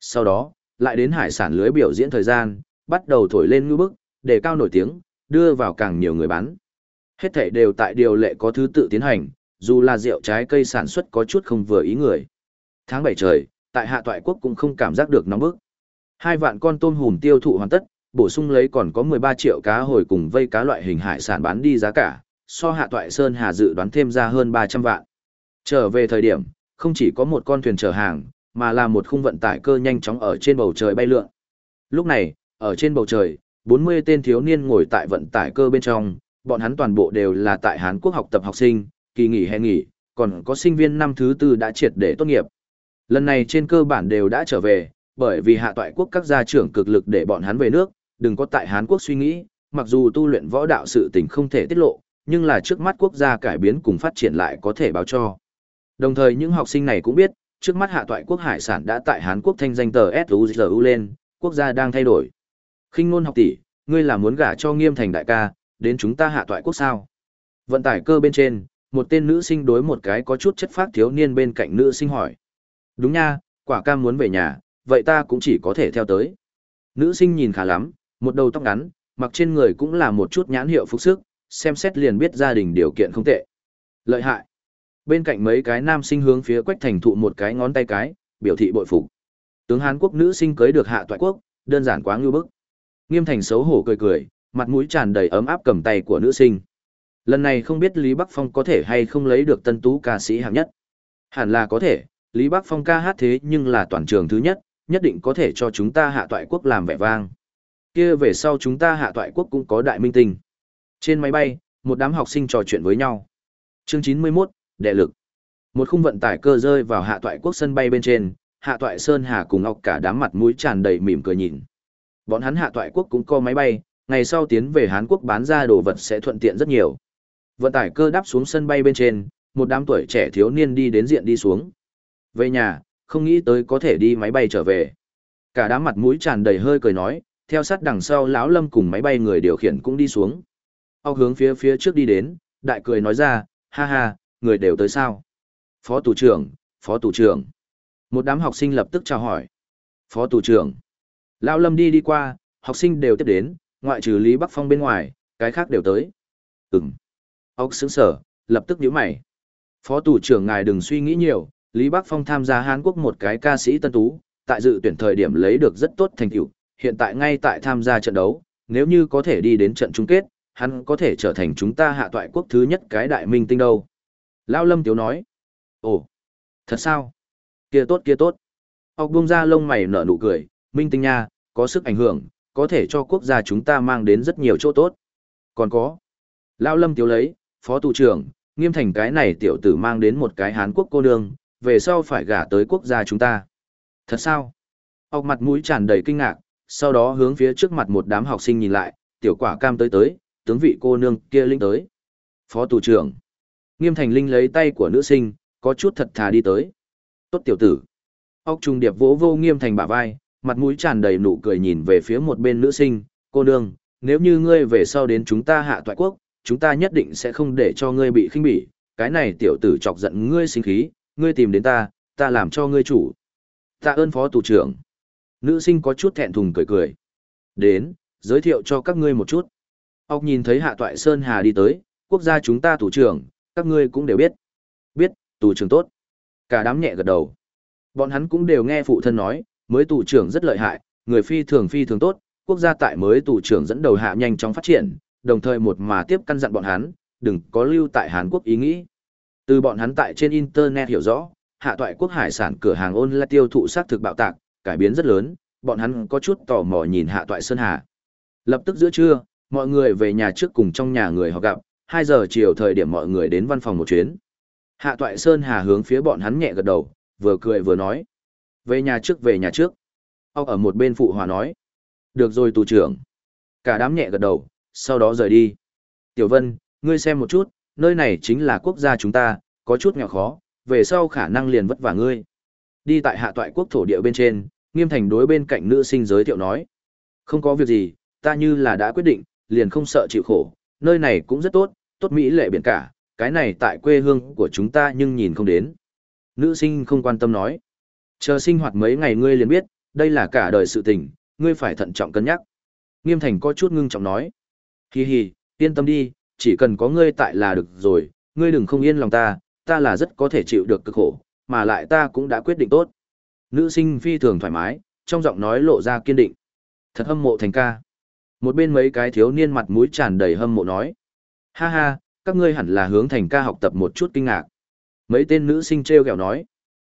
Sau đó, lại đến hải sản lưới biểu diễn thời gian, bắt đầu thổi lên ngư bức, để cao nổi tiếng, đưa vào càng nhiều người bán. Hết thảy đều tại điều lệ có thứ tự tiến hành, dù là rượu trái cây sản xuất có chút không vừa ý người. Tháng 7 trời, tại hạ toại quốc cũng không cảm giác được nóng bức. Hai vạn con tôm hùm tiêu thụ hoàn tất, bổ sung lấy còn có 13 triệu cá hồi cùng vây cá loại hình hải sản bán đi giá cả, so hạ toại Sơn Hà dự đoán thêm ra hơn 300 vạn. Trở về thời điểm, không chỉ có một con thuyền chở hàng, mà là một khung vận tải cơ nhanh chóng ở trên bầu trời bay lượn. Lúc này, ở trên bầu trời, 40 tên thiếu niên ngồi tại vận tải cơ bên trong, bọn hắn toàn bộ đều là tại Hàn Quốc học tập học sinh, kỳ nghỉ hè nghỉ, còn có sinh viên năm thứ tư đã triệt để tốt nghiệp. Lần này trên cơ bản đều đã trở về, bởi vì hạ toại quốc các gia trưởng cực lực để bọn hắn về nước, đừng có tại Hán Quốc suy nghĩ, mặc dù tu luyện võ đạo sự tình không thể tiết lộ, nhưng là trước mắt quốc gia cải biến cùng phát triển lại có thể báo cho. Đồng thời những học sinh này cũng biết, trước mắt hạ toại quốc hải sản đã tại Hán Quốc thanh danh tờ SUZU lên, quốc gia đang thay đổi. Kinh ngôn học tỷ, ngươi là muốn gả cho nghiêm thành đại ca, đến chúng ta hạ toại quốc sao? Vận tải cơ bên trên, một tên nữ sinh đối một cái có chút chất phát thiếu niên bên cạnh nữ sinh hỏi. Đúng nha, quả cam muốn về nhà, vậy ta cũng chỉ có thể theo tới. Nữ sinh nhìn khá lắm, một đầu tóc ngắn, mặc trên người cũng là một chút nhãn hiệu phục sức, xem xét liền biết gia đình điều kiện không tệ. Lợi hại. Bên cạnh mấy cái nam sinh hướng phía Quách Thành thụ một cái ngón tay cái, biểu thị bội phục. Tướng Hán quốc nữ sinh cưới được hạ toại quốc, đơn giản quá ngưu bức. Nghiêm Thành xấu hổ cười cười, mặt mũi tràn đầy ấm áp cầm tay của nữ sinh. Lần này không biết Lý Bắc Phong có thể hay không lấy được tân tú ca sĩ hạng nhất. Hẳn là có thể, Lý Bắc Phong ca hát thế nhưng là toàn trường thứ nhất, nhất định có thể cho chúng ta hạ toại quốc làm vẻ vang. Kia về sau chúng ta hạ toại quốc cũng có đại minh tinh. Trên máy bay, một đám học sinh trò chuyện với nhau. Chương 91, đệ lực. Một khung vận tải cơ rơi vào hạ toại quốc sân bay bên trên, hạ toại Sơn Hà cùng ngọc cả đám mặt mũi tràn đầy mỉm cười nhìn. Bọn hắn hạ toại quốc cũng có máy bay, ngày sau tiến về Hán Quốc bán ra đồ vật sẽ thuận tiện rất nhiều. Vận tải cơ đáp xuống sân bay bên trên, một đám tuổi trẻ thiếu niên đi đến diện đi xuống. Về nhà, không nghĩ tới có thể đi máy bay trở về. Cả đám mặt mũi tràn đầy hơi cười nói, theo sát đằng sau lão lâm cùng máy bay người điều khiển cũng đi xuống. Âu hướng phía phía trước đi đến, đại cười nói ra, ha ha, người đều tới sao? Phó tù trưởng, phó tù trưởng. Một đám học sinh lập tức chào hỏi. Phó tù trưởng. Lão lâm đi đi qua, học sinh đều tiếp đến, ngoại trừ Lý Bắc Phong bên ngoài, cái khác đều tới. Ừm. Ốc sững sở, lập tức nhíu mày. Phó tù trưởng ngài đừng suy nghĩ nhiều, Lý Bắc Phong tham gia Hàn Quốc một cái ca sĩ tân tú, tại dự tuyển thời điểm lấy được rất tốt thành tựu, hiện tại ngay tại tham gia trận đấu, nếu như có thể đi đến trận chung kết, hắn có thể trở thành chúng ta hạ toại quốc thứ nhất cái đại minh tinh đâu. Lao Lâm Tiếu nói, ồ, thật sao? Kia tốt kia tốt. Ốc buông ra lông mày nở nụ cười, minh tinh nha, có sức ảnh hưởng, có thể cho quốc gia chúng ta mang đến rất nhiều chỗ tốt. Còn có, Lao Lâm Tiếu lấy, phó tù trưởng, nghiêm thành cái này tiểu tử mang đến một cái Hán quốc cô nương, về sau phải gả tới quốc gia chúng ta. Thật sao? Ốc mặt mũi tràn đầy kinh ngạc, sau đó hướng phía trước mặt một đám học sinh nhìn lại, tiểu quả cam tới tới, tướng vị cô nương kia linh tới. Phó tù trưởng. Nghiêm thành linh lấy tay của nữ sinh, có chút thật thà đi tới. Tốt tiểu tử. Ốc Trung điệp vỗ vô nghiêm thành bả vai, mặt mũi tràn đầy nụ cười nhìn về phía một bên nữ sinh, cô nương, nếu như ngươi về sau đến chúng ta hạ toại quốc, chúng ta nhất định sẽ không để cho ngươi bị khinh bỉ, cái này tiểu tử chọc giận ngươi sinh khí, ngươi tìm đến ta, ta làm cho ngươi chủ. Tạ ơn phó tù trưởng. Nữ sinh có chút thẹn thùng cười cười. Đến, giới thiệu cho các ngươi một chút. Ốc nhìn thấy hạ toại Sơn Hà đi tới, quốc gia chúng ta tù trưởng, các ngươi cũng đều biết. Biết, tù trưởng tốt. Cả đám nhẹ gật đầu. Bọn hắn cũng đều nghe phụ thân nói, mới tù trưởng rất lợi hại, người phi thường phi thường tốt, quốc gia tại mới tù trưởng dẫn đầu hạ nhanh chóng phát triển, đồng thời một mà tiếp căn dặn bọn hắn, đừng có lưu tại Hàn Quốc ý nghĩ. Từ bọn hắn tại trên Internet hiểu rõ, hạ toại quốc hải sản cửa hàng ôn là tiêu thụ xác thực bạo tạc, cải biến rất lớn, bọn hắn có chút tò mò nhìn hạ toại Sơn Hà. Lập tức giữa trưa, mọi người về nhà trước cùng trong nhà người họ gặp, 2 giờ chiều thời điểm mọi người đến văn phòng một chuyến. Hạ toại Sơn Hà hướng phía bọn hắn nhẹ gật đầu, vừa cười vừa nói. Về nhà trước về nhà trước. Ông ở một bên phụ hòa nói. Được rồi tù trưởng. Cả đám nhẹ gật đầu, sau đó rời đi. Tiểu Vân, ngươi xem một chút, nơi này chính là quốc gia chúng ta, có chút nghèo khó, về sau khả năng liền vất vả ngươi. Đi tại hạ toại quốc thổ địa bên trên, nghiêm thành đối bên cạnh nữ sinh giới thiệu nói. Không có việc gì, ta như là đã quyết định, liền không sợ chịu khổ, nơi này cũng rất tốt, tốt mỹ lệ biển cả, cái này tại quê hương của chúng ta nhưng nhìn không đến. Nữ sinh không quan tâm nói. Chờ sinh hoạt mấy ngày ngươi liền biết, Đây là cả đời sự tình, ngươi phải thận trọng cân nhắc. Nghiêm thành có chút ngưng trọng nói. Hi hi, yên tâm đi, chỉ cần có ngươi tại là được rồi, ngươi đừng không yên lòng ta, ta là rất có thể chịu được cực khổ, mà lại ta cũng đã quyết định tốt. Nữ sinh phi thường thoải mái, trong giọng nói lộ ra kiên định. Thật hâm mộ thành ca. Một bên mấy cái thiếu niên mặt mũi tràn đầy hâm mộ nói. Ha ha, các ngươi hẳn là hướng thành ca học tập một chút kinh ngạc. Mấy tên nữ sinh treo kẹo nói.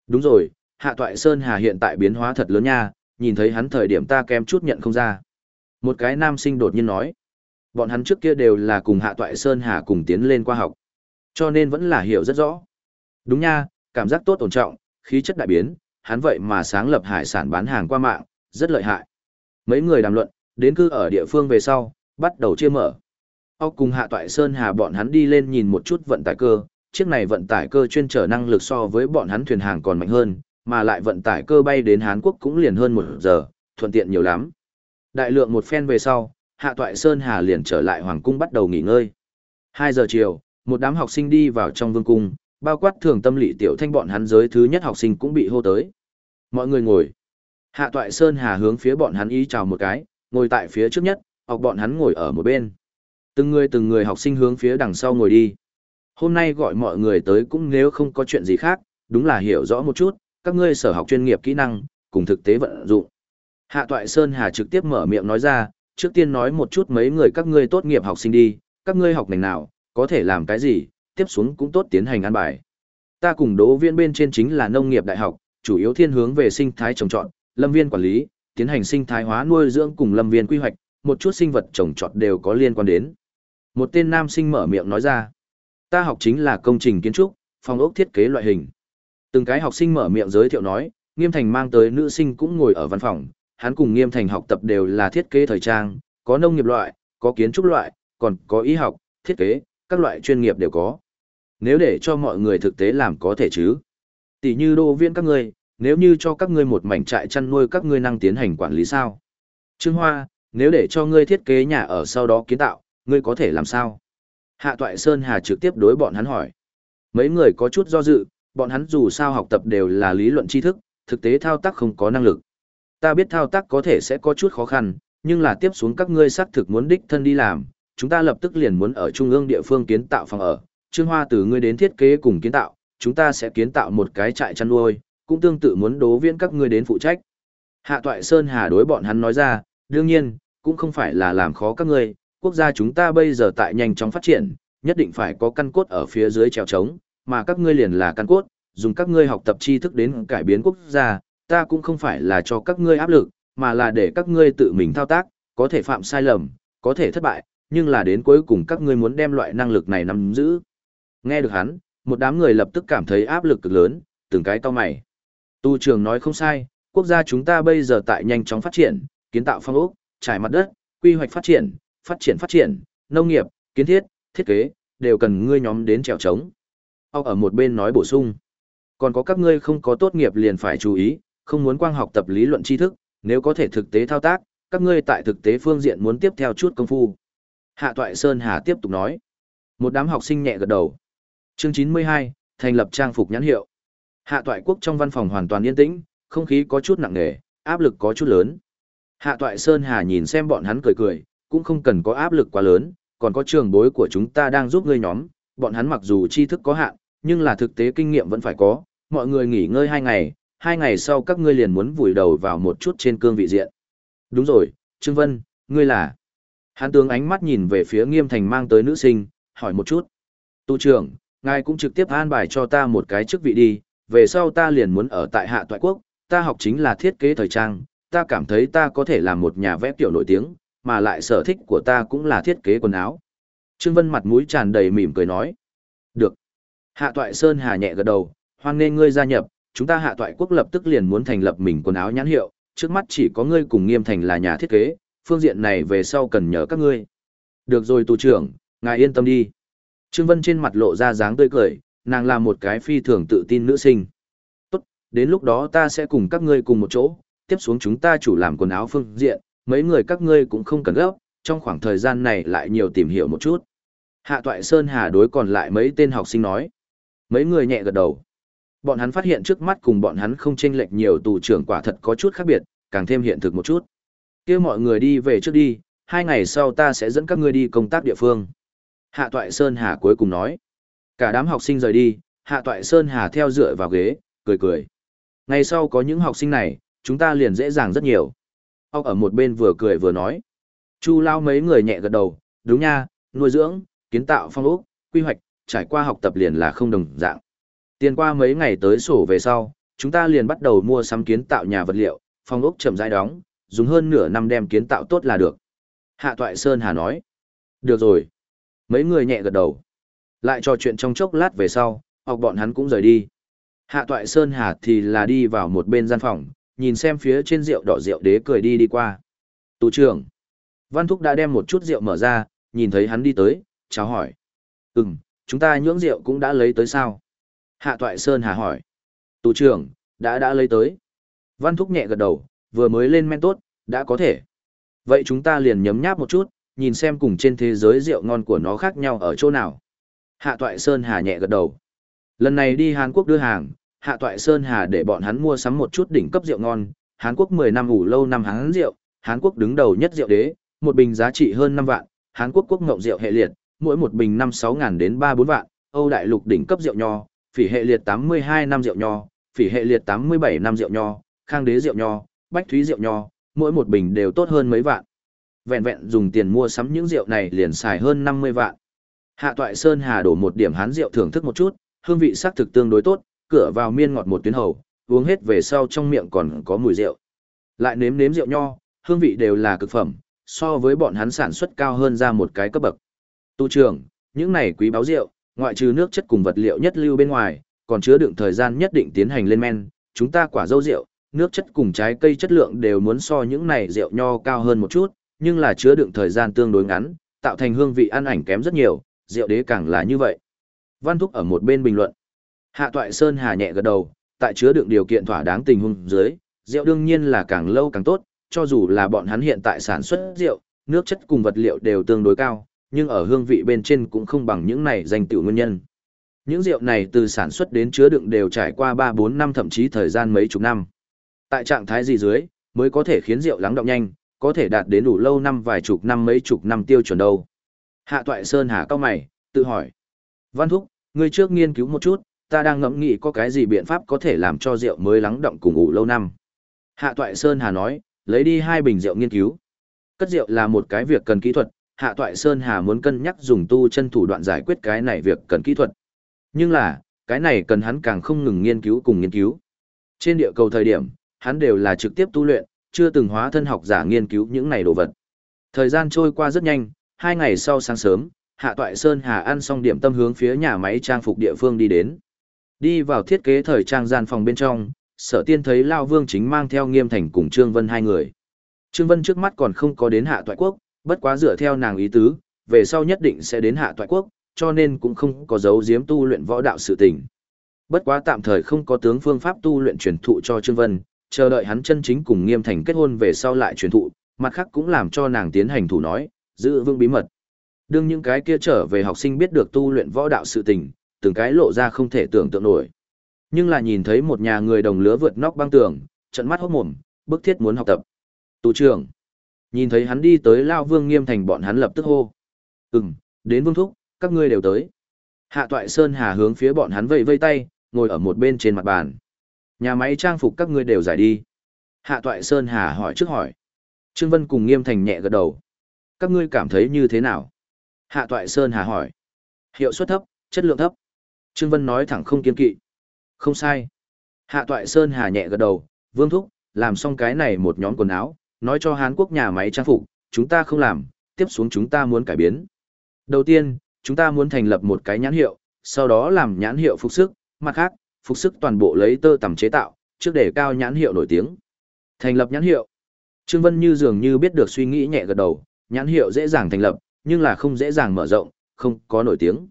Đúng rồi, Hạ Toại Sơn Hà hiện tại biến hóa thật lớn nha, nhìn thấy hắn thời điểm ta kém chút nhận không ra. Một cái nam sinh đột nhiên nói. Bọn hắn trước kia đều là cùng Hạ Toại Sơn Hà cùng tiến lên qua học. Cho nên vẫn là hiểu rất rõ. Đúng nha, cảm giác tốt ổn trọng, khí chất đại biến, hắn vậy mà sáng lập hải sản bán hàng qua mạng, rất lợi hại. Mấy người đàm luận, đến cư ở địa phương về sau, bắt đầu chia mở. Ốc cùng Hạ Toại Sơn Hà bọn hắn đi lên nhìn một chút vận tải cơ, chiếc này vận tải cơ chuyên trở năng lực so với bọn hắn thuyền hàng còn mạnh hơn, mà lại vận tải cơ bay đến Hán Quốc cũng liền hơn một giờ, thuận tiện nhiều lắm. Đại lượng một phen về sau, Hạ Toại Sơn Hà liền trở lại Hoàng Cung bắt đầu nghỉ ngơi. Hai giờ chiều, một đám học sinh đi vào trong vương cung, bao quát thường tâm lý tiểu thanh bọn hắn giới thứ nhất học sinh cũng bị hô tới. Mọi người ngồi. Hạ Toại Sơn Hà hướng phía bọn hắn ý chào một cái, ngồi tại phía trước nhất, học bọn hắn ngồi ở một bên. Từng người từng người học sinh hướng phía đằng sau ngồi đi. Hôm nay gọi mọi người tới cũng nếu không có chuyện gì khác, đúng là hiểu rõ một chút, các ngươi sở học chuyên nghiệp kỹ năng, cùng thực tế vận dụng. Hạ Toại Sơn Hà trực tiếp mở miệng nói ra, trước tiên nói một chút mấy người các ngươi tốt nghiệp học sinh đi, các ngươi học ngành nào, có thể làm cái gì, tiếp xuống cũng tốt tiến hành ăn bài. Ta cùng đỗ viên bên trên chính là nông nghiệp đại học, chủ yếu thiên hướng về sinh thái trồng trọt, lâm viên quản lý, tiến hành sinh thái hóa nuôi dưỡng cùng lâm viên quy hoạch, một chút sinh vật trồng trọt đều có liên quan đến. Một tên nam sinh mở miệng nói ra, ta học chính là công trình kiến trúc, phòng ốc thiết kế loại hình. Từng cái học sinh mở miệng giới thiệu nói, Nghiêm Thành mang tới nữ sinh cũng ngồi ở văn phòng, hắn cùng Nghiêm Thành học tập đều là thiết kế thời trang, có nông nghiệp loại, có kiến trúc loại, còn có y học, thiết kế, các loại chuyên nghiệp đều có. Nếu để cho mọi người thực tế làm có thể chứ. Tỷ như đô viên các ngươi, nếu như cho các ngươi một mảnh trại chăn nuôi các ngươi năng tiến hành quản lý sao? Trương Hoa, nếu để cho ngươi thiết kế nhà ở sau đó kiến tạo, ngươi có thể làm sao? Hạ Toại Sơn Hà trực tiếp đối bọn hắn hỏi. Mấy người có chút do dự, bọn hắn dù sao học tập đều là lý luận tri thức, thực tế thao tác không có năng lực. Ta biết thao tác có thể sẽ có chút khó khăn, nhưng là tiếp xuống các ngươi xác thực muốn đích thân đi làm, chúng ta lập tức liền muốn ở trung ương địa phương kiến tạo phòng ở. Trương Hoa từ ngươi đến thiết kế cùng kiến tạo, chúng ta sẽ kiến tạo một cái trại chăn nuôi, cũng tương tự muốn đố viễn các ngươi đến phụ trách. Hạ Toại Sơn Hà đối bọn hắn nói ra, đương nhiên, cũng không phải là làm khó các ngươi, quốc gia chúng ta bây giờ tại nhanh chóng phát triển, nhất định phải có căn cốt ở phía dưới trèo trống, mà các ngươi liền là căn cốt, dùng các ngươi học tập tri thức đến cải biến quốc gia, ta cũng không phải là cho các ngươi áp lực, mà là để các ngươi tự mình thao tác, có thể phạm sai lầm, có thể thất bại, nhưng là đến cuối cùng các ngươi muốn đem loại năng lực này nắm giữ. Nghe được hắn, một đám người lập tức cảm thấy áp lực cực lớn, từng cái to mày. Tu trường nói không sai, quốc gia chúng ta bây giờ tại nhanh chóng phát triển, kiến tạo phong ốc, trải mặt đất, quy hoạch phát triển, phát triển phát triển, nông nghiệp, kiến thiết, thiết kế, đều cần ngươi nhóm đến trèo trống. Ông ở một bên nói bổ sung. Còn có các ngươi không có tốt nghiệp liền phải chú ý, không muốn quang học tập lý luận tri thức, nếu có thể thực tế thao tác, các ngươi tại thực tế phương diện muốn tiếp theo chút công phu. Hạ Toại Sơn Hà tiếp tục nói. Một đám học sinh nhẹ gật đầu. Chương 92, thành lập trang phục nhãn hiệu. Hạ Toại Quốc trong văn phòng hoàn toàn yên tĩnh, không khí có chút nặng nề, áp lực có chút lớn. Hạ Toại Sơn Hà nhìn xem bọn hắn cười cười, cũng không cần có áp lực quá lớn, còn có trường bối của chúng ta đang giúp ngươi nhóm, bọn hắn mặc dù tri thức có hạn, nhưng là thực tế kinh nghiệm vẫn phải có, mọi người nghỉ ngơi hai ngày, hai ngày sau các ngươi liền muốn vùi đầu vào một chút trên cương vị diện. Đúng rồi, Trương Vân, ngươi là... Hán tướng ánh mắt nhìn về phía nghiêm thành mang tới nữ sinh, hỏi một chút. Tu trưởng, ngài cũng trực tiếp an bài cho ta một cái chức vị đi, về sau ta liền muốn ở tại hạ toại quốc, ta học chính là thiết kế thời trang, ta cảm thấy ta có thể làm một nhà vẽ tiểu nổi tiếng, mà lại sở thích của ta cũng là thiết kế quần áo. Trương Vân mặt mũi tràn đầy mỉm cười nói. Được. Hạ toại Sơn Hà nhẹ gật đầu, hoan nghênh ngươi gia nhập, chúng ta hạ toại quốc lập tức liền muốn thành lập mình quần áo nhãn hiệu, trước mắt chỉ có ngươi cùng nghiêm thành là nhà thiết kế, phương diện này về sau cần nhớ các ngươi. Được rồi tù trưởng, ngài yên tâm đi. Trương Vân trên mặt lộ ra dáng tươi cười, nàng là một cái phi thường tự tin nữ sinh. Tốt, đến lúc đó ta sẽ cùng các ngươi cùng một chỗ, tiếp xuống chúng ta chủ làm quần áo phương diện, mấy người các ngươi cũng không cần gấp, trong khoảng thời gian này lại nhiều tìm hiểu một chút. Hạ Toại Sơn Hà đối còn lại mấy tên học sinh nói. Mấy người nhẹ gật đầu. Bọn hắn phát hiện trước mắt cùng bọn hắn không chênh lệch nhiều tù trưởng quả thật có chút khác biệt, càng thêm hiện thực một chút. kia mọi người đi về trước đi, hai ngày sau ta sẽ dẫn các ngươi đi công tác địa phương. Hạ Toại Sơn Hà cuối cùng nói. Cả đám học sinh rời đi, Hạ Toại Sơn Hà theo dựa vào ghế, cười cười. Ngày sau có những học sinh này, chúng ta liền dễ dàng rất nhiều. Ông ở một bên vừa cười vừa nói. Chu lao mấy người nhẹ gật đầu, đúng nha, nuôi dưỡng, kiến tạo phong ốc, quy hoạch, trải qua học tập liền là không đồng dạng. Tiền qua mấy ngày tới sổ về sau, chúng ta liền bắt đầu mua sắm kiến tạo nhà vật liệu, phong ốc chậm rãi đóng, dùng hơn nửa năm đem kiến tạo tốt là được. Hạ Toại Sơn Hà nói. Được rồi. Mấy người nhẹ gật đầu. Lại trò chuyện trong chốc lát về sau, học bọn hắn cũng rời đi. Hạ Toại Sơn Hà thì là đi vào một bên gian phòng, nhìn xem phía trên rượu đỏ rượu đế cười đi đi qua. Tù trưởng. Văn Thúc đã đem một chút rượu mở ra, nhìn thấy hắn đi tới, chào hỏi. Ừm, chúng ta nhưỡng rượu cũng đã lấy tới sao? Hạ Toại Sơn Hà hỏi. Tù trưởng, đã đã lấy tới. Văn Thúc nhẹ gật đầu, vừa mới lên men tốt, đã có thể. Vậy chúng ta liền nhấm nháp một chút, nhìn xem cùng trên thế giới rượu ngon của nó khác nhau ở chỗ nào. Hạ Toại Sơn Hà nhẹ gật đầu. Lần này đi Hàn Quốc đưa hàng, Hạ Toại Sơn Hà để bọn hắn mua sắm một chút đỉnh cấp rượu ngon, Hàn Quốc 10 năm ủ lâu năm Hán rượu, Hàn Quốc đứng đầu nhất rượu đế, một bình giá trị hơn 5 vạn, Hàn Quốc quốc ngộng rượu hệ liệt, mỗi một bình 5-6 ngàn đến 3-4 vạn, Âu Đại Lục đỉnh cấp rượu nho, phỉ hệ liệt 82 năm rượu nho, phỉ hệ liệt 87 năm rượu nho, khang đế rượu nho, bách thúy rượu nho, mỗi một bình đều tốt hơn mấy vạn. Vẹn vẹn dùng tiền mua sắm những rượu này liền xài hơn 50 vạn. Hạ Toại Sơn Hà đổ một điểm hán rượu thưởng thức một chút, hương vị sắc thực tương đối tốt, cửa vào miên ngọt một tuyến hầu, uống hết về sau trong miệng còn có mùi rượu. Lại nếm nếm rượu nho, hương vị đều là cực phẩm, so với bọn hắn sản xuất cao hơn ra một cái cấp bậc. Tu trưởng, những này quý báo rượu, ngoại trừ nước chất cùng vật liệu nhất lưu bên ngoài, còn chứa đựng thời gian nhất định tiến hành lên men, chúng ta quả dâu rượu, nước chất cùng trái cây chất lượng đều muốn so những này rượu nho cao hơn một chút, nhưng là chứa đựng thời gian tương đối ngắn, tạo thành hương vị ăn ảnh kém rất nhiều, rượu đế càng là như vậy. Văn Thúc ở một bên bình luận. Hạ Toại Sơn hà nhẹ gật đầu, tại chứa đựng điều kiện thỏa đáng tình huống dưới, rượu đương nhiên là càng lâu càng tốt, cho dù là bọn hắn hiện tại sản xuất rượu, nước chất cùng vật liệu đều tương đối cao, nhưng ở hương vị bên trên cũng không bằng những này danh tiểu nguyên nhân. Những rượu này từ sản xuất đến chứa đựng đều trải qua 3-4 năm thậm chí thời gian mấy chục năm. Tại trạng thái gì dưới, mới có thể khiến rượu lắng động nhanh, có thể đạt đến đủ lâu năm vài chục năm mấy chục năm tiêu chuẩn đâu. Hạ Toại Sơn Hà cao mày, tự hỏi. Văn Thúc, ngươi trước nghiên cứu một chút, ta đang ngẫm nghĩ có cái gì biện pháp có thể làm cho rượu mới lắng động cùng ngủ lâu năm. Hạ Toại Sơn Hà nói, lấy đi hai bình rượu nghiên cứu. Cất rượu là một cái việc cần kỹ thuật, Hạ Toại Sơn Hà muốn cân nhắc dùng tu chân thủ đoạn giải quyết cái này việc cần kỹ thuật. Nhưng là, cái này cần hắn càng không ngừng nghiên cứu cùng nghiên cứu. Trên địa cầu thời điểm, hắn đều là trực tiếp tu luyện, chưa từng hóa thân học giả nghiên cứu những này đồ vật. Thời gian trôi qua rất nhanh, hai ngày sau sáng sớm, Hạ Toại Sơn Hà ăn xong điểm tâm hướng phía nhà máy trang phục địa phương đi đến. Đi vào thiết kế thời trang gian phòng bên trong, sở tiên thấy Lao Vương chính mang theo nghiêm thành cùng Trương Vân hai người. Trương Vân trước mắt còn không có đến Hạ Toại Quốc, bất quá dựa theo nàng ý tứ, về sau nhất định sẽ đến Hạ Toại Quốc, cho nên cũng không có dấu giếm tu luyện võ đạo sự tình. Bất quá tạm thời không có tướng phương pháp tu luyện truyền thụ cho Trương Vân, chờ đợi hắn chân chính cùng Nghiêm Thành kết hôn về sau lại truyền thụ, mặt khác cũng làm cho nàng tiến hành thủ nói, giữ vững bí mật. Đương những cái kia trở về học sinh biết được tu luyện võ đạo sự tình, từng cái lộ ra không thể tưởng tượng nổi. Nhưng là nhìn thấy một nhà người đồng lứa vượt nóc băng tường, trận mắt hốt mồm, bức thiết muốn học tập. Tù trưởng. Nhìn thấy hắn đi tới Lao Vương Nghiêm Thành bọn hắn lập tức hô. Ừm, đến Vương Thúc, các ngươi đều tới. Hạ Toại Sơn Hà hướng phía bọn hắn vẫy vây tay, ngồi ở một bên trên mặt bàn. Nhà máy trang phục các ngươi đều giải đi. Hạ Toại Sơn Hà hỏi trước hỏi. Trương Vân cùng Nghiêm Thành nhẹ gật đầu. Các ngươi cảm thấy như thế nào? Hạ Toại Sơn Hà hỏi. Hiệu suất thấp, chất lượng thấp. Trương Vân nói thẳng không kiên kỵ. Không sai. Hạ Toại Sơn Hà nhẹ gật đầu. Vương Thúc, làm xong cái này một nhóm quần áo, nói cho Hán Quốc nhà máy trang phục, chúng ta không làm, tiếp xuống chúng ta muốn cải biến. Đầu tiên, chúng ta muốn thành lập một cái nhãn hiệu, sau đó làm nhãn hiệu phục sức, mặt khác, phục sức toàn bộ lấy tơ tằm chế tạo, trước để cao nhãn hiệu nổi tiếng. Thành lập nhãn hiệu. Trương Vân như dường như biết được suy nghĩ nhẹ gật đầu, nhãn hiệu dễ dàng thành lập, nhưng là không dễ dàng mở rộng, không có nổi tiếng.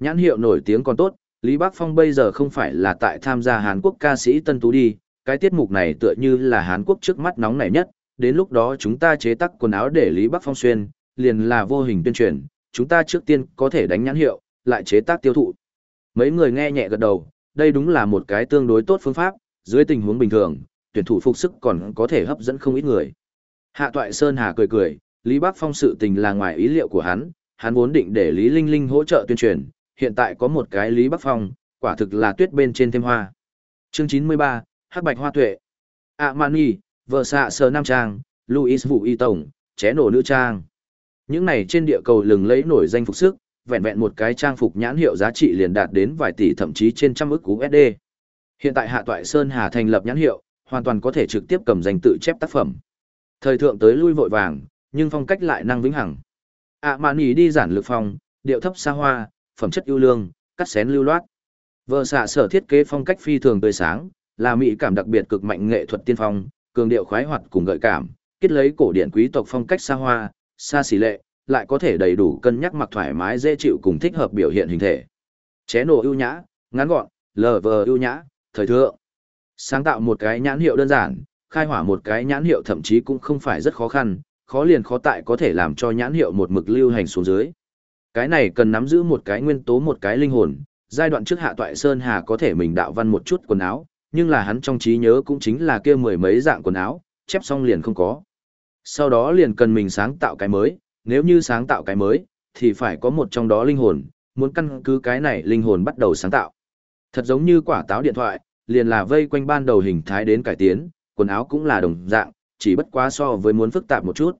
Nhãn hiệu nổi tiếng còn tốt, Lý Bắc Phong bây giờ không phải là tại tham gia Hàn Quốc ca sĩ Tân Tú đi, cái tiết mục này tựa như là Hàn Quốc trước mắt nóng nảy nhất, đến lúc đó chúng ta chế tác quần áo để Lý Bắc Phong xuyên, liền là vô hình tuyên truyền, chúng ta trước tiên có thể đánh nhãn hiệu, lại chế tác tiêu thụ. Mấy người nghe nhẹ gật đầu, đây đúng là một cái tương đối tốt phương pháp, dưới tình huống bình thường, tuyển thủ phục sức còn có thể hấp dẫn không ít người. Hạ Toại Sơn Hà cười cười, Lý Bắc Phong sự tình là ngoài ý liệu của hắn, hắn vốn định để Lý Linh Linh hỗ trợ tuyên truyền, hiện tại có một cái Lý Bắc Phong, quả thực là tuyết bên trên thêm hoa. Chương 93, Hắc Bạch Hoa Tuệ. a mani vợ xạ sờ Nam Trang, Louis Vũ Y Tổng, ché nổ nữ trang. Những này trên địa cầu lừng lấy nổi danh phục sức, vẹn vẹn một cái trang phục nhãn hiệu giá trị liền đạt đến vài tỷ thậm chí trên trăm ức USD. Hiện tại Hạ Toại Sơn Hà thành lập nhãn hiệu, hoàn toàn có thể trực tiếp cầm danh tự chép tác phẩm. Thời thượng tới lui vội vàng, nhưng phong cách lại năng vĩnh hằng. ạ mạn ý đi giản lược phong, điệu thấp xa hoa, phẩm chất ưu lương, cắt xén lưu loát. Vợ xạ sở thiết kế phong cách phi thường tươi sáng, là mỹ cảm đặc biệt cực mạnh nghệ thuật tiên phong, cường điệu khoái hoạt cùng gợi cảm, kết lấy cổ điển quý tộc phong cách xa hoa, xa xỉ lệ, lại có thể đầy đủ cân nhắc mặc thoải mái dễ chịu cùng thích hợp biểu hiện hình thể. Ché nổ ưu nhã, ngắn gọn, lờ vờ ưu nhã, thời thượng. Sáng tạo một cái nhãn hiệu đơn giản, khai hỏa một cái nhãn hiệu thậm chí cũng không phải rất khó khăn, khó liền khó tại có thể làm cho nhãn hiệu một mực lưu hành xuống dưới. Cái này cần nắm giữ một cái nguyên tố một cái linh hồn, giai đoạn trước hạ toại Sơn Hà có thể mình đạo văn một chút quần áo, nhưng là hắn trong trí nhớ cũng chính là kia mười mấy dạng quần áo, chép xong liền không có. Sau đó liền cần mình sáng tạo cái mới, nếu như sáng tạo cái mới, thì phải có một trong đó linh hồn, muốn căn cứ cái này linh hồn bắt đầu sáng tạo. Thật giống như quả táo điện thoại, liền là vây quanh ban đầu hình thái đến cải tiến, quần áo cũng là đồng dạng, chỉ bất quá so với muốn phức tạp một chút.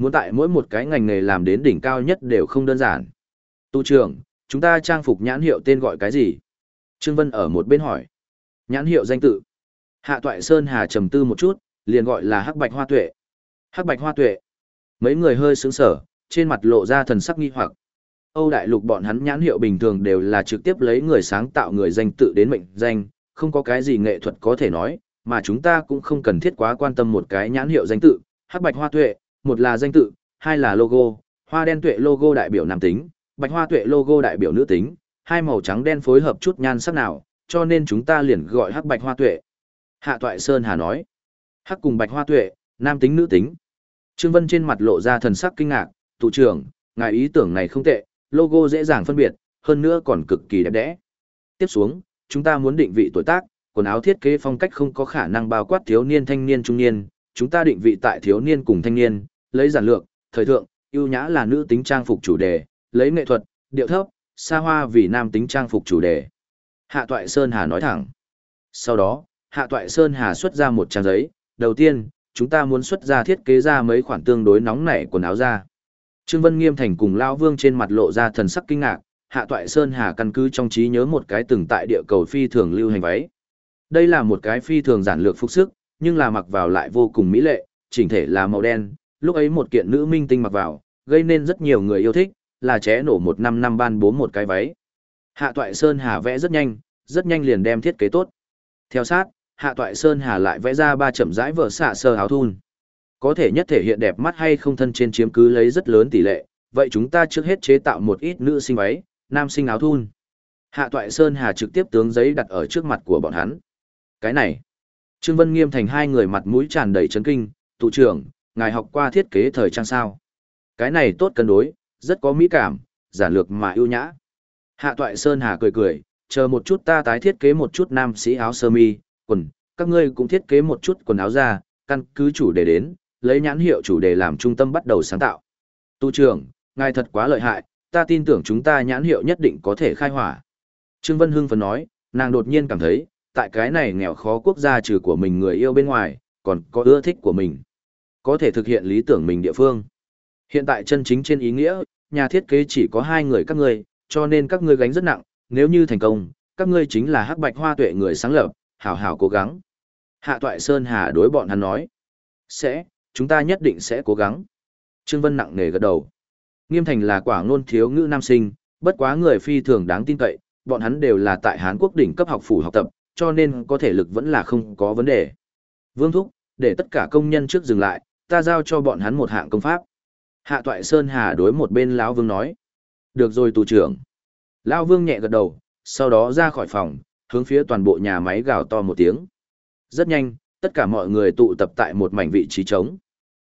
Muốn tại mỗi một cái ngành nghề làm đến đỉnh cao nhất đều không đơn giản. Tu trưởng, chúng ta trang phục nhãn hiệu tên gọi cái gì? Trương Vân ở một bên hỏi. Nhãn hiệu danh tự. Hạ Toại Sơn Hà trầm tư một chút, liền gọi là Hắc Bạch Hoa Tuệ. Hắc Bạch Hoa Tuệ. Mấy người hơi sướng sở, trên mặt lộ ra thần sắc nghi hoặc. Âu Đại Lục bọn hắn nhãn hiệu bình thường đều là trực tiếp lấy người sáng tạo người danh tự đến mệnh danh, không có cái gì nghệ thuật có thể nói, mà chúng ta cũng không cần thiết quá quan tâm một cái nhãn hiệu danh tự, hắc bạch hoa tuệ, một là danh tự, hai là logo, hoa đen tuệ logo đại biểu nam tính, bạch hoa tuệ logo đại biểu nữ tính, hai màu trắng đen phối hợp chút nhan sắc nào, cho nên chúng ta liền gọi hắc bạch hoa tuệ. Hạ Toại Sơn Hà nói, hắc cùng bạch hoa tuệ, nam tính nữ tính. Trương Vân trên mặt lộ ra thần sắc kinh ngạc, tụ trưởng, ngài ý tưởng này không tệ, logo dễ dàng phân biệt, hơn nữa còn cực kỳ đẹp đẽ. Tiếp xuống, chúng ta muốn định vị tuổi tác, quần áo thiết kế phong cách không có khả năng bao quát thiếu niên thanh niên trung niên, chúng ta định vị tại thiếu niên cùng thanh niên, lấy giản lược, thời thượng, ưu nhã là nữ tính trang phục chủ đề, lấy nghệ thuật, điệu thấp, xa hoa vì nam tính trang phục chủ đề. Hạ Toại Sơn Hà nói thẳng. Sau đó, Hạ Toại Sơn Hà xuất ra một trang giấy, đầu tiên, chúng ta muốn xuất ra thiết kế ra mấy khoản tương đối nóng nảy quần áo ra. Trương Vân Nghiêm Thành cùng Lao Vương trên mặt lộ ra thần sắc kinh ngạc, Hạ Toại Sơn Hà căn cứ trong trí nhớ một cái từng tại địa cầu phi thường lưu hành váy. Đây là một cái phi thường giản lược phục sức, nhưng là mặc vào lại vô cùng mỹ lệ, chỉnh thể là màu đen, lúc ấy một kiện nữ minh tinh mặc vào, gây nên rất nhiều người yêu thích, là ché nổ một năm năm ban bố một cái váy. Hạ Toại Sơn Hà vẽ rất nhanh, rất nhanh liền đem thiết kế tốt. Theo sát, Hạ Toại Sơn Hà lại vẽ ra ba chậm rãi vở xạ sơ áo thun. Có thể nhất thể hiện đẹp mắt hay không thân trên chiếm cứ lấy rất lớn tỷ lệ, vậy chúng ta trước hết chế tạo một ít nữ sinh váy, nam sinh áo thun. Hạ Toại Sơn Hà trực tiếp tướng giấy đặt ở trước mặt của bọn hắn. Cái này, Trương Vân Nghiêm thành hai người mặt mũi tràn đầy chấn kinh, tụ trưởng, ngài học qua thiết kế thời trang sao. Cái này tốt cân đối, rất có mỹ cảm, giản lược mà ưu nhã. Hạ Toại Sơn Hà cười cười, chờ một chút ta tái thiết kế một chút nam sĩ áo sơ mi, quần, các ngươi cũng thiết kế một chút quần áo ra, căn cứ chủ đề đến, lấy nhãn hiệu chủ đề làm trung tâm bắt đầu sáng tạo. Tu trưởng, ngài thật quá lợi hại, ta tin tưởng chúng ta nhãn hiệu nhất định có thể khai hỏa. Trương Vân Hưng phấn nói, nàng đột nhiên cảm thấy, tại cái này nghèo khó quốc gia trừ của mình người yêu bên ngoài, còn có ưa thích của mình. Có thể thực hiện lý tưởng mình địa phương. Hiện tại chân chính trên ý nghĩa, nhà thiết kế chỉ có hai người các ngươi, cho nên các ngươi gánh rất nặng, nếu như thành công, các ngươi chính là hắc bạch hoa tuệ người sáng lập, hảo hảo cố gắng. Hạ Toại Sơn Hà đối bọn hắn nói. Sẽ, chúng ta nhất định sẽ cố gắng. Trương Vân nặng nề gật đầu. Nghiêm thành là quả ngôn thiếu ngữ nam sinh, bất quá người phi thường đáng tin cậy, bọn hắn đều là tại Hán Quốc đỉnh cấp học phủ học tập, cho nên có thể lực vẫn là không có vấn đề. Vương Thúc, để tất cả công nhân trước dừng lại, ta giao cho bọn hắn một hạng công pháp. Hạ Toại Sơn Hà đối một bên lão Vương nói. Được rồi tù trưởng. Lão Vương nhẹ gật đầu, sau đó ra khỏi phòng, hướng phía toàn bộ nhà máy gào to một tiếng. Rất nhanh, tất cả mọi người tụ tập tại một mảnh vị trí trống.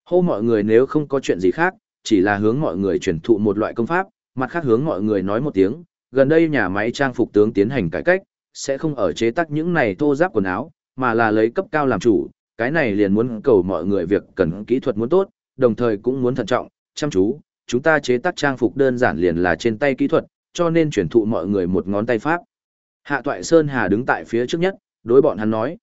Hô mọi người nếu không có chuyện gì khác, chỉ là hướng mọi người truyền thụ một loại công pháp, mặt khác hướng mọi người nói một tiếng, gần đây nhà máy trang phục tướng tiến hành cải cách, sẽ không ở chế tác những này thô giáp quần áo, mà là lấy cấp cao làm chủ, cái này liền muốn cầu mọi người việc cần kỹ thuật muốn tốt, đồng thời cũng muốn thận trọng, chăm chú, chúng ta chế tác trang phục đơn giản liền là trên tay kỹ thuật, cho nên chuyển thụ mọi người một ngón tay pháp. Hạ Toại Sơn Hà đứng tại phía trước nhất, đối bọn hắn nói.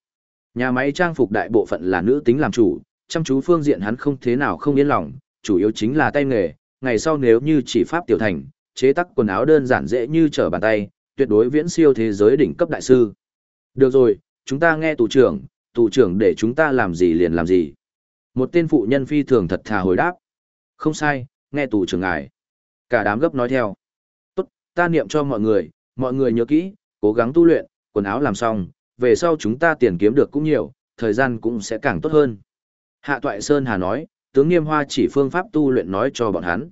Nhà máy trang phục đại bộ phận là nữ tính làm chủ, chăm chú phương diện hắn không thế nào không yên lòng, chủ yếu chính là tay nghề, ngày sau nếu như chỉ pháp tiểu thành, chế tác quần áo đơn giản dễ như trở bàn tay, tuyệt đối viễn siêu thế giới đỉnh cấp đại sư. Được rồi, chúng ta nghe tù trưởng, tù trưởng để chúng ta làm gì liền làm gì. Một tên phụ nhân phi thường thật thà hồi đáp. Không sai, nghe tù trưởng ngài. Cả đám gấp nói theo. Tốt, ta niệm cho mọi người, mọi người nhớ kỹ, cố gắng tu luyện, quần áo làm xong, về sau chúng ta tiền kiếm được cũng nhiều, thời gian cũng sẽ càng tốt hơn. Hạ Toại Sơn Hà nói, tướng Nghiêm Hoa chỉ phương pháp tu luyện nói cho bọn hắn.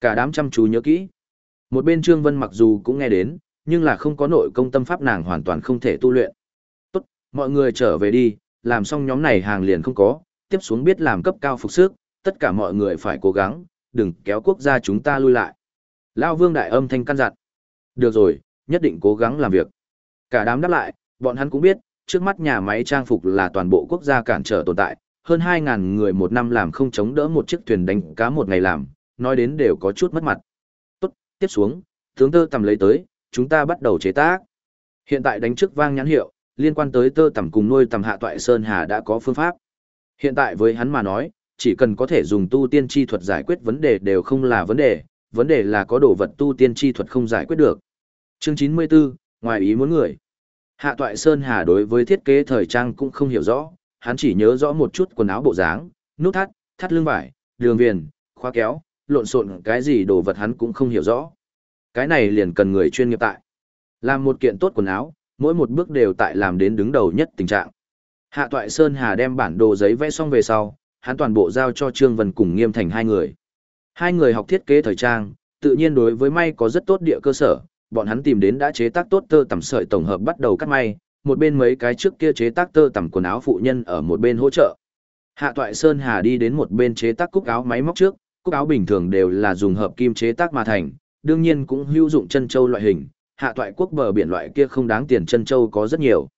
Cả đám chăm chú nhớ kỹ. Một bên Trương Vân mặc dù cũng nghe đến, nhưng là không có nội công tâm pháp nàng hoàn toàn không thể tu luyện. Mọi người trở về đi, làm xong nhóm này hàng liền không có, tiếp xuống biết làm cấp cao phục sức, tất cả mọi người phải cố gắng, đừng kéo quốc gia chúng ta lui lại. Lao Vương đại âm thanh căn dặn. Được rồi, nhất định cố gắng làm việc. Cả đám đáp lại, bọn hắn cũng biết, trước mắt nhà máy trang phục là toàn bộ quốc gia cản trở tồn tại, hơn 2.000 người một năm làm không chống đỡ một chiếc thuyền đánh cá một ngày làm, nói đến đều có chút mất mặt. Tốt, tiếp xuống, tướng tơ tầm lấy tới, chúng ta bắt đầu chế tác. Hiện tại đánh trước vang nhãn hiệu, liên quan tới tơ tầm cùng nuôi tầm hạ toại Sơn Hà đã có phương pháp. Hiện tại với hắn mà nói, chỉ cần có thể dùng tu tiên chi thuật giải quyết vấn đề đều không là vấn đề, vấn đề là có đồ vật tu tiên chi thuật không giải quyết được. Chương 94, ngoài ý muốn người. Hạ toại Sơn Hà đối với thiết kế thời trang cũng không hiểu rõ, hắn chỉ nhớ rõ một chút quần áo bộ dáng, nút thắt, thắt lưng vải, đường viền, khóa kéo, lộn xộn cái gì đồ vật hắn cũng không hiểu rõ. Cái này liền cần người chuyên nghiệp tại. Làm một kiện tốt quần áo, mỗi một bước đều tại làm đến đứng đầu nhất tình trạng. Hạ Toại Sơn Hà đem bản đồ giấy vẽ xong về sau, hắn toàn bộ giao cho Trương Vân cùng Nghiêm Thành hai người. Hai người học thiết kế thời trang, tự nhiên đối với may có rất tốt địa cơ sở, bọn hắn tìm đến đã chế tác tốt tơ tằm sợi tổng hợp bắt đầu cắt may, một bên mấy cái trước kia chế tác tơ tằm quần áo phụ nhân ở một bên hỗ trợ. Hạ Toại Sơn Hà đi đến một bên chế tác cúc áo máy móc trước, cúc áo bình thường đều là dùng hợp kim chế tác mà thành, đương nhiên cũng hữu dụng chân châu loại hình, hạ toại quốc bờ biển loại kia không đáng tiền chân châu có rất nhiều.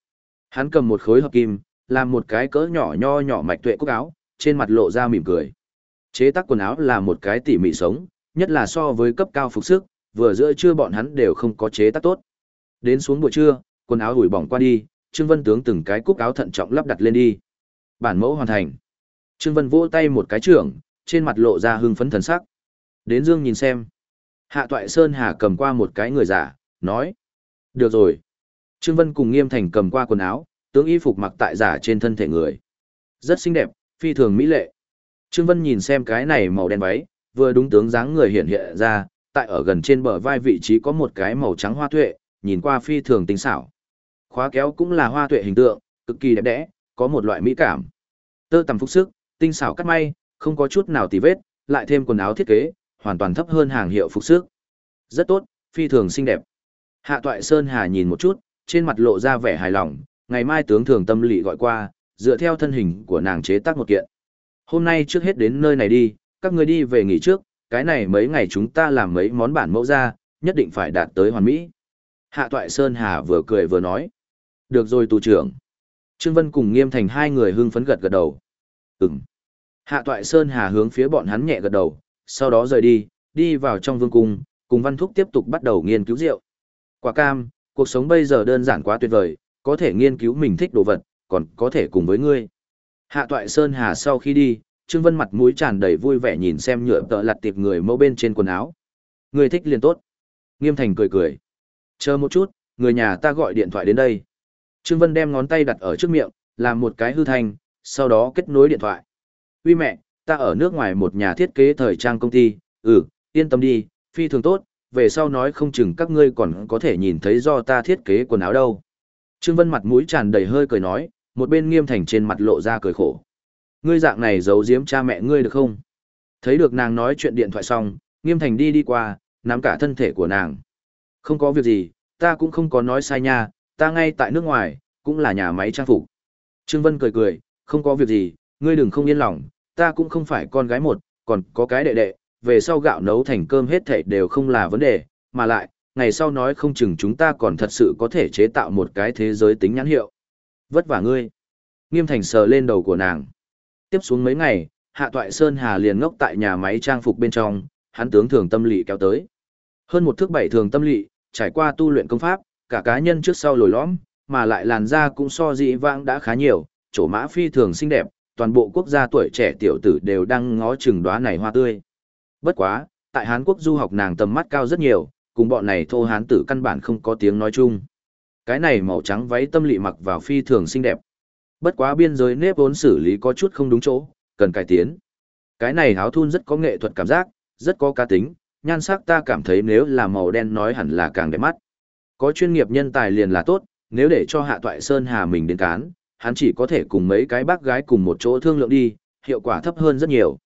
Hắn cầm một khối hợp kim, làm một cái cỡ nhỏ nho nhỏ mạch tuệ cúc áo, trên mặt lộ ra mỉm cười. Chế tác quần áo là một cái tỉ mỉ sống, nhất là so với cấp cao phục sức, vừa giữa trưa bọn hắn đều không có chế tác tốt. Đến xuống buổi trưa, quần áo ủi bỏng qua đi, Trương Vân tướng từng cái cúc áo thận trọng lắp đặt lên đi. Bản mẫu hoàn thành. Trương Vân vỗ tay một cái trưởng, trên mặt lộ ra hưng phấn thần sắc. Đến Dương nhìn xem. Hạ Toại Sơn Hà cầm qua một cái người giả, nói. Được rồi. Trương Vân cùng Nghiêm Thành cầm qua quần áo, tướng y phục mặc tại giả trên thân thể người. Rất xinh đẹp, phi thường mỹ lệ. Trương Vân nhìn xem cái này màu đen váy, vừa đúng tướng dáng người hiện hiện ra, tại ở gần trên bờ vai vị trí có một cái màu trắng hoa tuệ, nhìn qua phi thường tinh xảo. Khóa kéo cũng là hoa tuệ hình tượng, cực kỳ đẹp đẽ, có một loại mỹ cảm. Tơ tầm phúc sức, tinh xảo cắt may, không có chút nào tì vết, lại thêm quần áo thiết kế, hoàn toàn thấp hơn hàng hiệu phục sức. Rất tốt, phi thường xinh đẹp. Hạ Toại Sơn Hà nhìn một chút, trên mặt lộ ra vẻ hài lòng, ngày mai tướng thường tâm lỵ gọi qua, dựa theo thân hình của nàng chế tác một kiện. Hôm nay trước hết đến nơi này đi, các người đi về nghỉ trước, cái này mấy ngày chúng ta làm mấy món bản mẫu ra, nhất định phải đạt tới hoàn mỹ. Hạ Toại Sơn Hà vừa cười vừa nói. Được rồi tù trưởng. Trương Vân cùng Nghiêm Thành hai người hưng phấn gật gật đầu. Ừm. Hạ Toại Sơn Hà hướng phía bọn hắn nhẹ gật đầu, sau đó rời đi, đi vào trong vương cung, cùng Văn Thúc tiếp tục bắt đầu nghiên cứu rượu. Quả cam, cuộc sống bây giờ đơn giản quá tuyệt vời, có thể nghiên cứu mình thích đồ vật, còn có thể cùng với ngươi. Hạ Toại Sơn Hà sau khi đi, Trương Vân mặt mũi tràn đầy vui vẻ nhìn xem nhựa tợ lặt tiệp người mẫu bên trên quần áo. Người thích liền tốt. Nghiêm Thành cười cười. Chờ một chút, người nhà ta gọi điện thoại đến đây. Trương Vân đem ngón tay đặt ở trước miệng, làm một cái hư thanh, sau đó kết nối điện thoại. Uy mẹ, ta ở nước ngoài một nhà thiết kế thời trang công ty, ừ, yên tâm đi, phi thường tốt, về sau nói không chừng các ngươi còn có thể nhìn thấy do ta thiết kế quần áo đâu. Trương Vân mặt mũi tràn đầy hơi cười nói, một bên nghiêm thành trên mặt lộ ra cười khổ. Ngươi dạng này giấu giếm cha mẹ ngươi được không? Thấy được nàng nói chuyện điện thoại xong, nghiêm thành đi đi qua, nắm cả thân thể của nàng. Không có việc gì, ta cũng không có nói sai nha, ta ngay tại nước ngoài, cũng là nhà máy trang phục. Trương Vân cười cười, không có việc gì, ngươi đừng không yên lòng, ta cũng không phải con gái một, còn có cái đệ đệ, về sau gạo nấu thành cơm hết thảy đều không là vấn đề, mà lại, ngày sau nói không chừng chúng ta còn thật sự có thể chế tạo một cái thế giới tính nhãn hiệu. Vất vả ngươi. Nghiêm thành sờ lên đầu của nàng. Tiếp xuống mấy ngày, Hạ Toại Sơn Hà liền ngốc tại nhà máy trang phục bên trong, hắn tướng thường tâm lỵ kéo tới. Hơn một thước bảy thường tâm lỵ, trải qua tu luyện công pháp, cả cá nhân trước sau lồi lõm, mà lại làn da cũng so dị vãng đã khá nhiều, chỗ mã phi thường xinh đẹp, toàn bộ quốc gia tuổi trẻ tiểu tử đều đang ngó chừng đóa này hoa tươi. Bất quá, tại Hán Quốc du học nàng tầm mắt cao rất nhiều, cùng bọn này thô hán tử căn bản không có tiếng nói chung. Cái này màu trắng váy tâm lị mặc vào phi thường xinh đẹp. Bất quá biên giới nếp vốn xử lý có chút không đúng chỗ, cần cải tiến. Cái này áo thun rất có nghệ thuật cảm giác, rất có cá tính, nhan sắc ta cảm thấy nếu là màu đen nói hẳn là càng đẹp mắt. Có chuyên nghiệp nhân tài liền là tốt, nếu để cho Hạ Toại Sơn Hà mình đến cán, hắn chỉ có thể cùng mấy cái bác gái cùng một chỗ thương lượng đi, hiệu quả thấp hơn rất nhiều.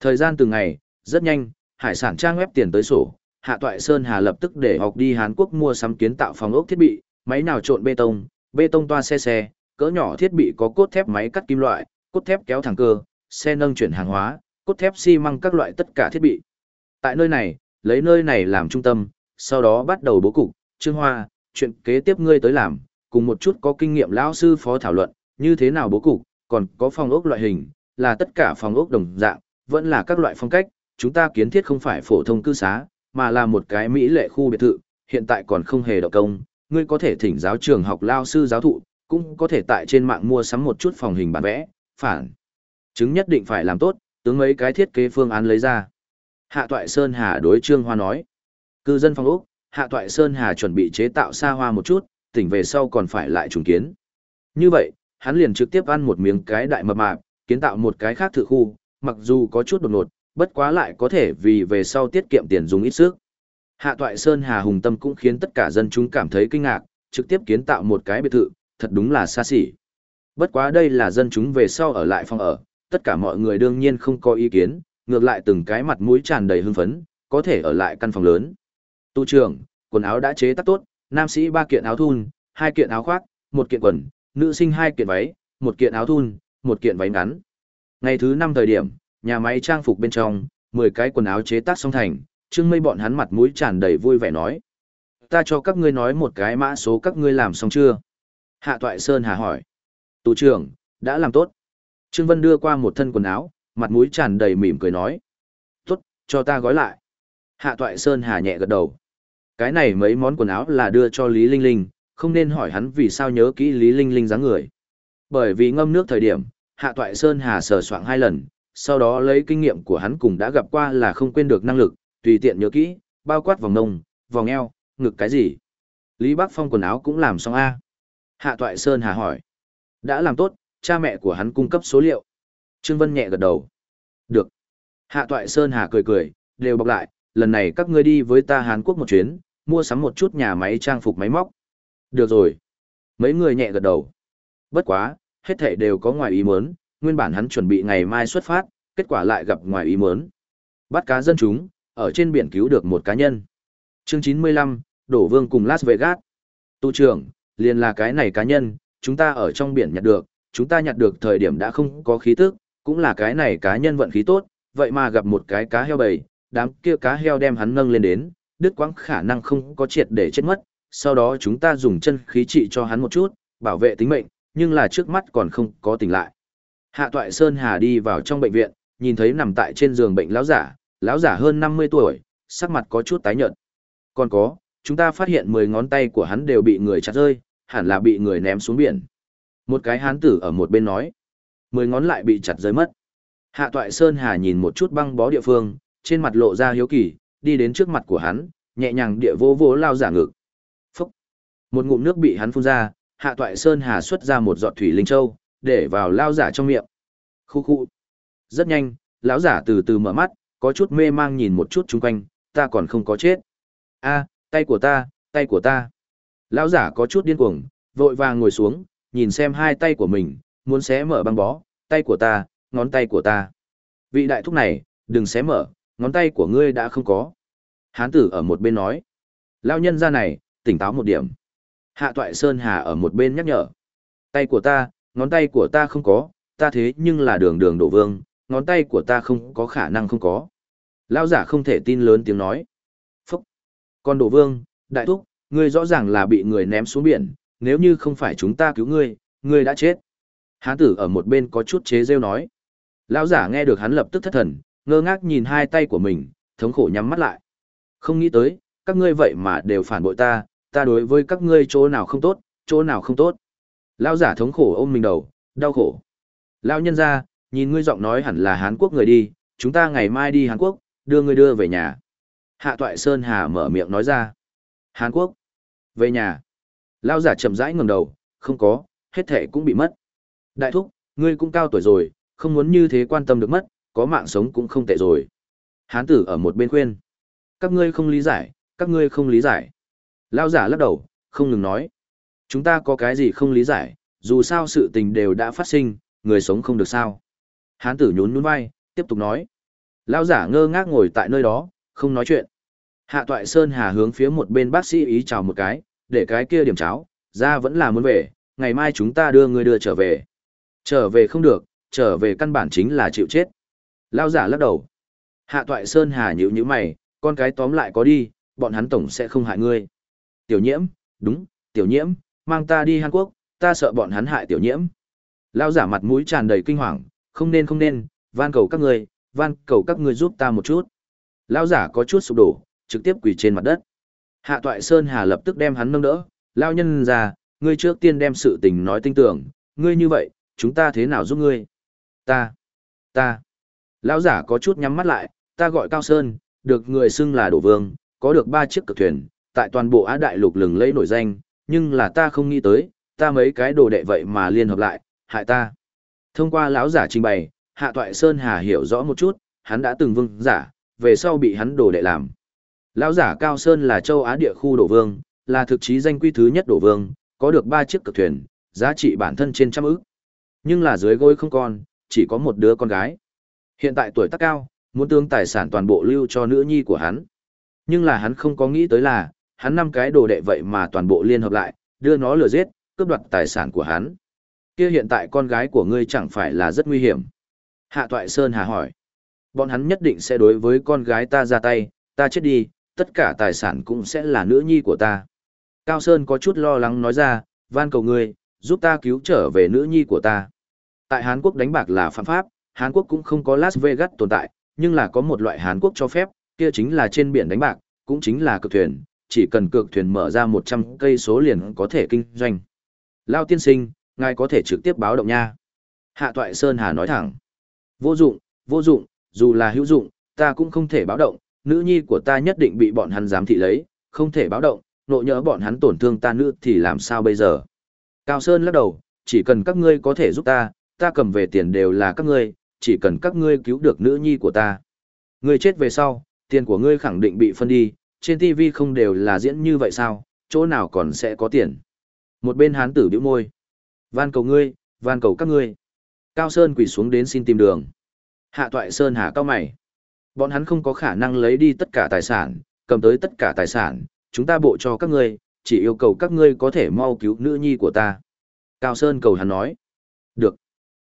Thời gian từng ngày, rất nhanh, hải sản trang web tiền tới sổ, Hạ Toại Sơn Hà lập tức để học đi Hàn Quốc mua sắm kiến tạo phòng ốc thiết bị, máy nào trộn bê tông, bê tông toa xe xe, cỡ nhỏ thiết bị có cốt thép máy cắt kim loại, cốt thép kéo thẳng cơ, xe nâng chuyển hàng hóa, cốt thép xi măng các loại tất cả thiết bị. Tại nơi này, lấy nơi này làm trung tâm, sau đó bắt đầu bố cục, Trương Hoa, chuyện kế tiếp ngươi tới làm, cùng một chút có kinh nghiệm lão sư phó thảo luận, như thế nào bố cục, còn có phòng ốc loại hình, là tất cả phòng ốc đồng dạng, vẫn là các loại phong cách, chúng ta kiến thiết không phải phổ thông cư xá, mà là một cái mỹ lệ khu biệt thự, hiện tại còn không hề động công, ngươi có thể thỉnh giáo trường học lao sư giáo thụ, cũng có thể tại trên mạng mua sắm một chút phòng hình bản vẽ, phản. Chứng nhất định phải làm tốt, tướng mấy cái thiết kế phương án lấy ra. Hạ Toại Sơn Hà đối Trương Hoa nói. Cư dân phòng ốc, Hạ Toại Sơn Hà chuẩn bị chế tạo xa hoa một chút, tỉnh về sau còn phải lại trùng kiến. Như vậy, hắn liền trực tiếp ăn một miếng cái đại mập mạp, kiến tạo một cái khác thự khu, mặc dù có chút đột ngột, bất quá lại có thể vì về sau tiết kiệm tiền dùng ít sức. Hạ Toại Sơn Hà Hùng Tâm cũng khiến tất cả dân chúng cảm thấy kinh ngạc, trực tiếp kiến tạo một cái biệt thự, thật đúng là xa xỉ. Bất quá đây là dân chúng về sau ở lại phòng ở, tất cả mọi người đương nhiên không có ý kiến, ngược lại từng cái mặt mũi tràn đầy hưng phấn, có thể ở lại căn phòng lớn. Tu trưởng, quần áo đã chế tác tốt, nam sĩ ba kiện áo thun, hai kiện áo khoác, một kiện quần, nữ sinh hai kiện váy, một kiện áo thun, một kiện váy ngắn. Ngày thứ năm thời điểm, nhà máy trang phục bên trong, 10 cái quần áo chế tác xong thành, Trương Mây bọn hắn mặt mũi tràn đầy vui vẻ nói: "Ta cho các ngươi nói một cái mã số các ngươi làm xong chưa?" Hạ Toại Sơn hà hỏi. "Tù trưởng, đã làm tốt." Trương Vân đưa qua một thân quần áo, mặt mũi tràn đầy mỉm cười nói: "Tốt, cho ta gói lại." Hạ Toại Sơn hà nhẹ gật đầu. Cái này mấy món quần áo là đưa cho Lý Linh Linh, không nên hỏi hắn vì sao nhớ kỹ Lý Linh Linh dáng người. Bởi vì ngâm nước thời điểm, Hạ Toại Sơn Hà sờ soạng hai lần, sau đó lấy kinh nghiệm của hắn cùng đã gặp qua là không quên được năng lực, tùy tiện nhớ kỹ, bao quát vòng nông, vòng eo, ngực cái gì. Lý Bắc Phong quần áo cũng làm xong A. Hạ Toại Sơn Hà hỏi. Đã làm tốt, cha mẹ của hắn cung cấp số liệu. Trương Vân nhẹ gật đầu. Được. Hạ Toại Sơn Hà cười cười, đều bọc lại, lần này các ngươi đi với ta Hàn Quốc một chuyến, mua sắm một chút nhà máy trang phục máy móc. Được rồi. Mấy người nhẹ gật đầu. Bất quá, hết thảy đều có ngoài ý muốn, nguyên bản hắn chuẩn bị ngày mai xuất phát, kết quả lại gặp ngoài ý muốn. Bắt cá dân chúng, ở trên biển cứu được một cá nhân. Chương 95, Đổ Vương cùng Las Vegas. Tu trưởng, liền là cái này cá nhân, chúng ta ở trong biển nhặt được, chúng ta nhặt được thời điểm đã không có khí tức, cũng là cái này cá nhân vận khí tốt, vậy mà gặp một cái cá heo bầy, đám kia cá heo đem hắn nâng lên đến, đứt quãng khả năng không có triệt để chết mất, sau đó chúng ta dùng chân khí trị cho hắn một chút, bảo vệ tính mệnh, nhưng là trước mắt còn không có tỉnh lại. Hạ Toại Sơn Hà đi vào trong bệnh viện, nhìn thấy nằm tại trên giường bệnh lão giả, lão giả hơn 50 tuổi, sắc mặt có chút tái nhợt. Còn có, chúng ta phát hiện 10 ngón tay của hắn đều bị người chặt rơi, hẳn là bị người ném xuống biển. Một cái hán tử ở một bên nói, 10 ngón lại bị chặt rơi mất. Hạ Toại Sơn Hà nhìn một chút băng bó địa phương, trên mặt lộ ra hiếu kỳ, đi đến trước mặt của hắn, nhẹ nhàng địa vô vô lao giả ngực. Phúc! Một ngụm nước bị hắn phun ra, Hạ Toại Sơn Hà xuất ra một giọt thủy linh châu, để vào lao giả trong miệng. Khu khu. Rất nhanh, lão giả từ từ mở mắt, có chút mê mang nhìn một chút chung quanh, ta còn không có chết. A, tay của ta, tay của ta. Lão giả có chút điên cuồng, vội vàng ngồi xuống, nhìn xem hai tay của mình, muốn xé mở băng bó, tay của ta, ngón tay của ta. Vị đại thúc này, đừng xé mở, ngón tay của ngươi đã không có. Hán tử ở một bên nói. Lão nhân ra này, tỉnh táo một điểm. Hạ toại Sơn Hà ở một bên nhắc nhở. Tay của ta, ngón tay của ta không có, ta thế nhưng là đường đường đổ vương, ngón tay của ta không có khả năng không có. Lão giả không thể tin lớn tiếng nói. Phúc! Con đổ vương, đại thúc, ngươi rõ ràng là bị người ném xuống biển, nếu như không phải chúng ta cứu ngươi, ngươi đã chết. Hán tử ở một bên có chút chế rêu nói. Lão giả nghe được hắn lập tức thất thần, ngơ ngác nhìn hai tay của mình, thống khổ nhắm mắt lại. Không nghĩ tới, các ngươi vậy mà đều phản bội ta, ta đối với các ngươi chỗ nào không tốt, chỗ nào không tốt. Lão giả thống khổ ôm mình đầu, đau khổ. Lão nhân ra, nhìn ngươi giọng nói hẳn là Hán Quốc người đi, chúng ta ngày mai đi Hàn Quốc, đưa ngươi đưa về nhà. Hạ Toại Sơn Hà mở miệng nói ra. Hàn Quốc. Về nhà. Lão giả chậm rãi ngẩng đầu, không có, hết thể cũng bị mất. Đại thúc, ngươi cũng cao tuổi rồi, không muốn như thế quan tâm được mất, có mạng sống cũng không tệ rồi. Hán tử ở một bên khuyên. Các ngươi không lý giải, các ngươi không lý giải. Lao giả lắc đầu, không ngừng nói. Chúng ta có cái gì không lý giải, dù sao sự tình đều đã phát sinh, người sống không được sao. Hán tử nhún nhún vai, tiếp tục nói. Lao giả ngơ ngác ngồi tại nơi đó, không nói chuyện. Hạ toại Sơn Hà hướng phía một bên bác sĩ ý chào một cái, để cái kia điểm cháo, ra vẫn là muốn về, ngày mai chúng ta đưa người đưa trở về. Trở về không được, trở về căn bản chính là chịu chết. Lao giả lắc đầu. Hạ toại Sơn Hà nhíu nhíu mày, con cái tóm lại có đi, bọn hắn tổng sẽ không hại ngươi. Tiểu nhiễm, đúng, tiểu nhiễm, mang ta đi Hàn Quốc, ta sợ bọn hắn hại tiểu nhiễm. Lao giả mặt mũi tràn đầy kinh hoàng, không nên không nên, van cầu các người, van cầu các người giúp ta một chút. Lao giả có chút sụp đổ, trực tiếp quỳ trên mặt đất. Hạ toại Sơn Hà lập tức đem hắn nâng đỡ, lao nhân già, ngươi trước tiên đem sự tình nói tinh tưởng, ngươi như vậy, chúng ta thế nào giúp ngươi? Ta, ta. Lão giả có chút nhắm mắt lại, ta gọi Cao Sơn, được người xưng là đổ vương, có được ba chiếc cực thuyền, tại toàn bộ Á Đại Lục lừng lẫy nổi danh, nhưng là ta không nghĩ tới, ta mấy cái đồ đệ vậy mà liên hợp lại, hại ta. Thông qua lão giả trình bày, Hạ Toại Sơn Hà hiểu rõ một chút, hắn đã từng vương giả, về sau bị hắn đồ đệ làm. Lão giả Cao Sơn là châu Á địa khu đổ vương, là thực chí danh quy thứ nhất đổ vương, có được ba chiếc cực thuyền, giá trị bản thân trên trăm ức. Nhưng là dưới gối không con, chỉ có một đứa con gái. Hiện tại tuổi tác cao, muốn tương tài sản toàn bộ lưu cho nữ nhi của hắn. Nhưng là hắn không có nghĩ tới là, hắn năm cái đồ đệ vậy mà toàn bộ liên hợp lại, đưa nó lừa giết, cướp đoạt tài sản của hắn. Kia hiện tại con gái của ngươi chẳng phải là rất nguy hiểm. Hạ Toại Sơn hà hỏi. Bọn hắn nhất định sẽ đối với con gái ta ra tay, ta chết đi, tất cả tài sản cũng sẽ là nữ nhi của ta. Cao Sơn có chút lo lắng nói ra, van cầu ngươi, giúp ta cứu trở về nữ nhi của ta. Tại Hàn Quốc đánh bạc là phạm pháp, Hàn Quốc cũng không có Las Vegas tồn tại, nhưng là có một loại Hàn Quốc cho phép, kia chính là trên biển đánh bạc, cũng chính là cực thuyền, chỉ cần cược thuyền mở ra 100 cây số liền có thể kinh doanh. Lao tiên sinh, ngài có thể trực tiếp báo động nha. Hạ Toại Sơn Hà nói thẳng. Vô dụng, vô dụng, dù là hữu dụng, ta cũng không thể báo động, nữ nhi của ta nhất định bị bọn hắn giám thị lấy, không thể báo động, nộ nhỡ bọn hắn tổn thương ta nữ thì làm sao bây giờ. Cao Sơn lắc đầu, chỉ cần các ngươi có thể giúp ta, ta cầm về tiền đều là các ngươi, chỉ cần các ngươi cứu được nữ nhi của ta. Ngươi chết về sau, tiền của ngươi khẳng định bị phân đi, trên TV không đều là diễn như vậy sao, chỗ nào còn sẽ có tiền. Một bên hán tử bĩu môi. Van cầu ngươi, van cầu các ngươi. Cao Sơn quỳ xuống đến xin tìm đường. Hạ toại Sơn hạ cao mày. Bọn hắn không có khả năng lấy đi tất cả tài sản, cầm tới tất cả tài sản, chúng ta bộ cho các ngươi, chỉ yêu cầu các ngươi có thể mau cứu nữ nhi của ta. Cao Sơn cầu hắn nói. Được.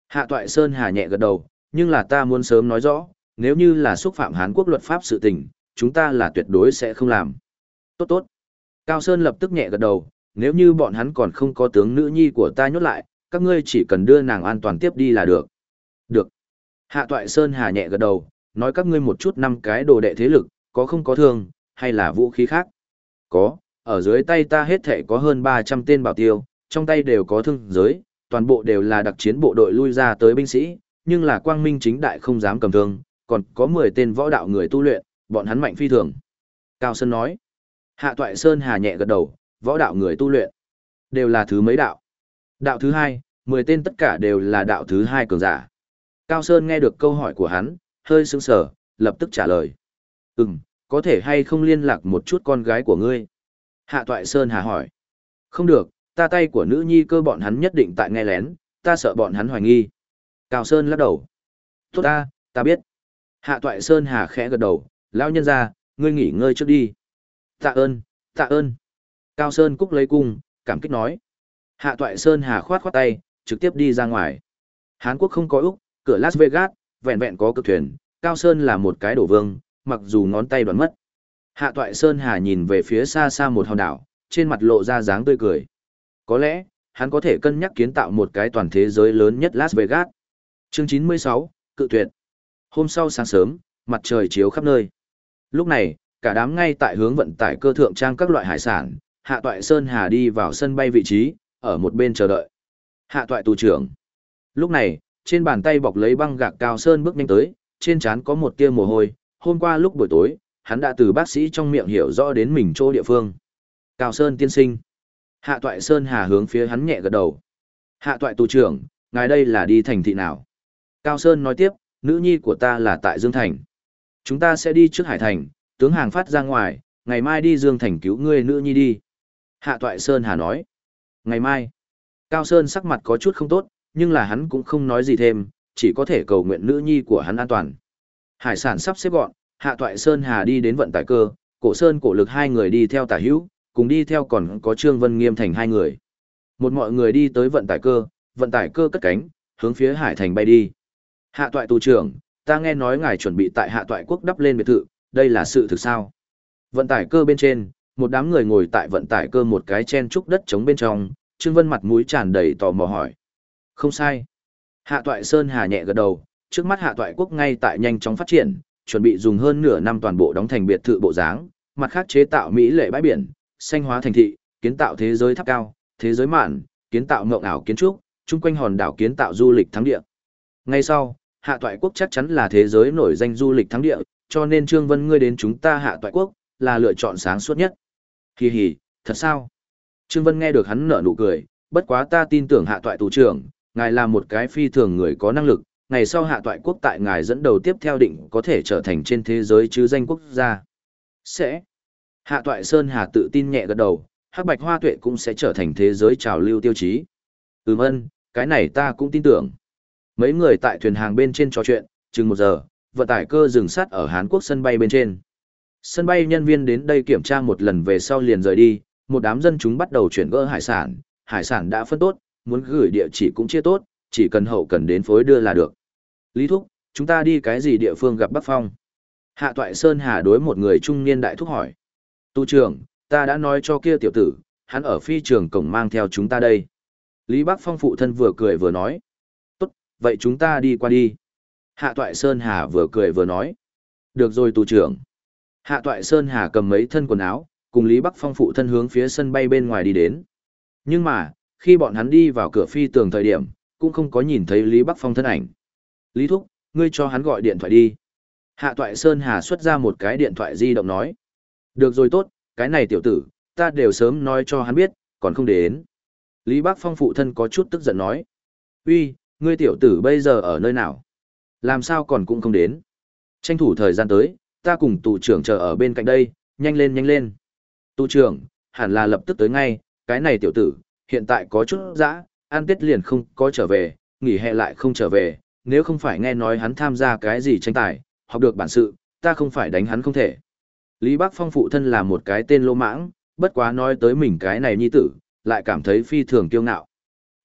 Hạ Toại Sơn hà nhẹ gật đầu, nhưng là ta muốn sớm nói rõ, nếu như là xúc phạm Hán quốc luật pháp sự tình, chúng ta là tuyệt đối sẽ không làm. Tốt tốt. Cao Sơn lập tức nhẹ gật đầu, nếu như bọn hắn còn không có tướng nữ nhi của ta nhốt lại, các ngươi chỉ cần đưa nàng an toàn tiếp đi là được. Được. Hạ Toại Sơn hà nhẹ gật đầu, nói các ngươi một chút năm cái đồ đệ thế lực, có không có thương, hay là vũ khí khác. Có, ở dưới tay ta hết thể có hơn 300 tên bảo tiêu, trong tay đều có thương giới, toàn bộ đều là đặc chiến bộ đội lui ra tới binh sĩ, nhưng là quang minh chính đại không dám cầm thương, còn có 10 tên võ đạo người tu luyện, bọn hắn mạnh phi thường. Cao Sơn nói, Hạ Toại Sơn hà nhẹ gật đầu, võ đạo người tu luyện, đều là thứ mấy đạo. Đạo thứ hai, 10 tên tất cả đều là đạo thứ hai cường giả. Cao Sơn nghe được câu hỏi của hắn, hơi sững sờ, lập tức trả lời. Ừm, có thể hay không liên lạc một chút con gái của ngươi? Hạ Toại Sơn hà hỏi. Không được, ta tay của nữ nhi cơ bọn hắn nhất định tại nghe lén, ta sợ bọn hắn hoài nghi. Cao Sơn lắc đầu. Tốt ta, ta biết. Hạ Toại Sơn hà khẽ gật đầu, lão nhân ra, ngươi nghỉ ngơi trước đi. Tạ ơn, tạ ơn. Cao Sơn cúc lấy cung, cảm kích nói. Hạ Toại Sơn hà khoát khoát tay, trực tiếp đi ra ngoài. Hán Quốc không có Úc, cửa Las Vegas, vẹn vẹn có cực thuyền, Cao Sơn là một cái đổ vương, mặc dù ngón tay đoán mất. Hạ Toại Sơn hà nhìn về phía xa xa một hòn đảo, trên mặt lộ ra dáng tươi cười. Có lẽ, hắn có thể cân nhắc kiến tạo một cái toàn thế giới lớn nhất Las Vegas. Chương 96, cự tuyệt. Hôm sau sáng sớm, mặt trời chiếu khắp nơi. Lúc này, cả đám ngay tại hướng vận tải cơ thượng trang các loại hải sản, Hạ Toại Sơn Hà đi vào sân bay vị trí, ở một bên chờ đợi. Hạ Toại tù trưởng. Lúc này, trên bàn tay bọc lấy băng gạc Cao Sơn bước nhanh tới, trên trán có một tia mồ hôi, hôm qua lúc buổi tối, hắn đã từ bác sĩ trong miệng hiểu rõ đến mình chỗ địa phương. Cao Sơn tiên sinh. Hạ Toại Sơn Hà hướng phía hắn nhẹ gật đầu. Hạ Toại tù trưởng, ngài đây là đi thành thị nào? Cao Sơn nói tiếp, nữ nhi của ta là tại Dương Thành. Chúng ta sẽ đi trước Hải Thành, tướng hàng phát ra ngoài, ngày mai đi Dương Thành cứu ngươi nữ nhi đi. Hạ Toại Sơn Hà nói. Ngày mai. Cao Sơn sắc mặt có chút không tốt, nhưng là hắn cũng không nói gì thêm, chỉ có thể cầu nguyện nữ nhi của hắn an toàn. Hải sản sắp xếp gọn, Hạ Toại Sơn Hà đi đến vận tải cơ, Cổ Sơn cổ lực hai người đi theo tả hữu, cùng đi theo còn có Trương Vân Nghiêm thành hai người. Một mọi người đi tới vận tải cơ, vận tải cơ cất cánh, hướng phía Hải Thành bay đi. Hạ Toại tù trưởng, ta nghe nói ngài chuẩn bị tại Hạ Toại quốc đắp lên biệt thự, đây là sự thực sao? Vận tải cơ bên trên, một đám người ngồi tại vận tải cơ một cái chen trúc đất trống bên trong, Trương Vân mặt mũi tràn đầy tò mò hỏi. Không sai. Hạ Toại Sơn Hà nhẹ gật đầu, trước mắt Hạ Toại quốc ngay tại nhanh chóng phát triển, chuẩn bị dùng hơn nửa năm toàn bộ đóng thành biệt thự bộ dáng, mặt khác chế tạo mỹ lệ bãi biển, xanh hóa thành thị, kiến tạo thế giới tháp cao, thế giới mạn, kiến tạo ngộng ảo kiến trúc, chung quanh hòn đảo kiến tạo du lịch thắng địa. Ngay sau, Hạ Toại quốc chắc chắn là thế giới nổi danh du lịch thắng địa, cho nên Trương Vân ngươi đến chúng ta Hạ Toại quốc là lựa chọn sáng suốt nhất. Kỳ hỉ, thật sao? Trương Vân nghe được hắn nở nụ cười, bất quá ta tin tưởng Hạ Toại tù trưởng, ngài là một cái phi thường người có năng lực, ngày sau hạ toại quốc tại ngài dẫn đầu tiếp theo định có thể trở thành trên thế giới chứ danh quốc gia. Sẽ. Hạ toại Sơn Hà tự tin nhẹ gật đầu, hắc bạch hoa tuệ cũng sẽ trở thành thế giới trào lưu tiêu chí. Ừm ân, cái này ta cũng tin tưởng. Mấy người tại thuyền hàng bên trên trò chuyện, chừng một giờ, vận tải cơ dừng sát ở Hàn Quốc sân bay bên trên. Sân bay nhân viên đến đây kiểm tra một lần về sau liền rời đi, một đám dân chúng bắt đầu chuyển gỡ hải sản, hải sản đã phân tốt, muốn gửi địa chỉ cũng chia tốt, chỉ cần hậu cần đến phối đưa là được. Lý Thúc, chúng ta đi cái gì địa phương gặp Bắc Phong? Hạ Toại Sơn Hà đối một người trung niên đại thúc hỏi. Tu trưởng, ta đã nói cho kia tiểu tử, hắn ở phi trường cổng mang theo chúng ta đây. Lý Bắc Phong phụ thân vừa cười vừa nói. Vậy chúng ta đi qua đi. Hạ Toại Sơn Hà vừa cười vừa nói. Được rồi tù trưởng. Hạ Toại Sơn Hà cầm mấy thân quần áo, cùng Lý Bắc Phong phụ thân hướng phía sân bay bên ngoài đi đến. Nhưng mà, khi bọn hắn đi vào cửa phi tường thời điểm, cũng không có nhìn thấy Lý Bắc Phong thân ảnh. Lý Thúc, ngươi cho hắn gọi điện thoại đi. Hạ Toại Sơn Hà xuất ra một cái điện thoại di động nói. Được rồi tốt, cái này tiểu tử, ta đều sớm nói cho hắn biết, còn không đến. Lý Bắc Phong phụ thân có chút tức giận nói. Uy, ngươi tiểu tử bây giờ ở nơi nào? Làm sao còn cũng không đến? Tranh thủ thời gian tới, ta cùng tụ trưởng chờ ở bên cạnh đây, nhanh lên nhanh lên. Tụ trưởng, hẳn là lập tức tới ngay, cái này tiểu tử, hiện tại có chút dã, an tết liền không có trở về, nghỉ hè lại không trở về, nếu không phải nghe nói hắn tham gia cái gì tranh tài, học được bản sự, ta không phải đánh hắn không thể. Lý Bác Phong phụ thân là một cái tên lô mãng, bất quá nói tới mình cái này nhi tử, lại cảm thấy phi thường kiêu ngạo.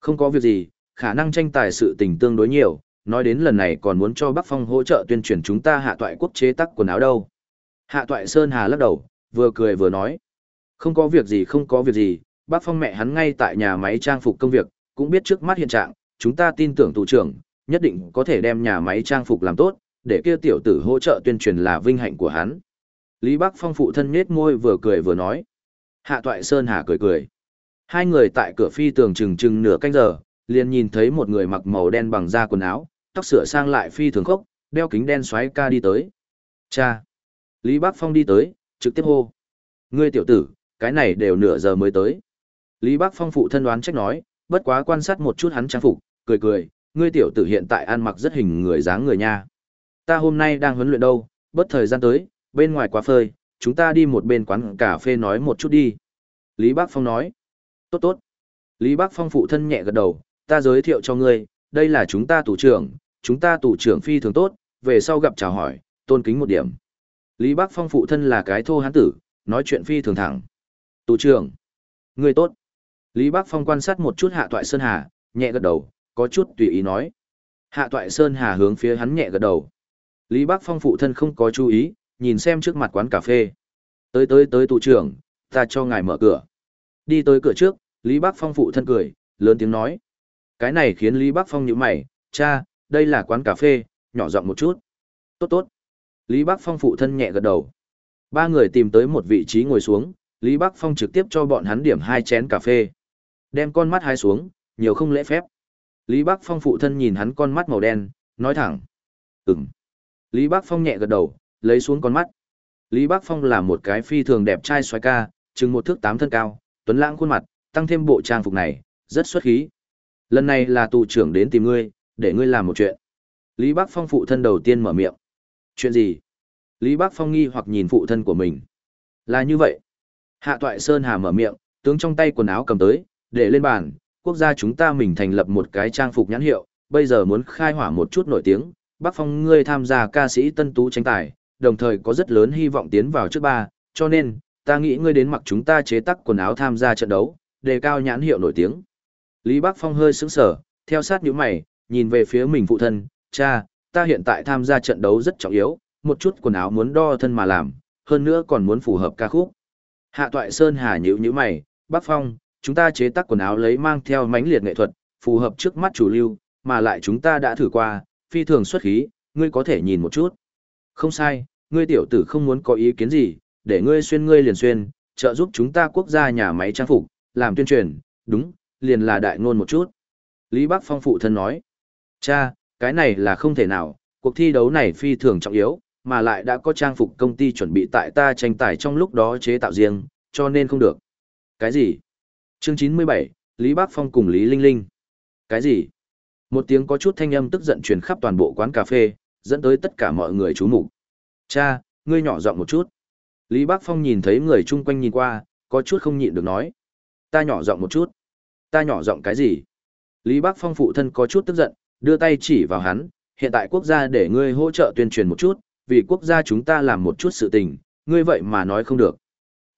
Không có việc gì, khả năng tranh tài sự tình tương đối nhiều, nói đến lần này còn muốn cho Bắc Phong hỗ trợ tuyên truyền chúng ta hạ toại quốc chế tắc quần áo đâu. Hạ toại Sơn Hà lắc đầu, vừa cười vừa nói. Không có việc gì không có việc gì, Bắc Phong mẹ hắn ngay tại nhà máy trang phục công việc, cũng biết trước mắt hiện trạng, chúng ta tin tưởng tù trưởng, nhất định có thể đem nhà máy trang phục làm tốt, để kia tiểu tử hỗ trợ tuyên truyền là vinh hạnh của hắn. Lý Bắc Phong phụ thân nhếch môi vừa cười vừa nói. Hạ Toại Sơn Hà cười cười. Hai người tại cửa phi tường chừng chừng nửa canh giờ, liền nhìn thấy một người mặc màu đen bằng da quần áo, tóc sửa sang lại phi thường khốc, đeo kính đen xoáy ca đi tới. Cha! Lý Bác Phong đi tới, trực tiếp hô. Ngươi tiểu tử, cái này đều nửa giờ mới tới. Lý Bác Phong phụ thân đoán trách nói, bất quá quan sát một chút hắn trang phục, cười cười, ngươi tiểu tử hiện tại ăn mặc rất hình người dáng người nha. Ta hôm nay đang huấn luyện đâu, bất thời gian tới, bên ngoài quá phơi, chúng ta đi một bên quán cà phê nói một chút đi. Lý Bác Phong nói, tốt tốt. Lý Bác Phong phụ thân nhẹ gật đầu, ta giới thiệu cho ngươi, đây là chúng ta tù trưởng, chúng ta tù trưởng phi thường tốt, về sau gặp chào hỏi, tôn kính một điểm. Lý Bắc Phong phụ thân là cái thô hán tử, nói chuyện phi thường thẳng. Tù trưởng, ngươi tốt. Lý Bắc Phong quan sát một chút Hạ Toại Sơn Hà, nhẹ gật đầu, có chút tùy ý nói. Hạ Toại Sơn Hà hướng phía hắn nhẹ gật đầu. Lý Bắc Phong phụ thân không có chú ý, nhìn xem trước mặt quán cà phê. Tới tới tới tụ trưởng, ta cho ngài mở cửa. Đi tới cửa trước, Lý Bắc Phong phụ thân cười, lớn tiếng nói. Cái này khiến Lý Bắc Phong nhíu mày, cha, đây là quán cà phê, nhỏ giọng một chút. Tốt tốt. Lý Bắc Phong phụ thân nhẹ gật đầu. Ba người tìm tới một vị trí ngồi xuống, Lý Bắc Phong trực tiếp cho bọn hắn điểm hai chén cà phê. Đem con mắt hai xuống, nhiều không lễ phép. Lý Bắc Phong phụ thân nhìn hắn con mắt màu đen, nói thẳng. Ừm. Lý Bắc Phong nhẹ gật đầu, lấy xuống con mắt. Lý Bắc Phong là một cái phi thường đẹp trai xoái ca, chừng một thước tám thân cao, tuấn lãng khuôn mặt, tăng thêm bộ trang phục này, rất xuất khí. Lần này là tù trưởng đến tìm ngươi, để ngươi làm một chuyện. Lý Bác Phong phụ thân đầu tiên mở miệng. Chuyện gì? Lý Bác Phong nghi hoặc nhìn phụ thân của mình. Là như vậy. Hạ Toại Sơn Hà mở miệng, tướng trong tay quần áo cầm tới, để lên bàn, quốc gia chúng ta mình thành lập một cái trang phục nhãn hiệu, bây giờ muốn khai hỏa một chút nổi tiếng, Bác Phong ngươi tham gia ca sĩ tân tú tranh tài, đồng thời có rất lớn hy vọng tiến vào trước ba, cho nên, ta nghĩ ngươi đến mặc chúng ta chế tác quần áo tham gia trận đấu, đề cao nhãn hiệu nổi tiếng. Lý Bác Phong hơi sững sờ, theo sát những mày, nhìn về phía mình phụ thân, cha, ta hiện tại tham gia trận đấu rất trọng yếu, một chút quần áo muốn đo thân mà làm, hơn nữa còn muốn phù hợp ca khúc. Hạ Toại Sơn Hà nhíu nhíu mày, Bác Phong, chúng ta chế tác quần áo lấy mang theo mánh liệt nghệ thuật, phù hợp trước mắt chủ lưu, mà lại chúng ta đã thử qua, phi thường xuất khí, ngươi có thể nhìn một chút. Không sai, ngươi tiểu tử không muốn có ý kiến gì, để ngươi xuyên ngươi liền xuyên, trợ giúp chúng ta quốc gia nhà máy trang phục, làm tuyên truyền, đúng, liền là đại ngôn một chút. Lý Bắc Phong phụ thân nói, cha, cái này là không thể nào, cuộc thi đấu này phi thường trọng yếu, mà lại đã có trang phục công ty chuẩn bị tại ta tranh tài trong lúc đó chế tạo riêng, cho nên không được. Cái gì? Chương 97, Lý Bắc Phong cùng Lý Linh Linh. Cái gì? Một tiếng có chút thanh âm tức giận truyền khắp toàn bộ quán cà phê, dẫn tới tất cả mọi người chú mục. Cha, ngươi nhỏ giọng một chút. Lý Bắc Phong nhìn thấy người chung quanh nhìn qua, có chút không nhịn được nói. Ta nhỏ giọng một chút. Ta nhỏ giọng cái gì? Lý Bác Phong phụ thân có chút tức giận, đưa tay chỉ vào hắn. Hiện tại quốc gia để ngươi hỗ trợ tuyên truyền một chút, vì quốc gia chúng ta làm một chút sự tình, ngươi vậy mà nói không được.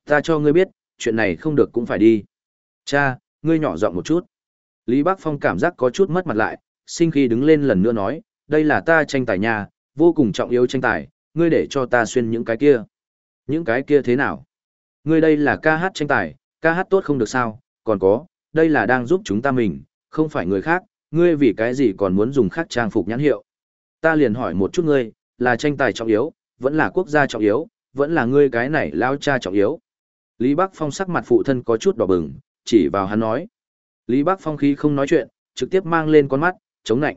Ta cho ngươi biết, chuyện này không được cũng phải đi. Cha, ngươi nhỏ giọng một chút. Lý Bác Phong cảm giác có chút mất mặt lại, sinh khi đứng lên lần nữa nói, đây là ta tranh tài nhà, vô cùng trọng yếu tranh tài, ngươi để cho ta xuyên những cái kia. Những cái kia thế nào? Ngươi đây là ca hát tranh tài, ca hát tốt không được sao, còn có, đây là đang giúp chúng ta mình, không phải người khác, ngươi vì cái gì còn muốn dùng khác trang phục nhãn hiệu. Ta liền hỏi một chút ngươi, là tranh tài trọng yếu, vẫn là quốc gia trọng yếu, vẫn là ngươi cái này lao cha trọng yếu. Lý Bắc Phong sắc mặt phụ thân có chút đỏ bừng, chỉ vào hắn nói. Lý Bắc Phong khí không nói chuyện, trực tiếp mang lên con mắt, chống nạnh.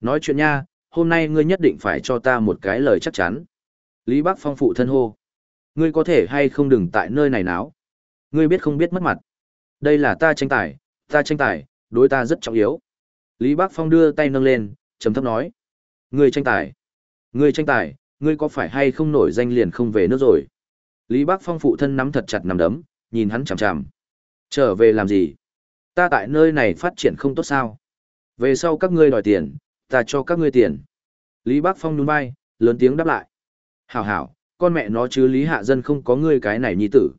Nói chuyện nha, hôm nay ngươi nhất định phải cho ta một cái lời chắc chắn. Lý Bắc Phong phụ thân hô. Ngươi có thể hay không đừng tại nơi này náo. Ngươi biết không biết mất mặt. Đây là ta tranh tài, ta tranh tài, đối ta rất trọng yếu. Lý Bác Phong đưa tay nâng lên, trầm thấp nói. người tranh tài. người tranh tài, ngươi có phải hay không nổi danh liền không về nước rồi. Lý Bác Phong phụ thân nắm thật chặt nắm đấm, nhìn hắn chằm chằm. Trở về làm gì? Ta tại nơi này phát triển không tốt sao? Về sau các ngươi đòi tiền, ta cho các ngươi tiền. Lý Bác Phong nhún vai, lớn tiếng đáp lại. Hảo hảo, con mẹ nó chứ Lý Hạ Dân không có ngươi cái này nhi tử.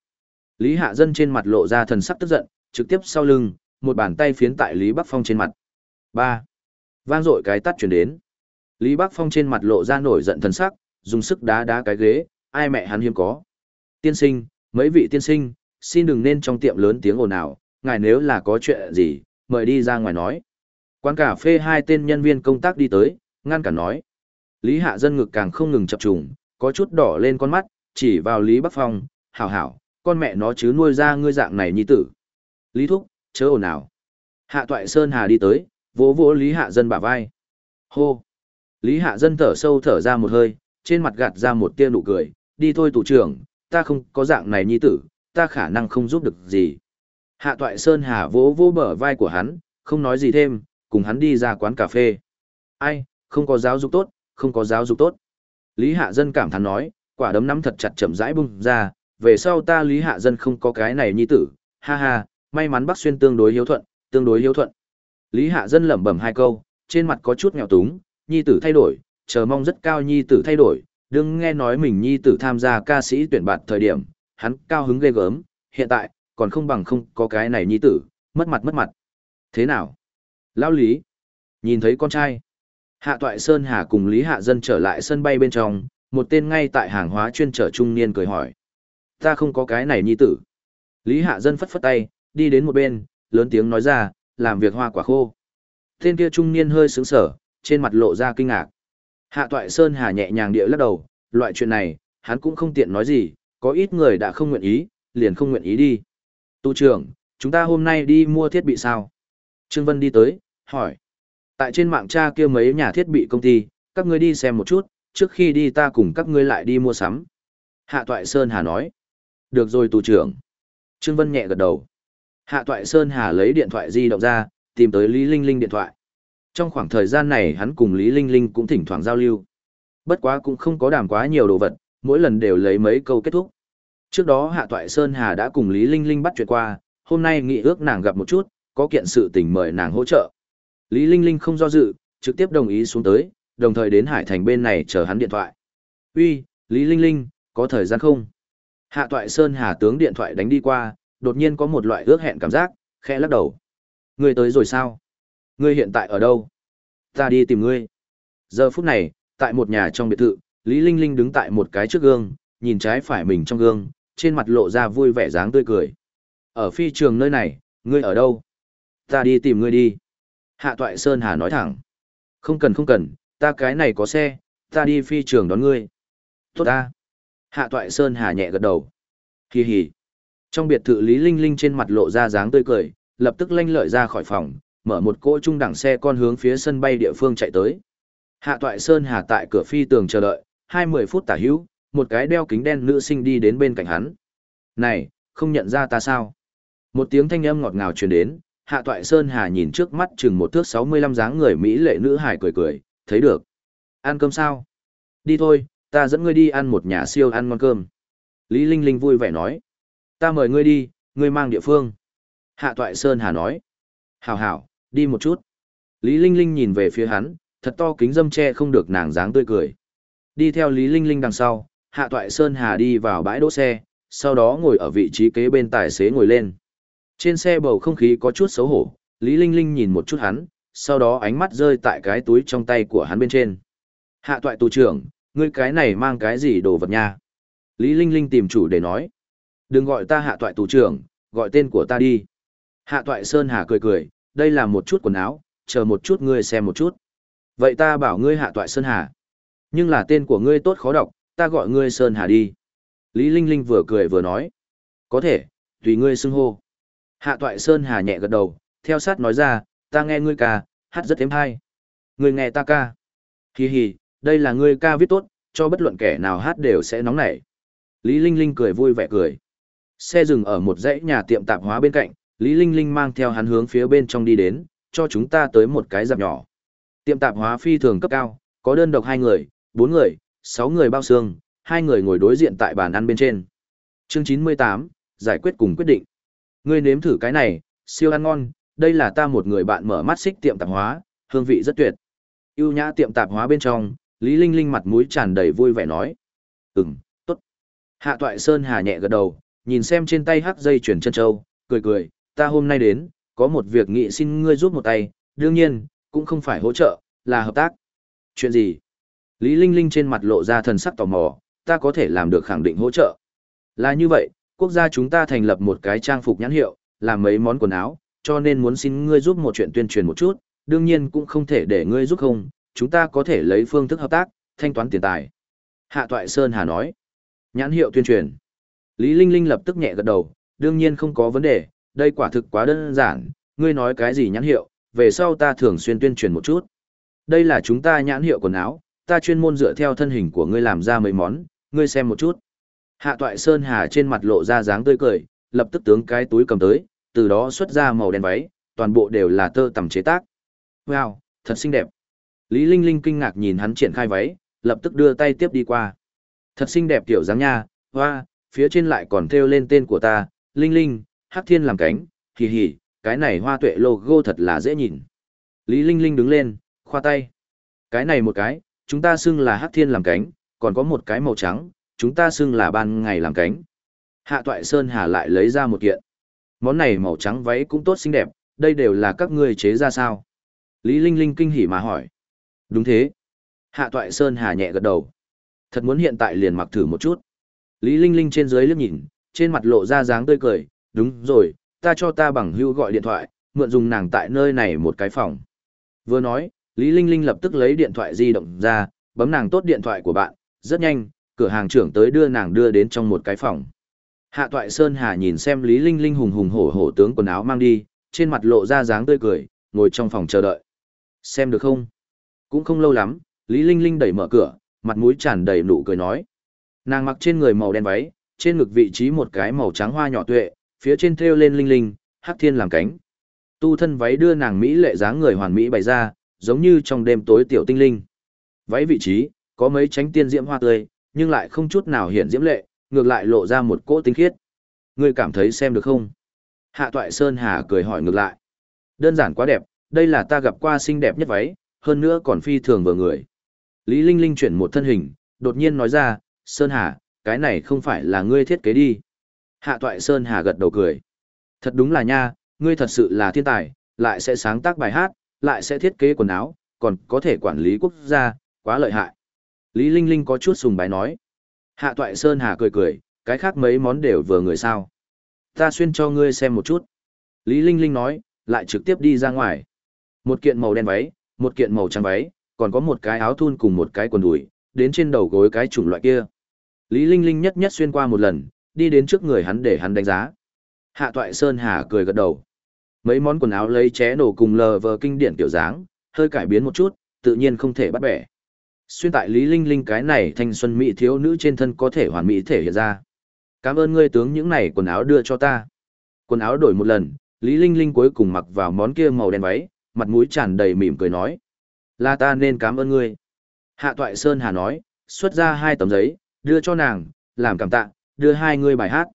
Lý Hạ Dân trên mặt lộ ra thần sắc tức giận, trực tiếp sau lưng, một bàn tay phiến tại Lý Bắc Phong trên mặt. Ba, Vang dội cái tắt chuyển đến. Lý Bắc Phong trên mặt lộ ra nổi giận thần sắc, dùng sức đá đá cái ghế, ai mẹ hắn hiếm có. Tiên sinh, mấy vị tiên sinh, xin đừng nên trong tiệm lớn tiếng ồn ào, ngài nếu là có chuyện gì, mời đi ra ngoài nói. Quán cà phê hai tên nhân viên công tác đi tới, ngăn cản nói. Lý Hạ Dân ngực càng không ngừng chập trùng, có chút đỏ lên con mắt, chỉ vào Lý Bắc Phong, hảo hảo, con mẹ nó chứ nuôi ra ngươi dạng này nhi tử. Lý Thúc, chớ ồn nào Hạ Toại Sơn Hà đi tới, vỗ vỗ Lý Hạ Dân bả vai. Hô. Lý Hạ Dân thở sâu thở ra một hơi, trên mặt gạt ra một tia nụ cười, đi thôi tù trưởng, ta không có dạng này nhi tử, ta khả năng không giúp được gì. Hạ Toại Sơn Hà vỗ vỗ bờ vai của hắn, không nói gì thêm, cùng hắn đi ra quán cà phê. Ai, không có giáo dục tốt, không có giáo dục tốt. Lý Hạ Dân cảm thán nói, quả đấm nắm thật chặt chậm rãi bung ra, về sau ta Lý Hạ Dân không có cái này nhi tử, ha ha, may mắn Bắc Xuyên tương đối hiếu thuận, tương đối hiếu thuận. Lý Hạ Dân lẩm bẩm hai câu, trên mặt có chút nghèo túng, nhi tử thay đổi, chờ mong rất cao nhi tử thay đổi, đừng nghe nói mình nhi tử tham gia ca sĩ tuyển bạt thời điểm, hắn cao hứng ghê gớm, hiện tại, còn không bằng không có cái này nhi tử, mất mặt mất mặt. Thế nào? Lão Lý, nhìn thấy con trai. Hạ Toại Sơn Hà cùng Lý Hạ Dân trở lại sân bay bên trong, một tên ngay tại hàng hóa chuyên trở trung niên cười hỏi. Ta không có cái này nhi tử. Lý Hạ Dân phất phất tay, đi đến một bên, lớn tiếng nói ra, làm việc hoa quả khô. Tên kia trung niên hơi sướng sở, trên mặt lộ ra kinh ngạc. Hạ Toại Sơn Hà nhẹ nhàng địa lắc đầu, loại chuyện này, hắn cũng không tiện nói gì, có ít người đã không nguyện ý, liền không nguyện ý đi. Tu trưởng, chúng ta hôm nay đi mua thiết bị sao? Trương Vân đi tới, hỏi. Tại trên mạng tra kia mấy nhà thiết bị công ty, các ngươi đi xem một chút, trước khi đi ta cùng các ngươi lại đi mua sắm. Hạ Toại Sơn Hà nói. Được rồi tù trưởng. Trương Vân nhẹ gật đầu. Hạ Toại Sơn Hà lấy điện thoại di động ra, tìm tới Lý Linh Linh điện thoại. Trong khoảng thời gian này hắn cùng Lý Linh Linh cũng thỉnh thoảng giao lưu. Bất quá cũng không có đàm quá nhiều đồ vật, mỗi lần đều lấy mấy câu kết thúc. Trước đó Hạ Toại Sơn Hà đã cùng Lý Linh Linh bắt chuyện qua, hôm nay nghị ước nàng gặp một chút, có kiện sự tình mời nàng hỗ trợ. Lý Linh Linh không do dự, trực tiếp đồng ý xuống tới, đồng thời đến Hải Thành bên này chờ hắn điện thoại. Uy, Lý Linh Linh, có thời gian không? Hạ Toại Sơn Hà tướng điện thoại đánh đi qua, đột nhiên có một loại ước hẹn cảm giác, khẽ lắc đầu. Ngươi tới rồi sao? Ngươi hiện tại ở đâu? Ta đi tìm ngươi. Giờ phút này, tại một nhà trong biệt thự, Lý Linh Linh đứng tại một cái trước gương, nhìn trái phải mình trong gương, trên mặt lộ ra vui vẻ dáng tươi cười. Ở phi trường nơi này, ngươi ở đâu? Ta đi tìm ngươi đi. Hạ Toại Sơn Hà nói thẳng. Không cần không cần, ta cái này có xe, ta đi phi trường đón ngươi. Tốt ta. Hạ Toại Sơn Hà nhẹ gật đầu. Hi hi. Trong biệt thự Lý Linh Linh trên mặt lộ ra dáng tươi cười, lập tức lanh lợi ra khỏi phòng, mở một cỗ trung đẳng xe con hướng phía sân bay địa phương chạy tới. Hạ Toại Sơn Hà tại cửa phi tường chờ đợi, hai mươi phút tả hữu, một cái đeo kính đen nữ sinh đi đến bên cạnh hắn. Này, không nhận ra ta sao? Một tiếng thanh âm ngọt ngào truyền đến, Hạ Toại Sơn Hà nhìn trước mắt chừng một thước sáu mươi lăm dáng người Mỹ lệ nữ hài cười cười, thấy được. Ăn cơm sao? Đi thôi, ta dẫn ngươi đi ăn một nhà siêu ăn ngon cơm. Lý Linh Linh vui vẻ nói. Ta mời ngươi đi, ngươi mang địa phương. Hạ Toại Sơn Hà nói. Hảo hảo, đi một chút. Lý Linh Linh nhìn về phía hắn, thật to kính dâm che không được nàng dáng tươi cười. Đi theo Lý Linh Linh đằng sau, Hạ Toại Sơn Hà đi vào bãi đỗ xe, sau đó ngồi ở vị trí kế bên tài xế ngồi lên. Trên xe bầu không khí có chút xấu hổ, Lý Linh Linh nhìn một chút hắn, sau đó ánh mắt rơi tại cái túi trong tay của hắn bên trên. Hạ Toại tù trưởng, ngươi cái này mang cái gì đồ vật nha? Lý Linh Linh tìm chủ để nói. Đừng gọi ta Hạ Toại tù trưởng, gọi tên của ta đi. Hạ Toại Sơn Hà cười cười, đây là một chút quần áo, chờ một chút ngươi xem một chút. Vậy ta bảo ngươi Hạ Toại Sơn Hà. Nhưng là tên của ngươi tốt khó đọc, ta gọi ngươi Sơn Hà đi. Lý Linh Linh vừa cười vừa nói. Có thể, tùy ngươi xưng hô. Hạ Toại Sơn Hà nhẹ gật đầu, theo sát nói ra, ta nghe ngươi ca, hát rất êm hay. Ngươi nghe ta ca. Hi hi, đây là ngươi ca viết tốt, cho bất luận kẻ nào hát đều sẽ nóng nảy. Lý Linh Linh cười vui vẻ cười. Xe dừng ở một dãy nhà tiệm tạp hóa bên cạnh, Lý Linh Linh mang theo hắn hướng phía bên trong đi đến, cho chúng ta tới một cái dạp nhỏ. Tiệm tạp hóa phi thường cấp cao, có đơn độc hai người, bốn người, sáu người bao xương, hai người ngồi đối diện tại bàn ăn bên trên. Chương 98, giải quyết cùng quyết định. Ngươi nếm thử cái này, siêu ăn ngon, đây là ta một người bạn mở mắt xích tiệm tạp hóa, hương vị rất tuyệt. yêu nhã tiệm tạp hóa bên trong, Lý Linh Linh mặt mũi tràn đầy vui vẻ nói. Ừm, tốt. Hạ Toại Sơn hà nhẹ gật đầu, nhìn xem trên tay hắc dây chuyển chân châu, cười cười, ta hôm nay đến, có một việc nghị xin ngươi giúp một tay, đương nhiên, cũng không phải hỗ trợ, là hợp tác. Chuyện gì? Lý Linh Linh trên mặt lộ ra thần sắc tò mò, ta có thể làm được khẳng định hỗ trợ. Là như vậy, quốc gia chúng ta thành lập một cái trang phục nhãn hiệu, làm mấy món quần áo, cho nên muốn xin ngươi giúp một chuyện tuyên truyền một chút, đương nhiên cũng không thể để ngươi giúp không, chúng ta có thể lấy phương thức hợp tác, thanh toán tiền tài. Hạ Toại Sơn Hà nói, nhãn hiệu tuyên truyền. Lý Linh Linh lập tức nhẹ gật đầu, đương nhiên không có vấn đề, đây quả thực quá đơn giản, ngươi nói cái gì nhãn hiệu, về sau ta thường xuyên tuyên truyền một chút. Đây là chúng ta nhãn hiệu quần áo, ta chuyên môn dựa theo thân hình của ngươi làm ra mấy món, ngươi xem một chút. Hạ Toại Sơn Hà trên mặt lộ ra dáng tươi cười, lập tức tướng cái túi cầm tới, từ đó xuất ra màu đen váy, toàn bộ đều là tơ tằm chế tác. Wow, thật xinh đẹp. Lý Linh Linh kinh ngạc nhìn hắn triển khai váy, lập tức đưa tay tiếp đi qua. Thật xinh đẹp tiểu dáng nha, hoa, phía trên lại còn thêu lên tên của ta, Linh Linh, Hắc Thiên làm cánh, hì hì, cái này hoa tuệ logo thật là dễ nhìn. Lý Linh Linh đứng lên, khoa tay. Cái này một cái, chúng ta xưng là Hắc Thiên làm cánh, còn có một cái màu trắng, chúng ta xưng là ban ngày làm cánh. Hạ Toại Sơn Hà lại lấy ra một kiện. Món này màu trắng váy cũng tốt xinh đẹp, đây đều là các ngươi chế ra sao? Lý Linh Linh kinh hỉ mà hỏi. Đúng thế. Hạ Toại Sơn Hà nhẹ gật đầu. Thật muốn hiện tại liền mặc thử một chút. Lý Linh Linh trên dưới liếc nhìn, trên mặt lộ ra dáng tươi cười, đúng rồi, ta cho ta bằng hưu gọi điện thoại, mượn dùng nàng tại nơi này một cái phòng. Vừa nói, Lý Linh Linh lập tức lấy điện thoại di động ra, bấm nàng tốt điện thoại của bạn, rất nhanh, cửa hàng trưởng tới đưa nàng đưa đến trong một cái phòng. Hạ Toại Sơn Hà nhìn xem Lý Linh Linh hùng hùng hổ hổ tướng quần áo mang đi, trên mặt lộ ra dáng tươi cười, ngồi trong phòng chờ đợi. Xem được không? Cũng không lâu lắm, Lý Linh Linh đẩy mở cửa, mặt mũi tràn đầy nụ cười nói. Nàng mặc trên người màu đen váy, trên ngực vị trí một cái màu trắng hoa nhỏ tuệ, phía trên thêu lên linh linh, hắc thiên làm cánh. Tu thân váy đưa nàng mỹ lệ dáng người hoàn mỹ bày ra, giống như trong đêm tối tiểu tinh linh. Váy vị trí, có mấy tránh tiên diễm hoa tươi, nhưng lại không chút nào hiện diễm lệ, ngược lại lộ ra một cỗ tinh khiết. Ngươi cảm thấy xem được không? Hạ Toại Sơn Hà cười hỏi ngược lại. Đơn giản quá đẹp, đây là ta gặp qua xinh đẹp nhất váy, hơn nữa còn phi thường vừa người. Lý Linh Linh chuyển một thân hình, đột nhiên nói ra, Sơn Hà, cái này không phải là ngươi thiết kế đi. Hạ Toại Sơn Hà gật đầu cười. Thật đúng là nha, ngươi thật sự là thiên tài, lại sẽ sáng tác bài hát, lại sẽ thiết kế quần áo, còn có thể quản lý quốc gia, quá lợi hại. Lý Linh Linh có chút sùng bái nói. Hạ Toại Sơn Hà cười cười, cái khác mấy món đều vừa người sao. Ta xuyên cho ngươi xem một chút. Lý Linh Linh nói, lại trực tiếp đi ra ngoài. Một kiện màu đen váy, một kiện màu trắng váy, còn có một cái áo thun cùng một cái quần đùi, đến trên đầu gối cái chủng loại kia. Lý Linh Linh nhất nhất xuyên qua một lần, đi đến trước người hắn để hắn đánh giá. Hạ Toại Sơn Hà cười gật đầu. Mấy món quần áo lấy ché nổ cùng lờ vờ kinh điển tiểu dáng, hơi cải biến một chút, tự nhiên không thể bắt bẻ. Xuyên tại Lý Linh Linh cái này thanh xuân mỹ thiếu nữ trên thân có thể hoàn mỹ thể hiện ra. Cảm ơn ngươi tướng những này quần áo đưa cho ta. Quần áo đổi một lần, Lý Linh Linh cuối cùng mặc vào món kia màu đen váy, mặt mũi tràn đầy mỉm cười nói. Là ta nên cảm ơn ngươi. Hạ Toại Sơn Hà nói, xuất ra hai tấm giấy, đưa cho nàng, làm cảm tạ, đưa hai ngươi bài hát.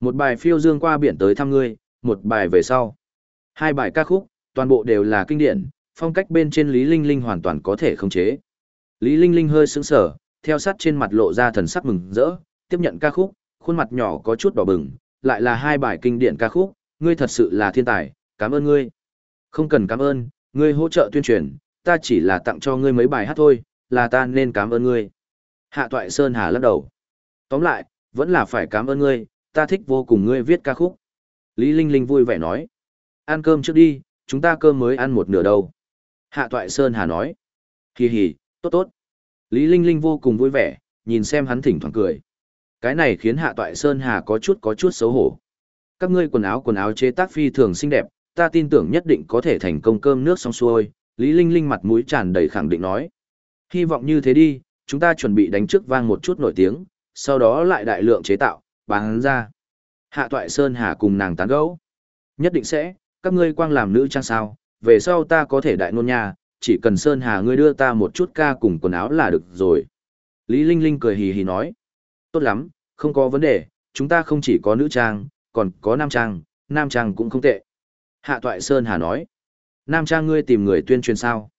Một bài phiêu dương qua biển tới thăm ngươi, một bài về sau. Hai bài ca khúc, toàn bộ đều là kinh điển, phong cách bên trên Lý Linh Linh hoàn toàn có thể khống chế. Lý Linh Linh hơi sững sờ, theo sát trên mặt lộ ra thần sắc mừng rỡ, tiếp nhận ca khúc, khuôn mặt nhỏ có chút đỏ bừng, lại là hai bài kinh điển ca khúc, ngươi thật sự là thiên tài, cảm ơn ngươi. Không cần cảm ơn, ngươi hỗ trợ tuyên truyền, ta chỉ là tặng cho ngươi mấy bài hát thôi, là ta nên cảm ơn ngươi. Hạ Toại Sơn Hà lắc đầu. Tóm lại, vẫn là phải cảm ơn ngươi, ta thích vô cùng ngươi viết ca khúc. Lý Linh Linh vui vẻ nói. Ăn cơm trước đi, chúng ta cơm mới ăn một nửa đâu. Hạ Toại Sơn Hà nói. kỳ hì, tốt tốt. Lý Linh Linh vô cùng vui vẻ, nhìn xem hắn thỉnh thoảng cười. Cái này khiến Hạ Toại Sơn Hà có chút có chút xấu hổ. Các ngươi quần áo quần áo chế tác phi thường xinh đẹp, ta tin tưởng nhất định có thể thành công cơm nước xong xuôi. Lý Linh Linh mặt mũi tràn đầy khẳng định nói. Hy vọng như thế đi, chúng ta chuẩn bị đánh trước vang một chút nổi tiếng, sau đó lại đại lượng chế tạo, bán ra. Hạ Toại Sơn Hà cùng nàng tán gẫu. Nhất định sẽ, các ngươi quang làm nữ trang sao, về sau ta có thể đại nôn nha, chỉ cần Sơn Hà ngươi đưa ta một chút ca cùng quần áo là được rồi. Lý Linh Linh cười hì hì nói. Tốt lắm, không có vấn đề, chúng ta không chỉ có nữ trang, còn có nam trang, nam trang cũng không tệ. Hạ Toại Sơn Hà nói. Nam trang ngươi tìm người tuyên truyền sao?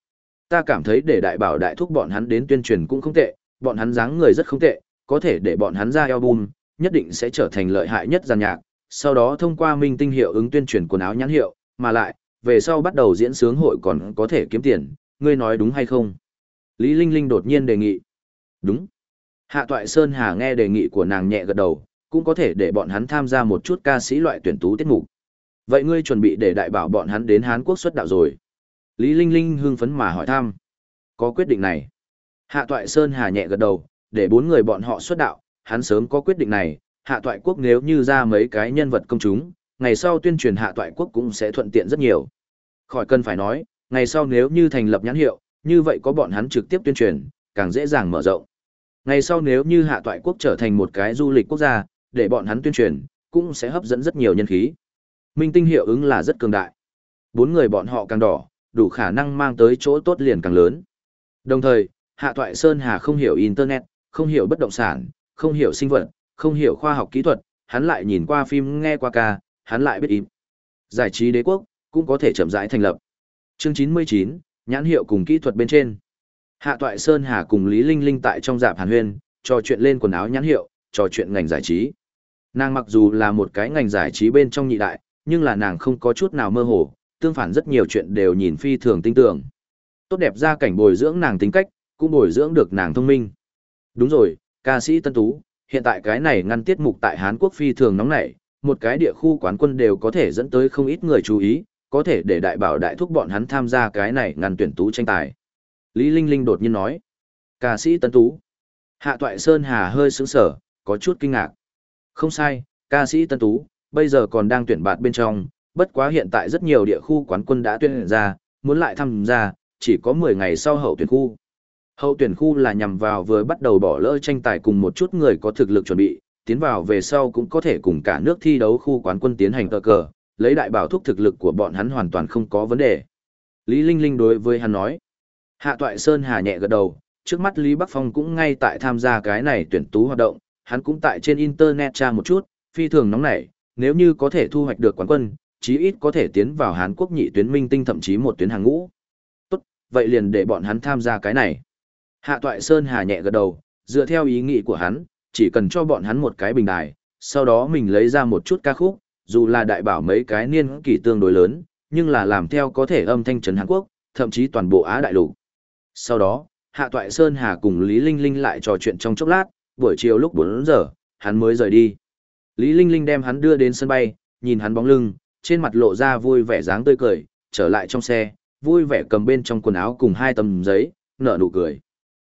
Ta cảm thấy để đại bảo đại thúc bọn hắn đến tuyên truyền cũng không tệ, bọn hắn dáng người rất không tệ, có thể để bọn hắn ra album, nhất định sẽ trở thành lợi hại nhất giàn nhạc, sau đó thông qua minh tinh hiệu ứng tuyên truyền quần áo nhãn hiệu, mà lại, về sau bắt đầu diễn sướng hội còn có thể kiếm tiền, ngươi nói đúng hay không? Lý Linh Linh đột nhiên đề nghị. Đúng. Hạ Toại Sơn Hà nghe đề nghị của nàng nhẹ gật đầu, cũng có thể để bọn hắn tham gia một chút ca sĩ loại tuyển tú tiết mục. Vậy ngươi chuẩn bị để đại bảo bọn hắn đến Hán Quốc xuất đạo rồi. Lý Linh Linh hưng phấn mà hỏi thăm. Có quyết định này. Hạ Toại Sơn Hà nhẹ gật đầu, để bốn người bọn họ xuất đạo, hắn sớm có quyết định này, Hạ Toại Quốc nếu như ra mấy cái nhân vật công chúng, ngày sau tuyên truyền Hạ Toại Quốc cũng sẽ thuận tiện rất nhiều. Khỏi cần phải nói, ngày sau nếu như thành lập nhãn hiệu, như vậy có bọn hắn trực tiếp tuyên truyền, càng dễ dàng mở rộng. Ngày sau nếu như Hạ Toại Quốc trở thành một cái du lịch quốc gia, để bọn hắn tuyên truyền, cũng sẽ hấp dẫn rất nhiều nhân khí. Minh tinh hiệu ứng là rất cường đại. Bốn người bọn họ càng đỏ, đủ khả năng mang tới chỗ tốt liền càng lớn. Đồng thời, Hạ Toại Sơn Hà không hiểu Internet, không hiểu bất động sản, không hiểu sinh vật, không hiểu khoa học kỹ thuật, hắn lại nhìn qua phim nghe qua ca, hắn lại biết im. Giải trí đế quốc, cũng có thể chậm rãi thành lập. Chương 99, nhãn hiệu cùng kỹ thuật bên trên. Hạ Toại Sơn Hà cùng Lý Linh Linh tại trong dạp Hàn Huyên, trò chuyện lên quần áo nhãn hiệu, trò chuyện ngành giải trí. Nàng mặc dù là một cái ngành giải trí bên trong nhị đại, nhưng là nàng không có chút nào mơ hồ, tương phản rất nhiều chuyện đều nhìn phi thường tinh tưởng. Tốt đẹp ra cảnh bồi dưỡng nàng tính cách, cũng bồi dưỡng được nàng thông minh. Đúng rồi, ca sĩ Tân Tú, hiện tại cái này ngăn tiết mục tại Hán Quốc phi thường nóng nảy, một cái địa khu quán quân đều có thể dẫn tới không ít người chú ý, có thể để đại bảo đại thúc bọn hắn tham gia cái này ngăn tuyển tú tranh tài. Lý Linh Linh đột nhiên nói. Ca sĩ Tân Tú. Hạ Toại Sơn Hà hơi sững sở, có chút kinh ngạc. Không sai, ca sĩ Tân Tú, bây giờ còn đang tuyển bạt bên trong, bất quá hiện tại rất nhiều địa khu quán quân đã tuyển ra, muốn lại tham gia, chỉ có 10 ngày sau hậu tuyển khu. Hậu tuyển khu là nhằm vào vừa bắt đầu bỏ lỡ tranh tài cùng một chút người có thực lực chuẩn bị, tiến vào về sau cũng có thể cùng cả nước thi đấu khu quán quân tiến hành tờ cờ, lấy đại bảo thúc thực lực của bọn hắn hoàn toàn không có vấn đề. Lý Linh Linh đối với hắn nói. Hạ Toại Sơn hà nhẹ gật đầu, trước mắt Lý Bắc Phong cũng ngay tại tham gia cái này tuyển tú hoạt động, hắn cũng tại trên internet tra một chút, phi thường nóng nảy, nếu như có thể thu hoạch được quán quân, chí ít có thể tiến vào Hàn Quốc nhị tuyến minh tinh thậm chí một tuyến hàng ngũ. Tốt, vậy liền để bọn hắn tham gia cái này. Hạ Toại Sơn hà nhẹ gật đầu, dựa theo ý nghĩ của hắn, chỉ cần cho bọn hắn một cái bình đài, sau đó mình lấy ra một chút ca khúc, dù là đại bảo mấy cái niên kỷ tương đối lớn, nhưng là làm theo có thể âm thanh trấn Hàn Quốc, thậm chí toàn bộ Á đại lục. Sau đó, Hạ Toại Sơn Hà cùng Lý Linh Linh lại trò chuyện trong chốc lát, buổi chiều lúc 4 giờ, hắn mới rời đi. Lý Linh Linh đem hắn đưa đến sân bay, nhìn hắn bóng lưng, trên mặt lộ ra vui vẻ dáng tươi cười, trở lại trong xe, vui vẻ cầm bên trong quần áo cùng hai tấm giấy, nở nụ cười.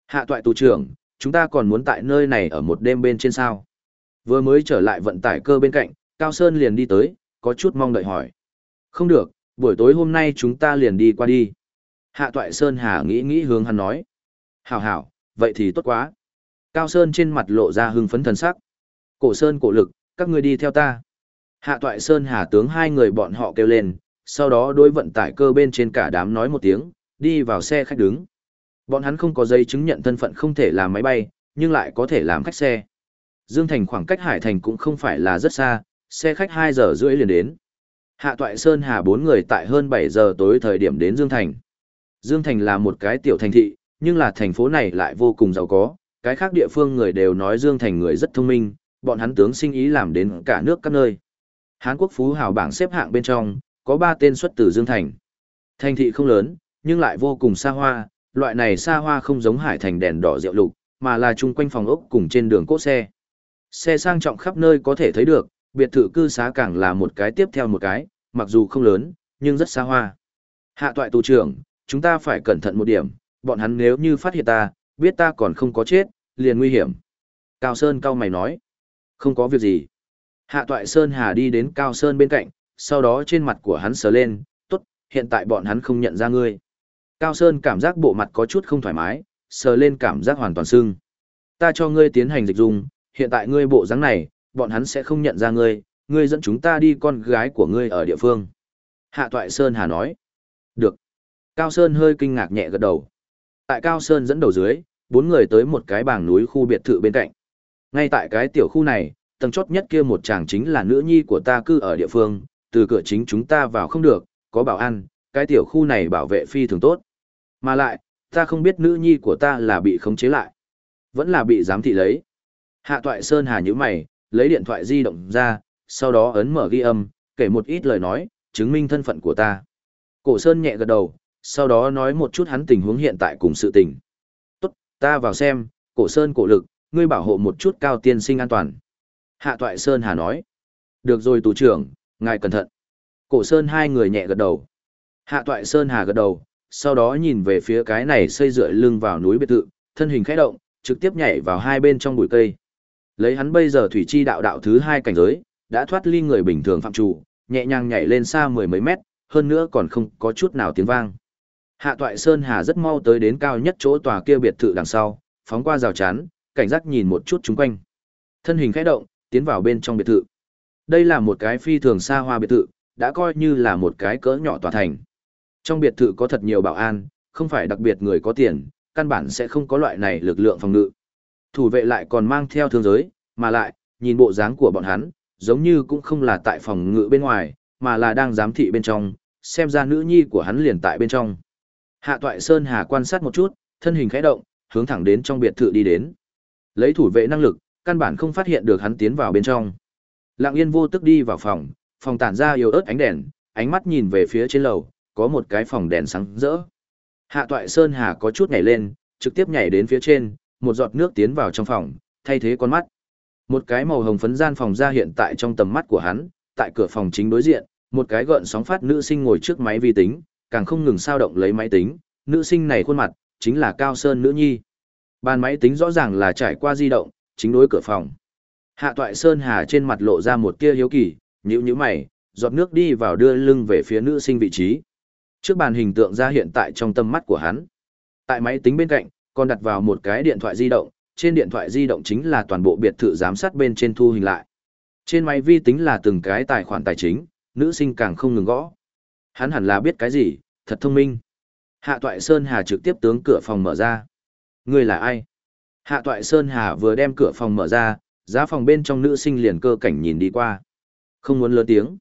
Hạ Toại tù trưởng, chúng ta còn muốn tại nơi này ở một đêm bên trên sao. Vừa mới trở lại vận tải cơ bên cạnh, Cao Sơn liền đi tới, có chút mong đợi hỏi. Không được, buổi tối hôm nay chúng ta liền đi qua đi. Hạ Toại Sơn Hà nghĩ nghĩ hướng hắn nói. Hảo hảo, vậy thì tốt quá. Cao Sơn trên mặt lộ ra hưng phấn thần sắc. Cổ Sơn cổ lực, các người đi theo ta. Hạ Toại Sơn Hà tướng hai người bọn họ kêu lên, sau đó đối vận tải cơ bên trên cả đám nói một tiếng, đi vào xe khách đứng. Bọn hắn không có giấy chứng nhận thân phận không thể làm máy bay, nhưng lại có thể làm khách xe. Dương Thành khoảng cách Hải Thành cũng không phải là rất xa, xe khách 2 giờ rưỡi liền đến. Hạ Toại Sơn Hà bốn người tại hơn 7 giờ tối thời điểm đến Dương Thành. Dương Thành là một cái tiểu thành thị, nhưng là thành phố này lại vô cùng giàu có, cái khác địa phương người đều nói Dương Thành người rất thông minh, bọn hắn tướng sinh ý làm đến cả nước các nơi. Hán Quốc phú hào bảng xếp hạng bên trong, có 3 tên xuất từ Dương Thành. Thành thị không lớn, nhưng lại vô cùng xa hoa, loại này xa hoa không giống hải thành đèn đỏ rượu lục, mà là chung quanh phòng ốc cùng trên đường cỗ xe. Xe sang trọng khắp nơi có thể thấy được, biệt thự cư xá càng là một cái tiếp theo một cái, mặc dù không lớn, nhưng rất xa hoa. Hạ toại tù trưởng, chúng ta phải cẩn thận một điểm, bọn hắn nếu như phát hiện ta, biết ta còn không có chết, liền nguy hiểm. Cao Sơn cao mày nói, không có việc gì. Hạ toại Sơn Hà đi đến Cao Sơn bên cạnh, sau đó trên mặt của hắn sờ lên, tốt, hiện tại bọn hắn không nhận ra ngươi. Cao Sơn cảm giác bộ mặt có chút không thoải mái, sờ lên cảm giác hoàn toàn sưng. Ta cho ngươi tiến hành dịch dung, hiện tại ngươi bộ dáng này, bọn hắn sẽ không nhận ra ngươi, ngươi dẫn chúng ta đi con gái của ngươi ở địa phương. Hạ Toại Sơn Hà nói. Được. Cao Sơn hơi kinh ngạc nhẹ gật đầu. Tại Cao Sơn dẫn đầu dưới, bốn người tới một cái bảng núi khu biệt thự bên cạnh. Ngay tại cái tiểu khu này, tầng chót nhất kia một chàng chính là nữ nhi của ta cư ở địa phương, từ cửa chính chúng ta vào không được, có bảo an, cái tiểu khu này bảo vệ phi thường tốt. Mà lại, ta không biết nữ nhi của ta là bị khống chế lại, vẫn là bị giám thị lấy. Hạ Toại Sơn Hà như mày, lấy điện thoại di động ra, sau đó ấn mở ghi âm, kể một ít lời nói, chứng minh thân phận của ta. Cổ Sơn nhẹ gật đầu, sau đó nói một chút hắn tình huống hiện tại cùng sự tình. Tốt, ta vào xem, Cổ Sơn cổ lực, ngươi bảo hộ một chút cao tiên sinh an toàn. Hạ Toại Sơn Hà nói. Được rồi tù trưởng, ngài cẩn thận. Cổ Sơn hai người nhẹ gật đầu. Hạ Toại Sơn Hà gật đầu, sau đó nhìn về phía cái này xây dựa lưng vào núi biệt thự, thân hình khẽ động, trực tiếp nhảy vào hai bên trong bụi cây. Lấy hắn bây giờ thủy chi đạo đạo thứ hai cảnh giới, đã thoát ly người bình thường phạm chủ, nhẹ nhàng nhảy lên xa mười mấy mét, hơn nữa còn không có chút nào tiếng vang. Hạ Toại Sơn Hà rất mau tới đến cao nhất chỗ tòa kia biệt thự đằng sau, phóng qua rào chắn, cảnh giác nhìn một chút chúng quanh. Thân hình khẽ động, tiến vào bên trong biệt thự. Đây là một cái phi thường xa hoa biệt thự, đã coi như là một cái cỡ nhỏ tòa thành. Trong biệt thự có thật nhiều bảo an, không phải đặc biệt người có tiền, căn bản sẽ không có loại này lực lượng phòng ngự. Thủ vệ lại còn mang theo thương giới, mà lại, nhìn bộ dáng của bọn hắn, giống như cũng không là tại phòng ngự bên ngoài, mà là đang giám thị bên trong, xem ra nữ nhi của hắn liền tại bên trong. Hạ Toại Sơn Hà quan sát một chút, thân hình khẽ động, hướng thẳng đến trong biệt thự đi đến. Lấy thủ vệ năng lực, căn bản không phát hiện được hắn tiến vào bên trong. Lặng Yên vô tức đi vào phòng, phòng tản ra yếu ớt ánh đèn, ánh mắt nhìn về phía trên lầu, có một cái phòng đèn sáng rỡ. Hạ Toại Sơn Hà có chút nhảy lên, trực tiếp nhảy đến phía trên, một giọt nước tiến vào trong phòng, thay thế con mắt. Một cái màu hồng phấn gian phòng ra hiện tại trong tầm mắt của hắn, tại cửa phòng chính đối diện, một cái gợn sóng phát nữ sinh ngồi trước máy vi tính, càng không ngừng sao động lấy máy tính, nữ sinh này khuôn mặt, chính là Cao Sơn nữ nhi. Bàn máy tính rõ ràng là trải qua di động, chính đối cửa phòng. Hạ Toại Sơn Hà trên mặt lộ ra một tia hiếu kỳ, nhíu nhíu mày, giọt nước đi vào đưa lưng về phía nữ sinh vị trí. Trước bàn hình tượng ra hiện tại trong tâm mắt của hắn. Tại máy tính bên cạnh, còn đặt vào một cái điện thoại di động, trên điện thoại di động chính là toàn bộ biệt thự giám sát bên trên thu hình lại. Trên máy vi tính là từng cái tài khoản tài chính, nữ sinh càng không ngừng gõ. Hắn hẳn là biết cái gì, thật thông minh. Hạ Toại Sơn Hà trực tiếp tướng cửa phòng mở ra. Ngươi là ai? Hạ Toại Sơn Hà vừa đem cửa phòng mở ra, giá phòng bên trong nữ sinh liền cơ cảnh nhìn đi qua. Không muốn lớn tiếng.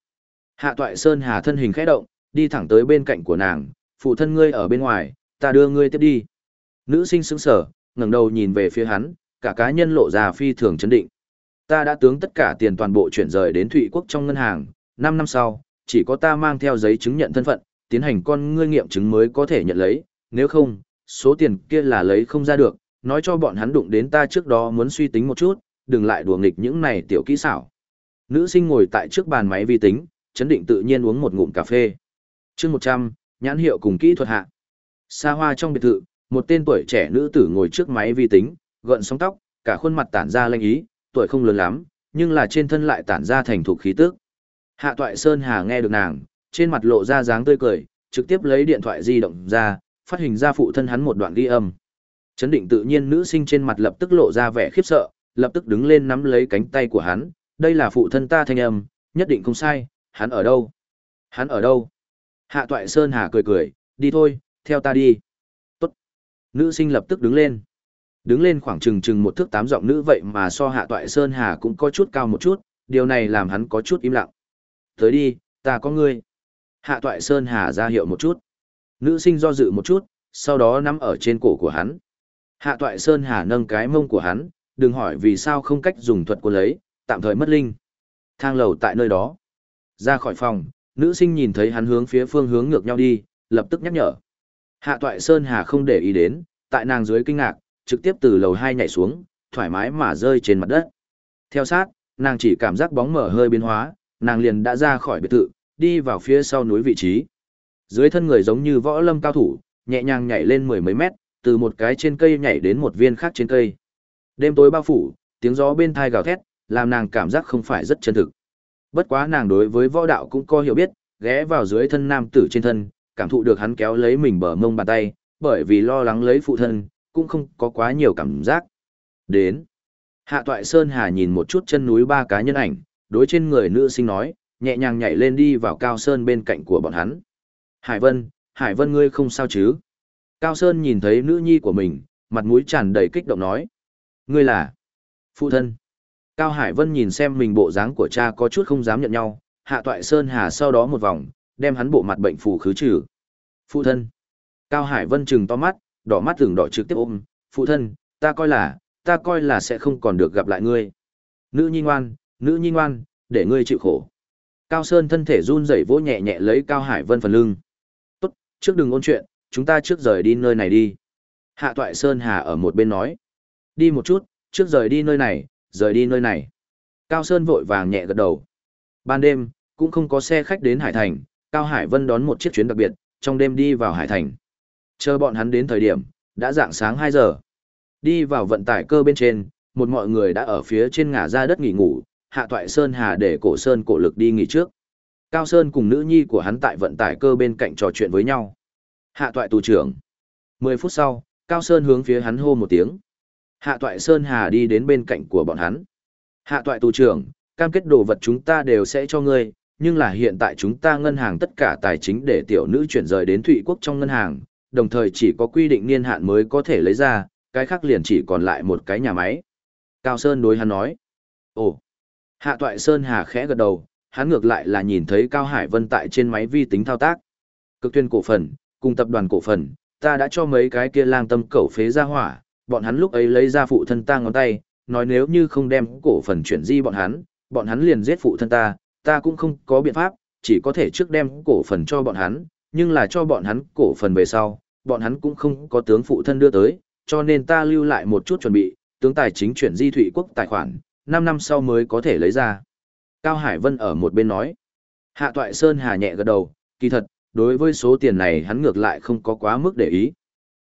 Hạ Toại Sơn Hà thân hình khẽ động, đi thẳng tới bên cạnh của nàng, phụ thân ngươi ở bên ngoài, ta đưa ngươi tiếp đi. Nữ sinh sững sờ, ngẩng đầu nhìn về phía hắn, cả cá nhân lộ ra phi thường chấn định. Ta đã tướng tất cả tiền toàn bộ chuyển rời đến Thụy Quốc trong ngân hàng, 5 năm sau, chỉ có ta mang theo giấy chứng nhận thân phận, tiến hành con ngươi nghiệm chứng mới có thể nhận lấy, nếu không, số tiền kia là lấy không ra được, nói cho bọn hắn đụng đến ta trước đó muốn suy tính một chút, đừng lại đùa nghịch những này tiểu kỹ xảo. Nữ sinh ngồi tại trước bàn máy vi tính, chấn định tự nhiên uống một ngụm cà phê. chương 100, nhãn hiệu cùng kỹ thuật hạ. Xa hoa trong biệt thự, một tên tuổi trẻ nữ tử ngồi trước máy vi tính, gợn sóng tóc, cả khuôn mặt tản ra lanh ý, tuổi không lớn lắm, nhưng là trên thân lại tản ra thành thục khí tức. Hạ Toại Sơn Hà nghe được nàng, trên mặt lộ ra dáng tươi cười, trực tiếp lấy điện thoại di động ra, phát hình ra phụ thân hắn một đoạn ghi âm. Chấn định tự nhiên nữ sinh trên mặt lập tức lộ ra vẻ khiếp sợ, lập tức đứng lên nắm lấy cánh tay của hắn, đây là phụ thân ta thanh âm, nhất định không sai, hắn ở đâu? Hắn ở đâu? Hạ Toại Sơn Hà cười cười, đi thôi, theo ta đi. Tốt. Nữ sinh lập tức đứng lên. Đứng lên khoảng chừng chừng một thước tám giọng nữ vậy mà so Hạ Toại Sơn Hà cũng có chút cao một chút, điều này làm hắn có chút im lặng. Tới đi, ta có ngươi. Hạ Toại Sơn Hà ra hiệu một chút. Nữ sinh do dự một chút, sau đó nắm ở trên cổ của hắn. Hạ Toại Sơn Hà nâng cái mông của hắn, đừng hỏi vì sao không cách dùng thuật của lấy, tạm thời mất linh. Thang lầu tại nơi đó. Ra khỏi phòng, nữ sinh nhìn thấy hắn hướng phía phương hướng ngược nhau đi, lập tức nhắc nhở. Hạ Toại Sơn Hà không để ý đến, tại nàng dưới kinh ngạc, trực tiếp từ lầu 2 nhảy xuống, thoải mái mà rơi trên mặt đất. Theo sát, nàng chỉ cảm giác bóng mở hơi biến hóa, nàng liền đã ra khỏi biệt thự, đi vào phía sau núi vị trí. Dưới thân người giống như võ lâm cao thủ, nhẹ nhàng nhảy lên mười mấy mét, từ một cái trên cây nhảy đến một viên khác trên cây. Đêm tối bao phủ, tiếng gió bên thai gào thét, làm nàng cảm giác không phải rất chân thực. Bất quá nàng đối với võ đạo cũng có hiểu biết, ghé vào dưới thân nam tử trên thân, cảm thụ được hắn kéo lấy mình bờ mông bàn tay, bởi vì lo lắng lấy phụ thân, cũng không có quá nhiều cảm giác. Đến. Hạ Toại Sơn Hà nhìn một chút chân núi ba cá nhân ảnh, đối trên người nữ sinh nói, nhẹ nhàng nhảy lên đi vào Cao Sơn bên cạnh của bọn hắn. Hải Vân, Hải Vân ngươi không sao chứ? Cao Sơn nhìn thấy nữ nhi của mình, mặt mũi tràn đầy kích động nói. Ngươi là? Phụ thân. Cao Hải Vân nhìn xem mình bộ dáng của cha có chút không dám nhận nhau, hạ toại Sơn Hà sau đó một vòng, đem hắn bộ mặt bệnh phù khứ trừ. Phụ thân. Cao Hải Vân trừng to mắt, đỏ mắt thường đỏ trực tiếp ôm, phụ thân, ta coi là, ta coi là sẽ không còn được gặp lại ngươi. Nữ nhi ngoan, nữ nhi ngoan, để ngươi chịu khổ. Cao Sơn thân thể run rẩy vỗ nhẹ nhẹ lấy Cao Hải Vân phần lưng. Trước đừng ôn chuyện, chúng ta trước rời đi nơi này đi. Hạ Toại Sơn Hà ở một bên nói. Đi một chút, trước rời đi nơi này, rời đi nơi này. Cao Sơn vội vàng nhẹ gật đầu. Ban đêm, cũng không có xe khách đến Hải Thành, Cao Hải Vân đón một chiếc chuyến đặc biệt, trong đêm đi vào Hải Thành. Chờ bọn hắn đến thời điểm, đã dạng sáng 2 giờ. Đi vào vận tải cơ bên trên, một mọi người đã ở phía trên ngả ra đất nghỉ ngủ, hạ toại Sơn Hà để cổ Sơn cổ lực đi nghỉ trước. Cao Sơn cùng nữ nhi của hắn tại vận tải cơ bên cạnh trò chuyện với nhau. Hạ toại tù trưởng. 10 phút sau, Cao Sơn hướng phía hắn hô một tiếng. Hạ toại Sơn Hà đi đến bên cạnh của bọn hắn. Hạ toại tù trưởng, cam kết đồ vật chúng ta đều sẽ cho ngươi, nhưng là hiện tại chúng ta ngân hàng tất cả tài chính để tiểu nữ chuyển rời đến Thụy Quốc trong ngân hàng, đồng thời chỉ có quy định niên hạn mới có thể lấy ra, cái khác liền chỉ còn lại một cái nhà máy. Cao Sơn đối hắn nói. Ồ. Hạ toại Sơn Hà khẽ gật đầu, hắn ngược lại là nhìn thấy Cao Hải Vân tại trên máy vi tính thao tác. Cực tuyên cổ phần, cùng tập đoàn cổ phần, ta đã cho mấy cái kia lang tâm cẩu phế ra hỏa, bọn hắn lúc ấy lấy ra phụ thân ta ngón tay, nói nếu như không đem cổ phần chuyển di bọn hắn, bọn hắn liền giết phụ thân ta, ta cũng không có biện pháp, chỉ có thể trước đem cổ phần cho bọn hắn, nhưng là cho bọn hắn cổ phần về sau, bọn hắn cũng không có tướng phụ thân đưa tới, cho nên ta lưu lại một chút chuẩn bị, tướng tài chính chuyển di thụy quốc tài khoản, 5 năm sau mới có thể lấy ra. Cao Hải Vân ở một bên nói, Hạ Toại Sơn Hà nhẹ gật đầu, kỳ thật, đối với số tiền này hắn ngược lại không có quá mức để ý.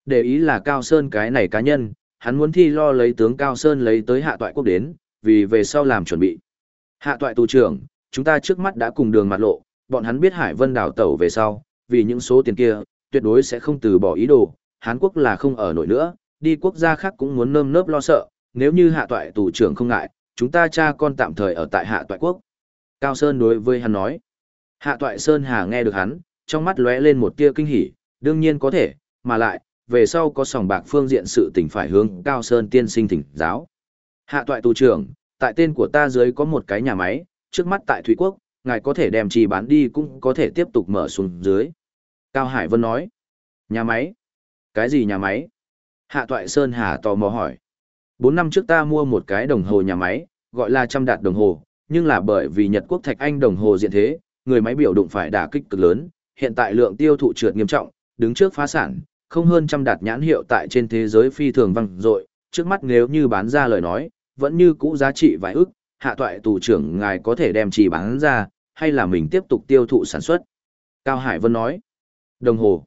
Để ý là Cao Sơn cái này cá nhân, hắn muốn thi lo lấy tướng Cao Sơn lấy tới Hạ Toại Quốc đến, vì về sau làm chuẩn bị. Hạ Toại tù trưởng, chúng ta trước mắt đã cùng đường mặt lộ, bọn hắn biết Hải Vân đảo tẩu về sau, vì những số tiền kia, tuyệt đối sẽ không từ bỏ ý đồ, Hán Quốc là không ở nổi nữa, đi quốc gia khác cũng muốn nơm nớp lo sợ, nếu như Hạ Toại tù trưởng không ngại, chúng ta cha con tạm thời ở tại Hạ Toại Quốc. Cao Sơn đối với hắn nói. Hạ Toại Sơn Hà nghe được hắn, trong mắt lóe lên một tia kinh hỉ, đương nhiên có thể, mà lại, về sau có sòng bạc phương diện sự tình phải hướng Cao Sơn tiên sinh thỉnh giáo. Hạ Toại tù trưởng, tại tên của ta dưới có một cái nhà máy, trước mắt tại Thủy Quốc, ngài có thể đem chi bán đi cũng có thể tiếp tục mở xuống dưới. Cao Hải Vân nói, nhà máy? Cái gì nhà máy? Hạ Toại Sơn Hà tò mò hỏi. Bốn năm trước ta mua một cái đồng hồ nhà máy, gọi là trăm đạt đồng hồ, nhưng là bởi vì Nhật Quốc Thạch Anh đồng hồ diện thế, người máy biểu đụng phải đả kích cực lớn, hiện tại lượng tiêu thụ trượt nghiêm trọng, đứng trước phá sản, không hơn trăm đạt nhãn hiệu tại trên thế giới phi thường văng dội, trước mắt nếu như bán ra lời nói, vẫn như cũ giá trị vài ức, hạ toại tù trưởng ngài có thể đem chỉ bán ra, hay là mình tiếp tục tiêu thụ sản xuất. Cao Hải Vân nói, đồng hồ,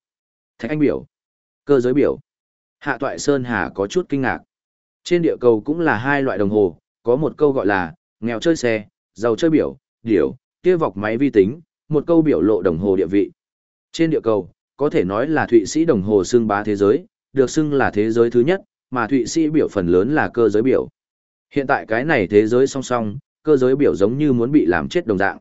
thạch anh biểu, cơ giới biểu. Hạ toại Sơn Hà có chút kinh ngạc. Trên địa cầu cũng là hai loại đồng hồ, có một câu gọi là, nghèo chơi xe, giàu chơi biểu, điểu, kia vọc máy vi tính, một câu biểu lộ đồng hồ địa vị. Trên địa cầu, có thể nói là Thụy Sĩ đồng hồ xưng bá thế giới, được xưng là thế giới thứ nhất, mà Thụy Sĩ biểu phần lớn là cơ giới biểu. Hiện tại cái này thế giới song song, cơ giới biểu giống như muốn bị làm chết đồng dạng.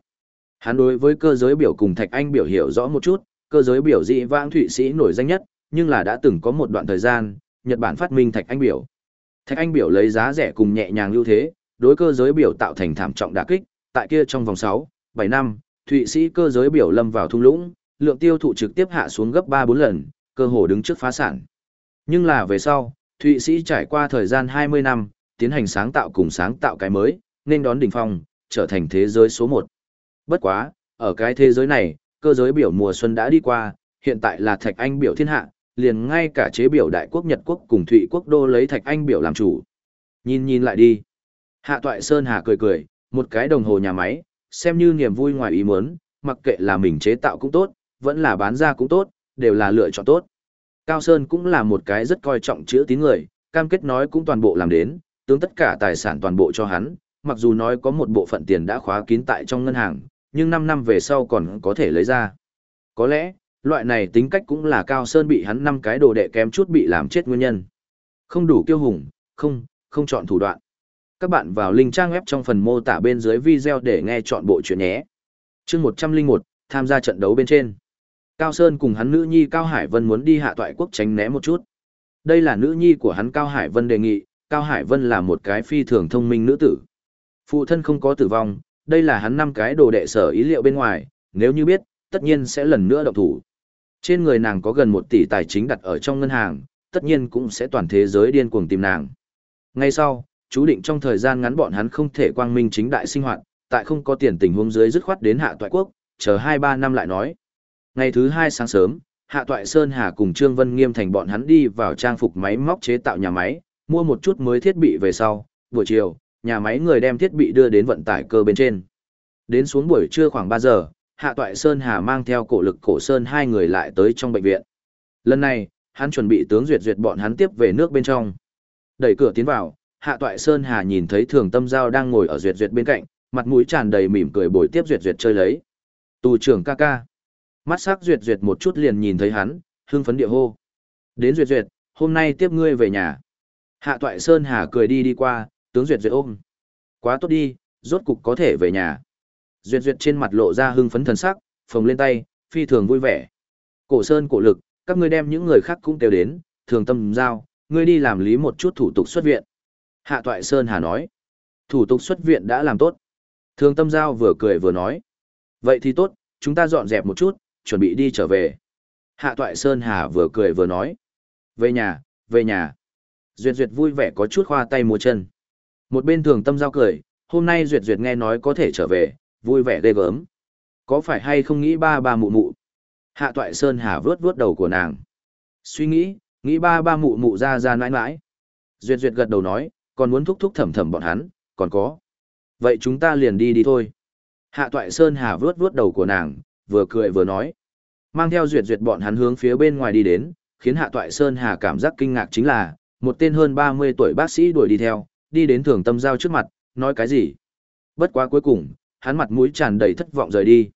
Hắn đối với cơ giới biểu cùng Thạch Anh biểu hiểu rõ một chút, cơ giới biểu dị vãng Thụy Sĩ nổi danh nhất, nhưng là đã từng có một đoạn thời gian, Nhật Bản phát minh Thạch Anh biểu. Thạch Anh biểu lấy giá rẻ cùng nhẹ nhàng ưu thế, đối cơ giới biểu tạo thành thảm trọng đả kích, tại kia trong vòng 6, 7 năm, Thụy Sĩ cơ giới biểu lâm vào thung lũng, lượng tiêu thụ trực tiếp hạ xuống gấp 3-4 lần, cơ hồ đứng trước phá sản. Nhưng là về sau, Thụy Sĩ trải qua thời gian 20 năm, tiến hành sáng tạo cùng sáng tạo cái mới, nên đón đỉnh phong, trở thành thế giới số 1. Bất quá, ở cái thế giới này, cơ giới biểu mùa xuân đã đi qua, hiện tại là Thạch Anh biểu thiên hạ, liền ngay cả chế biểu đại quốc Nhật quốc cùng Thụy quốc đô lấy Thạch Anh biểu làm chủ. Nhìn nhìn lại đi. Hạ Toại Sơn Hà cười cười, một cái đồng hồ nhà máy, xem như niềm vui ngoài ý muốn, mặc kệ là mình chế tạo cũng tốt, vẫn là bán ra cũng tốt, đều là lựa chọn tốt. Cao Sơn cũng là một cái rất coi trọng chữ tín người, cam kết nói cũng toàn bộ làm đến, tướng tất cả tài sản toàn bộ cho hắn, mặc dù nói có một bộ phận tiền đã khóa kín tại trong ngân hàng, nhưng 5 năm về sau còn có thể lấy ra. Có lẽ, loại này tính cách cũng là Cao Sơn bị hắn năm cái đồ đệ kém chút bị làm chết nguyên nhân. Không đủ kiêu hùng, không, không chọn thủ đoạn. Các bạn vào link trang web trong phần mô tả bên dưới video để nghe chọn bộ chuyện nhé. chương 101, tham gia trận đấu bên trên. Cao Sơn cùng hắn nữ nhi Cao Hải Vân muốn đi hạ toại quốc tránh né một chút. Đây là nữ nhi của hắn Cao Hải Vân đề nghị, Cao Hải Vân là một cái phi thường thông minh nữ tử. Phụ thân không có tử vong, đây là hắn năm cái đồ đệ sở ý liệu bên ngoài, nếu như biết, tất nhiên sẽ lần nữa động thủ. Trên người nàng có gần một tỷ tài chính đặt ở trong ngân hàng, tất nhiên cũng sẽ toàn thế giới điên cuồng tìm nàng. Ngay sau, chú định trong thời gian ngắn bọn hắn không thể quang minh chính đại sinh hoạt, tại không có tiền tình huống dưới dứt khoát đến hạ toại quốc, chờ 2-3 năm lại nói. Ngày thứ hai sáng sớm, Hạ Toại Sơn Hà cùng Trương Vân Nghiêm thành bọn hắn đi vào trang phục máy móc chế tạo nhà máy, mua một chút mới thiết bị về sau, buổi chiều, nhà máy người đem thiết bị đưa đến vận tải cơ bên trên. Đến xuống buổi trưa khoảng 3 giờ, Hạ Toại Sơn Hà mang theo cổ lực cổ Sơn hai người lại tới trong bệnh viện. Lần này, hắn chuẩn bị tướng duyệt duyệt bọn hắn tiếp về nước bên trong. Đẩy cửa tiến vào, Hạ Toại Sơn Hà nhìn thấy Thường Tâm Giao đang ngồi ở duyệt duyệt bên cạnh, mặt mũi tràn đầy mỉm cười bồi tiếp duyệt duyệt chơi lấy. Tù trưởng ca ca. Mắt sắc duyệt duyệt một chút liền nhìn thấy hắn, hưng phấn địa hô. Đến duyệt duyệt, hôm nay tiếp ngươi về nhà. Hạ Toại Sơn Hà cười đi đi qua, tướng duyệt duyệt ôm. Quá tốt đi, rốt cục có thể về nhà. Duyệt duyệt trên mặt lộ ra hưng phấn thần sắc, phồng lên tay, phi thường vui vẻ. Cổ Sơn cổ lực, các ngươi đem những người khác cũng kêu đến, thường tâm giao, ngươi đi làm lý một chút thủ tục xuất viện. Hạ Toại Sơn Hà nói, thủ tục xuất viện đã làm tốt. Thương tâm giao vừa cười vừa nói, vậy thì tốt, chúng ta dọn dẹp một chút, chuẩn bị đi trở về. Hạ Toại Sơn Hà vừa cười vừa nói, về nhà, về nhà. Duyệt Duyệt vui vẻ có chút khoa tay múa chân. Một bên thường tâm giao cười, hôm nay Duyệt Duyệt nghe nói có thể trở về, vui vẻ ghê gớm. Có phải hay không nghĩ ba ba mụ mụ? Hạ Toại Sơn Hà vướt vướt đầu của nàng. Suy nghĩ, nghĩ ba ba mụ mụ ra ra nãi nãi. Duyệt Duyệt gật đầu nói, còn muốn thúc thúc thầm thầm bọn hắn, còn có. Vậy chúng ta liền đi đi thôi. Hạ Toại Sơn Hà vướt vướt đầu của nàng, vừa cười vừa nói. Mang theo duyệt duyệt bọn hắn hướng phía bên ngoài đi đến, khiến Hạ Toại Sơn Hà cảm giác kinh ngạc chính là, một tên hơn 30 tuổi bác sĩ đuổi đi theo, đi đến thường tâm giao trước mặt, nói cái gì. Bất quá cuối cùng, hắn mặt mũi tràn đầy thất vọng rời đi.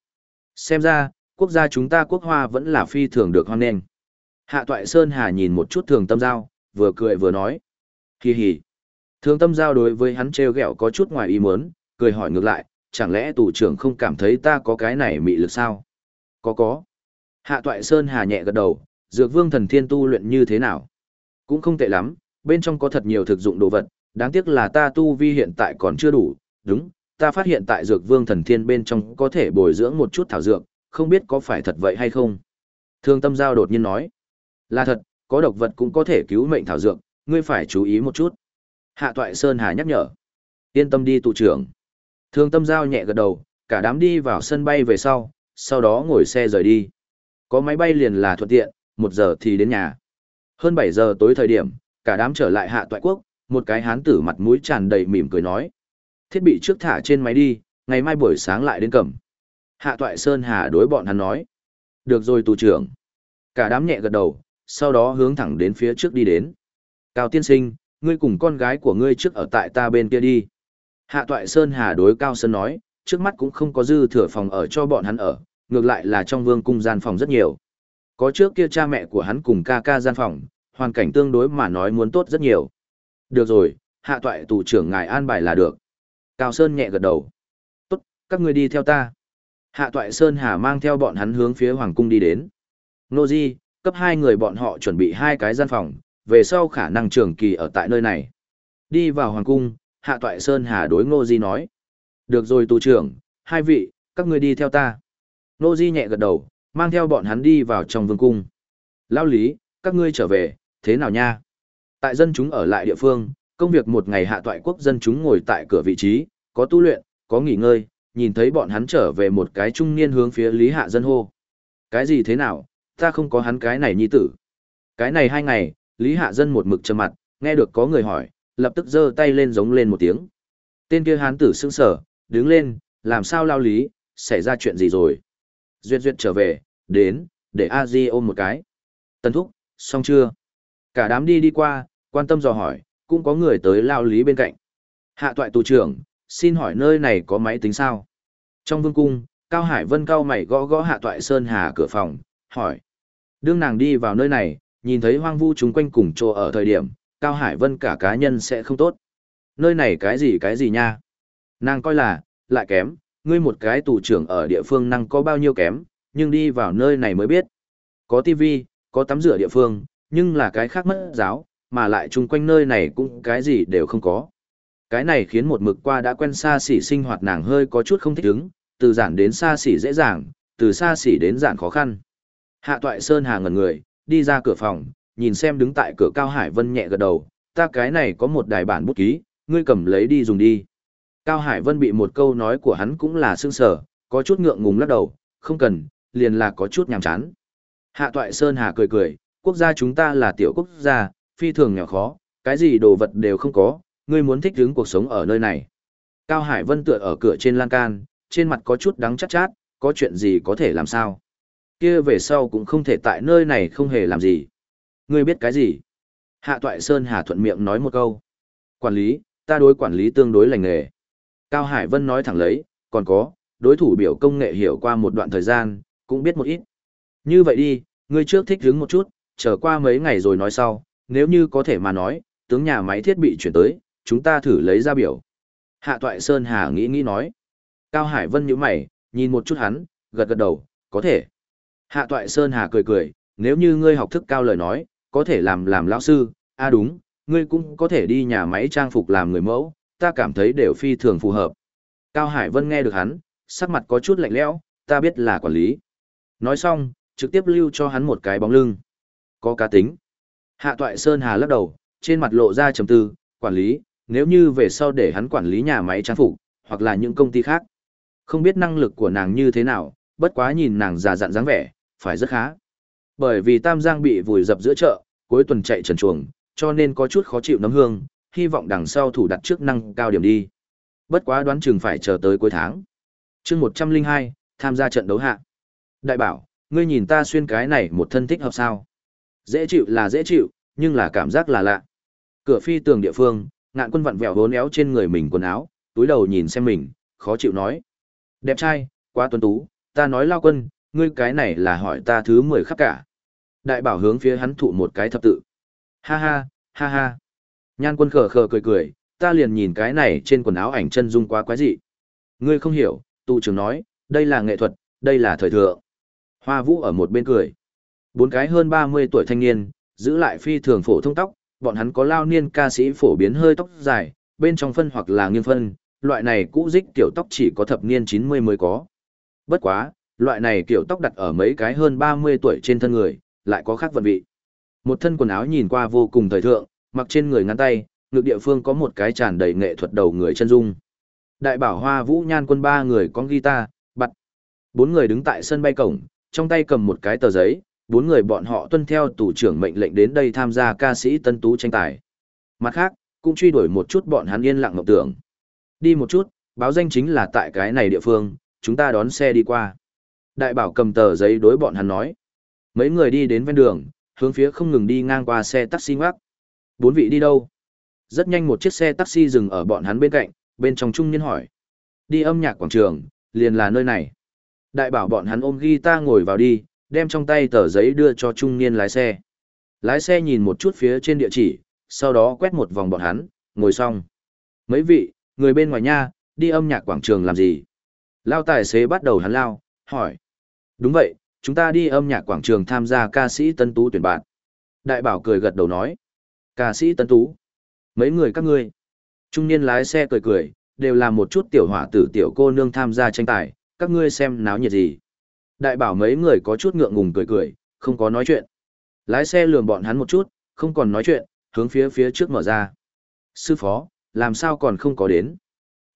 Xem ra, quốc gia chúng ta quốc hoa vẫn là phi thường được hoan nghênh. Hạ Toại Sơn Hà nhìn một chút thường tâm giao, vừa cười vừa nói. kỳ hỉ Thương tâm giao đối với hắn treo gẹo có chút ngoài ý muốn, cười hỏi ngược lại, chẳng lẽ tù trưởng không cảm thấy ta có cái này mị lực sao? Có có. Hạ Toại Sơn Hà nhẹ gật đầu, dược vương thần thiên tu luyện như thế nào? Cũng không tệ lắm, bên trong có thật nhiều thực dụng đồ vật, đáng tiếc là ta tu vi hiện tại còn chưa đủ, đúng, ta phát hiện tại dược vương thần thiên bên trong có thể bồi dưỡng một chút thảo dược, không biết có phải thật vậy hay không? Thương tâm giao đột nhiên nói, là thật, có độc vật cũng có thể cứu mệnh thảo dược, ngươi phải chú ý một chút. Hạ Toại Sơn Hà nhắc nhở, yên tâm đi tụ trưởng. Thương tâm giao nhẹ gật đầu, cả đám đi vào sân bay về sau, sau đó ngồi xe rời đi. Có máy bay liền là thuận tiện, một giờ thì đến nhà. Hơn 7 giờ tối thời điểm, cả đám trở lại hạ toại quốc, một cái hán tử mặt mũi tràn đầy mỉm cười nói. Thiết bị trước thả trên máy đi, ngày mai buổi sáng lại đến cầm. Hạ toại Sơn Hà đối bọn hắn nói. Được rồi tù trưởng. Cả đám nhẹ gật đầu, sau đó hướng thẳng đến phía trước đi đến. Cao tiên sinh, ngươi cùng con gái của ngươi trước ở tại ta bên kia đi. Hạ toại Sơn Hà đối Cao Sơn nói, trước mắt cũng không có dư thừa phòng ở cho bọn hắn ở, ngược lại là trong vương cung gian phòng rất nhiều. Có trước kia cha mẹ của hắn cùng ca ca gian phòng, hoàn cảnh tương đối mà nói muốn tốt rất nhiều. Được rồi, hạ toại tù trưởng ngài an bài là được. Cao Sơn nhẹ gật đầu. Tốt, các ngươi đi theo ta. Hạ toại Sơn Hà mang theo bọn hắn hướng phía Hoàng cung đi đến. Nô Di, cấp hai người bọn họ chuẩn bị hai cái gian phòng, về sau khả năng trường kỳ ở tại nơi này. Đi vào Hoàng cung, Hạ toại Sơn Hà đối Ngô Di nói. Được rồi tù trưởng, hai vị, các ngươi đi theo ta. Nô Di nhẹ gật đầu, mang theo bọn hắn đi vào trong vương cung. Lao lý, các ngươi trở về, thế nào nha? Tại dân chúng ở lại địa phương, công việc một ngày hạ toại quốc dân chúng ngồi tại cửa vị trí, có tu luyện, có nghỉ ngơi, nhìn thấy bọn hắn trở về một cái trung niên hướng phía lý hạ dân hô. Cái gì thế nào, ta không có hắn cái này nhi tử. Cái này hai ngày, lý hạ dân một mực trầm mặt, nghe được có người hỏi, lập tức giơ tay lên giống lên một tiếng. Tên kia hán tử sững sở, đứng lên, làm sao lao lý, xảy ra chuyện gì rồi? Duyệt duyệt trở về, đến, để a di ôm một cái. Tân thúc, xong chưa? Cả đám đi đi qua, quan tâm dò hỏi, cũng có người tới lao lý bên cạnh. Hạ toại tù trưởng, xin hỏi nơi này có máy tính sao? Trong vương cung, Cao Hải Vân cao mày gõ gõ hạ toại Sơn Hà cửa phòng, hỏi. Đương nàng đi vào nơi này, nhìn thấy hoang vu chúng quanh cùng chỗ ở thời điểm, Cao Hải Vân cả cá nhân sẽ không tốt. Nơi này cái gì cái gì nha? Nàng coi là, lại kém, ngươi một cái tù trưởng ở địa phương năng có bao nhiêu kém, nhưng đi vào nơi này mới biết. Có tivi, có tắm rửa địa phương, nhưng là cái khác mất giáo, mà lại chung quanh nơi này cũng cái gì đều không có. Cái này khiến một mực qua đã quen xa xỉ sinh hoạt nàng hơi có chút không thích ứng, từ giản đến xa xỉ dễ dàng, từ xa xỉ đến giản khó khăn. Hạ toại Sơn Hà ngẩn người, đi ra cửa phòng, nhìn xem đứng tại cửa Cao Hải Vân nhẹ gật đầu, ta cái này có một đài bản bút ký, ngươi cầm lấy đi dùng đi. Cao Hải Vân bị một câu nói của hắn cũng là sương sở, có chút ngượng ngùng lắc đầu, không cần, liền là có chút nhàm chán. Hạ Toại Sơn Hà cười cười, quốc gia chúng ta là tiểu quốc gia, phi thường nhỏ khó, cái gì đồ vật đều không có, ngươi muốn thích ứng cuộc sống ở nơi này. Cao Hải Vân tựa ở cửa trên lan can, trên mặt có chút đắng chát chát, có chuyện gì có thể làm sao. Kia về sau cũng không thể tại nơi này không hề làm gì. Ngươi biết cái gì? Hạ Toại Sơn Hà thuận miệng nói một câu. Quản lý, ta đối quản lý tương đối lành nghề. Cao Hải Vân nói thẳng lấy, còn có, đối thủ biểu công nghệ hiểu qua một đoạn thời gian, cũng biết một ít. Như vậy đi, ngươi trước thích hứng một chút, chờ qua mấy ngày rồi nói sau, nếu như có thể mà nói, tướng nhà máy thiết bị chuyển tới, chúng ta thử lấy ra biểu. Hạ Toại Sơn Hà nghĩ nghĩ nói. Cao Hải Vân nhíu mày, nhìn một chút hắn, gật gật đầu, có thể. Hạ Toại Sơn Hà cười cười, nếu như ngươi học thức cao lời nói, có thể làm làm lão sư, a à đúng, ngươi cũng có thể đi nhà máy trang phục làm người mẫu, ta cảm thấy đều phi thường phù hợp. Cao Hải Vân nghe được hắn, sắc mặt có chút lạnh lẽo, ta biết là quản lý. Nói xong, trực tiếp lưu cho hắn một cái bóng lưng. Có cá tính. Hạ Toại Sơn Hà lắc đầu, trên mặt lộ ra trầm tư, quản lý, nếu như về sau để hắn quản lý nhà máy trang phục, hoặc là những công ty khác. Không biết năng lực của nàng như thế nào, bất quá nhìn nàng già dặn dáng vẻ, phải rất khá. Bởi vì Tam Giang bị vùi dập giữa chợ, cuối tuần chạy trần chuồng, cho nên có chút khó chịu nấm hương, hy vọng đằng sau thủ đặt trước năng cao điểm đi. Bất quá đoán chừng phải chờ tới cuối tháng. chương một trăm linh hai tham gia trận đấu hạ. Đại bảo, ngươi nhìn ta xuyên cái này một thân thích hợp sao? Dễ chịu là dễ chịu, nhưng là cảm giác là lạ. Cửa phi tường địa phương, ngạn quân vặn vẹo hốn éo trên người mình quần áo, túi đầu nhìn xem mình, khó chịu nói. Đẹp trai, quá tuấn tú, ta nói lao quân, ngươi cái này là hỏi ta thứ mười khắp cả. Đại bảo hướng phía hắn thụ một cái thập tự. Ha ha, ha ha. Nhan quân khờ khờ cười cười, ta liền nhìn cái này trên quần áo ảnh chân dung quá quái dị. Ngươi không hiểu, tụ trưởng nói, đây là nghệ thuật, đây là thời thượng. Hoa vũ ở một bên cười. Bốn cái hơn 30 tuổi thanh niên, giữ lại phi thường phổ thông tóc, bọn hắn có lao niên ca sĩ phổ biến hơi tóc dài, bên trong phân hoặc là nghiêng phân, loại này cũ dích tiểu tóc chỉ có thập niên 90 mới có. Bất quá, loại này kiểu tóc đặt ở mấy cái hơn 30 tuổi trên thân người, lại có khác vận vị. Một thân quần áo nhìn qua vô cùng thời thượng, mặc trên người ngắn tay, ngực địa phương có một cái tràn đầy nghệ thuật đầu người chân dung. Đại bảo hoa vũ nhan quân ba người con guitar, bật. Bốn người đứng tại sân bay cổng, trong tay cầm một cái tờ giấy, bốn người bọn họ tuân theo tủ trưởng mệnh lệnh đến đây tham gia ca sĩ tân tú tranh tài. Mặt khác, cũng truy đuổi một chút bọn hắn yên lặng ngọc tưởng. Đi một chút, báo danh chính là tại cái này địa phương, chúng ta đón xe đi qua. Đại bảo cầm tờ giấy đối bọn hắn nói. Mấy người đi đến ven đường, hướng phía không ngừng đi ngang qua xe taxi ngoắc. Bốn vị đi đâu? Rất nhanh một chiếc xe taxi dừng ở bọn hắn bên cạnh, bên trong trung niên hỏi. Đi âm nhạc quảng trường, liền là nơi này. Đại bảo bọn hắn ôm guitar ngồi vào đi, đem trong tay tờ giấy đưa cho trung niên lái xe. Lái xe nhìn một chút phía trên địa chỉ, sau đó quét một vòng bọn hắn, ngồi xong. Mấy vị, người bên ngoài nha, đi âm nhạc quảng trường làm gì? Lao tài xế bắt đầu hắn lao, hỏi. Đúng vậy, chúng ta đi âm nhạc quảng trường tham gia ca sĩ Tân Tú tuyển bạn. Đại bảo cười gật đầu nói. Ca sĩ Tân Tú. Mấy người các ngươi. Trung niên lái xe cười cười, đều là một chút tiểu hỏa tử tiểu cô nương tham gia tranh tài, các ngươi xem náo nhiệt gì. Đại bảo mấy người có chút ngượng ngùng cười cười, không có nói chuyện. Lái xe lườm bọn hắn một chút, không còn nói chuyện, hướng phía phía trước mở ra. Sư phó, làm sao còn không có đến?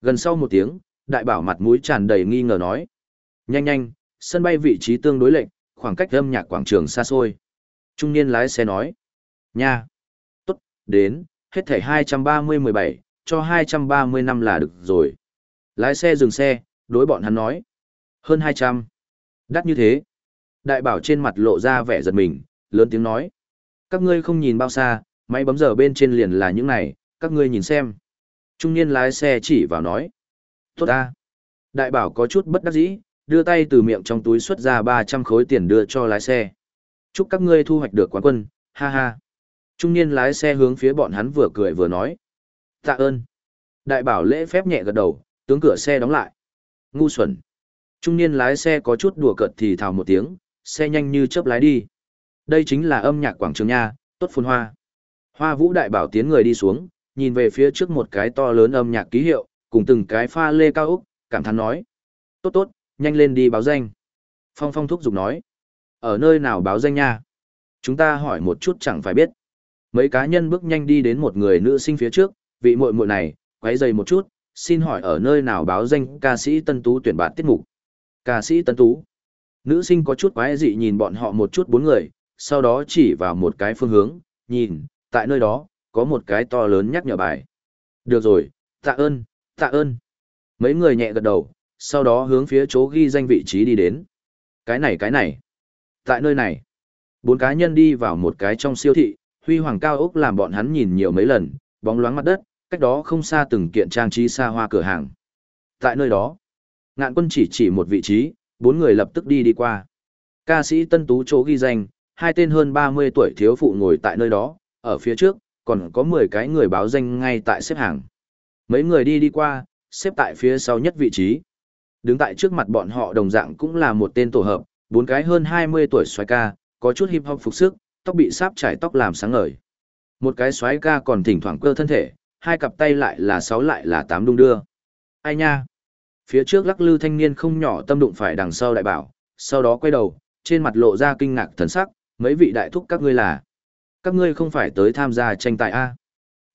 Gần sau một tiếng, đại bảo mặt mũi tràn đầy nghi ngờ nói. Nhanh nhanh, sân bay vị trí tương đối lệnh, khoảng cách âm nhạc quảng trường xa xôi. Trung niên lái xe nói. Nha. Tốt, đến, hết thảy 230-17, cho 230 năm là được rồi. Lái xe dừng xe, đối bọn hắn nói. Hơn 200. Đắt như thế. Đại bảo trên mặt lộ ra vẻ giật mình, lớn tiếng nói. Các ngươi không nhìn bao xa, máy bấm giờ bên trên liền là những này, các ngươi nhìn xem. Trung niên lái xe chỉ vào nói. Tốt ta. Đại bảo có chút bất đắc dĩ, đưa tay từ miệng trong túi xuất ra 300 khối tiền đưa cho lái xe. Chúc các ngươi thu hoạch được quán quân, ha ha. Trung niên lái xe hướng phía bọn hắn vừa cười vừa nói. Tạ ơn. Đại bảo lễ phép nhẹ gật đầu, tướng cửa xe đóng lại. Ngu xuẩn. Trung niên lái xe có chút đùa cợt thì thào một tiếng, xe nhanh như chớp lái đi. Đây chính là âm nhạc quảng trường nha, tốt phồn hoa. Hoa vũ đại bảo tiến người đi xuống, nhìn về phía trước một cái to lớn âm nhạc ký hiệu, cùng từng cái pha lê cao úc, cảm thán nói. Tốt tốt, nhanh lên đi báo danh. Phong Phong thúc giục nói. Ở nơi nào báo danh nha? Chúng ta hỏi một chút chẳng phải biết. Mấy cá nhân bước nhanh đi đến một người nữ sinh phía trước, vị muội muội này, quấy dày một chút, xin hỏi ở nơi nào báo danh ca sĩ Tân Tú tuyển bạn tiết mục. Ca sĩ Tân Tú. Nữ sinh có chút quái dị nhìn bọn họ một chút bốn người, sau đó chỉ vào một cái phương hướng, nhìn, tại nơi đó, có một cái to lớn nhắc nhở bài. Được rồi, tạ ơn, tạ ơn. Mấy người nhẹ gật đầu, sau đó hướng phía chỗ ghi danh vị trí đi đến. Cái này cái này. Tại nơi này, bốn cá nhân đi vào một cái trong siêu thị, huy hoàng cao ốc làm bọn hắn nhìn nhiều mấy lần, bóng loáng mặt đất, cách đó không xa từng kiện trang trí xa hoa cửa hàng. Tại nơi đó, ngạn quân chỉ chỉ một vị trí, bốn người lập tức đi đi qua. Ca sĩ Tân Tú chỗ ghi danh, hai tên hơn 30 tuổi thiếu phụ ngồi tại nơi đó, ở phía trước, còn có 10 cái người báo danh ngay tại xếp hàng. Mấy người đi đi qua, xếp tại phía sau nhất vị trí. Đứng tại trước mặt bọn họ đồng dạng cũng là một tên tổ hợp, bốn cái hơn 20 tuổi xoái ca, có chút hip hop phục sức, tóc bị sáp trải tóc làm sáng ngời. Một cái xoái ca còn thỉnh thoảng cơ thân thể, hai cặp tay lại là sáu lại là tám đung đưa. Ai nha? Phía trước lắc lư thanh niên không nhỏ tâm đụng phải đằng sau đại bảo, sau đó quay đầu, trên mặt lộ ra kinh ngạc thần sắc, mấy vị đại thúc các ngươi là. Các ngươi không phải tới tham gia tranh tài A.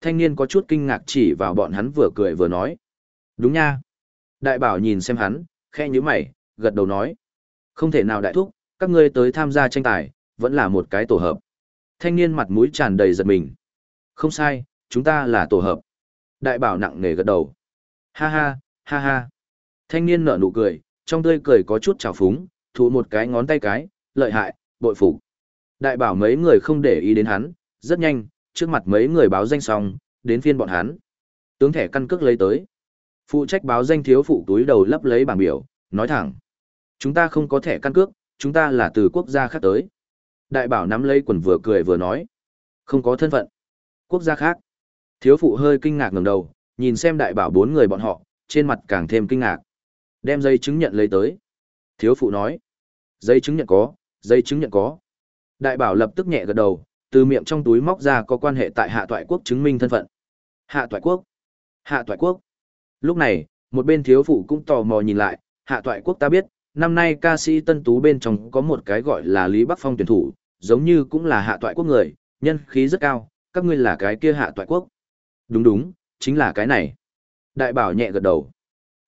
Thanh niên có chút kinh ngạc chỉ vào bọn hắn vừa cười vừa nói. Đúng nha. Đại bảo nhìn xem hắn, khe như mày, gật đầu nói. Không thể nào đại thúc, các ngươi tới tham gia tranh tài, vẫn là một cái tổ hợp. Thanh niên mặt mũi tràn đầy giật mình. Không sai, chúng ta là tổ hợp. Đại bảo nặng nề gật đầu. Ha ha, ha ha. Thanh niên nở nụ cười, trong tươi cười có chút trào phúng, thụ một cái ngón tay cái, lợi hại, bội phục. Đại bảo mấy người không để ý đến hắn, rất nhanh, trước mặt mấy người báo danh xong, đến phiên bọn hắn. Tướng thẻ căn cước lấy tới. Phụ trách báo danh thiếu phụ túi đầu lấp lấy bảng biểu, nói thẳng. Chúng ta không có thẻ căn cước, chúng ta là từ quốc gia khác tới. Đại bảo nắm lấy quần vừa cười vừa nói. Không có thân phận. Quốc gia khác. Thiếu phụ hơi kinh ngạc ngẩng đầu, nhìn xem đại bảo bốn người bọn họ, trên mặt càng thêm kinh ngạc. Đem giấy chứng nhận lấy tới. Thiếu phụ nói. Giấy chứng nhận có, giấy chứng nhận có. Đại bảo lập tức nhẹ gật đầu, từ miệng trong túi móc ra có quan hệ tại hạ toại quốc chứng minh thân phận. Hạ toại quốc. Hạ toại quốc. Lúc này, một bên thiếu phụ cũng tò mò nhìn lại, hạ toại quốc ta biết, năm nay ca sĩ tân tú bên trong có một cái gọi là Lý Bắc Phong tuyển thủ, giống như cũng là hạ toại quốc người, nhân khí rất cao, các ngươi là cái kia hạ toại quốc. Đúng đúng, chính là cái này. Đại bảo nhẹ gật đầu.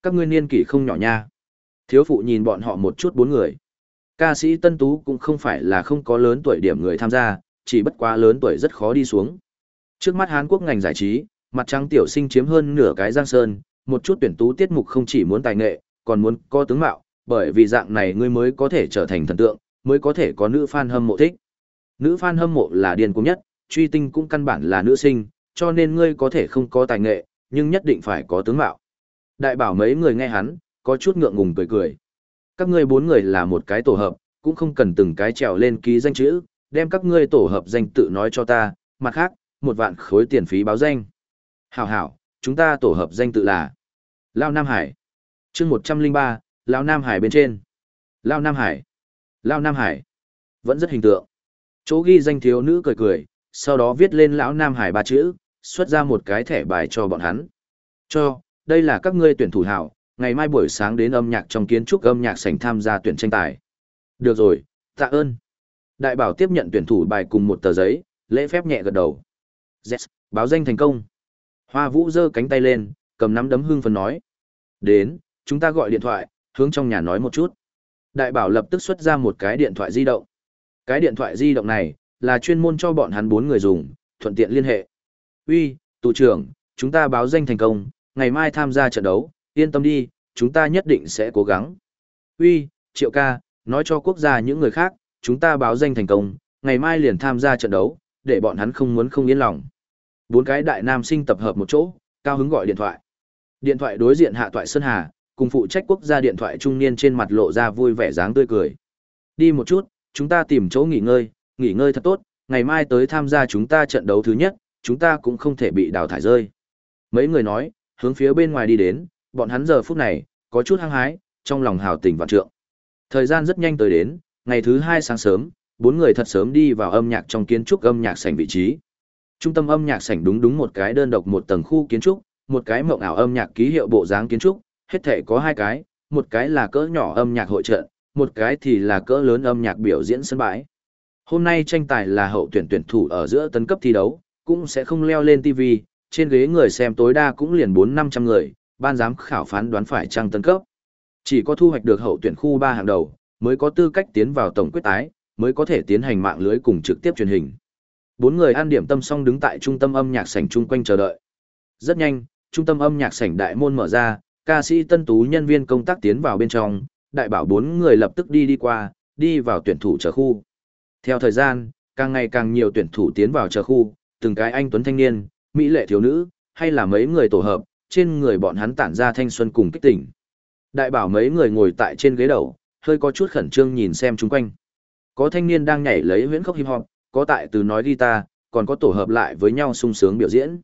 Các ngươi niên kỷ không nhỏ nha. Thiếu phụ nhìn bọn họ một chút bốn người. Ca sĩ tân tú cũng không phải là không có lớn tuổi điểm người tham gia, chỉ bất quá lớn tuổi rất khó đi xuống. Trước mắt Hán Quốc ngành giải trí, mặt trắng tiểu sinh chiếm hơn nửa cái giang sơn, một chút tuyển tú tiết mục không chỉ muốn tài nghệ, còn muốn có tướng mạo, bởi vì dạng này ngươi mới có thể trở thành thần tượng, mới có thể có nữ fan hâm mộ thích. Nữ fan hâm mộ là điên cuồng nhất, truy tinh cũng căn bản là nữ sinh, cho nên ngươi có thể không có tài nghệ, nhưng nhất định phải có tướng mạo. Đại bảo mấy người nghe hắn, có chút ngượng ngùng cười cười. Các ngươi bốn người là một cái tổ hợp, cũng không cần từng cái trèo lên ký danh chữ, đem các ngươi tổ hợp danh tự nói cho ta, mặt khác, một vạn khối tiền phí báo danh. Hảo hảo, chúng ta tổ hợp danh tự là Lao Nam Hải. chương 103, Lao Nam Hải bên trên. Lao Nam Hải. Lao Nam Hải. Vẫn rất hình tượng. Chỗ ghi danh thiếu nữ cười cười, sau đó viết lên Lão Nam Hải ba chữ, xuất ra một cái thẻ bài cho bọn hắn. Cho, đây là các ngươi tuyển thủ hảo, ngày mai buổi sáng đến âm nhạc trong kiến trúc âm nhạc sảnh tham gia tuyển tranh tài. Được rồi, tạ ơn. Đại bảo tiếp nhận tuyển thủ bài cùng một tờ giấy, lễ phép nhẹ gật đầu. Yes, báo danh thành công. Hoa Vũ giơ cánh tay lên, cầm nắm đấm hương phấn nói. Đến, chúng ta gọi điện thoại, hướng trong nhà nói một chút. Đại bảo lập tức xuất ra một cái điện thoại di động. Cái điện thoại di động này, là chuyên môn cho bọn hắn bốn người dùng, thuận tiện liên hệ. Uy, tù trưởng, chúng ta báo danh thành công, ngày mai tham gia trận đấu, yên tâm đi, chúng ta nhất định sẽ cố gắng. Uy, triệu ca, nói cho quốc gia những người khác, chúng ta báo danh thành công, ngày mai liền tham gia trận đấu, để bọn hắn không muốn không yên lòng. Bốn cái đại nam sinh tập hợp một chỗ, cao hứng gọi điện thoại. Điện thoại đối diện hạ toại Sơn Hà, cùng phụ trách quốc gia điện thoại trung niên trên mặt lộ ra vui vẻ dáng tươi cười. Đi một chút, chúng ta tìm chỗ nghỉ ngơi, nghỉ ngơi thật tốt, ngày mai tới tham gia chúng ta trận đấu thứ nhất, chúng ta cũng không thể bị đào thải rơi. Mấy người nói, hướng phía bên ngoài đi đến, bọn hắn giờ phút này, có chút hăng hái, trong lòng hào tình vạn trượng. Thời gian rất nhanh tới đến, ngày thứ hai sáng sớm, bốn người thật sớm đi vào âm nhạc trong kiến trúc âm nhạc sảnh vị trí. Trung tâm âm nhạc sảnh đúng đúng một cái đơn độc một tầng khu kiến trúc, một cái mộng ảo âm nhạc ký hiệu bộ dáng kiến trúc, hết thể có hai cái, một cái là cỡ nhỏ âm nhạc hội trợ, một cái thì là cỡ lớn âm nhạc biểu diễn sân bãi. Hôm nay tranh tài là hậu tuyển tuyển thủ ở giữa tấn cấp thi đấu, cũng sẽ không leo lên TV, trên ghế người xem tối đa cũng liền 4-500 người, ban giám khảo phán đoán phải trăng tấn cấp. Chỉ có thu hoạch được hậu tuyển khu 3 hàng đầu, mới có tư cách tiến vào tổng quyết tái, mới có thể tiến hành mạng lưới cùng trực tiếp truyền hình. Bốn người ăn điểm tâm xong đứng tại trung tâm âm nhạc sảnh chung quanh chờ đợi. Rất nhanh, trung tâm âm nhạc sảnh đại môn mở ra, ca sĩ tân tú nhân viên công tác tiến vào bên trong, đại bảo bốn người lập tức đi đi qua, đi vào tuyển thủ chờ khu. Theo thời gian, càng ngày càng nhiều tuyển thủ tiến vào chờ khu, từng cái anh tuấn thanh niên, mỹ lệ thiếu nữ, hay là mấy người tổ hợp, trên người bọn hắn tản ra thanh xuân cùng kích tỉnh. Đại bảo mấy người ngồi tại trên ghế đầu, hơi có chút khẩn trương nhìn xem chung quanh. Có thanh niên đang nhảy lấy huyễn khốc hip hop, có tại từ nói guitar, còn có tổ hợp lại với nhau sung sướng biểu diễn.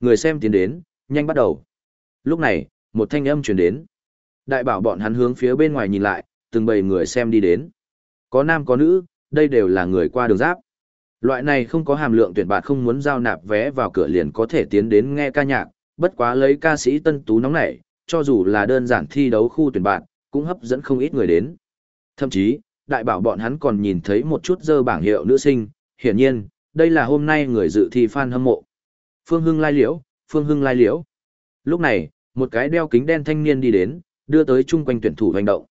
Người xem tiến đến, nhanh bắt đầu. Lúc này, một thanh âm truyền đến. Đại bảo bọn hắn hướng phía bên ngoài nhìn lại, từng bầy người xem đi đến. Có nam có nữ, đây đều là người qua đường giáp. Loại này không có hàm lượng tuyển bạn không muốn giao nạp vé vào cửa liền có thể tiến đến nghe ca nhạc, bất quá lấy ca sĩ tân tú nóng nảy, cho dù là đơn giản thi đấu khu tuyển bạn, cũng hấp dẫn không ít người đến. Thậm chí, đại bảo bọn hắn còn nhìn thấy một chút dơ bảng hiệu nữ sinh, hiển nhiên, đây là hôm nay người dự thi fan hâm mộ. Phương Hưng lai liễu, Phương Hưng lai liễu. Lúc này, một cái đeo kính đen thanh niên đi đến, đưa tới chung quanh tuyển thủ hành động.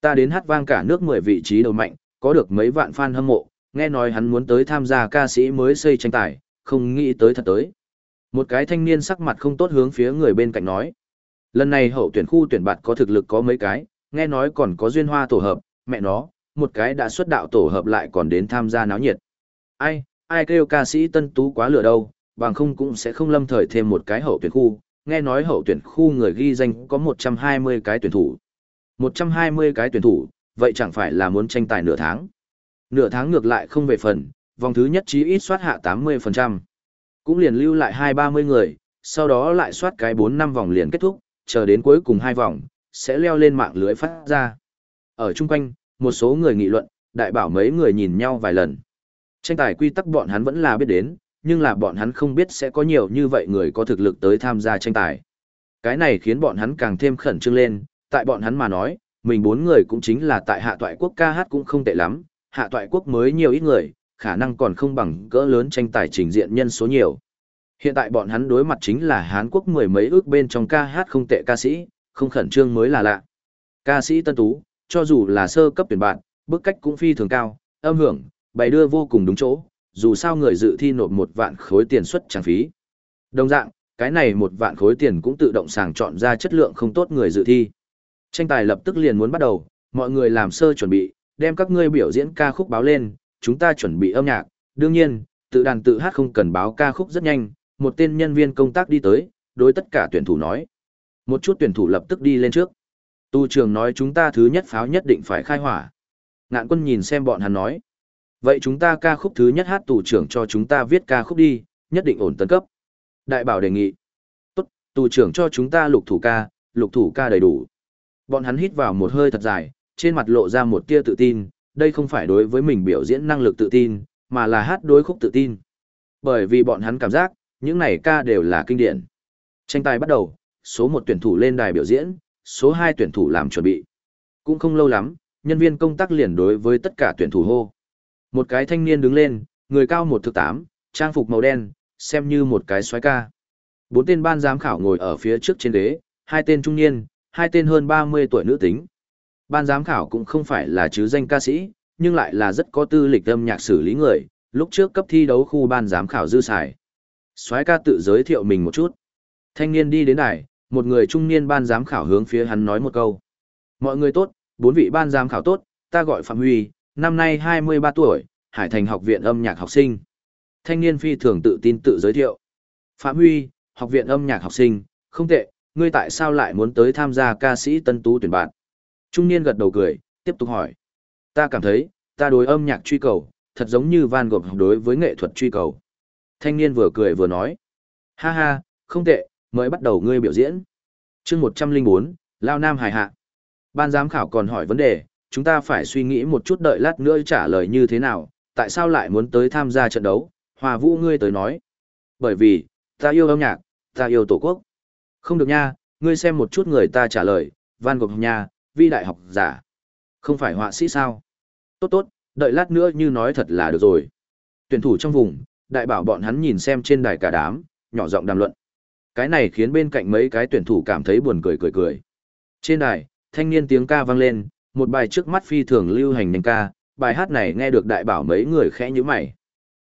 Ta đến hát vang cả nước 10 vị trí đầu mạnh, có được mấy vạn fan hâm mộ, nghe nói hắn muốn tới tham gia ca sĩ mới xây tranh tài, không nghĩ tới thật tới. Một cái thanh niên sắc mặt không tốt hướng phía người bên cạnh nói. Lần này hậu tuyển khu tuyển bạt có thực lực có mấy cái, nghe nói còn có duyên hoa tổ hợp, mẹ nó, một cái đã xuất đạo tổ hợp lại còn đến tham gia náo nhiệt. Ai, ai kêu ca sĩ tân tú quá lửa đâu, bằng không cũng sẽ không lâm thời thêm một cái hậu tuyển khu, nghe nói hậu tuyển khu người ghi danh có 120 cái tuyển thủ. 120 cái tuyển thủ, vậy chẳng phải là muốn tranh tài nửa tháng. Nửa tháng ngược lại không về phần, vòng thứ nhất chí ít soát hạ 80%. Cũng liền lưu lại 2-30 người, sau đó lại soát cái 4-5 vòng liền kết thúc, chờ đến cuối cùng hai vòng, sẽ leo lên mạng lưới phát ra. Ở chung quanh, một số người nghị luận, đại bảo mấy người nhìn nhau vài lần. Tranh tài quy tắc bọn hắn vẫn là biết đến, nhưng là bọn hắn không biết sẽ có nhiều như vậy người có thực lực tới tham gia tranh tài. Cái này khiến bọn hắn càng thêm khẩn trương lên, tại bọn hắn mà nói, mình bốn người cũng chính là tại hạ toại quốc ca hát cũng không tệ lắm, hạ toại quốc mới nhiều ít người, khả năng còn không bằng cỡ lớn tranh tài trình diện nhân số nhiều. Hiện tại bọn hắn đối mặt chính là Hán Quốc mười mấy ước bên trong ca hát không tệ ca sĩ, không khẩn trương mới là lạ. Ca sĩ Tân Tú, cho dù là sơ cấp tuyển bạn, bức cách cũng phi thường cao, âm hưởng, bày đưa vô cùng đúng chỗ, dù sao người dự thi nộp một vạn khối tiền xuất trang phí. Đồng dạng, cái này một vạn khối tiền cũng tự động sàng chọn ra chất lượng không tốt người dự thi. Tranh tài lập tức liền muốn bắt đầu, mọi người làm sơ chuẩn bị, đem các ngươi biểu diễn ca khúc báo lên, chúng ta chuẩn bị âm nhạc, đương nhiên, tự đàn tự hát không cần báo ca khúc rất nhanh, một tên nhân viên công tác đi tới, đối tất cả tuyển thủ nói. Một chút tuyển thủ lập tức đi lên trước. Tu trường nói chúng ta thứ nhất pháo nhất định phải khai hỏa. Ngạn quân nhìn xem bọn hắn nói. Vậy chúng ta ca khúc thứ nhất hát tù trưởng cho chúng ta viết ca khúc đi, nhất định ổn tấn cấp. Đại bảo đề nghị. Tốt, tù trưởng cho chúng ta lục thủ ca, lục thủ ca đầy đủ. Bọn hắn hít vào một hơi thật dài, trên mặt lộ ra một tia tự tin, đây không phải đối với mình biểu diễn năng lực tự tin, mà là hát đối khúc tự tin. Bởi vì bọn hắn cảm giác, những này ca đều là kinh điển. Tranh tài bắt đầu, số một tuyển thủ lên đài biểu diễn, số hai tuyển thủ làm chuẩn bị. Cũng không lâu lắm, nhân viên công tác liền đối với tất cả tuyển thủ hô. Một cái thanh niên đứng lên, người cao một thước tám, trang phục màu đen, xem như một cái xoái ca. Bốn tên ban giám khảo ngồi ở phía trước trên ghế, hai tên trung niên, hai tên hơn 30 tuổi nữ tính. Ban giám khảo cũng không phải là chứ danh ca sĩ, nhưng lại là rất có tư lịch âm nhạc xử lý người, lúc trước cấp thi đấu khu ban giám khảo dư xài soái ca tự giới thiệu mình một chút. Thanh niên đi đến đài, một người trung niên ban giám khảo hướng phía hắn nói một câu. Mọi người tốt, bốn vị ban giám khảo tốt, ta gọi Phạm Huy, năm nay 23 tuổi, Hải Thành học viện âm nhạc học sinh. Thanh niên phi thường tự tin tự giới thiệu. Phạm Huy, học viện âm nhạc học sinh, không tệ, ngươi tại sao lại muốn tới tham gia ca sĩ tân tú tuyển bạn? Trung niên gật đầu cười, tiếp tục hỏi. Ta cảm thấy, ta đối âm nhạc truy cầu, thật giống như Van Gogh đối với nghệ thuật truy cầu. Thanh niên vừa cười vừa nói. Ha ha, không tệ, mới bắt đầu ngươi biểu diễn. chương 104, Lao Nam Hải hạ. Ban giám khảo còn hỏi vấn đề, chúng ta phải suy nghĩ một chút đợi lát nữa trả lời như thế nào, tại sao lại muốn tới tham gia trận đấu, hòa vũ ngươi tới nói. Bởi vì, ta yêu âm nhạc, ta yêu tổ quốc. Không được nha, ngươi xem một chút người ta trả lời, Van Gogh nha, vi đại học giả. Không phải họa sĩ sao? Tốt tốt, đợi lát nữa như nói thật là được rồi. Tuyển thủ trong vùng, đại bảo bọn hắn nhìn xem trên đài cả đám, nhỏ giọng đàm luận. Cái này khiến bên cạnh mấy cái tuyển thủ cảm thấy buồn cười cười cười. Trên đài, thanh niên tiếng ca vang lên, một bài trước mắt phi thường lưu hành nhanh ca, bài hát này nghe được đại bảo mấy người khẽ như mày.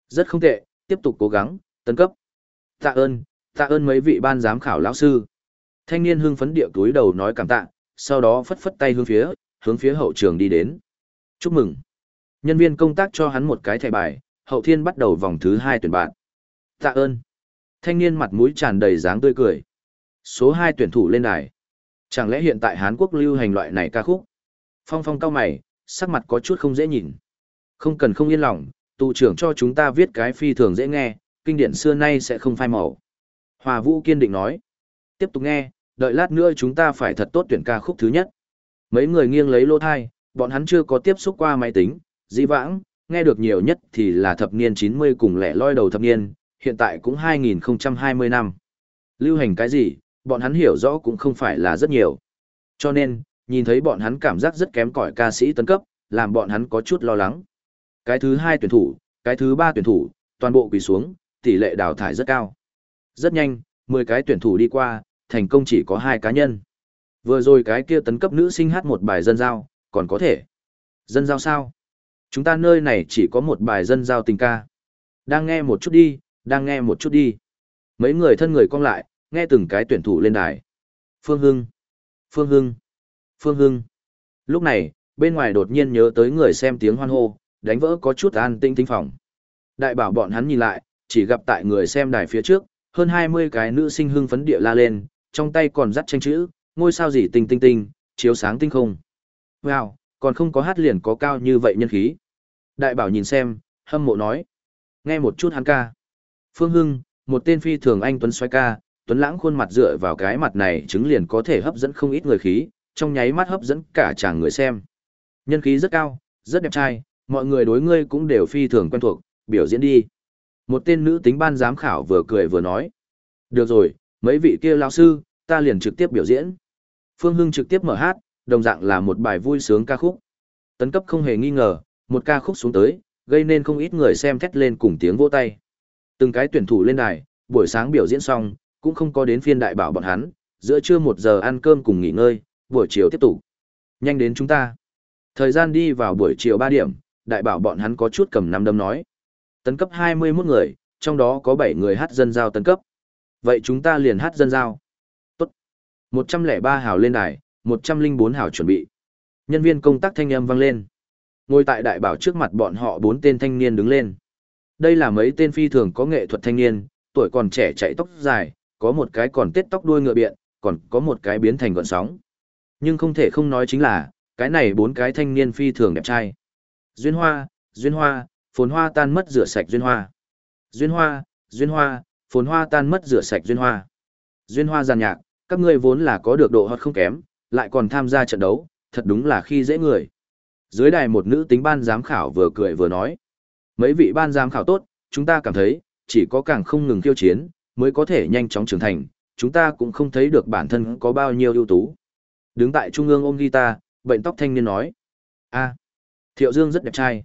Rất không tệ, tiếp tục cố gắng, tấn cấp. Tạ ơn, tạ ơn mấy vị ban giám khảo lão sư. Thanh niên hưng phấn địa túi đầu nói cảm tạ, sau đó phất phất tay hướng phía, hướng phía hậu trường đi đến. Chúc mừng. Nhân viên công tác cho hắn một cái thẻ bài, hậu thiên bắt đầu vòng thứ hai tuyển bạn. Tạ ơn. Thanh niên mặt mũi tràn đầy dáng tươi cười. Số hai tuyển thủ lên đài. Chẳng lẽ hiện tại Hán Quốc lưu hành loại này ca khúc? Phong phong cao mày, sắc mặt có chút không dễ nhìn. Không cần không yên lòng, tù trưởng cho chúng ta viết cái phi thường dễ nghe, kinh điển xưa nay sẽ không phai màu. Hòa Vũ kiên định nói. Tiếp tục nghe, đợi lát nữa chúng ta phải thật tốt tuyển ca khúc thứ nhất. Mấy người nghiêng lấy lô thai, bọn hắn chưa có tiếp xúc qua máy tính, dĩ vãng, nghe được nhiều nhất thì là thập niên 90 cùng lẻ loi đầu thập niên, hiện tại cũng 2020 năm. Lưu hành cái gì, bọn hắn hiểu rõ cũng không phải là rất nhiều. Cho nên, nhìn thấy bọn hắn cảm giác rất kém cỏi ca sĩ tấn cấp, làm bọn hắn có chút lo lắng. Cái thứ hai tuyển thủ, cái thứ ba tuyển thủ, toàn bộ quỳ xuống, tỷ lệ đào thải rất cao. Rất nhanh, 10 cái tuyển thủ đi qua, thành công chỉ có hai cá nhân. Vừa rồi cái kia tấn cấp nữ sinh hát một bài dân giao, còn có thể. Dân giao sao? Chúng ta nơi này chỉ có một bài dân giao tình ca. Đang nghe một chút đi, đang nghe một chút đi. Mấy người thân người cong lại, nghe từng cái tuyển thủ lên đài. Phương Hưng, Phương Hưng, Phương Hưng. Lúc này, bên ngoài đột nhiên nhớ tới người xem tiếng hoan hô, đánh vỡ có chút an tinh tinh phòng. Đại bảo bọn hắn nhìn lại, chỉ gặp tại người xem đài phía trước, hơn 20 cái nữ sinh hưng phấn địa la lên, trong tay còn dắt tranh chữ, ngôi sao gì tinh tinh tinh, chiếu sáng tinh không. Wow, còn không có hát liền có cao như vậy nhân khí. Đại bảo nhìn xem, hâm mộ nói. Nghe một chút hắn ca. Phương Hưng, một tên phi thường anh Tuấn xoay ca, Tuấn lãng khuôn mặt dựa vào cái mặt này chứng liền có thể hấp dẫn không ít người khí, trong nháy mắt hấp dẫn cả chàng người xem. Nhân khí rất cao, rất đẹp trai, mọi người đối ngươi cũng đều phi thường quen thuộc, biểu diễn đi. Một tên nữ tính ban giám khảo vừa cười vừa nói. Được rồi, mấy vị kia lão sư, ta liền trực tiếp biểu diễn. Phương Hưng trực tiếp mở hát, đồng dạng là một bài vui sướng ca khúc. Tấn cấp không hề nghi ngờ, một ca khúc xuống tới, gây nên không ít người xem thét lên cùng tiếng vỗ tay. Từng cái tuyển thủ lên đài, buổi sáng biểu diễn xong, cũng không có đến phiên đại bảo bọn hắn, giữa trưa một giờ ăn cơm cùng nghỉ ngơi, buổi chiều tiếp tục. Nhanh đến chúng ta. Thời gian đi vào buổi chiều 3 điểm, đại bảo bọn hắn có chút cầm nắm đâm nói. Tấn cấp 21 người, trong đó có 7 người hát dân giao tấn cấp. Vậy chúng ta liền hát dân giao. Tốt. 103 hào lên đài, 104 hào chuẩn bị. Nhân viên công tác thanh âm vang lên. Ngồi tại đại bảo trước mặt bọn họ bốn tên thanh niên đứng lên. Đây là mấy tên phi thường có nghệ thuật thanh niên, tuổi còn trẻ chạy tóc dài, có một cái còn tết tóc đuôi ngựa biện, còn có một cái biến thành gọn sóng. Nhưng không thể không nói chính là, cái này bốn cái thanh niên phi thường đẹp trai. Duyên hoa, duyên hoa, phồn hoa tan mất rửa sạch duyên hoa. Duyên hoa, duyên hoa, phồn hoa tan mất rửa sạch duyên hoa. Duyên hoa giàn nhạc, các ngươi vốn là có được độ hot không kém, lại còn tham gia trận đấu, thật đúng là khi dễ người. Dưới đài một nữ tính ban giám khảo vừa cười vừa nói. Mấy vị ban giám khảo tốt, chúng ta cảm thấy, chỉ có càng không ngừng khiêu chiến, mới có thể nhanh chóng trưởng thành, chúng ta cũng không thấy được bản thân có bao nhiêu ưu tú. Đứng tại trung ương ôm guitar, bệnh tóc thanh niên nói. a Thiệu Dương rất đẹp trai.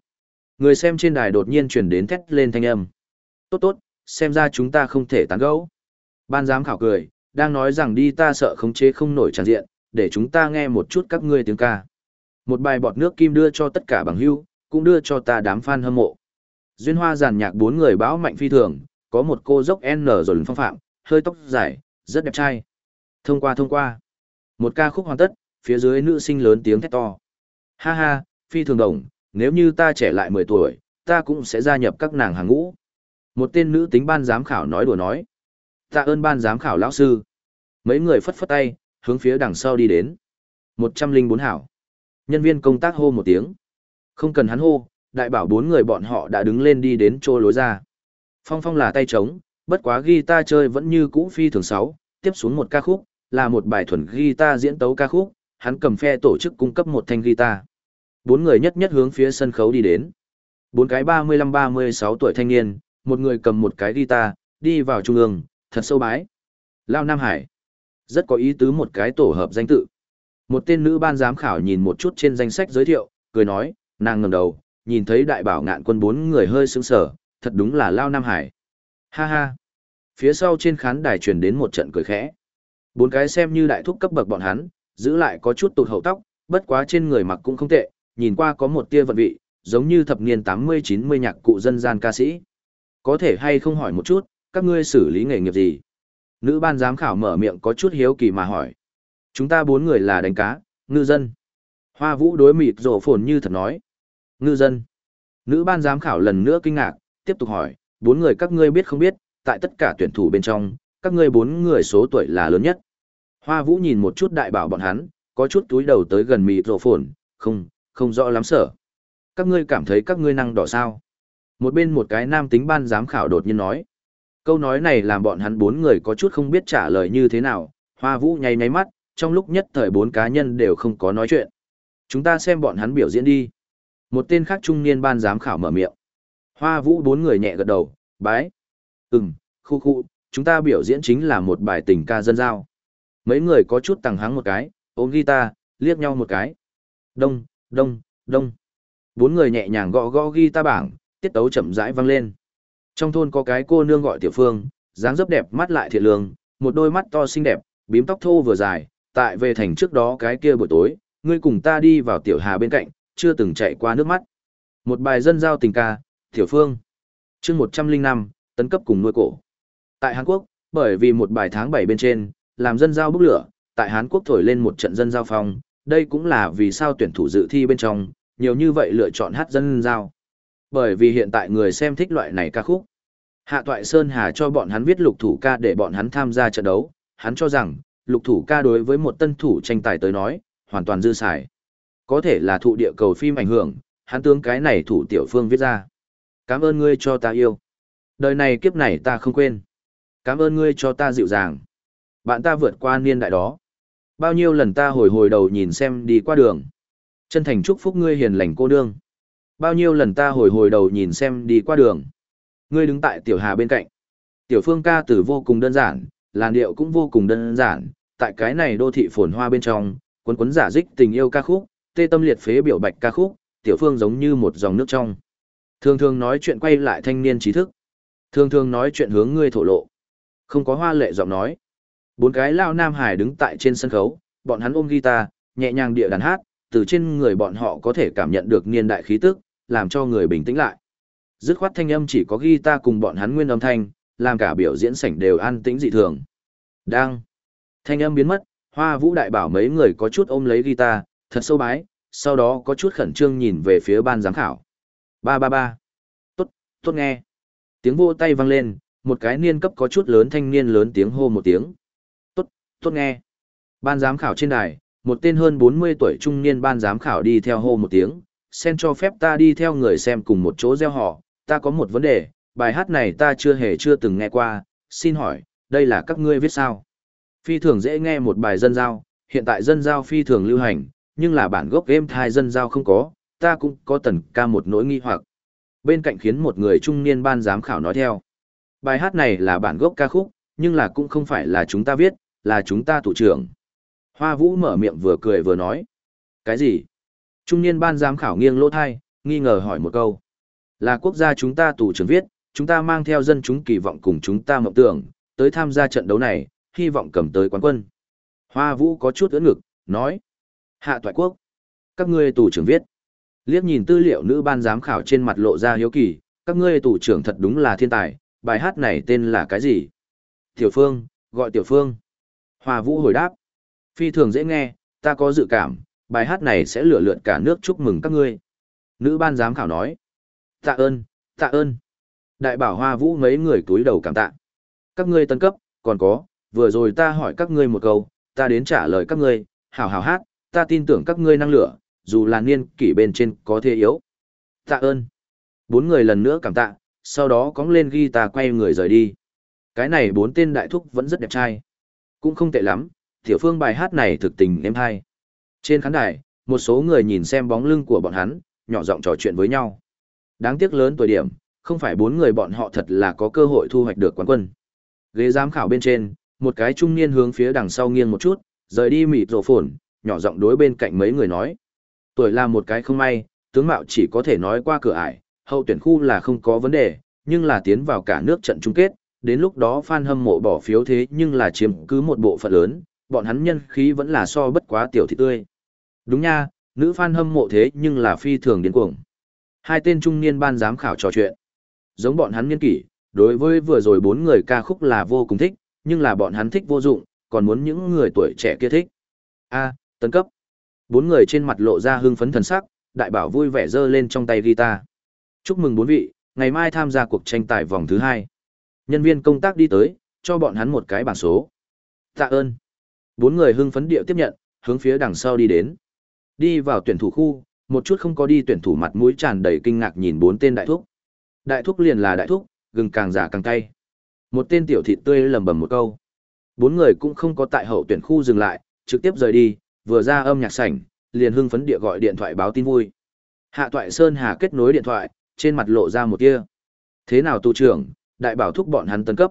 Người xem trên đài đột nhiên chuyển đến thét lên thanh âm. Tốt tốt, xem ra chúng ta không thể tán gẫu. Ban giám khảo cười, đang nói rằng đi ta sợ khống chế không nổi tràn diện, để chúng ta nghe một chút các ngươi tiếng ca. Một bài bọt nước kim đưa cho tất cả bằng hưu, cũng đưa cho ta đám fan hâm mộ. Duyên hoa giàn nhạc bốn người báo mạnh phi thường, có một cô dốc N rồi phong phạm, hơi tóc dài, rất đẹp trai. Thông qua thông qua. Một ca khúc hoàn tất, phía dưới nữ sinh lớn tiếng thét to. Ha ha, phi thường đồng, nếu như ta trẻ lại 10 tuổi, ta cũng sẽ gia nhập các nàng hàng ngũ. Một tên nữ tính ban giám khảo nói đùa nói. Tạ ơn ban giám khảo lão sư. Mấy người phất phất tay, hướng phía đằng sau đi đến. 104 hảo. Nhân viên công tác hô một tiếng. Không cần hắn hô, đại bảo bốn người bọn họ đã đứng lên đi đến chỗ lối ra. Phong phong là tay trống, bất quá guitar chơi vẫn như cũ phi thường sáu, tiếp xuống một ca khúc, là một bài thuần guitar diễn tấu ca khúc, hắn cầm phe tổ chức cung cấp một thanh guitar. Bốn người nhất nhất hướng phía sân khấu đi đến. Bốn cái 35-36 tuổi thanh niên, một người cầm một cái guitar, đi vào trung ương, thật sâu bái. Lao Nam Hải. Rất có ý tứ một cái tổ hợp danh tự. Một tên nữ ban giám khảo nhìn một chút trên danh sách giới thiệu, cười nói, nàng ngẩng đầu, nhìn thấy đại bảo ngạn quân bốn người hơi sững sờ, thật đúng là Lao Nam Hải. Ha ha. Phía sau trên khán đài truyền đến một trận cười khẽ. Bốn cái xem như đại thúc cấp bậc bọn hắn, giữ lại có chút tụt hậu tóc, bất quá trên người mặc cũng không tệ, nhìn qua có một tia vận vị, giống như thập niên 80-90 nhạc cụ dân gian ca sĩ. Có thể hay không hỏi một chút, các ngươi xử lý nghề nghiệp gì? Nữ ban giám khảo mở miệng có chút hiếu kỳ mà hỏi. Chúng ta bốn người là đánh cá, ngư dân. Hoa vũ đối mịt rổ phồn như thật nói. Ngư dân. Nữ ban giám khảo lần nữa kinh ngạc, tiếp tục hỏi, bốn người các ngươi biết không biết, tại tất cả tuyển thủ bên trong, các ngươi bốn người số tuổi là lớn nhất. Hoa vũ nhìn một chút đại bảo bọn hắn, có chút túi đầu tới gần mịt rổ phồn, không, không rõ lắm sở. Các ngươi cảm thấy các ngươi năng đỏ sao? Một bên một cái nam tính ban giám khảo đột nhiên nói. Câu nói này làm bọn hắn bốn người có chút không biết trả lời như thế nào, hoa vũ nháy nháy mắt, trong lúc nhất thời bốn cá nhân đều không có nói chuyện. Chúng ta xem bọn hắn biểu diễn đi. Một tên khác trung niên ban giám khảo mở miệng. Hoa vũ bốn người nhẹ gật đầu, bái. Ừm, khu khu, chúng ta biểu diễn chính là một bài tình ca dân giao. Mấy người có chút tằng hắng một cái, ôm guitar, liếc nhau một cái. Đông, đông, đông. Bốn người nhẹ nhàng gõ gõ guitar bảng, tiết tấu chậm rãi vang lên. Trong thôn có cái cô nương gọi Tiểu Phương, dáng dấp đẹp mắt lại thiệt lương, một đôi mắt to xinh đẹp, bím tóc thô vừa dài, tại về thành trước đó cái kia buổi tối, ngươi cùng ta đi vào Tiểu Hà bên cạnh, chưa từng chạy qua nước mắt. Một bài dân giao tình ca, Tiểu Phương. chương 105, tấn cấp cùng nuôi cổ. Tại Hàn Quốc, bởi vì một bài tháng 7 bên trên, làm dân giao bốc lửa, tại Hán Quốc thổi lên một trận dân giao phong, đây cũng là vì sao tuyển thủ dự thi bên trong, nhiều như vậy lựa chọn hát dân giao. Bởi vì hiện tại người xem thích loại này ca khúc. Hạ Toại Sơn Hà cho bọn hắn viết lục thủ ca để bọn hắn tham gia trận đấu, hắn cho rằng, lục thủ ca đối với một tân thủ tranh tài tới nói, hoàn toàn dư xài. Có thể là thụ địa cầu phim ảnh hưởng, hắn tướng cái này thủ tiểu phương viết ra. Cảm ơn ngươi cho ta yêu. Đời này kiếp này ta không quên. Cảm ơn ngươi cho ta dịu dàng. Bạn ta vượt qua niên đại đó. Bao nhiêu lần ta hồi hồi đầu nhìn xem đi qua đường. Chân thành chúc phúc ngươi hiền lành cô đương. Bao nhiêu lần ta hồi hồi đầu nhìn xem đi qua đường. Ngươi đứng tại tiểu hà bên cạnh. Tiểu phương ca từ vô cùng đơn giản, làn điệu cũng vô cùng đơn giản. Tại cái này đô thị phồn hoa bên trong, quấn quấn giả dích tình yêu ca khúc, tê tâm liệt phế biểu bạch ca khúc, tiểu phương giống như một dòng nước trong. Thường thường nói chuyện quay lại thanh niên trí thức. Thường thường nói chuyện hướng ngươi thổ lộ. Không có hoa lệ giọng nói. Bốn cái lao nam hải đứng tại trên sân khấu, bọn hắn ôm guitar, nhẹ nhàng địa đàn hát, từ trên người bọn họ có thể cảm nhận được niên đại khí tức, làm cho người bình tĩnh lại. Dứt khoát thanh âm chỉ có guitar cùng bọn hắn nguyên âm thanh, làm cả biểu diễn sảnh đều an tĩnh dị thường. Đang. Thanh âm biến mất, hoa vũ đại bảo mấy người có chút ôm lấy guitar, thật sâu bái, sau đó có chút khẩn trương nhìn về phía ban giám khảo. Ba ba ba. Tốt, tốt nghe. Tiếng vô tay vang lên, một cái niên cấp có chút lớn thanh niên lớn tiếng hô một tiếng. Tốt, nghe. Ban giám khảo trên đài, một tên hơn 40 tuổi trung niên ban giám khảo đi theo hô một tiếng, sen cho phép ta đi theo người xem cùng một chỗ gieo họ, ta có một vấn đề, bài hát này ta chưa hề chưa từng nghe qua, xin hỏi, đây là các ngươi viết sao? Phi thường dễ nghe một bài dân giao, hiện tại dân giao phi thường lưu hành, nhưng là bản gốc game thai dân giao không có, ta cũng có tần ca một nỗi nghi hoặc. Bên cạnh khiến một người trung niên ban giám khảo nói theo. Bài hát này là bản gốc ca khúc, nhưng là cũng không phải là chúng ta viết, là chúng ta tụ trưởng. Hoa Vũ mở miệng vừa cười vừa nói. Cái gì? Trung niên ban giám khảo nghiêng lỗ thai, nghi ngờ hỏi một câu. Là quốc gia chúng ta thủ trưởng viết, chúng ta mang theo dân chúng kỳ vọng cùng chúng ta mộng tưởng, tới tham gia trận đấu này, hy vọng cầm tới quán quân. Hoa Vũ có chút ưỡn ngực, nói. Hạ toại quốc. Các ngươi tù trưởng viết. Liếc nhìn tư liệu nữ ban giám khảo trên mặt lộ ra hiếu kỳ, các ngươi tù trưởng thật đúng là thiên tài, bài hát này tên là cái gì? Tiểu Phương, gọi Tiểu Phương. Hoa Vũ hồi đáp. Phi thường dễ nghe, ta có dự cảm, bài hát này sẽ lửa lượn cả nước chúc mừng các ngươi. Nữ ban giám khảo nói. Tạ ơn, tạ ơn. Đại bảo Hoa Vũ mấy người túi đầu cảm tạ. Các ngươi tân cấp, còn có, vừa rồi ta hỏi các ngươi một câu, ta đến trả lời các ngươi, hảo hảo hát, ta tin tưởng các ngươi năng lửa, dù là niên kỷ bên trên có thế yếu. Tạ ơn. Bốn người lần nữa cảm tạ, sau đó cóng lên guitar quay người rời đi. Cái này bốn tên đại thúc vẫn rất đẹp trai. Cũng không tệ lắm, tiểu phương bài hát này thực tình em hay. Trên khán đài, một số người nhìn xem bóng lưng của bọn hắn, nhỏ giọng trò chuyện với nhau. Đáng tiếc lớn tuổi điểm, không phải bốn người bọn họ thật là có cơ hội thu hoạch được quán quân. Ghế giám khảo bên trên, một cái trung niên hướng phía đằng sau nghiêng một chút, rời đi mịt rổ phồn, nhỏ giọng đối bên cạnh mấy người nói. Tuổi là một cái không may, tướng mạo chỉ có thể nói qua cửa ải, hậu tuyển khu là không có vấn đề, nhưng là tiến vào cả nước trận chung kết, đến lúc đó fan hâm mộ bỏ phiếu thế nhưng là chiếm cứ một bộ phận lớn, bọn hắn nhân khí vẫn là so bất quá tiểu thị tươi. Đúng nha, nữ fan hâm mộ thế nhưng là phi thường điên cuồng. Hai tên trung niên ban giám khảo trò chuyện. Giống bọn hắn niên kỷ, đối với vừa rồi bốn người ca khúc là vô cùng thích, nhưng là bọn hắn thích vô dụng, còn muốn những người tuổi trẻ kia thích. A, tấn cấp. Bốn người trên mặt lộ ra hưng phấn thần sắc, đại bảo vui vẻ giơ lên trong tay guitar. Chúc mừng bốn vị, ngày mai tham gia cuộc tranh tài vòng thứ hai. Nhân viên công tác đi tới, cho bọn hắn một cái bảng số. Tạ ơn. Bốn người hưng phấn điệu tiếp nhận, hướng phía đằng sau đi đến. Đi vào tuyển thủ khu, một chút không có đi tuyển thủ mặt mũi tràn đầy kinh ngạc nhìn bốn tên đại thúc. Đại thúc liền là đại thúc, gừng càng già càng cay. Một tên tiểu thịt tươi lầm bầm một câu. Bốn người cũng không có tại hậu tuyển khu dừng lại, trực tiếp rời đi, vừa ra âm nhạc sảnh, liền hưng phấn địa gọi điện thoại báo tin vui. Hạ Toại Sơn Hà kết nối điện thoại, trên mặt lộ ra một tia. Thế nào tu trưởng, đại bảo thúc bọn hắn tấn cấp.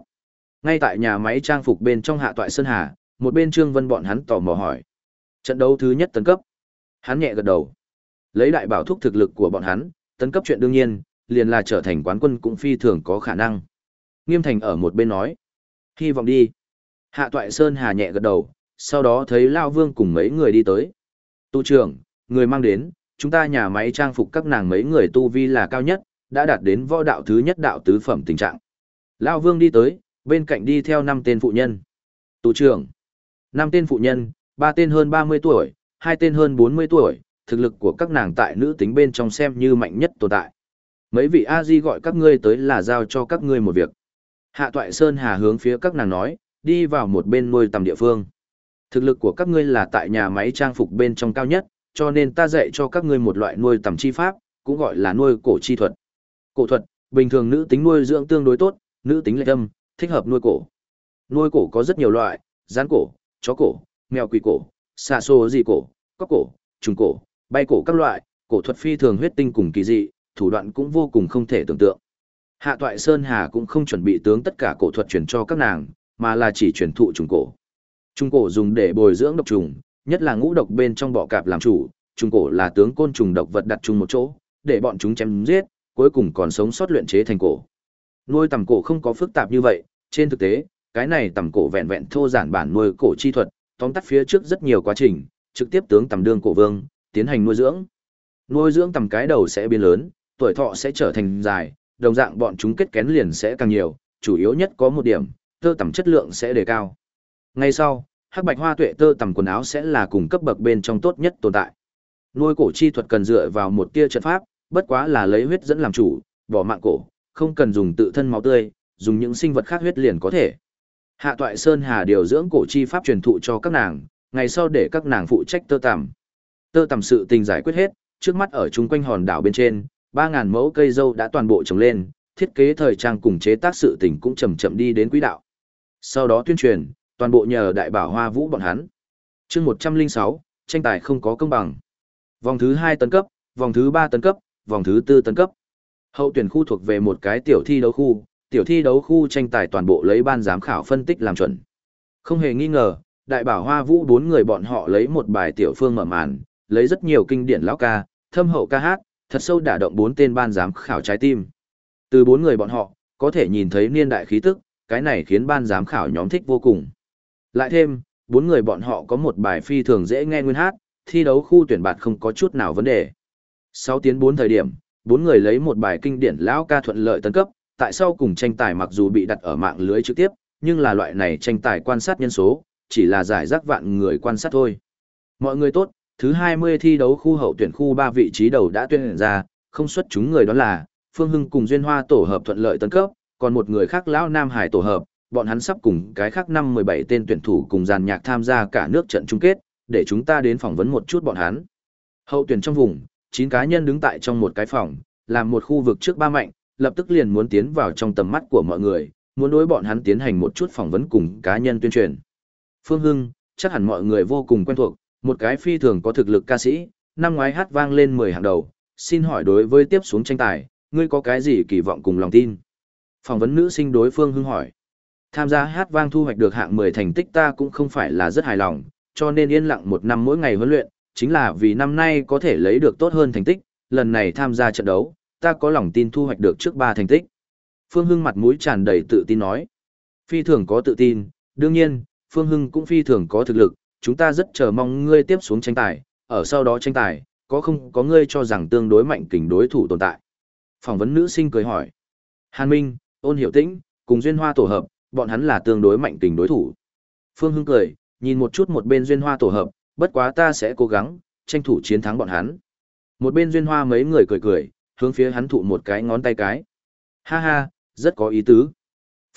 Ngay tại nhà máy trang phục bên trong Hạ Toại Sơn Hà, một bên Trương Vân bọn hắn tò mò hỏi. Trận đấu thứ nhất tấn cấp. Hắn nhẹ gật đầu. Lấy đại bảo thúc thực lực của bọn hắn, tấn cấp chuyện đương nhiên, liền là trở thành quán quân cũng phi thường có khả năng. Nghiêm Thành ở một bên nói. Hy vọng đi. Hạ Toại Sơn Hà nhẹ gật đầu, sau đó thấy Lao Vương cùng mấy người đi tới. Tu trưởng, người mang đến, chúng ta nhà máy trang phục các nàng mấy người tu vi là cao nhất, đã đạt đến võ đạo thứ nhất đạo tứ phẩm tình trạng. Lao Vương đi tới, bên cạnh đi theo năm tên phụ nhân. tù trưởng, năm tên phụ nhân, ba tên hơn 30 tuổi, hai tên hơn 40 tuổi, thực lực của các nàng tại nữ tính bên trong xem như mạnh nhất tồn tại. Mấy vị a di gọi các ngươi tới là giao cho các ngươi một việc. Hạ Toại Sơn Hà hướng phía các nàng nói, đi vào một bên nuôi tầm địa phương. Thực lực của các ngươi là tại nhà máy trang phục bên trong cao nhất, cho nên ta dạy cho các ngươi một loại nuôi tầm chi pháp, cũng gọi là nuôi cổ chi thuật. Cổ thuật, bình thường nữ tính nuôi dưỡng tương đối tốt, nữ tính lệch âm, thích hợp nuôi cổ. Nuôi cổ có rất nhiều loại, rắn cổ, chó cổ, mèo quỷ cổ, xà xô gì cổ, cóc cổ, trùng cổ, bay cổ các loại, cổ thuật phi thường huyết tinh cùng kỳ dị, thủ đoạn cũng vô cùng không thể tưởng tượng. Hạ Toại Sơn Hà cũng không chuẩn bị tướng tất cả cổ thuật truyền cho các nàng, mà là chỉ truyền thụ trùng cổ. Trùng cổ dùng để bồi dưỡng độc trùng, nhất là ngũ độc bên trong bọ cạp làm chủ, trùng cổ là tướng côn trùng độc vật đặt chung một chỗ, để bọn chúng chém giết, cuối cùng còn sống sót luyện chế thành cổ. Nuôi tầm cổ không có phức tạp như vậy, trên thực tế, cái này tầm cổ vẹn vẹn thô giản bản nuôi cổ chi thuật, tóm tắt phía trước rất nhiều quá trình, trực tiếp tướng tầm đương cổ vương, tiến hành nuôi dưỡng. Nuôi dưỡng tầm cái đầu sẽ biến lớn, tuổi thọ sẽ trở thành dài, đồng dạng bọn chúng kết kén liền sẽ càng nhiều, chủ yếu nhất có một điểm, tơ tầm chất lượng sẽ đề cao. Ngay sau, hắc bạch hoa tuệ tơ tầm quần áo sẽ là cùng cấp bậc bên trong tốt nhất tồn tại. Nuôi cổ chi thuật cần dựa vào một tia trận pháp, bất quá là lấy huyết dẫn làm chủ, bỏ mạng cổ, không cần dùng tự thân máu tươi, dùng những sinh vật khác huyết liền có thể. Hạ Toại Sơn Hà điều dưỡng cổ chi pháp truyền thụ cho các nàng, ngày sau để các nàng phụ trách tơ tằm. Tơ tằm sự tình giải quyết hết, trước mắt ở chung quanh hòn đảo bên trên, 3000 mẫu cây dâu đã toàn bộ trồng lên, thiết kế thời trang cùng chế tác sự tình cũng chậm chậm đi đến quỹ đạo. Sau đó tuyên truyền, toàn bộ nhờ đại bảo Hoa Vũ bọn hắn. Chương 106, tranh tài không có công bằng. Vòng thứ 2 tấn cấp, vòng thứ 3 tấn cấp, vòng thứ 4 tấn cấp. Hậu tuyển khu thuộc về một cái tiểu thi đấu khu, tiểu thi đấu khu tranh tài toàn bộ lấy ban giám khảo phân tích làm chuẩn. Không hề nghi ngờ, đại bảo hoa vũ bốn người bọn họ lấy một bài tiểu phương mở màn, lấy rất nhiều kinh điển lão ca, thâm hậu ca hát, thật sâu đả động bốn tên ban giám khảo trái tim. Từ bốn người bọn họ, có thể nhìn thấy niên đại khí tức, cái này khiến ban giám khảo nhóm thích vô cùng. Lại thêm, bốn người bọn họ có một bài phi thường dễ nghe nguyên hát, thi đấu khu tuyển bạt không có chút nào vấn đề. Sau tiến bốn thời điểm, bốn người lấy một bài kinh điển lão ca thuận lợi tấn cấp, tại sao cùng tranh tài mặc dù bị đặt ở mạng lưới trực tiếp, nhưng là loại này tranh tài quan sát nhân số, chỉ là giải rác vạn người quan sát thôi. Mọi người tốt, thứ 20 thi đấu khu hậu tuyển khu 3 vị trí đầu đã tuyên ra, không xuất chúng người đó là Phương Hưng cùng Duyên Hoa tổ hợp thuận lợi tấn cấp, còn một người khác lão Nam Hải tổ hợp, bọn hắn sắp cùng cái khác năm 17 tên tuyển thủ cùng dàn nhạc tham gia cả nước trận chung kết, để chúng ta đến phỏng vấn một chút bọn hắn. Hậu tuyển trong vùng, chín cá nhân đứng tại trong một cái phòng, làm một khu vực trước ba mạnh, lập tức liền muốn tiến vào trong tầm mắt của mọi người, muốn đối bọn hắn tiến hành một chút phỏng vấn cùng cá nhân tuyên truyền. Phương Hưng, chắc hẳn mọi người vô cùng quen thuộc, một cái phi thường có thực lực ca sĩ, năm ngoái hát vang lên 10 hàng đầu, xin hỏi đối với tiếp xuống tranh tài, ngươi có cái gì kỳ vọng cùng lòng tin? Phỏng vấn nữ sinh đối Phương Hưng hỏi. Tham gia hát vang thu hoạch được hạng 10 thành tích ta cũng không phải là rất hài lòng, cho nên yên lặng một năm mỗi ngày huấn luyện, chính là vì năm nay có thể lấy được tốt hơn thành tích, lần này tham gia trận đấu, ta có lòng tin thu hoạch được trước ba thành tích. Phương Hưng mặt mũi tràn đầy tự tin nói. Phi thường có tự tin, đương nhiên, Phương Hưng cũng phi thường có thực lực, chúng ta rất chờ mong ngươi tiếp xuống tranh tài, ở sau đó tranh tài, có không có ngươi cho rằng tương đối mạnh kình đối thủ tồn tại. Phỏng vấn nữ sinh cười hỏi. Hàn Minh, ôn hiểu tĩnh, cùng Duyên Hoa tổ hợp, bọn hắn là tương đối mạnh kình đối thủ. Phương Hưng cười, nhìn một chút một bên Duyên Hoa tổ hợp, bất quá ta sẽ cố gắng, tranh thủ chiến thắng bọn hắn. Một bên Duyên Hoa mấy người cười cười, hướng phía hắn thụ một cái ngón tay cái. Ha ha, rất có ý tứ.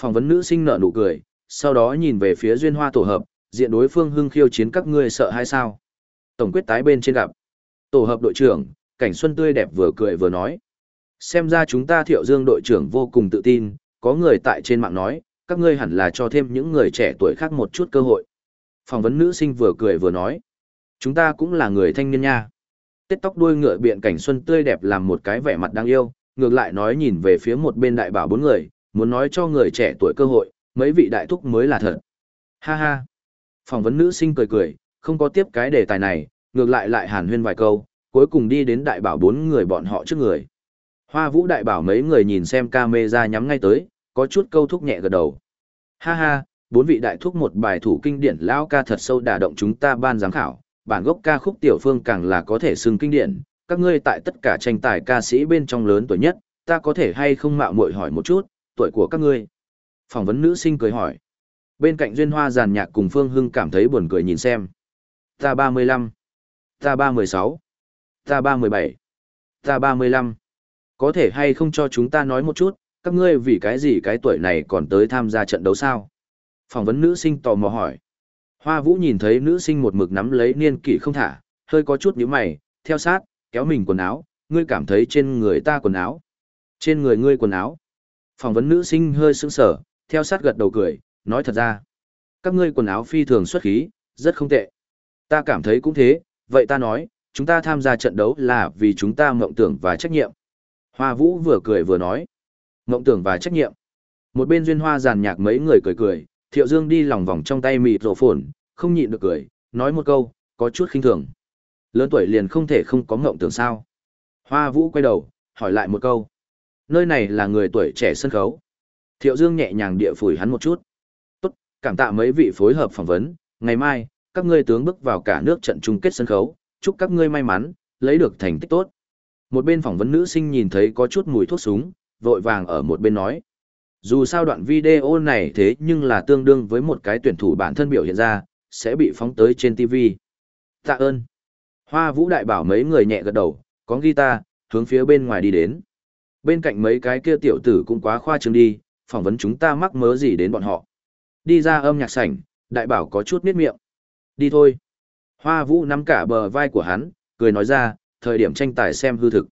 Phỏng vấn nữ sinh nở nụ cười, sau đó nhìn về phía duyên hoa tổ hợp, diện đối phương hưng khiêu chiến các ngươi sợ hay sao? Tổng quyết tái bên trên gặp. Tổ hợp đội trưởng, cảnh xuân tươi đẹp vừa cười vừa nói. Xem ra chúng ta thiệu dương đội trưởng vô cùng tự tin, có người tại trên mạng nói, các ngươi hẳn là cho thêm những người trẻ tuổi khác một chút cơ hội. Phỏng vấn nữ sinh vừa cười vừa nói. Chúng ta cũng là người thanh niên nha tết tóc đuôi ngựa biện cảnh xuân tươi đẹp làm một cái vẻ mặt đáng yêu, ngược lại nói nhìn về phía một bên đại bảo bốn người, muốn nói cho người trẻ tuổi cơ hội, mấy vị đại thúc mới là thật. Ha ha. Phỏng vấn nữ sinh cười cười, không có tiếp cái đề tài này, ngược lại lại hàn huyên vài câu, cuối cùng đi đến đại bảo bốn người bọn họ trước người. Hoa vũ đại bảo mấy người nhìn xem ca mê ra nhắm ngay tới, có chút câu thúc nhẹ gật đầu. Ha ha, bốn vị đại thúc một bài thủ kinh điển lão ca thật sâu đả động chúng ta ban giám khảo, bản gốc ca khúc tiểu phương càng là có thể xưng kinh điển, các ngươi tại tất cả tranh tài ca sĩ bên trong lớn tuổi nhất, ta có thể hay không mạo muội hỏi một chút, tuổi của các ngươi. Phỏng vấn nữ sinh cười hỏi. Bên cạnh Duyên Hoa giàn nhạc cùng Phương Hưng cảm thấy buồn cười nhìn xem. Ta 35, ta 36, ta 37, ta 35. Có thể hay không cho chúng ta nói một chút, các ngươi vì cái gì cái tuổi này còn tới tham gia trận đấu sao? Phỏng vấn nữ sinh tò mò hỏi. Hoa Vũ nhìn thấy nữ sinh một mực nắm lấy niên kỷ không thả, hơi có chút nhíu mày, theo sát, kéo mình quần áo, ngươi cảm thấy trên người ta quần áo. Trên người ngươi quần áo. Phỏng vấn nữ sinh hơi sững sờ, theo sát gật đầu cười, nói thật ra. Các ngươi quần áo phi thường xuất khí, rất không tệ. Ta cảm thấy cũng thế, vậy ta nói, chúng ta tham gia trận đấu là vì chúng ta mộng tưởng và trách nhiệm. Hoa Vũ vừa cười vừa nói. Mộng tưởng và trách nhiệm. Một bên duyên hoa giàn nhạc mấy người cười cười, Thiệu Dương đi lòng vòng trong tay mịt rổ phồn, không nhịn được cười, nói một câu, có chút khinh thường. Lớn tuổi liền không thể không có ngộng tưởng sao. Hoa Vũ quay đầu, hỏi lại một câu. Nơi này là người tuổi trẻ sân khấu. Thiệu Dương nhẹ nhàng địa phủi hắn một chút. Tốt, cảm tạ mấy vị phối hợp phỏng vấn, ngày mai, các ngươi tướng bước vào cả nước trận chung kết sân khấu, chúc các ngươi may mắn, lấy được thành tích tốt. Một bên phỏng vấn nữ sinh nhìn thấy có chút mùi thuốc súng, vội vàng ở một bên nói. Dù sao đoạn video này thế nhưng là tương đương với một cái tuyển thủ bản thân biểu hiện ra, sẽ bị phóng tới trên TV. Tạ ơn. Hoa vũ đại bảo mấy người nhẹ gật đầu, có guitar, hướng phía bên ngoài đi đến. Bên cạnh mấy cái kia tiểu tử cũng quá khoa trương đi, phỏng vấn chúng ta mắc mớ gì đến bọn họ. Đi ra âm nhạc sảnh, đại bảo có chút miết miệng. Đi thôi. Hoa vũ nắm cả bờ vai của hắn, cười nói ra, thời điểm tranh tài xem hư thực.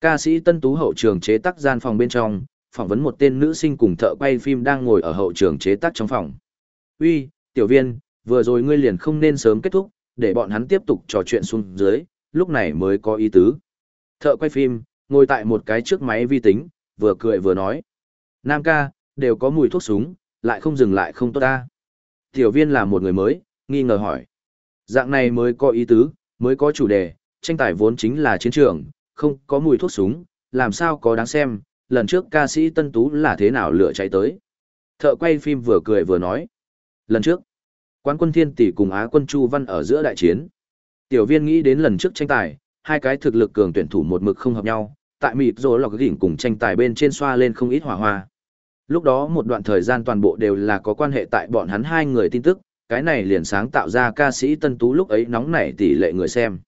Ca sĩ Tân Tú hậu trường chế tác gian phòng bên trong, phỏng vấn một tên nữ sinh cùng thợ quay phim đang ngồi ở hậu trường chế tác trong phòng. Uy, tiểu viên, vừa rồi ngươi liền không nên sớm kết thúc, để bọn hắn tiếp tục trò chuyện xuống dưới, lúc này mới có ý tứ. Thợ quay phim, ngồi tại một cái trước máy vi tính, vừa cười vừa nói. Nam ca, đều có mùi thuốc súng, lại không dừng lại không tốt ta. Tiểu viên là một người mới, nghi ngờ hỏi. Dạng này mới có ý tứ, mới có chủ đề, tranh tài vốn chính là chiến trường, không có mùi thuốc súng, làm sao có đáng xem, lần trước ca sĩ Tân Tú là thế nào lựa chạy tới. Thợ quay phim vừa cười vừa nói. Lần trước, quán quân thiên tỷ cùng Á quân Chu Văn ở giữa đại chiến. Tiểu viên nghĩ đến lần trước tranh tài, hai cái thực lực cường tuyển thủ một mực không hợp nhau, tại mịt rồi lọc đỉnh cùng tranh tài bên trên xoa lên không ít hỏa hoa. Lúc đó một đoạn thời gian toàn bộ đều là có quan hệ tại bọn hắn hai người tin tức, cái này liền sáng tạo ra ca sĩ Tân Tú lúc ấy nóng nảy tỷ lệ người xem.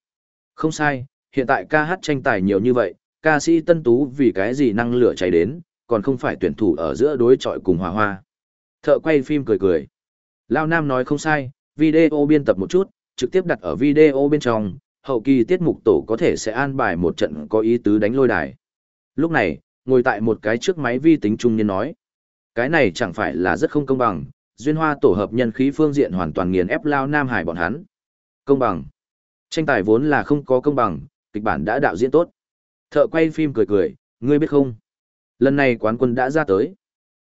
Không sai, hiện tại ca hát tranh tài nhiều như vậy, ca sĩ Tân Tú vì cái gì năng lửa cháy đến, còn không phải tuyển thủ ở giữa đối chọi cùng hòa hoa. Thợ quay phim cười cười. Lao Nam nói không sai, video biên tập một chút, trực tiếp đặt ở video bên trong, hậu kỳ tiết mục tổ có thể sẽ an bài một trận có ý tứ đánh lôi đài. Lúc này, ngồi tại một cái trước máy vi tính trung niên nói. Cái này chẳng phải là rất không công bằng, duyên hoa tổ hợp nhân khí phương diện hoàn toàn nghiền ép Lao Nam Hải bọn hắn. Công bằng. Tranh tài vốn là không có công bằng, kịch bản đã đạo diễn tốt. Thợ quay phim cười cười, ngươi biết không? Lần này quán quân đã ra tới.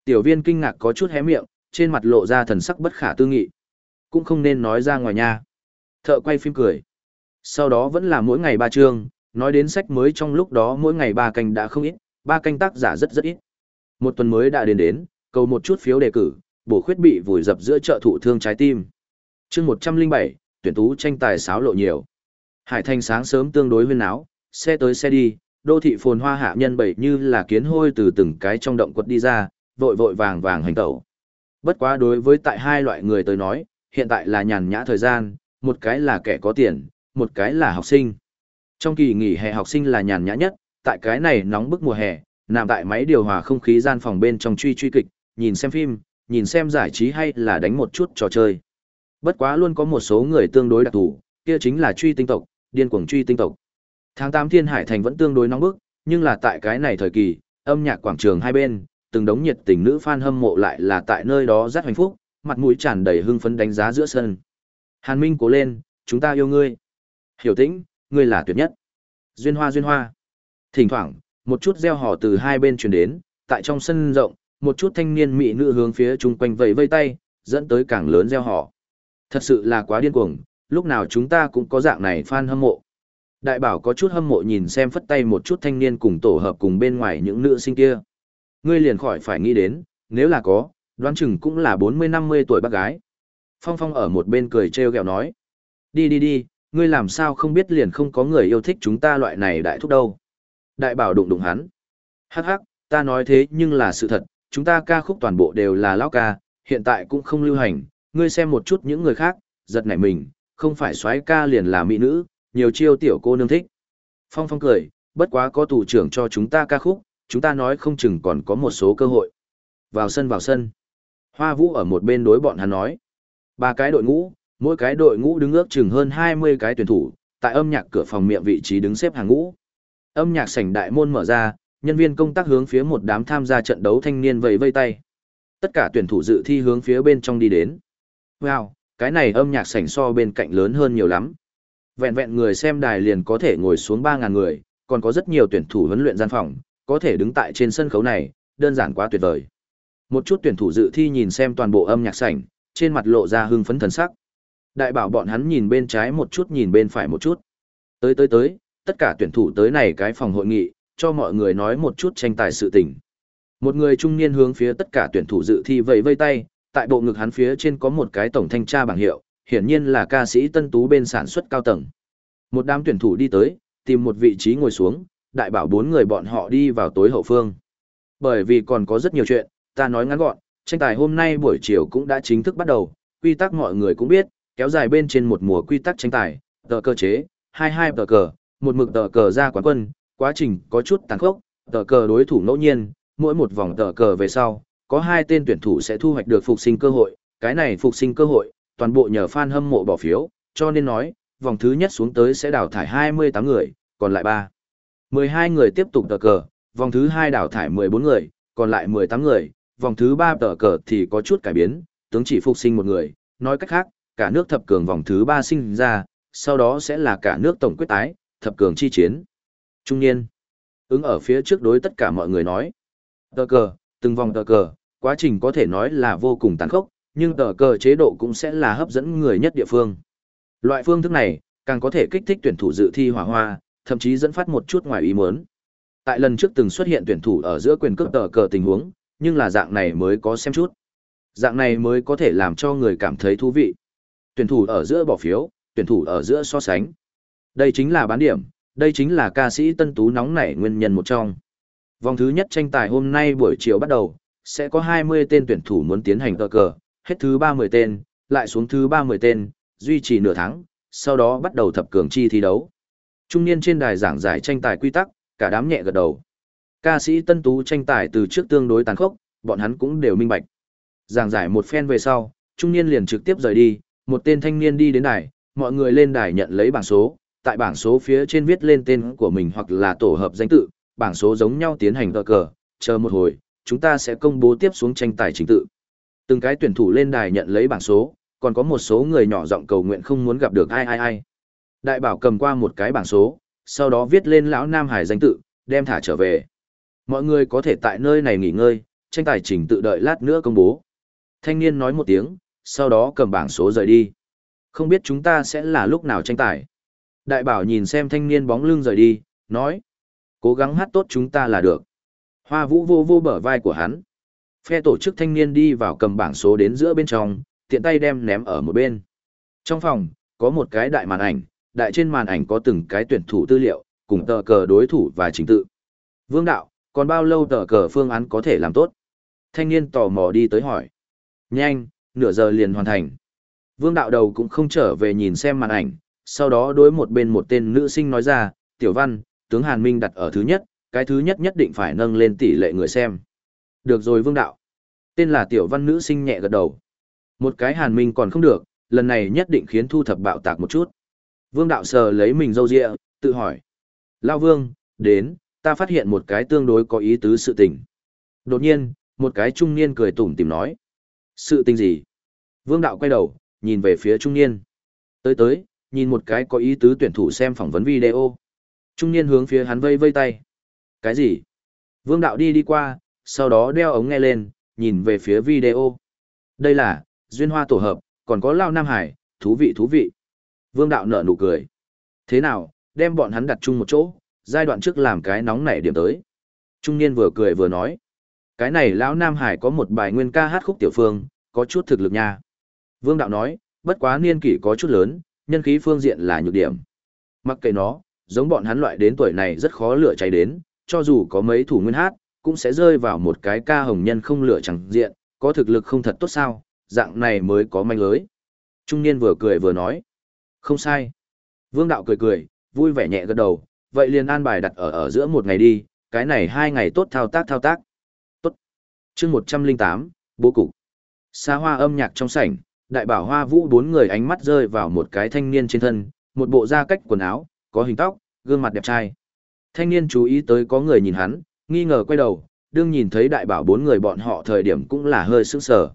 Tiểu viên kinh ngạc có chút hé miệng, trên mặt lộ ra thần sắc bất khả tư nghị. Cũng không nên nói ra ngoài nha. Thợ quay phim cười. Sau đó vẫn là mỗi ngày ba chương, nói đến sách mới trong lúc đó mỗi ngày ba canh đã không ít, ba canh tác giả rất rất ít. Một tuần mới đã đến đến, cầu một chút phiếu đề cử, bổ khuyết bị vùi dập giữa trợ thủ thương trái tim. chương 107, tuyển tú tranh tài sáo lộ nhiều. Hải Thành sáng sớm tương đối huyên áo, xe tới xe đi, đô thị phồn hoa hạ nhân bảy như là kiến hôi từ từng cái trong động quật đi ra, vội vội vàng vàng hành tẩu. Bất quá đối với tại hai loại người tới nói, hiện tại là nhàn nhã thời gian, một cái là kẻ có tiền, một cái là học sinh. Trong kỳ nghỉ hè học sinh là nhàn nhã nhất, tại cái này nóng bức mùa hè, nằm tại máy điều hòa không khí gian phòng bên trong truy truy kịch, nhìn xem phim, nhìn xem giải trí hay là đánh một chút trò chơi. Bất quá luôn có một số người tương đối đặc thù, kia chính là truy tinh tộc, điên cuồng truy tinh tộc. Tháng 8 Thiên Hải Thành vẫn tương đối nóng bức, nhưng là tại cái này thời kỳ, âm nhạc quảng trường hai bên, từng đống nhiệt tình nữ fan hâm mộ lại là tại nơi đó rất hạnh phúc, mặt mũi tràn đầy hưng phấn đánh giá giữa sân. Hàn Minh cố lên, chúng ta yêu ngươi. Hiểu tĩnh, ngươi là tuyệt nhất. Duyên hoa duyên hoa. Thỉnh thoảng, một chút gieo hò từ hai bên truyền đến, tại trong sân rộng, một chút thanh niên mỹ nữ hướng phía chung quanh vẫy vây tay, dẫn tới càng lớn gieo hò. Thật sự là quá điên cuồng, lúc nào chúng ta cũng có dạng này fan hâm mộ. Đại bảo có chút hâm mộ nhìn xem phất tay một chút thanh niên cùng tổ hợp cùng bên ngoài những nữ sinh kia. Ngươi liền khỏi phải nghĩ đến, nếu là có, đoán chừng cũng là 40-50 tuổi bác gái. Phong Phong ở một bên cười trêu ghẹo nói. Đi đi đi, ngươi làm sao không biết liền không có người yêu thích chúng ta loại này đại thúc đâu. Đại bảo đụng đụng hắn. Hắc hắc, ta nói thế nhưng là sự thật, chúng ta ca khúc toàn bộ đều là lão ca, hiện tại cũng không lưu hành, ngươi xem một chút những người khác, giật nảy mình, không phải soái ca liền là mỹ nữ, nhiều chiêu tiểu cô nương thích. Phong Phong cười, bất quá có tù trưởng cho chúng ta ca khúc, chúng ta nói không chừng còn có một số cơ hội. Vào sân vào sân. Hoa Vũ ở một bên đối bọn hắn nói. Ba cái đội ngũ, mỗi cái đội ngũ đứng ước chừng hơn 20 cái tuyển thủ, tại âm nhạc cửa phòng miệng vị trí đứng xếp hàng ngũ. Âm nhạc sảnh đại môn mở ra, nhân viên công tác hướng phía một đám tham gia trận đấu thanh niên vẫy vây tay. Tất cả tuyển thủ dự thi hướng phía bên trong đi đến. Wow, cái này âm nhạc sảnh so bên cạnh lớn hơn nhiều lắm. Vẹn vẹn người xem đài liền có thể ngồi xuống 3.000 người, còn có rất nhiều tuyển thủ huấn luyện gian phòng, có thể đứng tại trên sân khấu này, đơn giản quá tuyệt vời. Một chút tuyển thủ dự thi nhìn xem toàn bộ âm nhạc sảnh, trên mặt lộ ra hưng phấn thần sắc. Đại bảo bọn hắn nhìn bên trái một chút nhìn bên phải một chút. Tới tới tới, tất cả tuyển thủ tới này cái phòng hội nghị, cho mọi người nói một chút tranh tài sự tình. Một người trung niên hướng phía tất cả tuyển thủ dự thi vẫy vây tay, tại bộ ngực hắn phía trên có một cái tổng thanh tra bảng hiệu, hiển nhiên là ca sĩ Tân Tú bên sản xuất cao tầng. Một đám tuyển thủ đi tới, tìm một vị trí ngồi xuống, đại bảo bốn người bọn họ đi vào tối hậu phương. Bởi vì còn có rất nhiều chuyện, ta nói ngắn gọn, tranh tài hôm nay buổi chiều cũng đã chính thức bắt đầu, quy tắc mọi người cũng biết, kéo dài bên trên một mùa quy tắc tranh tài, tờ cơ chế, 22 tờ cờ, một mực tờ cờ ra quán quân, quá trình có chút tàn khốc, tờ cờ đối thủ ngẫu nhiên, mỗi một vòng tờ cờ về sau, có hai tên tuyển thủ sẽ thu hoạch được phục sinh cơ hội, cái này phục sinh cơ hội, toàn bộ nhờ fan hâm mộ bỏ phiếu, cho nên nói, vòng thứ nhất xuống tới sẽ đào thải 28 người, còn lại 3. 12 người tiếp tục tờ cờ, vòng thứ hai đào thải 14 người, còn lại 18 người, vòng thứ ba tờ cờ thì có chút cải biến, tướng chỉ phục sinh một người, nói cách khác, cả nước thập cường vòng thứ ba sinh ra, sau đó sẽ là cả nước tổng quyết tái, thập cường chi chiến. Trung niên, ứng ở phía trước đối tất cả mọi người nói. Tờ cờ, từng vòng tờ cờ, quá trình có thể nói là vô cùng tàn khốc, nhưng tờ cờ chế độ cũng sẽ là hấp dẫn người nhất địa phương. Loại phương thức này, càng có thể kích thích tuyển thủ dự thi hỏa hoa, thậm chí dẫn phát một chút ngoài ý muốn. Tại lần trước từng xuất hiện tuyển thủ ở giữa quyền cướp tờ cờ tình huống, nhưng là dạng này mới có xem chút. Dạng này mới có thể làm cho người cảm thấy thú vị. Tuyển thủ ở giữa bỏ phiếu, tuyển thủ ở giữa so sánh. Đây chính là bán điểm, đây chính là ca sĩ Tân Tú nóng nảy nguyên nhân một trong. Vòng thứ nhất tranh tài hôm nay buổi chiều bắt đầu, sẽ có 20 tên tuyển thủ muốn tiến hành tờ cờ, hết thứ 30 tên, lại xuống thứ 30 tên, duy trì nửa tháng, sau đó bắt đầu thập cường chi thi đấu. Trung niên trên đài giảng giải tranh tài quy tắc, cả đám nhẹ gật đầu. Ca sĩ Tân Tú tranh tài từ trước tương đối tàn khốc, bọn hắn cũng đều minh bạch. Giảng giải một phen về sau, trung niên liền trực tiếp rời đi, một tên thanh niên đi đến đài, mọi người lên đài nhận lấy bảng số, tại bảng số phía trên viết lên tên của mình hoặc là tổ hợp danh tự, bảng số giống nhau tiến hành cờ cờ, chờ một hồi, chúng ta sẽ công bố tiếp xuống tranh tài chính tự. Từng cái tuyển thủ lên đài nhận lấy bảng số, còn có một số người nhỏ giọng cầu nguyện không muốn gặp được ai ai ai. Đại bảo cầm qua một cái bảng số, sau đó viết lên lão Nam Hải danh tự, đem thả trở về. Mọi người có thể tại nơi này nghỉ ngơi, tranh tài trình tự đợi lát nữa công bố. Thanh niên nói một tiếng, sau đó cầm bảng số rời đi. Không biết chúng ta sẽ là lúc nào tranh tài. Đại bảo nhìn xem thanh niên bóng lưng rời đi, nói. Cố gắng hát tốt chúng ta là được. Hoa vũ vô vô bờ vai của hắn. Phe tổ chức thanh niên đi vào cầm bảng số đến giữa bên trong, tiện tay đem ném ở một bên. Trong phòng, có một cái đại màn ảnh, đại trên màn ảnh có từng cái tuyển thủ tư liệu, cùng tờ cờ đối thủ và trình tự. Vương đạo, còn bao lâu tờ cờ phương án có thể làm tốt? Thanh niên tò mò đi tới hỏi. Nhanh, nửa giờ liền hoàn thành. Vương đạo đầu cũng không trở về nhìn xem màn ảnh, sau đó đối một bên một tên nữ sinh nói ra, tiểu văn, tướng Hàn Minh đặt ở thứ nhất, cái thứ nhất nhất định phải nâng lên tỷ lệ người xem. Được rồi vương đạo. Tên là tiểu văn nữ sinh nhẹ gật đầu. Một cái Hàn Minh còn không được, lần này nhất định khiến thu thập bạo tạc một chút. Vương đạo sờ lấy mình râu ria, tự hỏi. Lao vương, đến, ta phát hiện một cái tương đối có ý tứ sự tình. Đột nhiên, một cái trung niên cười tủm tìm nói. Sự tình gì? Vương đạo quay đầu, nhìn về phía trung niên. Tới tới, nhìn một cái có ý tứ tuyển thủ xem phỏng vấn video. Trung niên hướng phía hắn vây vây tay. Cái gì? Vương đạo đi đi qua, sau đó đeo ống nghe lên, nhìn về phía video. Đây là, duyên hoa tổ hợp, còn có Lao Nam Hải, thú vị thú vị. Vương đạo nở nụ cười. Thế nào, đem bọn hắn đặt chung một chỗ, giai đoạn trước làm cái nóng nảy điểm tới. Trung niên vừa cười vừa nói. Cái này lão Nam Hải có một bài nguyên ca hát khúc tiểu phương, có chút thực lực nha. Vương đạo nói, bất quá niên kỷ có chút lớn, nhân khí phương diện là nhược điểm. Mặc kệ nó, giống bọn hắn loại đến tuổi này rất khó lựa cháy đến, cho dù có mấy thủ nguyên hát, cũng sẽ rơi vào một cái ca hồng nhân không lựa chẳng diện, có thực lực không thật tốt sao, dạng này mới có manh lưới. Trung niên vừa cười vừa nói. Không sai. Vương đạo cười cười, vui vẻ nhẹ gật đầu, vậy liền an bài đặt ở ở giữa một ngày đi, cái này hai ngày tốt thao tác thao tác. Tốt. chương 108, bố cục. Xa hoa âm nhạc trong sảnh, đại bảo hoa vũ bốn người ánh mắt rơi vào một cái thanh niên trên thân, một bộ da cách quần áo, có hình tóc, gương mặt đẹp trai. Thanh niên chú ý tới có người nhìn hắn, nghi ngờ quay đầu, đương nhìn thấy đại bảo bốn người bọn họ thời điểm cũng là hơi sững sờ.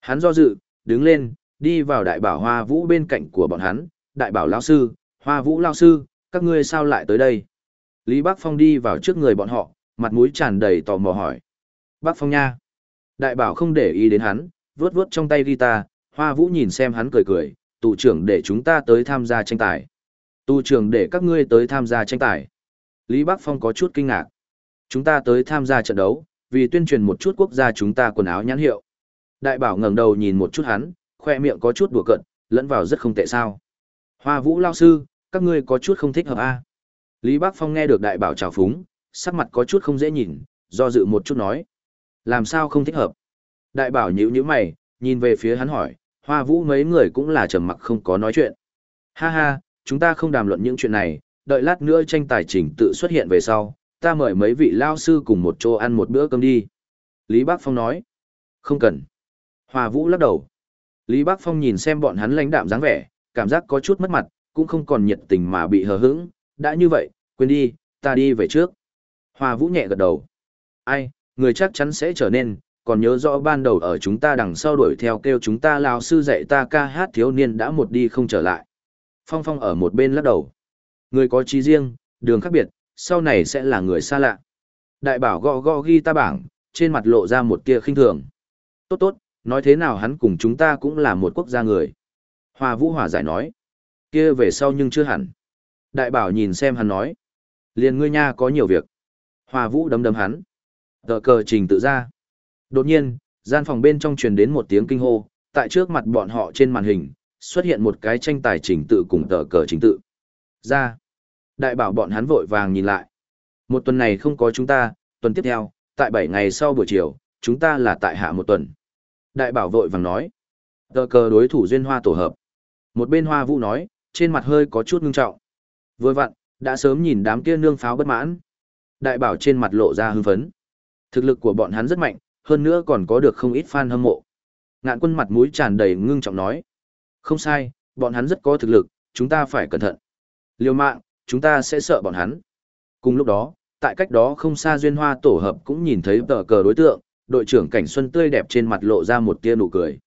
Hắn do dự, đứng lên, đi vào đại bảo hoa vũ bên cạnh của bọn hắn, đại bảo lao sư, hoa vũ lao sư, các ngươi sao lại tới đây? Lý Bác Phong đi vào trước người bọn họ, mặt mũi tràn đầy tò mò hỏi. Bác Phong nha. Đại bảo không để ý đến hắn, vuốt vuốt trong tay guitar, hoa vũ nhìn xem hắn cười cười, tù trưởng để chúng ta tới tham gia tranh tài. Tù trưởng để các ngươi tới tham gia tranh tài. Lý Bác Phong có chút kinh ngạc. Chúng ta tới tham gia trận đấu, vì tuyên truyền một chút quốc gia chúng ta quần áo nhãn hiệu. Đại bảo ngẩng đầu nhìn một chút hắn, khoe miệng có chút đùa cợt, lẫn vào rất không tệ sao. Hoa vũ lao sư, các ngươi có chút không thích hợp a à? Lý Bác Phong nghe được đại bảo trào phúng, sắc mặt có chút không dễ nhìn, do dự một chút nói. Làm sao không thích hợp? Đại bảo nhíu nhíu mày, nhìn về phía hắn hỏi, hoa vũ mấy người cũng là trầm mặc không có nói chuyện. Ha ha, chúng ta không đàm luận những chuyện này, đợi lát nữa tranh tài trình tự xuất hiện về sau, ta mời mấy vị lao sư cùng một chỗ ăn một bữa cơm đi. Lý Bác Phong nói. Không cần. Hoa vũ lắc đầu. Lý Bác Phong nhìn xem bọn hắn lãnh đạm dáng vẻ, cảm giác có chút mất mặt, cũng không còn nhiệt tình mà bị hờ hững, đã như vậy, quên đi, ta đi về trước. Hoa Vũ nhẹ gật đầu. Ai, người chắc chắn sẽ trở nên, còn nhớ rõ ban đầu ở chúng ta đằng sau đuổi theo kêu chúng ta lao sư dạy ta ca hát thiếu niên đã một đi không trở lại. Phong Phong ở một bên lắc đầu. Người có trí riêng, đường khác biệt, sau này sẽ là người xa lạ. Đại bảo gõ gõ ghi ta bảng, trên mặt lộ ra một tia khinh thường. Tốt tốt, nói thế nào hắn cùng chúng ta cũng là một quốc gia người. Hoa Vũ Hòa giải nói. kia về sau nhưng chưa hẳn. Đại bảo nhìn xem hắn nói. Liền ngươi nha có nhiều việc. Hoa Vũ đấm đấm hắn. Tờ cờ trình tự ra. Đột nhiên, gian phòng bên trong truyền đến một tiếng kinh hô, tại trước mặt bọn họ trên màn hình, xuất hiện một cái tranh tài trình tự cùng tờ cờ trình tự. Ra. Đại bảo bọn hắn vội vàng nhìn lại. Một tuần này không có chúng ta, tuần tiếp theo, tại 7 ngày sau buổi chiều, chúng ta là tại hạ một tuần. Đại bảo vội vàng nói. Tờ cờ đối thủ duyên hoa tổ hợp. Một bên hoa vũ nói, trên mặt hơi có chút ngưng trọng. Vừa vặn, đã sớm nhìn đám kia nương pháo bất mãn. Đại bảo trên mặt lộ ra hưng phấn. Thực lực của bọn hắn rất mạnh, hơn nữa còn có được không ít fan hâm mộ. Ngạn quân mặt mũi tràn đầy ngưng trọng nói. Không sai, bọn hắn rất có thực lực, chúng ta phải cẩn thận. Liêu mạng, chúng ta sẽ sợ bọn hắn. Cùng lúc đó, tại cách đó không xa duyên hoa tổ hợp cũng nhìn thấy tờ cờ đối tượng, đội trưởng cảnh xuân tươi đẹp trên mặt lộ ra một tia nụ cười.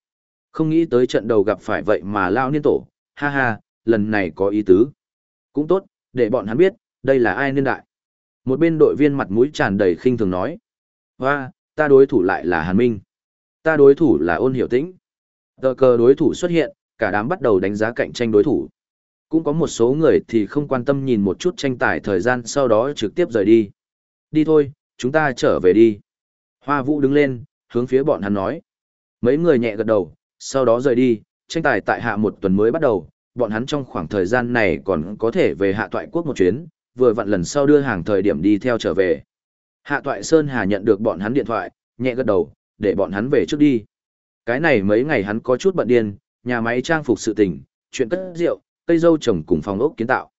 Không nghĩ tới trận đầu gặp phải vậy mà lao niên tổ, ha ha, lần này có ý tứ. Cũng tốt, để bọn hắn biết, đây là ai niên đại. Một bên đội viên mặt mũi tràn đầy khinh thường nói. Hoa, ta đối thủ lại là Hàn Minh. Ta đối thủ là ôn hiểu tĩnh. Tờ cờ đối thủ xuất hiện, cả đám bắt đầu đánh giá cạnh tranh đối thủ. Cũng có một số người thì không quan tâm nhìn một chút tranh tài thời gian sau đó trực tiếp rời đi. Đi thôi, chúng ta trở về đi. Hoa Vũ đứng lên, hướng phía bọn hắn nói. Mấy người nhẹ gật đầu, sau đó rời đi, tranh tài tại hạ một tuần mới bắt đầu, bọn hắn trong khoảng thời gian này còn có thể về hạ toại quốc một chuyến, vừa vặn lần sau đưa hàng thời điểm đi theo trở về. Hạ toại Sơn Hà nhận được bọn hắn điện thoại, nhẹ gật đầu, để bọn hắn về trước đi. Cái này mấy ngày hắn có chút bận điên, nhà máy trang phục sự tình, chuyện cất rượu, cây dâu trồng cùng phòng ốc kiến tạo.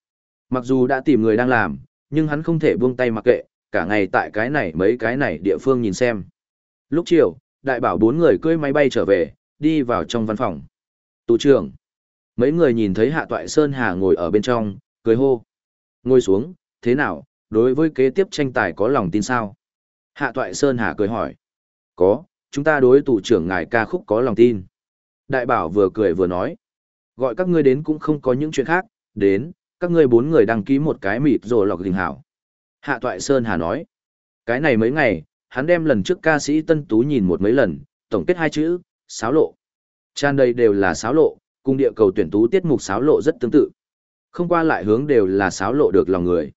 Mặc dù đã tìm người đang làm, nhưng hắn không thể buông tay mặc kệ, cả ngày tại cái này mấy cái này địa phương nhìn xem. Lúc chiều, đại bảo bốn người cưỡi máy bay trở về, đi vào trong văn phòng. Tù trưởng. Mấy người nhìn thấy Hạ Toại Sơn Hà ngồi ở bên trong, cười hô. Ngồi xuống, thế nào, đối với kế tiếp tranh tài có lòng tin sao? Hạ Toại Sơn Hà cười hỏi. Có, chúng ta đối tù trưởng ngài ca khúc có lòng tin. Đại bảo vừa cười vừa nói. Gọi các ngươi đến cũng không có những chuyện khác, đến, các ngươi bốn người đăng ký một cái mịt rồi lọc đình hảo. Hạ Toại Sơn Hà nói. Cái này mấy ngày, hắn đem lần trước ca sĩ Tân Tú nhìn một mấy lần, tổng kết hai chữ, sáo lộ. Tràn đầy đều là sáo lộ, cùng địa cầu tuyển tú tiết mục sáo lộ rất tương tự. Không qua lại hướng đều là sáo lộ được lòng người.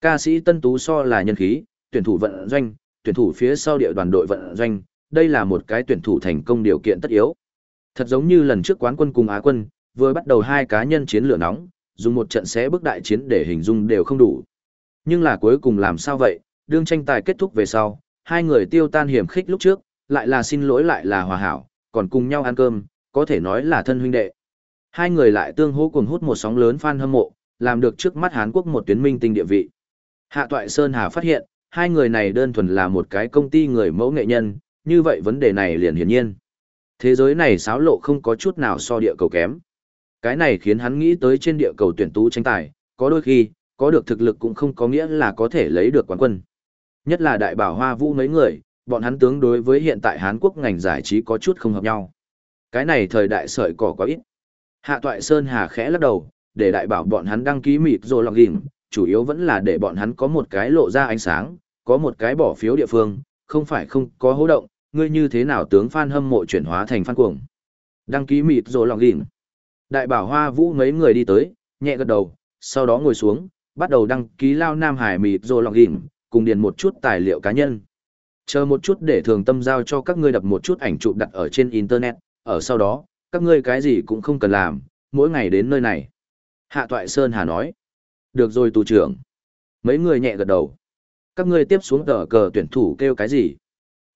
Ca sĩ Tân Tú so là nhân khí, tuyển thủ vận doanh, tuyển thủ phía sau địa đoàn đội vận doanh, đây là một cái tuyển thủ thành công điều kiện tất yếu. Thật giống như lần trước quán quân cùng Á quân, vừa bắt đầu hai cá nhân chiến lửa nóng, dùng một trận xé bước đại chiến để hình dung đều không đủ. Nhưng là cuối cùng làm sao vậy, đương tranh tài kết thúc về sau, hai người tiêu tan hiểm khích lúc trước, lại là xin lỗi lại là hòa hảo, còn cùng nhau ăn cơm, có thể nói là thân huynh đệ. Hai người lại tương hỗ cùng hút một sóng lớn fan hâm mộ, làm được trước mắt Hán Quốc một tuyến minh tinh địa vị. Hạ Toại Sơn Hà phát hiện, hai người này đơn thuần là một cái công ty người mẫu nghệ nhân, như vậy vấn đề này liền hiển nhiên. Thế giới này xáo lộ không có chút nào so địa cầu kém. Cái này khiến hắn nghĩ tới trên địa cầu tuyển tú tranh tài, có đôi khi, có được thực lực cũng không có nghĩa là có thể lấy được quán quân. Nhất là đại bảo hoa vũ mấy người, bọn hắn tướng đối với hiện tại Hán Quốc ngành giải trí có chút không hợp nhau. Cái này thời đại sợi cỏ quá ít. Hạ Toại Sơn Hà khẽ lắc đầu, để đại bảo bọn hắn đăng ký mịt rồi lọc gỉnh, chủ yếu vẫn là để bọn hắn có một cái lộ ra ánh sáng, có một cái bỏ phiếu địa phương, không phải không có hố động, ngươi như thế nào tướng fan hâm mộ chuyển hóa thành fan cuồng. Đăng ký mịt rồi lọc gỉnh. Đại bảo hoa vũ mấy người đi tới, nhẹ gật đầu, sau đó ngồi xuống, bắt đầu đăng ký lao Nam Hải mịp rồi lọc gỉnh, cùng điền một chút tài liệu cá nhân. Chờ một chút để thường tâm giao cho các ngươi đập một chút ảnh chụp đặt ở trên Internet, ở sau đó, các ngươi cái gì cũng không cần làm, mỗi ngày đến nơi này. Hạ Toại Sơn Hà nói. Được rồi tù trưởng. Mấy người nhẹ gật đầu. Các ngươi tiếp xuống tờ cờ tuyển thủ kêu cái gì?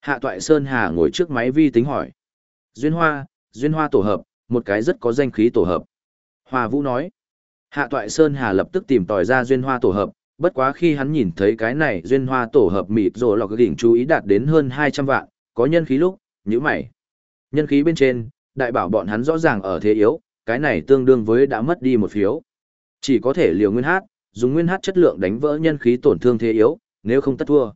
Hạ Toại Sơn Hà ngồi trước máy vi tính hỏi. Duyên Hoa, Duyên Hoa tổ hợp, một cái rất có danh khí tổ hợp. Hoa Vũ nói. Hạ Toại Sơn Hà lập tức tìm tòi ra Duyên Hoa tổ hợp, bất quá khi hắn nhìn thấy cái này Duyên Hoa tổ hợp mịt rồi lọc đỉnh chú ý đạt đến hơn 200 vạn, có nhân khí lúc, như mày. Nhân khí bên trên, đại bảo bọn hắn rõ ràng ở thế yếu, cái này tương đương với đã mất đi một phiếu. Chỉ có thể liều nguyên hát, dùng nguyên hát chất lượng đánh vỡ nhân khí tổn thương thế yếu, nếu không tất thua.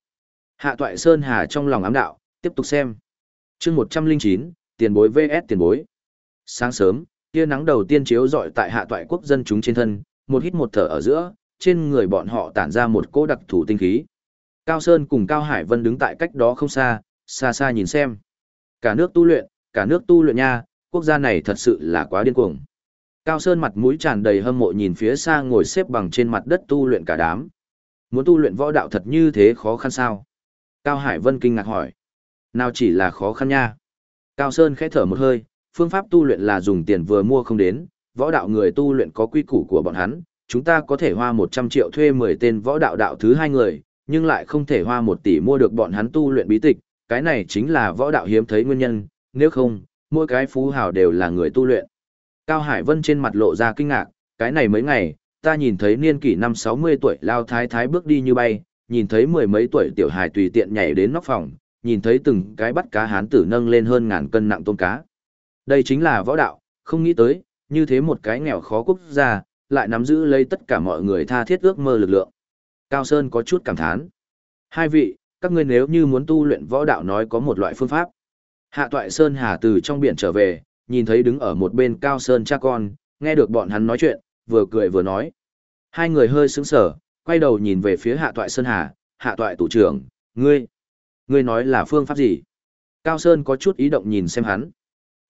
Hạ Toại Sơn Hà trong lòng ám đạo, tiếp tục xem. chương 109, tiền bối VS tiền bối. Sáng sớm, tia nắng đầu tiên chiếu rọi tại hạ toại quốc dân chúng trên thân, một hít một thở ở giữa, trên người bọn họ tản ra một cỗ đặc thủ tinh khí. Cao Sơn cùng Cao Hải Vân đứng tại cách đó không xa, xa xa nhìn xem. Cả nước tu luyện, cả nước tu luyện nha, quốc gia này thật sự là quá điên cuồng. Cao Sơn mặt mũi tràn đầy hâm mộ nhìn phía xa ngồi xếp bằng trên mặt đất tu luyện cả đám. Muốn tu luyện võ đạo thật như thế khó khăn sao? Cao Hải Vân kinh ngạc hỏi. Nào chỉ là khó khăn nha. Cao Sơn khẽ thở một hơi, phương pháp tu luyện là dùng tiền vừa mua không đến, võ đạo người tu luyện có quy củ của bọn hắn, chúng ta có thể hoa 100 triệu thuê 10 tên võ đạo đạo thứ hai người, nhưng lại không thể hoa 1 tỷ mua được bọn hắn tu luyện bí tịch, cái này chính là võ đạo hiếm thấy nguyên nhân, nếu không, mỗi cái phú hào đều là người tu luyện. Cao Hải Vân trên mặt lộ ra kinh ngạc, cái này mấy ngày, ta nhìn thấy niên kỷ năm 60 tuổi lao thái thái bước đi như bay, nhìn thấy mười mấy tuổi tiểu hài tùy tiện nhảy đến nóc phòng, nhìn thấy từng cái bắt cá hán tử nâng lên hơn ngàn cân nặng tôm cá. Đây chính là võ đạo, không nghĩ tới, như thế một cái nghèo khó quốc gia, lại nắm giữ lấy tất cả mọi người tha thiết ước mơ lực lượng. Cao Sơn có chút cảm thán. Hai vị, các ngươi nếu như muốn tu luyện võ đạo nói có một loại phương pháp. Hạ Toại Sơn Hà từ trong biển trở về, nhìn thấy đứng ở một bên Cao Sơn cha con, nghe được bọn hắn nói chuyện, vừa cười vừa nói. Hai người hơi sững sờ, quay đầu nhìn về phía Hạ Toại Sơn Hà, Hạ Toại tủ trưởng, ngươi, ngươi nói là phương pháp gì? Cao Sơn có chút ý động nhìn xem hắn.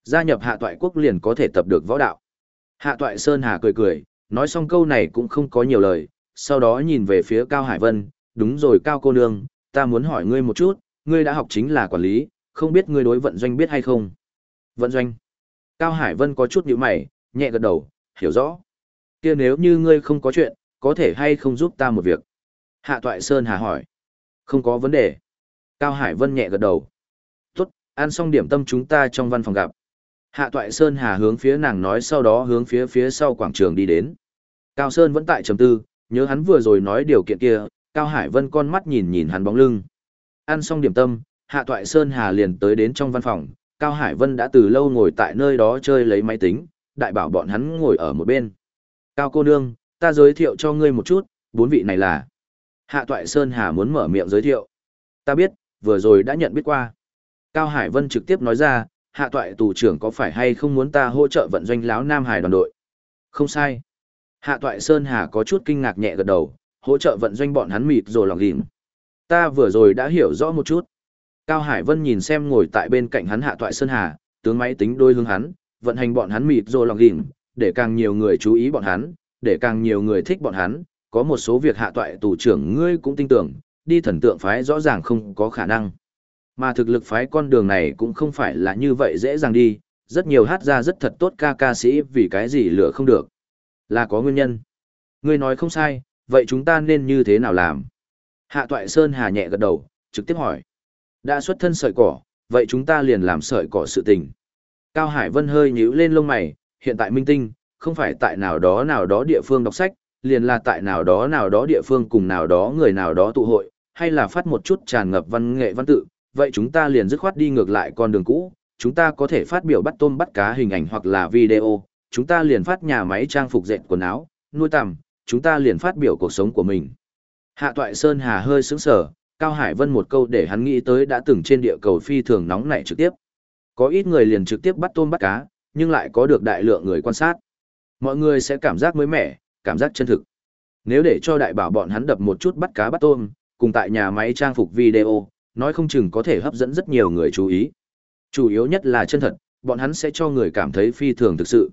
Gia nhập Hạ Toại quốc liền có thể tập được võ đạo. Hạ Toại Sơn Hà cười cười, nói xong câu này cũng không có nhiều lời, sau đó nhìn về phía Cao Hải Vân, đúng rồi Cao cô nương, ta muốn hỏi ngươi một chút, ngươi đã học chính là quản lý, không biết ngươi đối vận doanh biết hay không? Vận doanh. Cao Hải Vân có chút nhíu mày, nhẹ gật đầu, hiểu rõ. Kia nếu như ngươi không có chuyện, có thể hay không giúp ta một việc? Hạ Toại Sơn Hà hỏi. Không có vấn đề. Cao Hải Vân nhẹ gật đầu. Tốt, ăn xong điểm tâm chúng ta trong văn phòng gặp. Hạ Toại Sơn Hà hướng phía nàng nói sau đó hướng phía phía sau quảng trường đi đến. Cao Sơn vẫn tại trầm tư, nhớ hắn vừa rồi nói điều kiện kia, Cao Hải Vân con mắt nhìn nhìn hắn bóng lưng. Ăn xong điểm tâm, Hạ Toại Sơn Hà liền tới đến trong văn phòng, Cao Hải Vân đã từ lâu ngồi tại nơi đó chơi lấy máy tính, đại bảo bọn hắn ngồi ở một bên. Cao cô nương, ta giới thiệu cho ngươi một chút, bốn vị này là. Hạ Toại Sơn Hà muốn mở miệng giới thiệu. Ta biết, vừa rồi đã nhận biết qua. Cao Hải Vân trực tiếp nói ra, Hạ Toại tù trưởng có phải hay không muốn ta hỗ trợ vận doanh láo Nam Hải đoàn đội? Không sai. Hạ Toại Sơn Hà có chút kinh ngạc nhẹ gật đầu, hỗ trợ vận doanh bọn hắn mịt rồi lòng ghiểm. Ta vừa rồi đã hiểu rõ một chút. Cao Hải Vân nhìn xem ngồi tại bên cạnh hắn Hạ Toại Sơn Hà, tướng máy tính đôi hướng hắn, vận hành bọn hắn mịt rồi lòng ghiểm, để càng nhiều người chú ý bọn hắn, để càng nhiều người thích bọn hắn, có một số việc hạ toại tù trưởng ngươi cũng tin tưởng, đi thần tượng phái rõ ràng không có khả năng. Mà thực lực phái con đường này cũng không phải là như vậy dễ dàng đi, rất nhiều hát ra rất thật tốt ca ca sĩ vì cái gì lựa không được. Là có nguyên nhân. Ngươi nói không sai, vậy chúng ta nên như thế nào làm? Hạ toại Sơn Hà nhẹ gật đầu, trực tiếp hỏi. Đã xuất thân sợi cỏ, Vậy chúng ta liền làm sợi cỏ sự tình. Cao Hải Vân hơi nhíu lên lông mày, hiện tại minh tinh, không phải tại nào đó nào đó địa phương đọc sách, liền là tại nào đó nào đó địa phương cùng nào đó người nào đó tụ hội, hay là phát một chút tràn ngập văn nghệ văn tự, vậy chúng ta liền dứt khoát đi ngược lại con đường cũ, chúng ta có thể phát biểu bắt tôm bắt cá hình ảnh hoặc là video, chúng ta liền phát nhà máy trang phục dệt quần áo, nuôi tằm chúng ta liền phát biểu cuộc sống của mình. Hạ Toại Sơn Hà hơi sững sờ, Cao Hải Vân một câu để hắn nghĩ tới đã từng trên địa cầu phi thường nóng nảy trực tiếp. Có ít người liền trực tiếp bắt tôm bắt cá, nhưng lại có được đại lượng người quan sát. Mọi người sẽ cảm giác mới mẻ, cảm giác chân thực. Nếu để cho đại bảo bọn hắn đập một chút bắt cá bắt tôm, cùng tại nhà máy trang phục video, nói không chừng có thể hấp dẫn rất nhiều người chú ý. Chủ yếu nhất là chân thật, bọn hắn sẽ cho người cảm thấy phi thường thực sự.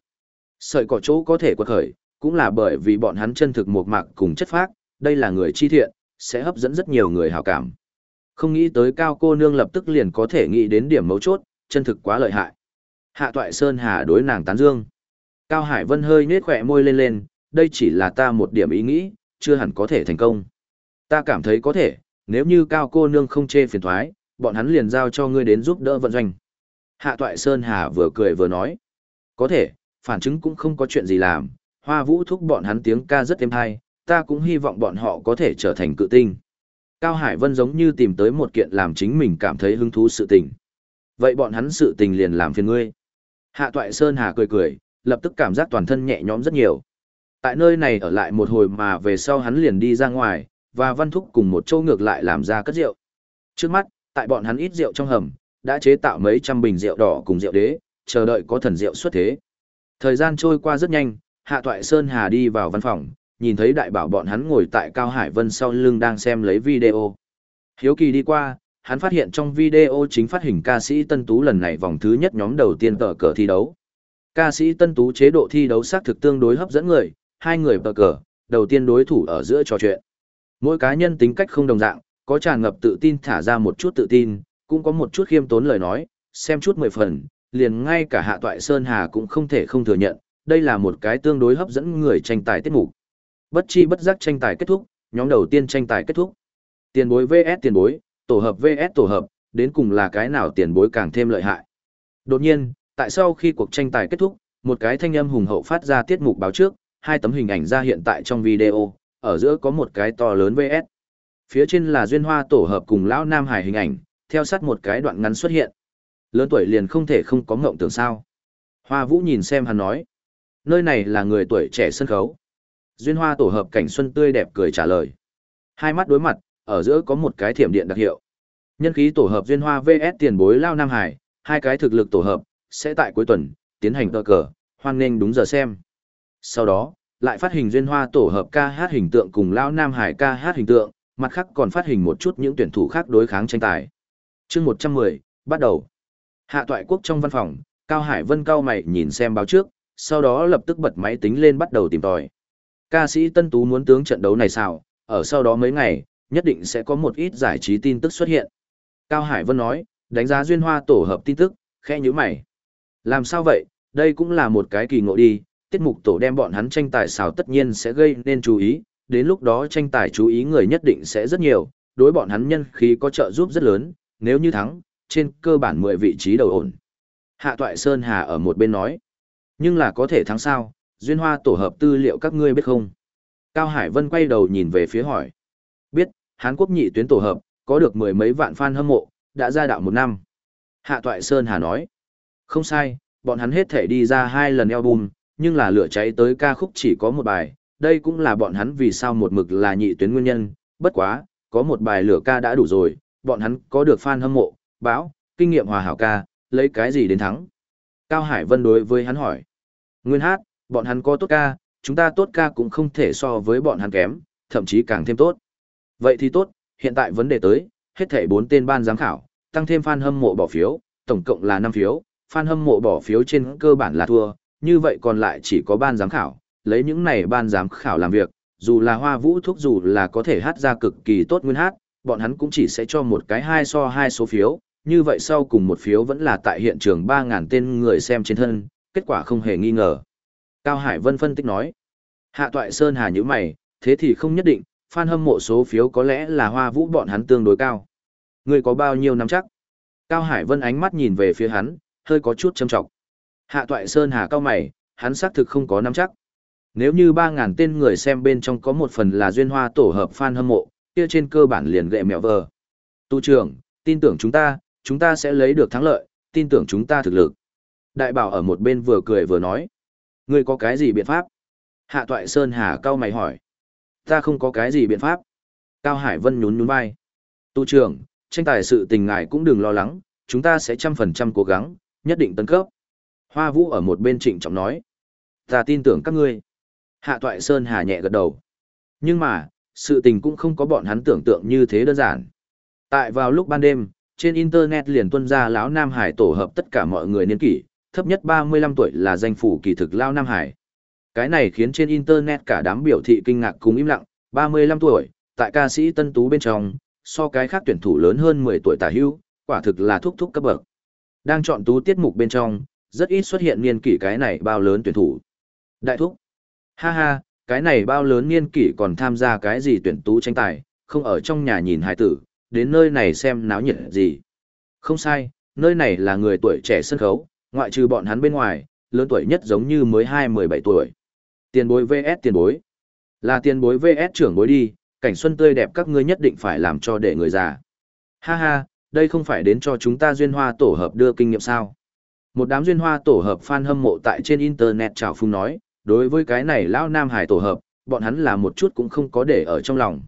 Sợi cỏ chỗ có thể quật khởi, cũng là bởi vì bọn hắn chân thực một mạc cùng chất phác, đây là người chi thiện, sẽ hấp dẫn rất nhiều người hào cảm. Không nghĩ tới cao cô nương lập tức liền có thể nghĩ đến điểm mấu chốt, chân thực quá lợi hại. Hạ toại Sơn Hà đối nàng tán dương. Cao Hải Vân hơi nhếch khỏe môi lên lên, đây chỉ là ta một điểm ý nghĩ, chưa hẳn có thể thành công. Ta cảm thấy có thể, nếu như cao cô nương không chê phiền thoái, bọn hắn liền giao cho ngươi đến giúp đỡ vận doanh. Hạ toại Sơn Hà vừa cười vừa nói. Có thể, phản chứng cũng không có chuyện gì làm, hoa vũ thúc bọn hắn tiếng ca rất êm hay, ta cũng hy vọng bọn họ có thể trở thành cự tinh. Cao Hải Vân giống như tìm tới một kiện làm chính mình cảm thấy hứng thú sự tình. Vậy bọn hắn sự tình liền làm phiền ngươi. Hạ Toại Sơn Hà cười cười, lập tức cảm giác toàn thân nhẹ nhõm rất nhiều. Tại nơi này ở lại một hồi mà về sau hắn liền đi ra ngoài, và Văn Thúc cùng một châu ngược lại làm ra cất rượu. Trước mắt, tại bọn hắn ít rượu trong hầm, đã chế tạo mấy trăm bình rượu đỏ cùng rượu đế, chờ đợi có thần rượu xuất thế. Thời gian trôi qua rất nhanh, Hạ Toại Sơn Hà đi vào văn phòng, nhìn thấy đại bảo bọn hắn ngồi tại Cao Hải Vân sau lưng đang xem lấy video. Hiếu kỳ đi qua, hắn phát hiện trong video chính phát hình ca sĩ Tân Tú lần này vòng thứ nhất nhóm đầu tiên tờ cờ thi đấu. Ca sĩ Tân Tú chế độ thi đấu xác thực tương đối hấp dẫn người, hai người tờ cờ, đầu tiên đối thủ ở giữa trò chuyện. Mỗi cá nhân tính cách không đồng dạng, có tràn ngập tự tin thả ra một chút tự tin, cũng có một chút khiêm tốn lời nói, xem chút mười phần, liền ngay cả Hạ Toại Sơn Hà cũng không thể không thừa nhận, đây là một cái tương đối hấp dẫn người tranh tài tiết mục. Bất chi bất giác tranh tài kết thúc, nhóm đầu tiên tranh tài kết thúc. Tiền bối VS tiền bối, tổ hợp VS tổ hợp, đến cùng là cái nào tiền bối càng thêm lợi hại. Đột nhiên, tại sau khi cuộc tranh tài kết thúc, một cái thanh âm hùng hậu phát ra tiết mục báo trước, hai tấm hình ảnh ra hiện tại trong video, ở giữa có một cái to lớn VS. Phía trên là duyên hoa tổ hợp cùng lão Nam Hải hình ảnh, theo sát một cái đoạn ngắn xuất hiện. Lớn tuổi liền không thể không có ngộng tưởng sao. Hoa Vũ nhìn xem hắn nói. Nơi này là người tuổi trẻ sân khấu. Duyên hoa tổ hợp cảnh xuân tươi đẹp cười trả lời. Hai mắt đối mặt, ở giữa có một cái thiểm điện đặc hiệu. Nhân khí tổ hợp duyên hoa VS tiền bối lao Nam Hải, hai cái thực lực tổ hợp, sẽ tại cuối tuần, tiến hành tờ cờ, hoan nghênh đúng giờ xem. Sau đó, lại phát hình duyên hoa tổ hợp ca hát hình tượng cùng lão Nam Hải ca hát hình tượng, mặt khác còn phát hình một chút những tuyển thủ khác đối kháng tranh tài. chương 110, bắt đầu. Hạ toại quốc trong văn phòng, Cao Hải Vân cao mày nhìn xem báo trước, sau đó lập tức bật máy tính lên bắt đầu tìm tòi. Ca sĩ Tân Tú muốn tướng trận đấu này sao, ở sau đó mấy ngày, nhất định sẽ có một ít giải trí tin tức xuất hiện. Cao Hải Vân nói, đánh giá duyên hoa tổ hợp tin tức, khẽ như mày. Làm sao vậy, đây cũng là một cái kỳ ngộ đi, tiết mục tổ đem bọn hắn tranh tài xào tất nhiên sẽ gây nên chú ý, đến lúc đó tranh tài chú ý người nhất định sẽ rất nhiều, đối bọn hắn nhân khí có trợ giúp rất lớn, nếu như thắng, trên cơ bản 10 vị trí đầu ổn. Hạ Toại Sơn Hà ở một bên nói, nhưng là có thể thắng sao, duyên hoa tổ hợp tư liệu các ngươi biết không? Cao Hải Vân quay đầu nhìn về phía hỏi. Biết, Hán Quốc nhị tuyến tổ hợp, có được mười mấy vạn fan hâm mộ, đã ra đạo một năm. Hạ Toại Sơn Hà nói. Không sai, bọn hắn hết thể đi ra hai lần album, nhưng là lửa cháy tới ca khúc chỉ có một bài. Đây cũng là bọn hắn vì sao một mực là nhị tuyến nguyên nhân. Bất quá, có một bài lửa ca đã đủ rồi, bọn hắn có được fan hâm mộ, báo, kinh nghiệm hòa hảo ca, lấy cái gì đến thắng. Cao Hải Vân đối với hắn hỏi. Nguyên hát, bọn hắn có tốt ca, chúng ta tốt ca cũng không thể so với bọn hắn kém, thậm chí càng thêm tốt. Vậy thì tốt, hiện tại vấn đề tới, hết thảy 4 tên ban giám khảo, tăng thêm fan hâm mộ bỏ phiếu, tổng cộng là 5 phiếu, fan hâm mộ bỏ phiếu trên cơ bản là thua, như vậy còn lại chỉ có ban giám khảo, lấy những này ban giám khảo làm việc, dù là hoa vũ thuốc dù là có thể hát ra cực kỳ tốt nguyên hát, bọn hắn cũng chỉ sẽ cho một cái hai so hai số phiếu, như vậy sau cùng một phiếu vẫn là tại hiện trường 3.000 tên người xem trên thân, kết quả không hề nghi ngờ. Cao Hải Vân phân tích nói, hạ toại Sơn Hà như mày, thế thì không nhất định, fan hâm mộ số phiếu có lẽ là hoa vũ bọn hắn tương đối cao. Người có bao nhiêu năm chắc? Cao Hải Vân ánh mắt nhìn về phía hắn, hơi có chút châm trọng. Hạ Toại Sơn Hà cao mày, hắn xác thực không có nắm chắc. Nếu như 3.000 tên người xem bên trong có một phần là duyên hoa tổ hợp fan hâm mộ, kia trên cơ bản liền gệ mẹo vờ. Tu trưởng, tin tưởng chúng ta, chúng ta sẽ lấy được thắng lợi, tin tưởng chúng ta thực lực. Đại bảo ở một bên vừa cười vừa nói. Ngươi có cái gì biện pháp? Hạ Toại Sơn Hà cao mày hỏi. Ta không có cái gì biện pháp. Cao Hải Vân nhún nhún vai. Tu trưởng, tranh tài sự tình ngài cũng đừng lo lắng, chúng ta sẽ trăm phần trăm cố gắng, nhất định tấn cấp. Hoa Vũ ở một bên trịnh trọng nói. Ta tin tưởng các ngươi. Hạ Toại Sơn Hà nhẹ gật đầu. Nhưng mà, sự tình cũng không có bọn hắn tưởng tượng như thế đơn giản. Tại vào lúc ban đêm, trên internet liền tuân ra lão Nam Hải tổ hợp tất cả mọi người niên kỷ, thấp nhất 35 tuổi là danh phủ kỳ thực lão Nam Hải. Cái này khiến trên internet cả đám biểu thị kinh ngạc cùng im lặng, 35 tuổi, tại ca sĩ Tân Tú bên trong, so cái khác tuyển thủ lớn hơn 10 tuổi tả hưu, quả thực là thúc thúc cấp bậc. Đang chọn tú tiết mục bên trong, rất ít xuất hiện niên kỷ cái này bao lớn tuyển thủ. Đại thúc. Ha ha, cái này bao lớn niên kỷ còn tham gia cái gì tuyển tú tranh tài, không ở trong nhà nhìn hài tử, đến nơi này xem náo nhiệt gì. Không sai, nơi này là người tuổi trẻ sân khấu, ngoại trừ bọn hắn bên ngoài, lớn tuổi nhất giống như mới 2-17 tuổi. Tiền bối VS tiền bối. Là tiền bối VS trưởng bối đi, cảnh xuân tươi đẹp các ngươi nhất định phải làm cho để người già. Ha ha, đây không phải đến cho chúng ta duyên hoa tổ hợp đưa kinh nghiệm sao. Một đám duyên hoa tổ hợp fan hâm mộ tại trên internet chào phung nói, đối với cái này lão Nam Hải tổ hợp, bọn hắn là một chút cũng không có để ở trong lòng.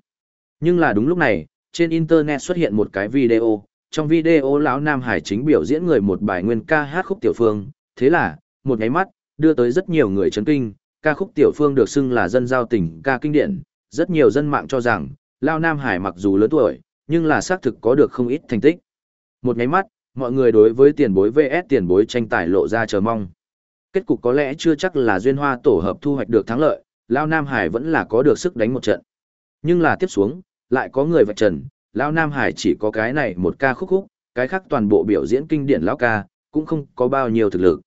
Nhưng là đúng lúc này, trên internet xuất hiện một cái video, trong video lão Nam Hải chính biểu diễn người một bài nguyên ca hát khúc tiểu phương, thế là, một nháy mắt, đưa tới rất nhiều người chấn kinh, ca khúc tiểu phương được xưng là dân giao tình ca kinh điển, rất nhiều dân mạng cho rằng, lão Nam Hải mặc dù lớn tuổi, nhưng là xác thực có được không ít thành tích. Một nháy mắt, mọi người đối với tiền bối VS tiền bối tranh tài lộ ra chờ mong. Kết cục có lẽ chưa chắc là duyên hoa tổ hợp thu hoạch được thắng lợi, Lao Nam Hải vẫn là có được sức đánh một trận. Nhưng là tiếp xuống, lại có người vạch trần, Lao Nam Hải chỉ có cái này một ca khúc khúc, cái khác toàn bộ biểu diễn kinh điển Lão ca, cũng không có bao nhiêu thực lực.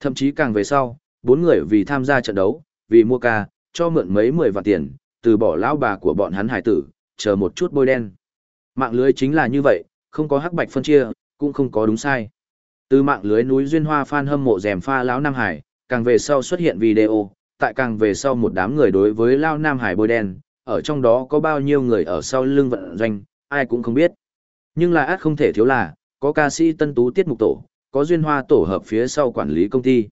Thậm chí càng về sau, bốn người vì tham gia trận đấu, vì mua ca, cho mượn mấy mười vạn tiền, từ bỏ lão bà của bọn hắn hải tử, chờ một chút bôi đen. Mạng lưới chính là như vậy, không có hắc bạch phân chia, cũng không có đúng sai. Từ mạng lưới núi duyên hoa fan hâm mộ rèm pha lão Nam Hải, càng về sau xuất hiện video, tại càng về sau một đám người đối với lão Nam Hải bôi đen, ở trong đó có bao nhiêu người ở sau lưng vận doanh, ai cũng không biết. Nhưng là át không thể thiếu là, có ca sĩ tân tú tiết mục tổ, có duyên hoa tổ hợp phía sau quản lý công ty.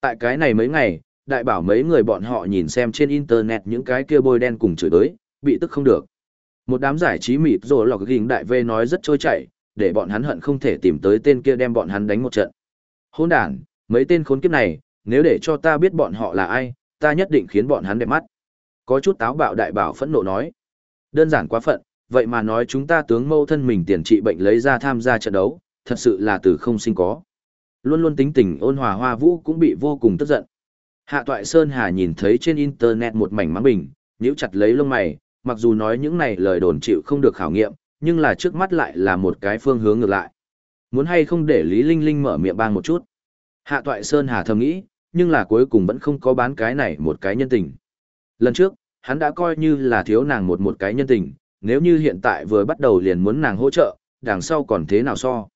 Tại cái này mấy ngày, đại bảo mấy người bọn họ nhìn xem trên internet những cái kia bôi đen cùng chửi tới, bị tức không được. Một đám giải trí mịt rồi lọc ghiền đại vê nói rất trôi chảy, để bọn hắn hận không thể tìm tới tên kia đem bọn hắn đánh một trận. Hôn đảng, mấy tên khốn kiếp này, nếu để cho ta biết bọn họ là ai, ta nhất định khiến bọn hắn đẹp mắt. Có chút táo bạo đại bảo phẫn nộ nói. Đơn giản quá phận, vậy mà nói chúng ta tướng mâu thân mình tiền trị bệnh lấy ra tham gia trận đấu, thật sự là từ không sinh có. Luôn luôn tính tình ôn hòa hoa vũ cũng bị vô cùng tức giận. Hạ toại Sơn Hà nhìn thấy trên internet một mảnh mắng bình, nhíu chặt lấy lông mày, mặc dù nói những này lời đồn chịu không được khảo nghiệm, nhưng là trước mắt lại là một cái phương hướng ngược lại. Muốn hay không để Lý Linh Linh mở miệng bang một chút. Hạ Toại Sơn Hà thầm nghĩ, nhưng là cuối cùng vẫn không có bán cái này một cái nhân tình. Lần trước, hắn đã coi như là thiếu nàng một một cái nhân tình, nếu như hiện tại vừa bắt đầu liền muốn nàng hỗ trợ, đằng sau còn thế nào so.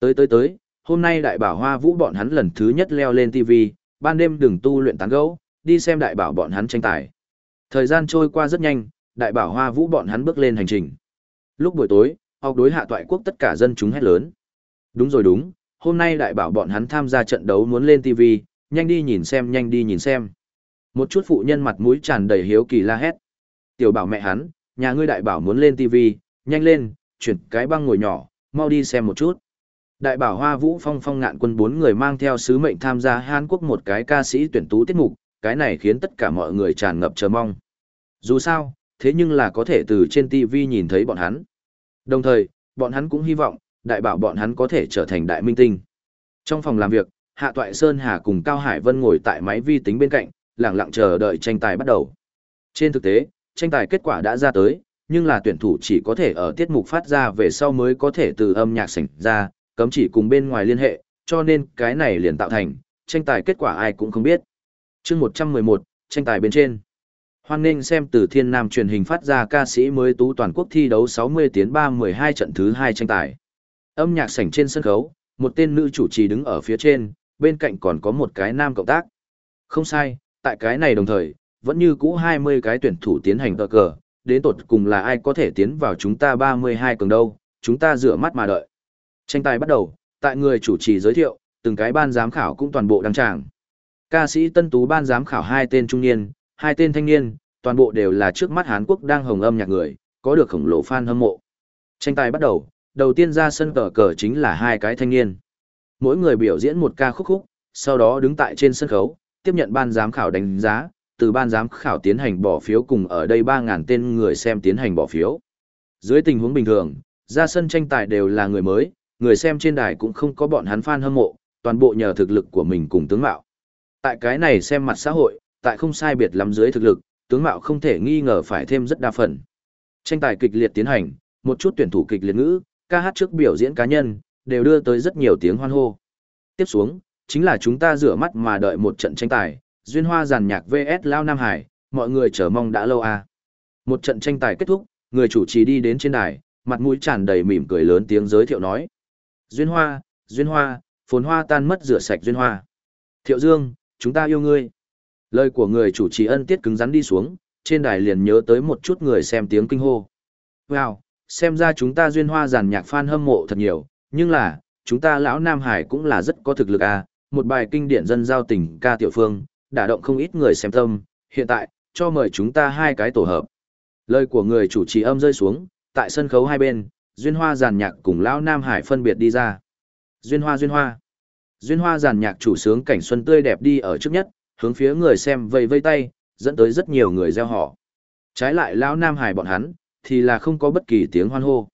Tới tới tới, hôm nay đại bảo hoa vũ bọn hắn lần thứ nhất leo lên TV, ban đêm đừng tu luyện tán gẫu, đi xem đại bảo bọn hắn tranh tài. Thời gian trôi qua rất nhanh, đại bảo hoa vũ bọn hắn bước lên hành trình. Lúc buổi tối, học đối hạ toại quốc tất cả dân chúng hét lớn. Đúng rồi đúng, hôm nay đại bảo bọn hắn tham gia trận đấu muốn lên TV, nhanh đi nhìn xem nhanh đi nhìn xem. Một chút phụ nhân mặt mũi tràn đầy hiếu kỳ la hét. Tiểu bảo mẹ hắn, nhà ngươi đại bảo muốn lên TV, nhanh lên, chuyển cái băng ngồi nhỏ, mau đi xem một chút. Đại bảo Hoa Vũ Phong phong ngạn quân bốn người mang theo sứ mệnh tham gia Hàn Quốc một cái ca sĩ tuyển tú tiết mục, cái này khiến tất cả mọi người tràn ngập chờ mong. Dù sao, thế nhưng là có thể từ trên TV nhìn thấy bọn hắn. Đồng thời, bọn hắn cũng hy vọng, đại bảo bọn hắn có thể trở thành đại minh tinh. Trong phòng làm việc, Hạ Toại Sơn Hà cùng Cao Hải Vân ngồi tại máy vi tính bên cạnh, lặng lặng chờ đợi tranh tài bắt đầu. Trên thực tế, tranh tài kết quả đã ra tới, nhưng là tuyển thủ chỉ có thể ở tiết mục phát ra về sau mới có thể từ âm nhạc sảnh ra, cấm chỉ cùng bên ngoài liên hệ, cho nên cái này liền tạo thành, tranh tài kết quả ai cũng không biết. chương 111, tranh tài bên trên. Hoan nghênh xem từ Thiên Nam truyền hình phát ra ca sĩ mới tú toàn quốc thi đấu 60 tiến 3 12 trận thứ 2 tranh tài. Âm nhạc sảnh trên sân khấu, một tên nữ chủ trì đứng ở phía trên, bên cạnh còn có một cái nam cộng tác. Không sai, tại cái này đồng thời, vẫn như cũ 20 cái tuyển thủ tiến hành tờ cờ, đến tột cùng là ai có thể tiến vào chúng ta 32 cường đâu, chúng ta rửa mắt mà đợi. Tranh tài bắt đầu, tại người chủ trì giới thiệu, từng cái ban giám khảo cũng toàn bộ đăng tràng. Ca sĩ Tân Tú ban giám khảo hai tên trung niên, hai tên thanh niên, toàn bộ đều là trước mắt Hán Quốc đang hồng âm nhạc người, có được khổng lồ fan hâm mộ. Tranh tài bắt đầu, đầu tiên ra sân cờ cờ chính là hai cái thanh niên. Mỗi người biểu diễn một ca khúc khúc, sau đó đứng tại trên sân khấu, tiếp nhận ban giám khảo đánh giá, từ ban giám khảo tiến hành bỏ phiếu cùng ở đây 3.000 tên người xem tiến hành bỏ phiếu. Dưới tình huống bình thường, ra sân tranh tài đều là người mới, người xem trên đài cũng không có bọn hắn fan hâm mộ, toàn bộ nhờ thực lực của mình cùng tướng mạo. Tại cái này xem mặt xã hội, tại không sai biệt lắm dưới thực lực, tướng mạo không thể nghi ngờ phải thêm rất đa phần. Tranh tài kịch liệt tiến hành, một chút tuyển thủ kịch liệt ngữ, ca hát trước biểu diễn cá nhân, đều đưa tới rất nhiều tiếng hoan hô. Tiếp xuống, chính là chúng ta rửa mắt mà đợi một trận tranh tài, duyên hoa giàn nhạc VS Lao Nam Hải, mọi người chờ mong đã lâu à. Một trận tranh tài kết thúc, người chủ trì đi đến trên đài, mặt mũi tràn đầy mỉm cười lớn tiếng giới thiệu nói. Duyên hoa, duyên hoa, phồn hoa tan mất rửa sạch duyên hoa. Thiệu Dương, chúng ta yêu ngươi. Lời của người chủ trì ân tiết cứng rắn đi xuống, trên đài liền nhớ tới một chút người xem tiếng kinh hô. Wow, xem ra chúng ta duyên hoa giàn nhạc fan hâm mộ thật nhiều, nhưng là, chúng ta lão Nam Hải cũng là rất có thực lực à, một bài kinh điển dân giao tình ca tiểu phương, đả động không ít người xem tâm, hiện tại, cho mời chúng ta hai cái tổ hợp. Lời của người chủ trì âm rơi xuống, tại sân khấu hai bên, duyên hoa giàn nhạc cùng lão Nam Hải phân biệt đi ra. Duyên hoa duyên hoa. Duyên hoa giàn nhạc chủ sướng cảnh xuân tươi đẹp đi ở trước nhất, hướng phía người xem vây vây tay, dẫn tới rất nhiều người gieo họ. Trái lại lão Nam Hải bọn hắn, thì là không có bất kỳ tiếng hoan hô.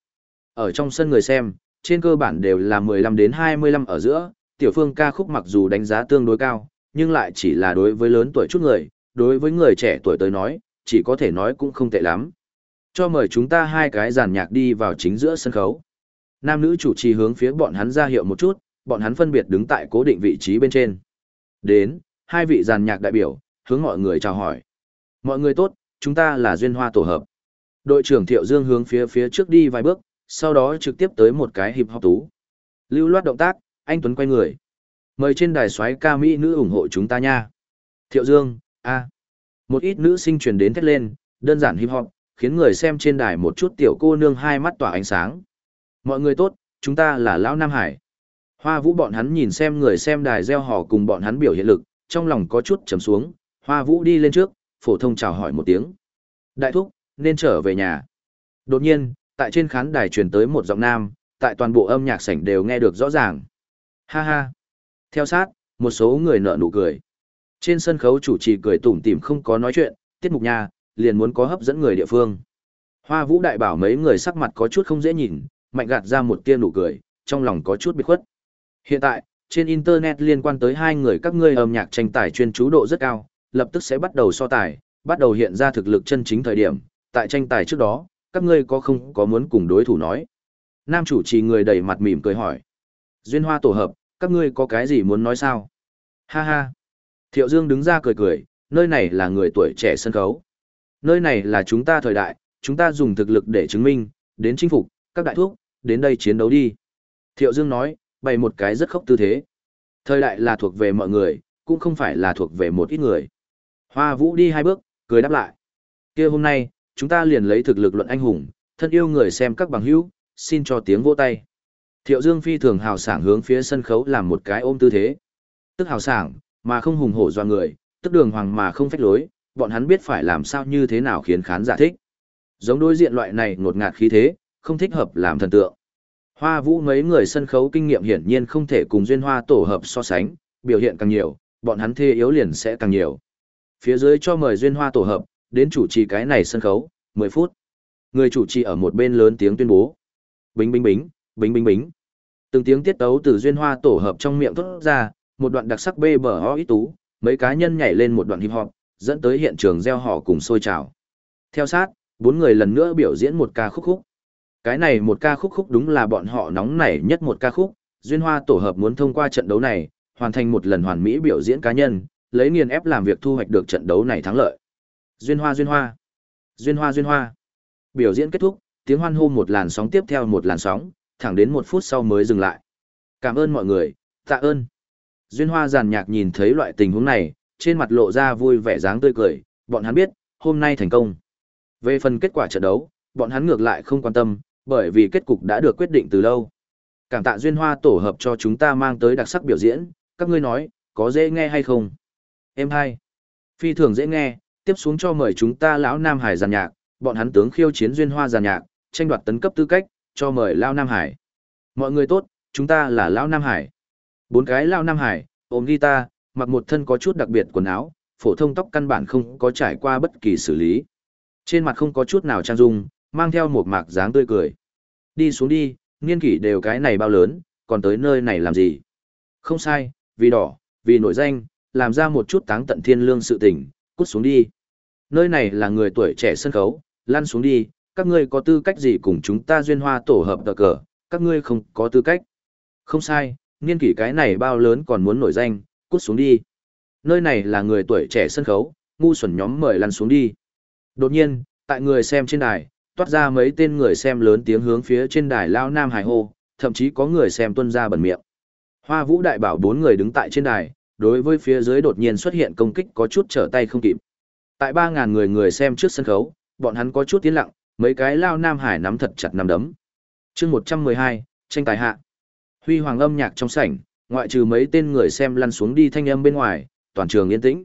Ở trong sân người xem, trên cơ bản đều là 15 đến 25 ở giữa, tiểu phương ca khúc mặc dù đánh giá tương đối cao, nhưng lại chỉ là đối với lớn tuổi chút người, đối với người trẻ tuổi tới nói, chỉ có thể nói cũng không tệ lắm. Cho mời chúng ta hai cái giàn nhạc đi vào chính giữa sân khấu. Nam nữ chủ trì hướng phía bọn hắn ra hiệu một chút, bọn hắn phân biệt đứng tại cố định vị trí bên trên. Đến, hai vị giàn nhạc đại biểu, hướng mọi người chào hỏi. Mọi người tốt, chúng ta là Duyên Hoa Tổ Hợp. Đội trưởng Thiệu Dương hướng phía phía trước đi vài bước, sau đó trực tiếp tới một cái hiệp hop tú. Lưu loát động tác, anh Tuấn quay người. Mời trên đài xoáy ca Mỹ nữ ủng hộ chúng ta nha. Thiệu Dương, a Một ít nữ sinh truyền đến thét lên, đơn giản hip hop, khiến người xem trên đài một chút tiểu cô nương hai mắt tỏa ánh sáng. Mọi người tốt, chúng ta là Lão Nam Hải. Hoa vũ bọn hắn nhìn xem người xem đài gieo hò cùng bọn hắn biểu hiện lực, trong lòng có chút trầm xuống, hoa vũ đi lên trước, phổ thông chào hỏi một tiếng. Đại thúc, nên trở về nhà. Đột nhiên, tại trên khán đài truyền tới một giọng nam, tại toàn bộ âm nhạc sảnh đều nghe được rõ ràng. Ha ha. Theo sát, một số người nở nụ cười. Trên sân khấu chủ trì cười tủm tỉm không có nói chuyện, tiết mục nhà, liền muốn có hấp dẫn người địa phương. Hoa vũ đại bảo mấy người sắc mặt có chút không dễ nhìn, mạnh gạt ra một tia nụ cười, trong lòng có chút bị khuất. Hiện tại, trên Internet liên quan tới hai người các ngươi âm nhạc tranh tài chuyên chú độ rất cao, lập tức sẽ bắt đầu so tài, bắt đầu hiện ra thực lực chân chính thời điểm, tại tranh tài trước đó, các ngươi có không có muốn cùng đối thủ nói. Nam chủ trì người đầy mặt mỉm cười hỏi. Duyên hoa tổ hợp, các ngươi có cái gì muốn nói sao? Ha ha. Thiệu Dương đứng ra cười cười, nơi này là người tuổi trẻ sân khấu. Nơi này là chúng ta thời đại, chúng ta dùng thực lực để chứng minh, đến chinh phục, các đại thuốc, đến đây chiến đấu đi. Thiệu Dương nói, bày một cái rất khốc tư thế. Thời đại là thuộc về mọi người, cũng không phải là thuộc về một ít người. Hoa Vũ đi hai bước, cười đáp lại. kia hôm nay, chúng ta liền lấy thực lực luận anh hùng, thân yêu người xem các bằng hữu, xin cho tiếng vỗ tay. Thiệu Dương phi thường hào sảng hướng phía sân khấu làm một cái ôm tư thế. Tức hào sảng, mà không hùng hổ doa người, tức đường hoàng mà không phách lối, bọn hắn biết phải làm sao như thế nào khiến khán giả thích. Giống đối diện loại này ngột ngạt khí thế, không thích hợp làm thần tượng. Hoa vũ mấy người sân khấu kinh nghiệm hiển nhiên không thể cùng duyên hoa tổ hợp so sánh, biểu hiện càng nhiều, bọn hắn thê yếu liền sẽ càng nhiều. Phía dưới cho mời duyên hoa tổ hợp, đến chủ trì cái này sân khấu, 10 phút. Người chủ trì ở một bên lớn tiếng tuyên bố. Bính bính bính, bính bính bính. Từng tiếng tiết tấu từ duyên hoa tổ hợp trong miệng thốt ra, một đoạn đặc sắc bê bờ ho ít tú, mấy cá nhân nhảy lên một đoạn hip hop, dẫn tới hiện trường gieo họ cùng sôi trào. Theo sát, bốn người lần nữa biểu diễn một ca khúc khúc. Cái này một ca khúc khúc đúng là bọn họ nóng nảy nhất một ca khúc, duyên hoa tổ hợp muốn thông qua trận đấu này, hoàn thành một lần hoàn mỹ biểu diễn cá nhân, lấy nghiền ép làm việc thu hoạch được trận đấu này thắng lợi. Duyên hoa duyên hoa. Duyên hoa duyên hoa. Biểu diễn kết thúc, tiếng hoan hô một làn sóng tiếp theo một làn sóng, thẳng đến một phút sau mới dừng lại. Cảm ơn mọi người, tạ ơn. Duyên Hoa giàn nhạc nhìn thấy loại tình huống này, trên mặt lộ ra vui vẻ dáng tươi cười, bọn hắn biết, hôm nay thành công. Về phần kết quả trận đấu, bọn hắn ngược lại không quan tâm, bởi vì kết cục đã được quyết định từ lâu. Cảm tạ Duyên Hoa tổ hợp cho chúng ta mang tới đặc sắc biểu diễn, các ngươi nói, có dễ nghe hay không? Em hai. Phi thường dễ nghe, tiếp xuống cho mời chúng ta lão Nam Hải giàn nhạc, bọn hắn tướng khiêu chiến Duyên Hoa giàn nhạc, tranh đoạt tấn cấp tư cách, cho mời Lão Nam Hải. Mọi người tốt, chúng ta là Lão Nam Hải. Bốn cái Lão Nam Hải, ôm guitar, mặc một thân có chút đặc biệt quần áo, phổ thông tóc căn bản không có trải qua bất kỳ xử lý. Trên mặt không có chút nào trang dung, mang theo một mạc dáng tươi cười. Đi xuống đi, niên kỷ đều cái này bao lớn, còn tới nơi này làm gì? Không sai, vì đỏ, vì nổi danh, làm ra một chút táng tận thiên lương sự tình, cút xuống đi. Nơi này là người tuổi trẻ sân khấu, lăn xuống đi, các ngươi có tư cách gì cùng chúng ta duyên hoa tổ hợp tờ cờ, các ngươi không có tư cách. Không sai, niên kỷ cái này bao lớn còn muốn nổi danh, cút xuống đi. Nơi này là người tuổi trẻ sân khấu, ngu xuẩn nhóm mời lăn xuống đi. Đột nhiên, tại người xem trên đài, toát ra mấy tên người xem lớn tiếng hướng phía trên đài lao nam hải hô, thậm chí có người xem tuân ra bẩn miệng. Hoa Vũ đại bảo bốn người đứng tại trên đài, đối với phía dưới đột nhiên xuất hiện công kích có chút trở tay không kịp. Tại 3000 người người xem trước sân khấu, bọn hắn có chút tiến lặng, mấy cái lao nam hải nắm thật chặt nắm đấm. Chương 112, tranh tài hạ. Huy hoàng âm nhạc trong sảnh, ngoại trừ mấy tên người xem lăn xuống đi thanh âm bên ngoài, toàn trường yên tĩnh.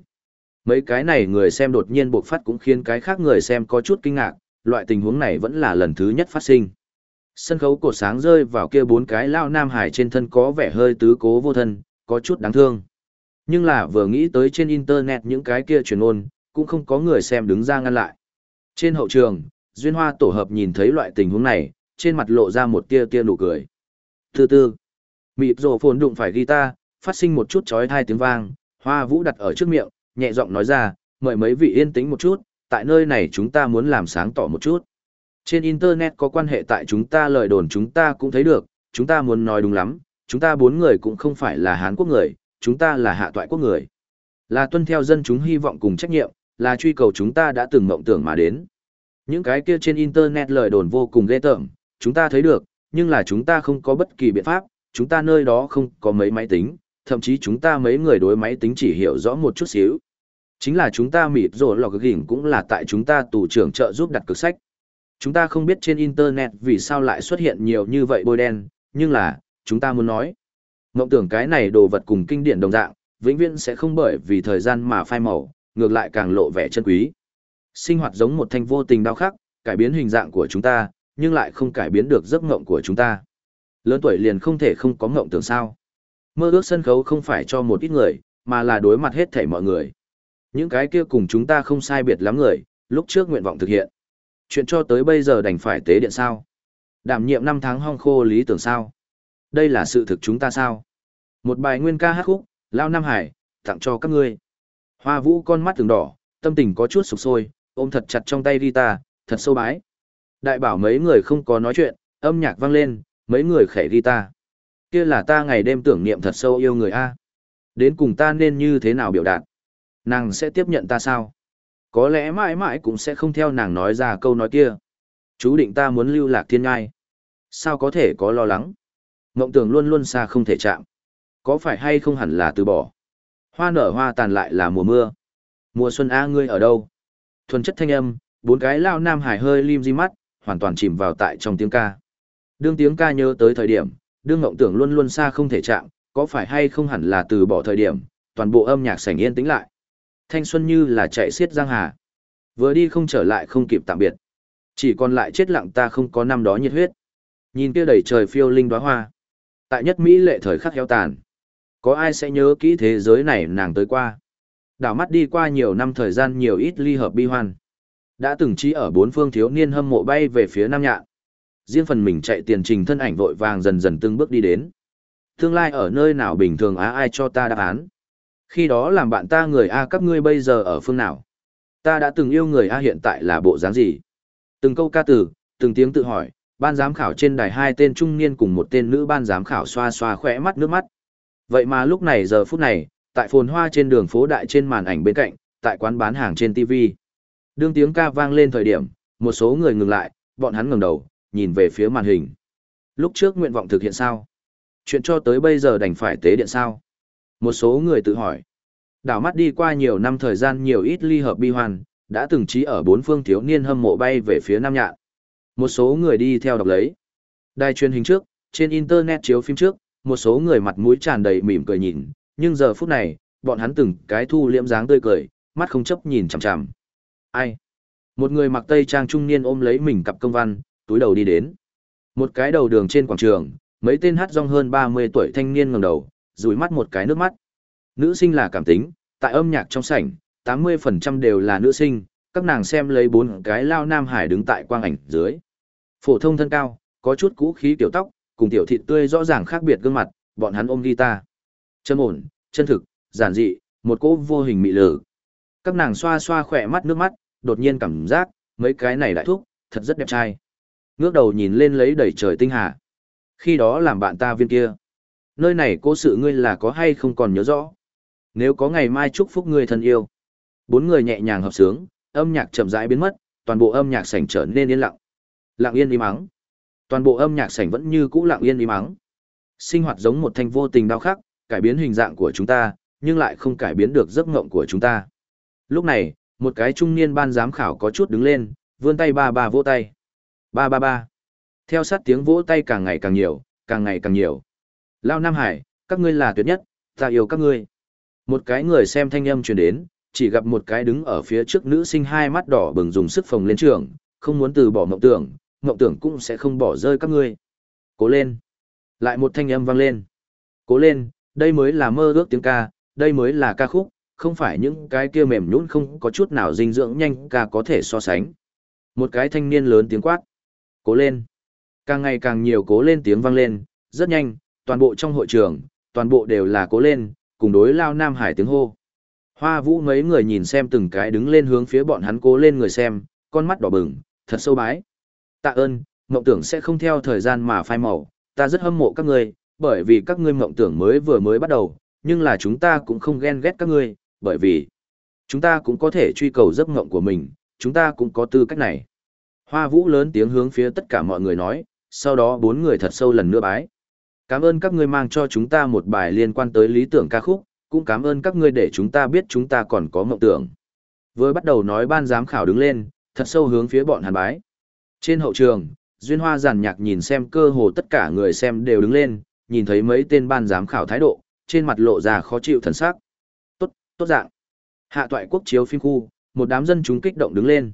Mấy cái này người xem đột nhiên bộc phát cũng khiến cái khác người xem có chút kinh ngạc, loại tình huống này vẫn là lần thứ nhất phát sinh. Sân khấu cột sáng rơi vào kia bốn cái lao nam hải trên thân có vẻ hơi tứ cố vô thân, có chút đáng thương. Nhưng là vừa nghĩ tới trên internet những cái kia truyền ôn, cũng không có người xem đứng ra ngăn lại. Trên hậu trường, Duyên Hoa tổ hợp nhìn thấy loại tình huống này, trên mặt lộ ra một tia tia nụ cười. Từ từ, mịp rồ phồn đụng phải guitar, phát sinh một chút chói tai tiếng vang, Hoa Vũ đặt ở trước miệng, nhẹ giọng nói ra, mời mấy vị yên tĩnh một chút, tại nơi này chúng ta muốn làm sáng tỏ một chút. Trên Internet có quan hệ tại chúng ta lời đồn chúng ta cũng thấy được, chúng ta muốn nói đúng lắm, chúng ta bốn người cũng không phải là Hán quốc người, chúng ta là hạ toại quốc người. Là tuân theo dân chúng hy vọng cùng trách nhiệm, là truy cầu chúng ta đã từng mộng tưởng mà đến. Những cái kia trên Internet lời đồn vô cùng ghê tởm, chúng ta thấy được, nhưng là chúng ta không có bất kỳ biện pháp, chúng ta nơi đó không có mấy máy tính, thậm chí chúng ta mấy người đối máy tính chỉ hiểu rõ một chút xíu. Chính là chúng ta mịt rồi lò gỉnh cũng là tại chúng ta tù trưởng trợ giúp đặt cực sách. Chúng ta không biết trên Internet vì sao lại xuất hiện nhiều như vậy bôi đen, nhưng là, chúng ta muốn nói. Ngộng tưởng cái này đồ vật cùng kinh điển đồng dạng, vĩnh viễn sẽ không bởi vì thời gian mà phai màu, ngược lại càng lộ vẻ chân quý. Sinh hoạt giống một thanh vô tình đau khắc, cải biến hình dạng của chúng ta, nhưng lại không cải biến được giấc ngộng của chúng ta. Lớn tuổi liền không thể không có ngộng tưởng sao. Mơ ước sân khấu không phải cho một ít người, mà là đối mặt hết thảy mọi người. Những cái kia cùng chúng ta không sai biệt lắm người, lúc trước nguyện vọng thực hiện. Chuyện cho tới bây giờ đành phải tế điện sao. Đảm nhiệm năm tháng hong khô lý tưởng sao. Đây là sự thực chúng ta sao. Một bài nguyên ca hát khúc, Lao Nam Hải, tặng cho các ngươi. Hoa vũ con mắt từng đỏ, tâm tình có chút sụp sôi, ôm thật chặt trong tay guitar, thật sâu bái. Đại bảo mấy người không có nói chuyện, âm nhạc vang lên, mấy người khẽ guitar. Kia là ta ngày đêm tưởng niệm thật sâu yêu người A. Đến cùng ta nên như thế nào biểu đạt? Nàng sẽ tiếp nhận ta sao? Có lẽ mãi mãi cũng sẽ không theo nàng nói ra câu nói kia. Chú định ta muốn lưu lạc thiên ngai. Sao có thể có lo lắng? Mộng tưởng luôn luôn xa không thể chạm. Có phải hay không hẳn là từ bỏ? Hoa nở hoa tàn lại là mùa mưa. Mùa xuân A ngươi ở đâu? Thuần chất thanh âm, bốn cái lao nam hải hơi lim di mắt, hoàn toàn chìm vào tại trong tiếng ca. Đương tiếng ca nhớ tới thời điểm, đương ngộng tưởng luôn luôn xa không thể chạm, có phải hay không hẳn là từ bỏ thời điểm, toàn bộ âm nhạc sảnh yên tĩnh lại. Thanh xuân như là chạy xiết giang hà. Vừa đi không trở lại không kịp tạm biệt. Chỉ còn lại chết lặng ta không có năm đó nhiệt huyết. Nhìn kia đầy trời phiêu linh đóa hoa. Tại nhất Mỹ lệ thời khắc héo tàn. Có ai sẽ nhớ kỹ thế giới này nàng tới qua. Đảo mắt đi qua nhiều năm thời gian nhiều ít ly hợp bi hoan. Đã từng trí ở bốn phương thiếu niên hâm mộ bay về phía Nam Nhạn. Riêng phần mình chạy tiền trình thân ảnh vội vàng dần dần từng bước đi đến. Tương lai ở nơi nào bình thường á, ai cho ta đáp án. Khi đó làm bạn ta người A các ngươi bây giờ ở phương nào? Ta đã từng yêu người A hiện tại là bộ dáng gì? Từng câu ca từ, từng tiếng tự hỏi, ban giám khảo trên đài hai tên trung niên cùng một tên nữ ban giám khảo xoa xoa khỏe mắt nước mắt. Vậy mà lúc này giờ phút này, tại phồn hoa trên đường phố đại trên màn ảnh bên cạnh, tại quán bán hàng trên TV. Đương tiếng ca vang lên thời điểm, một số người ngừng lại, bọn hắn ngẩng đầu, nhìn về phía màn hình. Lúc trước nguyện vọng thực hiện sao? Chuyện cho tới bây giờ đành phải tế điện sao? Một số người tự hỏi. Đảo mắt đi qua nhiều năm thời gian nhiều ít ly hợp bi hoàn, đã từng trí ở bốn phương thiếu niên hâm mộ bay về phía Nam Nhạn. Một số người đi theo đọc lấy. Đài truyền hình trước, trên internet chiếu phim trước, một số người mặt mũi tràn đầy mỉm cười nhìn, nhưng giờ phút này, bọn hắn từng cái thu liễm dáng tươi cười, mắt không chấp nhìn chằm chằm. Ai? Một người mặc tây trang trung niên ôm lấy mình cặp công văn, túi đầu đi đến. Một cái đầu đường trên quảng trường, mấy tên hát rong hơn 30 tuổi thanh niên ngẩng đầu, rủi mắt một cái nước mắt. Nữ sinh là cảm tính, tại âm nhạc trong sảnh, 80% đều là nữ sinh, các nàng xem lấy bốn cái lao nam hải đứng tại quang ảnh dưới. Phổ thông thân cao, có chút cũ khí tiểu tóc, cùng tiểu thịt tươi rõ ràng khác biệt gương mặt, bọn hắn ôm guitar. Chân ổn, chân thực, giản dị, một cỗ vô hình mị lử. Các nàng xoa xoa khỏe mắt nước mắt, đột nhiên cảm giác, mấy cái này đại thúc, thật rất đẹp trai. Ngước đầu nhìn lên lấy đầy trời tinh hà. Khi đó làm bạn ta viên kia. Nơi này cố sự ngươi là có hay không còn nhớ rõ. Nếu có ngày mai chúc phúc ngươi thân yêu. Bốn người nhẹ nhàng hợp sướng, âm nhạc chậm rãi biến mất, toàn bộ âm nhạc sảnh trở nên yên lặng. Lặng yên im ắng. Toàn bộ âm nhạc sảnh vẫn như cũ lặng yên im ắng. Sinh hoạt giống một thanh vô tình đau khắc, cải biến hình dạng của chúng ta, nhưng lại không cải biến được giấc ngộng của chúng ta. Lúc này, một cái trung niên ban giám khảo có chút đứng lên, vươn tay ba ba vỗ tay. Ba ba ba. Theo sát tiếng vỗ tay càng ngày càng nhiều, càng ngày càng nhiều. Lao Nam Hải, các ngươi là tuyệt nhất, ta yêu các ngươi. Một cái người xem thanh âm truyền đến, chỉ gặp một cái đứng ở phía trước nữ sinh hai mắt đỏ bừng dùng sức phồng lên trường, không muốn từ bỏ mộng tưởng, mộng tưởng cũng sẽ không bỏ rơi các ngươi. Cố lên. Lại một thanh âm vang lên. Cố lên, đây mới là mơ ước tiếng ca, đây mới là ca khúc, không phải những cái kia mềm nhũn không có chút nào dinh dưỡng nhanh ca có thể so sánh. Một cái thanh niên lớn tiếng quát. Cố lên. Càng ngày càng nhiều cố lên tiếng vang lên, rất nhanh, toàn bộ trong hội trường, toàn bộ đều là cố lên, cùng đối lao Nam Hải tiếng hô. Hoa vũ mấy người nhìn xem từng cái đứng lên hướng phía bọn hắn cố lên người xem, con mắt đỏ bừng, thật sâu bái. Tạ ơn, mộng tưởng sẽ không theo thời gian mà phai màu, ta rất hâm mộ các ngươi, bởi vì các ngươi mộng tưởng mới vừa mới bắt đầu, nhưng là chúng ta cũng không ghen ghét các ngươi, bởi vì chúng ta cũng có thể truy cầu giấc mộng của mình, chúng ta cũng có tư cách này. Hoa vũ lớn tiếng hướng phía tất cả mọi người nói, sau đó bốn người thật sâu lần nữa bái. Cảm ơn các ngươi mang cho chúng ta một bài liên quan tới lý tưởng ca khúc, cũng cảm ơn các ngươi để chúng ta biết chúng ta còn có mộng tưởng. Vừa bắt đầu nói ban giám khảo đứng lên, thật sâu hướng phía bọn hàn bái. Trên hậu trường, Duyên Hoa giàn nhạc nhìn xem cơ hồ tất cả người xem đều đứng lên, nhìn thấy mấy tên ban giám khảo thái độ, trên mặt lộ ra khó chịu thần sắc. Tốt, tốt dạng. Hạ toại quốc chiếu phim khu, một đám dân chúng kích động đứng lên.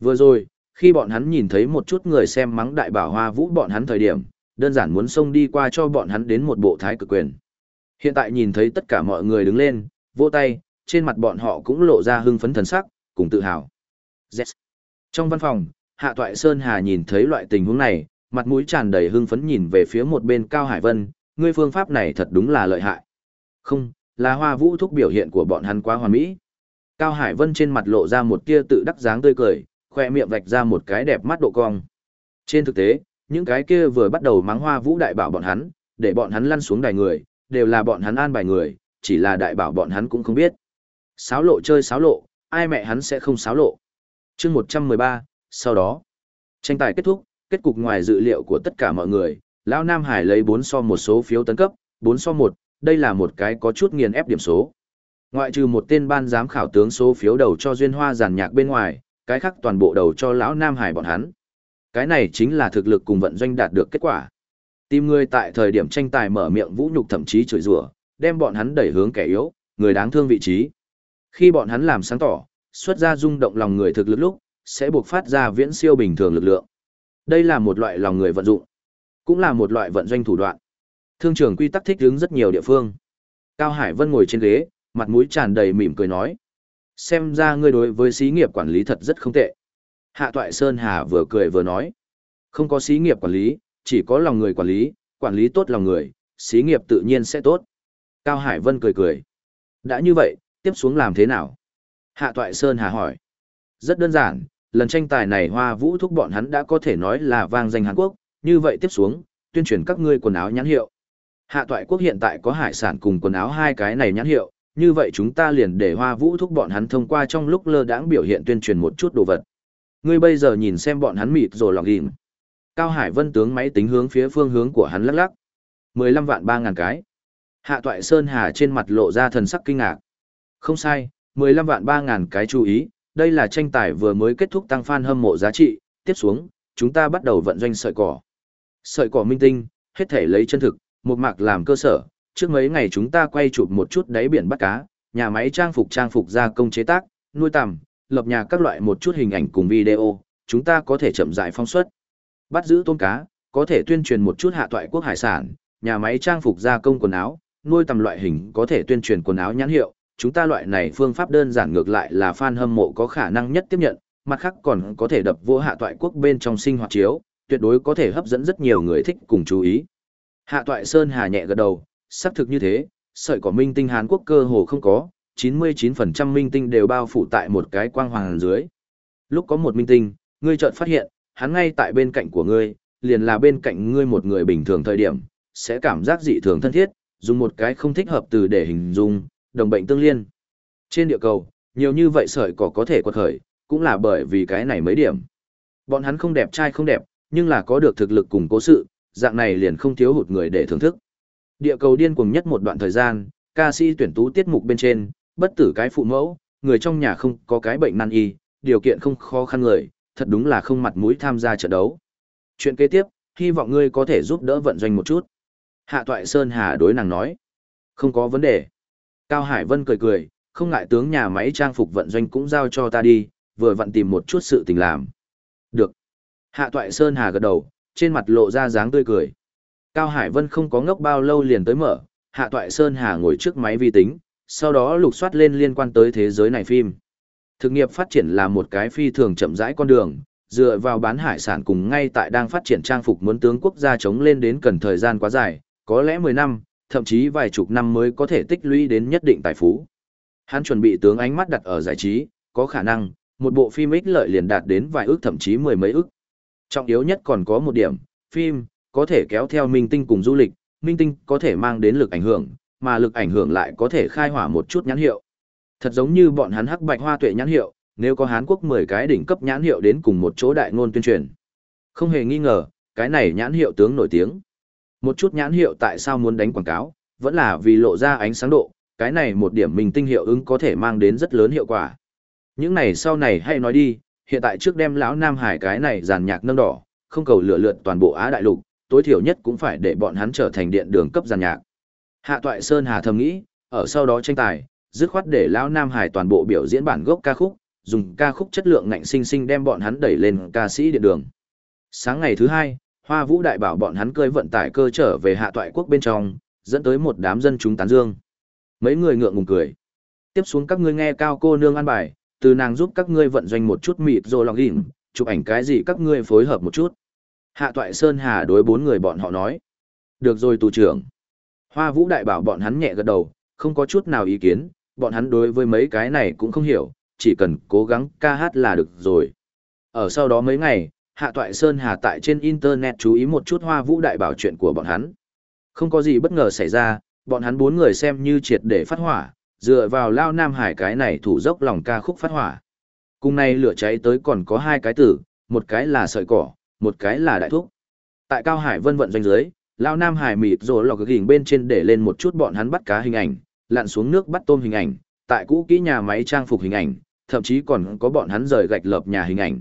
Vừa rồi, khi bọn hắn nhìn thấy một chút người xem mắng đại bảo hoa vũ bọn hắn thời điểm, đơn giản muốn xông đi qua cho bọn hắn đến một bộ thái cực quyền. Hiện tại nhìn thấy tất cả mọi người đứng lên, vỗ tay, trên mặt bọn họ cũng lộ ra hưng phấn thần sắc, cùng tự hào. Yes. Trong văn phòng, Hạ Toại Sơn Hà nhìn thấy loại tình huống này, mặt mũi tràn đầy hưng phấn nhìn về phía một bên Cao Hải Vân, ngươi phương pháp này thật đúng là lợi hại. Không, là hoa vũ thúc biểu hiện của bọn hắn quá hoàn mỹ. Cao Hải Vân trên mặt lộ ra một tia tự đắc dáng tươi cười, khoe miệng vạch ra một cái đẹp mắt độ cong. Trên thực tế, những cái kia vừa bắt đầu mắng hoa vũ đại bảo bọn hắn, để bọn hắn lăn xuống đài người, đều là bọn hắn an bài người, chỉ là đại bảo bọn hắn cũng không biết. Sáo lộ chơi sáo lộ, ai mẹ hắn sẽ không sáo lộ. chương 113, sau đó, tranh tài kết thúc, kết cục ngoài dự liệu của tất cả mọi người, Lão Nam Hải lấy 4 so một số phiếu tấn cấp, 4 so 1, đây là một cái có chút nghiền ép điểm số. Ngoại trừ một tên ban giám khảo tướng số phiếu đầu cho Duyên Hoa giàn nhạc bên ngoài, cái khác toàn bộ đầu cho Lão Nam Hải bọn hắn. Cái này chính là thực lực cùng vận doanh đạt được kết quả. Tìm người tại thời điểm tranh tài mở miệng vũ nhục thậm chí chửi rủa, đem bọn hắn đẩy hướng kẻ yếu, người đáng thương vị trí. Khi bọn hắn làm sáng tỏ, xuất ra rung động lòng người thực lực lúc, sẽ buộc phát ra viễn siêu bình thường lực lượng. Đây là một loại lòng người vận dụng, cũng là một loại vận doanh thủ đoạn. Thương trường quy tắc thích ứng rất nhiều địa phương. Cao Hải Vân ngồi trên ghế, mặt mũi tràn đầy mỉm cười nói. Xem ra ngươi đối với xí nghiệp quản lý thật rất không tệ. Hạ Toại Sơn Hà vừa cười vừa nói. Không có xí nghiệp quản lý, chỉ có lòng người quản lý, quản lý tốt lòng người, xí nghiệp tự nhiên sẽ tốt. Cao Hải Vân cười cười. Đã như vậy, tiếp xuống làm thế nào? Hạ Toại Sơn Hà hỏi. Rất đơn giản, lần tranh tài này Hoa Vũ thúc bọn hắn đã có thể nói là vang danh Hàn Quốc, như vậy tiếp xuống, tuyên truyền các ngươi quần áo nhãn hiệu. Hạ Toại Quốc hiện tại có hải sản cùng quần áo hai cái này nhãn hiệu, như vậy chúng ta liền để Hoa Vũ thúc bọn hắn thông qua trong lúc lơ đãng biểu hiện tuyên truyền một chút đồ vật. Ngươi bây giờ nhìn xem bọn hắn mịt rồi lòng gìn. Cao Hải Vân tướng máy tính hướng phía phương hướng của hắn lắc lắc. 15 vạn 3 ngàn cái. Hạ Toại Sơn Hà trên mặt lộ ra thần sắc kinh ngạc. Không sai, 15 vạn 3 ngàn cái chú ý, đây là tranh tài vừa mới kết thúc tăng fan hâm mộ giá trị, tiếp xuống, chúng ta bắt đầu vận doanh sợi cỏ. Sợi cỏ minh tinh, hết thể lấy chân thực, một mạc làm cơ sở, trước mấy ngày chúng ta quay chụp một chút đáy biển bắt cá, nhà máy trang phục trang phục gia công chế tác, nuôi tầm, lập nhà các loại một chút hình ảnh cùng video, chúng ta có thể chậm rãi phong suất. Bắt giữ tôm cá, có thể tuyên truyền một chút hạ toại quốc hải sản, nhà máy trang phục gia công quần áo, nuôi tầm loại hình có thể tuyên truyền quần áo nhãn hiệu, chúng ta loại này phương pháp đơn giản ngược lại là fan hâm mộ có khả năng nhất tiếp nhận, mặt khác còn có thể đập vô hạ toại quốc bên trong sinh hoạt chiếu, tuyệt đối có thể hấp dẫn rất nhiều người thích cùng chú ý. Hạ toại Sơn Hà nhẹ gật đầu, xác thực như thế, sợi cỏ minh tinh Hàn Quốc cơ hồ không có, 99% minh tinh đều bao phủ tại một cái quang hoàng dưới. Lúc có một minh tinh, ngươi chợt phát hiện, hắn ngay tại bên cạnh của ngươi, liền là bên cạnh ngươi một người bình thường thời điểm, sẽ cảm giác dị thường thân thiết, dùng một cái không thích hợp từ để hình dung, đồng bệnh tương liên. Trên địa cầu, nhiều như vậy sợi cỏ có thể quật khởi, cũng là bởi vì cái này mấy điểm. Bọn hắn không đẹp trai không đẹp, nhưng là có được thực lực cùng cố sự, dạng này liền không thiếu hụt người để thưởng thức. Địa cầu điên cuồng nhất một đoạn thời gian, ca sĩ tuyển tú tiết mục bên trên, bất tử cái phụ mẫu, người trong nhà không có cái bệnh nan y, điều kiện không khó khăn người, thật đúng là không mặt mũi tham gia trận đấu. Chuyện kế tiếp, hy vọng ngươi có thể giúp đỡ vận doanh một chút. Hạ Toại Sơn Hà đối nàng nói. Không có vấn đề. Cao Hải Vân cười cười, không ngại tướng nhà máy trang phục vận doanh cũng giao cho ta đi, vừa vặn tìm một chút sự tình làm. Được. Hạ Toại Sơn Hà gật đầu, trên mặt lộ ra dáng tươi cười. Cao Hải Vân không có ngốc bao lâu liền tới mở, Hạ Toại Sơn Hà ngồi trước máy vi tính, sau đó lục soát lên liên quan tới thế giới này phim. Thực nghiệp phát triển là một cái phi thường chậm rãi con đường, dựa vào bán hải sản cùng ngay tại đang phát triển trang phục muốn tướng quốc gia chống lên đến cần thời gian quá dài, có lẽ 10 năm, thậm chí vài chục năm mới có thể tích lũy đến nhất định tài phú. Hắn chuẩn bị tướng ánh mắt đặt ở giải trí, có khả năng, một bộ phim ích lợi liền đạt đến vài ước thậm chí mười mấy ước. Trọng yếu nhất còn có một điểm, phim, có thể kéo theo minh tinh cùng du lịch, minh tinh có thể mang đến lực ảnh hưởng, mà lực ảnh hưởng lại có thể khai hỏa một chút nhãn hiệu. Thật giống như bọn hắn hắc bạch hoa tuệ nhãn hiệu, nếu có Hán Quốc 10 cái đỉnh cấp nhãn hiệu đến cùng một chỗ đại ngôn tuyên truyền. Không hề nghi ngờ, cái này nhãn hiệu tướng nổi tiếng. Một chút nhãn hiệu tại sao muốn đánh quảng cáo, vẫn là vì lộ ra ánh sáng độ, cái này một điểm mình tinh hiệu ứng có thể mang đến rất lớn hiệu quả. Những này sau này hay nói đi, hiện tại trước đem lão Nam Hải cái này giàn nhạc nâng đỏ, không cầu lựa lượt toàn bộ Á đại lục, tối thiểu nhất cũng phải để bọn hắn trở thành điện đường cấp giàn nhạc. Hạ Toại Sơn Hà thầm nghĩ, ở sau đó tranh tài, dứt khoát để lão Nam Hải toàn bộ biểu diễn bản gốc ca khúc, dùng ca khúc chất lượng ngạnh sinh sinh đem bọn hắn đẩy lên ca sĩ điện đường. Sáng ngày thứ hai, Hoa Vũ đại bảo bọn hắn cơi vận tải cơ trở về Hạ Toại quốc bên trong, dẫn tới một đám dân chúng tán dương. Mấy người ngượng ngùng cười. Tiếp xuống các ngươi nghe cao cô nương ăn bài, từ nàng giúp các ngươi vận doanh một chút mịt rồi lòng đỉnh, chụp ảnh cái gì các ngươi phối hợp một chút. Hạ Toại Sơn Hà đối bốn người bọn họ nói. Được rồi tù trưởng. Hoa Vũ đại bảo bọn hắn nhẹ gật đầu, không có chút nào ý kiến, bọn hắn đối với mấy cái này cũng không hiểu, chỉ cần cố gắng ca hát là được rồi. Ở sau đó mấy ngày, Hạ Toại Sơn Hà tại trên Internet chú ý một chút Hoa Vũ đại bảo chuyện của bọn hắn. Không có gì bất ngờ xảy ra, bọn hắn bốn người xem như triệt để phát hỏa, dựa vào Lao Nam Hải cái này thủ dốc lòng ca khúc phát hỏa. Cùng này lửa cháy tới còn có hai cái tử, một cái là sợi cỏ, một cái là đại thúc. Tại Cao Hải vân vận doanh dưới, Lao Nam Hải mịt rồi lọc gỉnh bên trên để lên một chút bọn hắn bắt cá hình ảnh, lặn xuống nước bắt tôm hình ảnh, tại cũ kỹ nhà máy trang phục hình ảnh, thậm chí còn có bọn hắn rời gạch lợp nhà hình ảnh.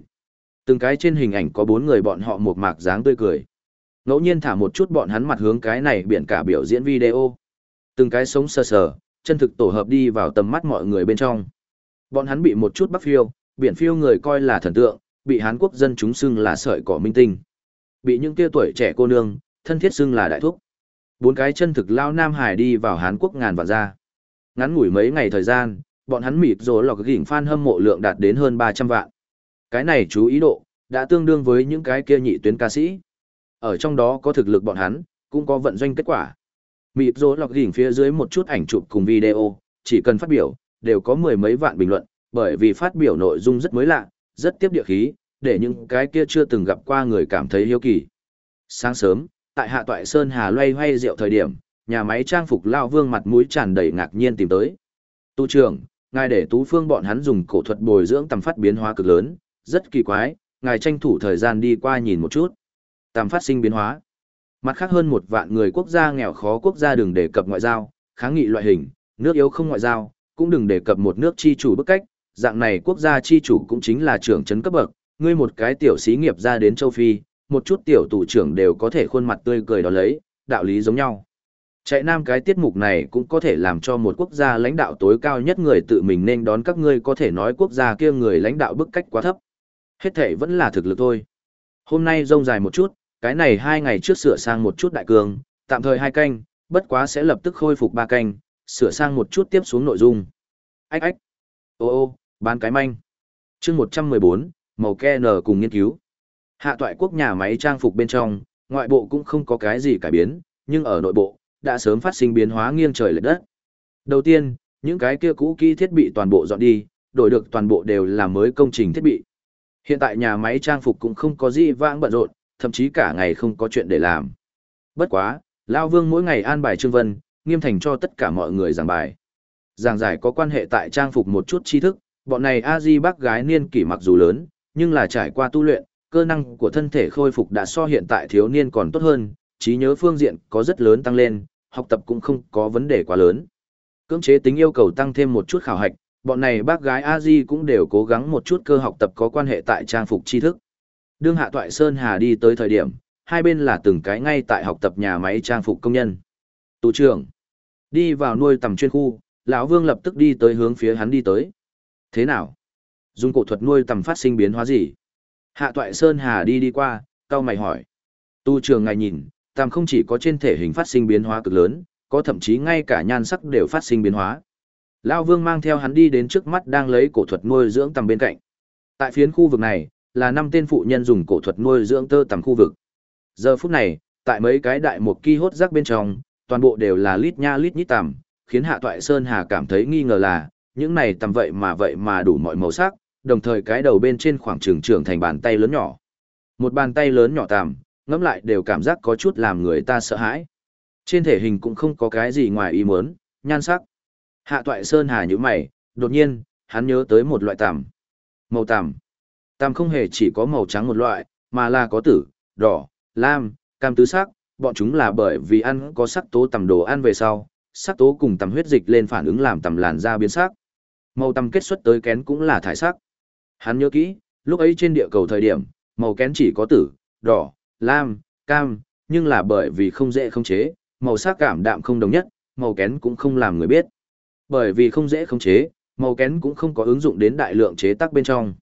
Từng cái trên hình ảnh có bốn người bọn họ một mạc dáng tươi cười. Ngẫu nhiên thả một chút bọn hắn mặt hướng cái này biển cả biểu diễn video. Từng cái sống sờ sờ, chân thực tổ hợp đi vào tầm mắt mọi người bên trong. Bọn hắn bị một chút bắc phiêu, biển phiêu người coi là thần tượng, bị Hán quốc dân chúng xưng là sợi cỏ minh tinh. Bị những kia tuổi trẻ cô nương, thân thiết xưng là đại thúc. Bốn cái chân thực lao Nam Hải đi vào Hán quốc ngàn vạn ra. Ngắn ngủi mấy ngày thời gian, bọn hắn mịt rồi lọc gỉnh fan hâm mộ lượng đạt đến hơn 300 vạn. Cái này chú ý độ, đã tương đương với những cái kia nhị tuyến ca sĩ. Ở trong đó có thực lực bọn hắn, cũng có vận doanh kết quả. Mịt rồi lọc gỉnh phía dưới một chút ảnh chụp cùng video, chỉ cần phát biểu, đều có mười mấy vạn bình luận, bởi vì phát biểu nội dung rất mới lạ, rất tiếp địa khí, để những cái kia chưa từng gặp qua người cảm thấy hiếu kỳ. Sáng sớm, tại Hạ Toại Sơn Hà loay hoay rượu thời điểm, nhà máy trang phục lao vương mặt mũi tràn đầy ngạc nhiên tìm tới. Tu trưởng, ngài để tú phương bọn hắn dùng cổ thuật bồi dưỡng tầm phát biến hóa cực lớn, rất kỳ quái, ngài tranh thủ thời gian đi qua nhìn một chút. Tầm phát sinh biến hóa. Mặt khác hơn một vạn người quốc gia nghèo khó quốc gia đừng đề cập ngoại giao, kháng nghị loại hình, nước yếu không ngoại giao, cũng đừng đề cập một nước chi chủ bức cách, dạng này quốc gia chi chủ cũng chính là trưởng trấn cấp bậc, ngươi một cái tiểu xí nghiệp ra đến châu Phi, một chút tiểu tù trưởng đều có thể khuôn mặt tươi cười đó lấy, đạo lý giống nhau. Chạy nam cái tiết mục này cũng có thể làm cho một quốc gia lãnh đạo tối cao nhất người tự mình nên đón các ngươi có thể nói quốc gia kia người lãnh đạo bức cách quá thấp. Hết thể vẫn là thực lực thôi. Hôm nay rông dài một chút, cái này hai ngày trước sửa sang một chút đại cường, tạm thời hai canh, bất quá sẽ lập tức khôi phục ba canh, sửa sang một chút tiếp xuống nội dung. Ách ách. Ô ô, bán cái manh. chương 114, màu ke nở cùng nghiên cứu. Hạ toại quốc nhà máy trang phục bên trong, ngoại bộ cũng không có cái gì cải biến, nhưng ở nội bộ, đã sớm phát sinh biến hóa nghiêng trời lệch đất. Đầu tiên, những cái kia cũ kỹ thiết bị toàn bộ dọn đi, đổi được toàn bộ đều là mới công trình thiết bị. Hiện tại nhà máy trang phục cũng không có gì vãng bận rộn, thậm chí cả ngày không có chuyện để làm. Bất quá, Lao Vương mỗi ngày an bài Trương Vân, nghiêm thành cho tất cả mọi người giảng bài. Giảng giải có quan hệ tại trang phục một chút tri thức, bọn này a di bác gái niên kỷ mặc dù lớn, nhưng là trải qua tu luyện, cơ năng của thân thể khôi phục đã so hiện tại thiếu niên còn tốt hơn, trí nhớ phương diện có rất lớn tăng lên, học tập cũng không có vấn đề quá lớn. Cưỡng chế tính yêu cầu tăng thêm một chút khảo hạch, bọn này bác gái a di cũng đều cố gắng một chút cơ học tập có quan hệ tại trang phục tri thức. Đương Hạ Toại Sơn Hà đi tới thời điểm, hai bên là từng cái ngay tại học tập nhà máy trang phục công nhân. Tù trưởng, đi vào nuôi tầm chuyên khu, lão Vương lập tức đi tới hướng phía hắn đi tới. Thế nào? Dùng cổ thuật nuôi tầm phát sinh biến hóa gì? Hạ Toại Sơn Hà đi đi qua, cao mày hỏi. Tu trường ngài nhìn, tam không chỉ có trên thể hình phát sinh biến hóa cực lớn, có thậm chí ngay cả nhan sắc đều phát sinh biến hóa. Lão Vương mang theo hắn đi đến trước mắt đang lấy cổ thuật nuôi dưỡng tầm bên cạnh. Tại phiến khu vực này, là năm tên phụ nhân dùng cổ thuật nuôi dưỡng tơ tầm khu vực. Giờ phút này, tại mấy cái đại một ki hốt rác bên trong, toàn bộ đều là lít nha lít nhít tầm, khiến Hạ Toại Sơn Hà cảm thấy nghi ngờ là, những này tầm vậy mà vậy mà đủ mọi màu sắc, đồng thời cái đầu bên trên khoảng trường trưởng thành bàn tay lớn nhỏ. Một bàn tay lớn nhỏ tạm ngẫm lại đều cảm giác có chút làm người ta sợ hãi. Trên thể hình cũng không có cái gì ngoài ý muốn, nhan sắc. Hạ Toại Sơn Hà như mày, đột nhiên, hắn nhớ tới một loại tầm. Màu tầm. Tam không hề chỉ có màu trắng một loại, mà là có tử, đỏ, lam, cam tứ sắc, bọn chúng là bởi vì ăn có sắc tố tầm đồ ăn về sau, sắc tố cùng tầm huyết dịch lên phản ứng làm tầm làn da biến sắc. Màu tầm kết xuất tới kén cũng là thải sắc. Hắn nhớ kỹ, lúc ấy trên địa cầu thời điểm, màu kén chỉ có tử, đỏ, lam, cam, nhưng là bởi vì không dễ khống chế, màu sắc cảm đạm không đồng nhất, màu kén cũng không làm người biết. Bởi vì không dễ khống chế, màu kén cũng không có ứng dụng đến đại lượng chế tác bên trong.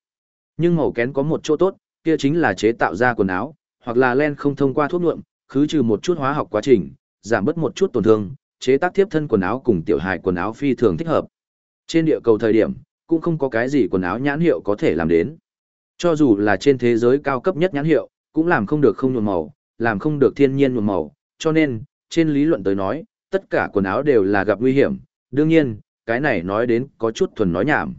Nhưng màu kén có một chỗ tốt, kia chính là chế tạo ra quần áo, hoặc là len không thông qua thuốc nhuộm, khứ trừ một chút hóa học quá trình, giảm bớt một chút tổn thương, chế tác tiếp thân quần áo cùng tiểu hài quần áo phi thường thích hợp. Trên địa cầu thời điểm, cũng không có cái gì quần áo nhãn hiệu có thể làm đến. Cho dù là trên thế giới cao cấp nhất nhãn hiệu, cũng làm không được không nhuộm màu, làm không được thiên nhiên nhuộm màu, cho nên, trên lý luận tới nói, tất cả quần áo đều là gặp nguy hiểm, đương nhiên, cái này nói đến có chút thuần nói nhảm.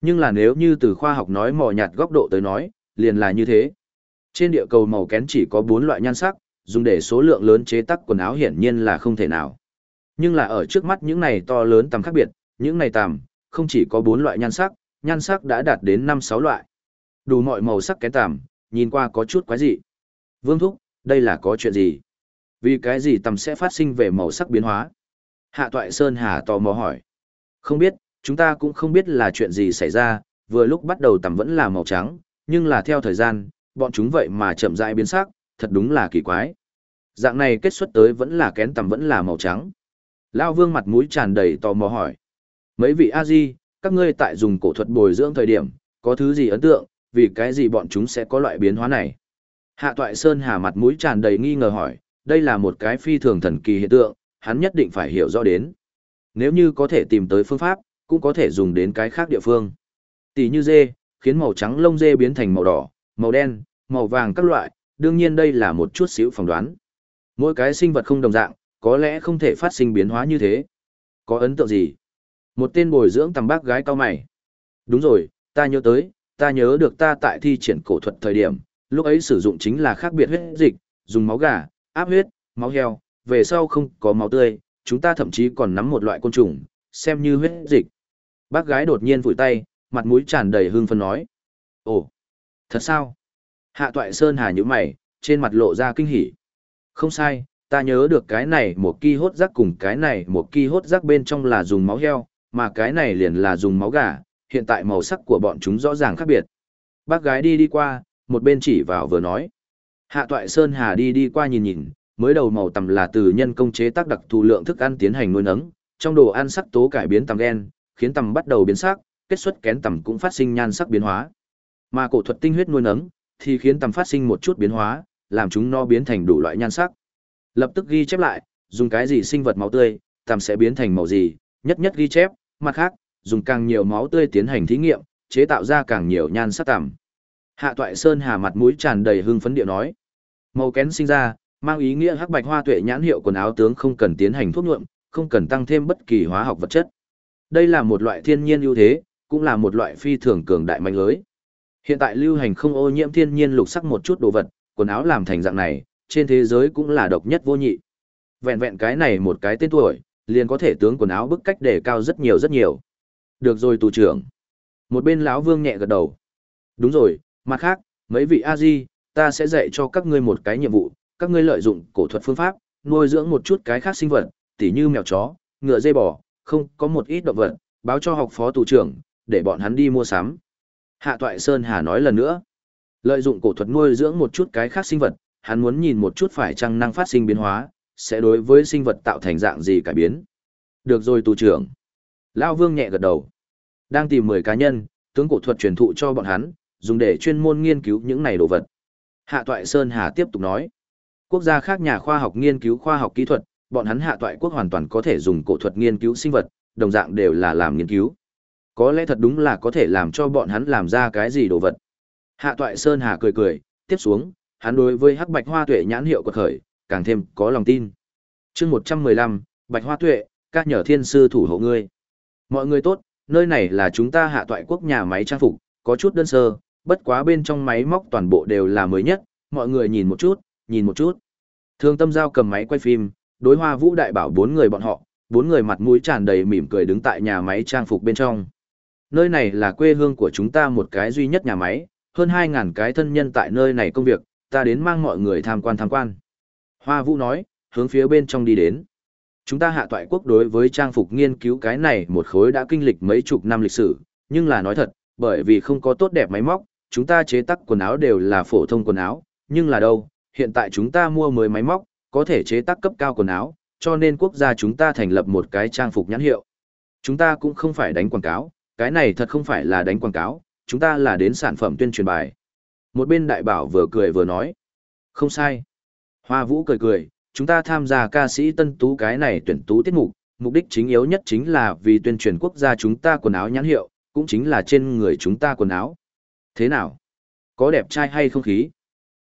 Nhưng là nếu như từ khoa học nói mò nhạt góc độ tới nói, liền là như thế. Trên địa cầu màu kén chỉ có 4 loại nhan sắc, dùng để số lượng lớn chế tác quần áo hiển nhiên là không thể nào. Nhưng là ở trước mắt những này to lớn tầm khác biệt, những này tầm, không chỉ có bốn loại nhan sắc, nhan sắc đã đạt đến 5-6 loại. Đủ mọi màu sắc kén tầm, nhìn qua có chút quái dị. Vương Thúc, đây là có chuyện gì? Vì cái gì tầm sẽ phát sinh về màu sắc biến hóa? Hạ Toại Sơn Hà tò mò hỏi. Không biết, chúng ta cũng không biết là chuyện gì xảy ra, vừa lúc bắt đầu tầm vẫn là màu trắng, nhưng là theo thời gian, bọn chúng vậy mà chậm rãi biến sắc, thật đúng là kỳ quái. Dạng này kết xuất tới vẫn là kén tầm vẫn là màu trắng. Lao vương mặt mũi tràn đầy tò mò hỏi. Mấy vị A-di, các ngươi tại dùng cổ thuật bồi dưỡng thời điểm, có thứ gì ấn tượng, vì cái gì bọn chúng sẽ có loại biến hóa này? Hạ toại Sơn Hà mặt mũi tràn đầy nghi ngờ hỏi, đây là một cái phi thường thần kỳ hiện tượng, hắn nhất định phải hiểu rõ đến. Nếu như có thể tìm tới phương pháp, cũng có thể dùng đến cái khác địa phương. Tỷ như dê, khiến màu trắng lông dê biến thành màu đỏ, màu đen, màu vàng các loại, đương nhiên đây là một chút xíu phỏng đoán. Mỗi cái sinh vật không đồng dạng, có lẽ không thể phát sinh biến hóa như thế. Có ấn tượng gì? Một tên bồi dưỡng tầm bác gái cao mày. Đúng rồi, ta nhớ tới, ta nhớ được ta tại thi triển cổ thuật thời điểm, lúc ấy sử dụng chính là khác biệt huyết dịch, dùng máu gà, áp huyết, máu heo, về sau không có máu tươi, chúng ta thậm chí còn nắm một loại côn trùng, xem như huyết dịch. Bác gái đột nhiên vùi tay, mặt mũi tràn đầy hương phân nói. Ồ, thật sao? Hạ Toại Sơn Hà như mày, trên mặt lộ ra kinh hỉ. Không sai, ta nhớ được cái này một ki hốt rác cùng cái này một ki hốt rác bên trong là dùng máu heo, mà cái này liền là dùng máu gà, hiện tại màu sắc của bọn chúng rõ ràng khác biệt. Bác gái đi đi qua, một bên chỉ vào vừa nói. Hạ toại Sơn Hà đi đi qua nhìn nhìn, mới đầu màu tầm là từ nhân công chế tác đặc thù lượng thức ăn tiến hành nuôi nấng, trong đồ ăn sắc tố cải biến tầm gen, khiến tầm bắt đầu biến sắc, kết xuất kén tầm cũng phát sinh nhan sắc biến hóa. Mà cổ thuật tinh huyết nuôi nấng thì khiến tầm phát sinh một chút biến hóa, làm chúng no biến thành đủ loại nhan sắc. Lập tức ghi chép lại, dùng cái gì sinh vật máu tươi, tầm sẽ biến thành màu gì, nhất nhất ghi chép, mặt khác, dùng càng nhiều máu tươi tiến hành thí nghiệm, chế tạo ra càng nhiều nhan sắc tằm. Hạ Toại Sơn hà mặt mũi tràn đầy hưng phấn điệu nói. Màu kén sinh ra, mang ý nghĩa hắc bạch hoa tuệ nhãn hiệu quần áo tướng không cần tiến hành thuốc nhuộm, không cần tăng thêm bất kỳ hóa học vật chất. Đây là một loại thiên nhiên ưu thế, cũng là một loại phi thường cường đại mạnh lưới. Hiện tại lưu hành không ô nhiễm thiên nhiên lục sắc một chút đồ vật, quần áo làm thành dạng này, trên thế giới cũng là độc nhất vô nhị. Vẹn vẹn cái này một cái tên tuổi, liền có thể tướng quần áo bức cách để cao rất nhiều rất nhiều. Được rồi tù trưởng. Một bên lão vương nhẹ gật đầu. Đúng rồi, mặt khác, mấy vị A-di, ta sẽ dạy cho các ngươi một cái nhiệm vụ, các ngươi lợi dụng cổ thuật phương pháp, nuôi dưỡng một chút cái khác sinh vật, tỉ như mèo chó, ngựa dây bò, không có một ít động vật, báo cho học phó tù trưởng, để bọn hắn đi mua sắm. Hạ Toại Sơn Hà nói lần nữa, lợi dụng cổ thuật nuôi dưỡng một chút cái khác sinh vật, hắn muốn nhìn một chút phải chăng năng phát sinh biến hóa, sẽ đối với sinh vật tạo thành dạng gì cải biến. Được rồi tù trưởng. Lao Vương nhẹ gật đầu. Đang tìm 10 cá nhân, tướng cổ thuật truyền thụ cho bọn hắn, dùng để chuyên môn nghiên cứu những này đồ vật. Hạ Toại Sơn Hà tiếp tục nói. Quốc gia khác nhà khoa học nghiên cứu khoa học kỹ thuật, bọn hắn hạ toại quốc hoàn toàn có thể dùng cổ thuật nghiên cứu sinh vật, đồng dạng đều là làm nghiên cứu. Có lẽ thật đúng là có thể làm cho bọn hắn làm ra cái gì đồ vật. Hạ toại Sơn Hà cười cười, tiếp xuống, hắn đối với hắc bạch hoa tuệ nhãn hiệu quật khởi, càng thêm có lòng tin. chương 115, Bạch Hoa Tuệ, các nhờ thiên sư thủ hộ ngươi. Mọi người tốt, nơi này là chúng ta hạ toại quốc nhà máy trang phục, có chút đơn sơ, bất quá bên trong máy móc toàn bộ đều là mới nhất, mọi người nhìn một chút, nhìn một chút. Thương tâm giao cầm máy quay phim, đối hoa vũ đại bảo bốn người bọn họ, bốn người mặt mũi tràn đầy mỉm cười đứng tại nhà máy trang phục bên trong. Nơi này là quê hương của chúng ta một cái duy nhất nhà máy, hơn 2.000 cái thân nhân tại nơi này công việc, ta đến mang mọi người tham quan tham quan. Hoa vũ nói, hướng phía bên trong đi đến. Chúng ta hạ toại quốc đối với trang phục nghiên cứu cái này một khối đã kinh lịch mấy chục năm lịch sử, nhưng là nói thật, bởi vì không có tốt đẹp máy móc, chúng ta chế tác quần áo đều là phổ thông quần áo, nhưng là đâu, hiện tại chúng ta mua mới máy móc, có thể chế tác cấp cao quần áo, cho nên quốc gia chúng ta thành lập một cái trang phục nhãn hiệu. Chúng ta cũng không phải đánh quảng cáo, cái này thật không phải là đánh quảng cáo, chúng ta là đến sản phẩm tuyên truyền bài. Một bên đại bảo vừa cười vừa nói. Không sai. Hoa vũ cười cười, chúng ta tham gia ca sĩ tân tú cái này tuyển tú tiết mục, mục đích chính yếu nhất chính là vì tuyên truyền quốc gia chúng ta quần áo nhãn hiệu, cũng chính là trên người chúng ta quần áo. Thế nào? Có đẹp trai hay không khí?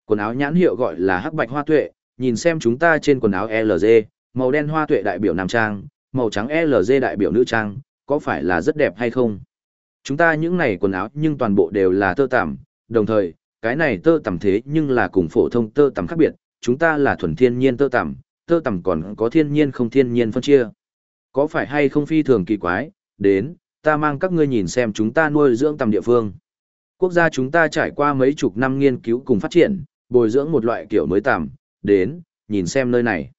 Quần áo nhãn hiệu gọi là hắc bạch hoa tuệ, nhìn xem chúng ta trên quần áo LG, màu đen hoa tuệ đại biểu nam trang, màu trắng LG đại biểu nữ trang, có phải là rất đẹp hay không? Chúng ta những này quần áo nhưng toàn bộ đều là tơ tằm, đồng thời, cái này tơ tằm thế nhưng là cùng phổ thông tơ tằm khác biệt, chúng ta là thuần thiên nhiên tơ tằm, tơ tằm còn có thiên nhiên không thiên nhiên phân chia. Có phải hay không phi thường kỳ quái, đến, ta mang các ngươi nhìn xem chúng ta nuôi dưỡng tầm địa phương. Quốc gia chúng ta trải qua mấy chục năm nghiên cứu cùng phát triển, bồi dưỡng một loại kiểu mới tằm, đến, nhìn xem nơi này.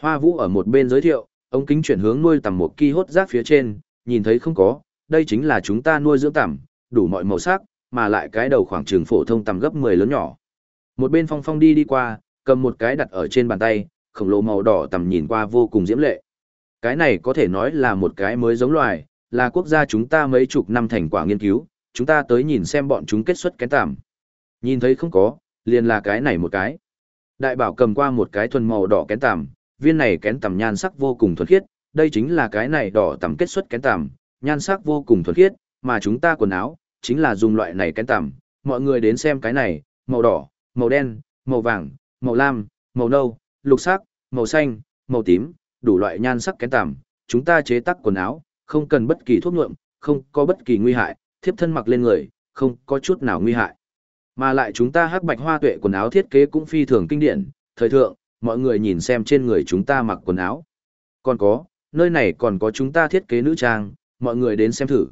Hoa Vũ ở một bên giới thiệu, ống kính chuyển hướng nuôi tằm một ki hốt rác phía trên, nhìn thấy không có, đây chính là chúng ta nuôi dưỡng tằm, đủ mọi màu sắc, mà lại cái đầu khoảng trường phổ thông tầm gấp 10 lớn nhỏ. Một bên phong phong đi đi qua, cầm một cái đặt ở trên bàn tay, khổng lồ màu đỏ tầm nhìn qua vô cùng diễm lệ. Cái này có thể nói là một cái mới giống loài, là quốc gia chúng ta mấy chục năm thành quả nghiên cứu, chúng ta tới nhìn xem bọn chúng kết xuất cái tạm Nhìn thấy không có, liền là cái này một cái. Đại bảo cầm qua một cái thuần màu đỏ kén tằm, viên này kén tằm nhan sắc vô cùng thuần khiết, đây chính là cái này đỏ tằm kết xuất kén tằm, nhan sắc vô cùng thuần khiết, mà chúng ta quần áo, chính là dùng loại này kén tằm. Mọi người đến xem cái này, màu đỏ, màu đen, màu vàng, màu lam, màu nâu, lục sắc, màu xanh, màu tím, đủ loại nhan sắc kén tằm. Chúng ta chế tác quần áo, không cần bất kỳ thuốc nhuộm, không có bất kỳ nguy hại, thiếp thân mặc lên người, không có chút nào nguy hại. Mà lại chúng ta hắc bạch hoa tuệ quần áo thiết kế cũng phi thường kinh điển, thời thượng, mọi người nhìn xem trên người chúng ta mặc quần áo. Còn có, nơi này còn có chúng ta thiết kế nữ trang, mọi người đến xem thử.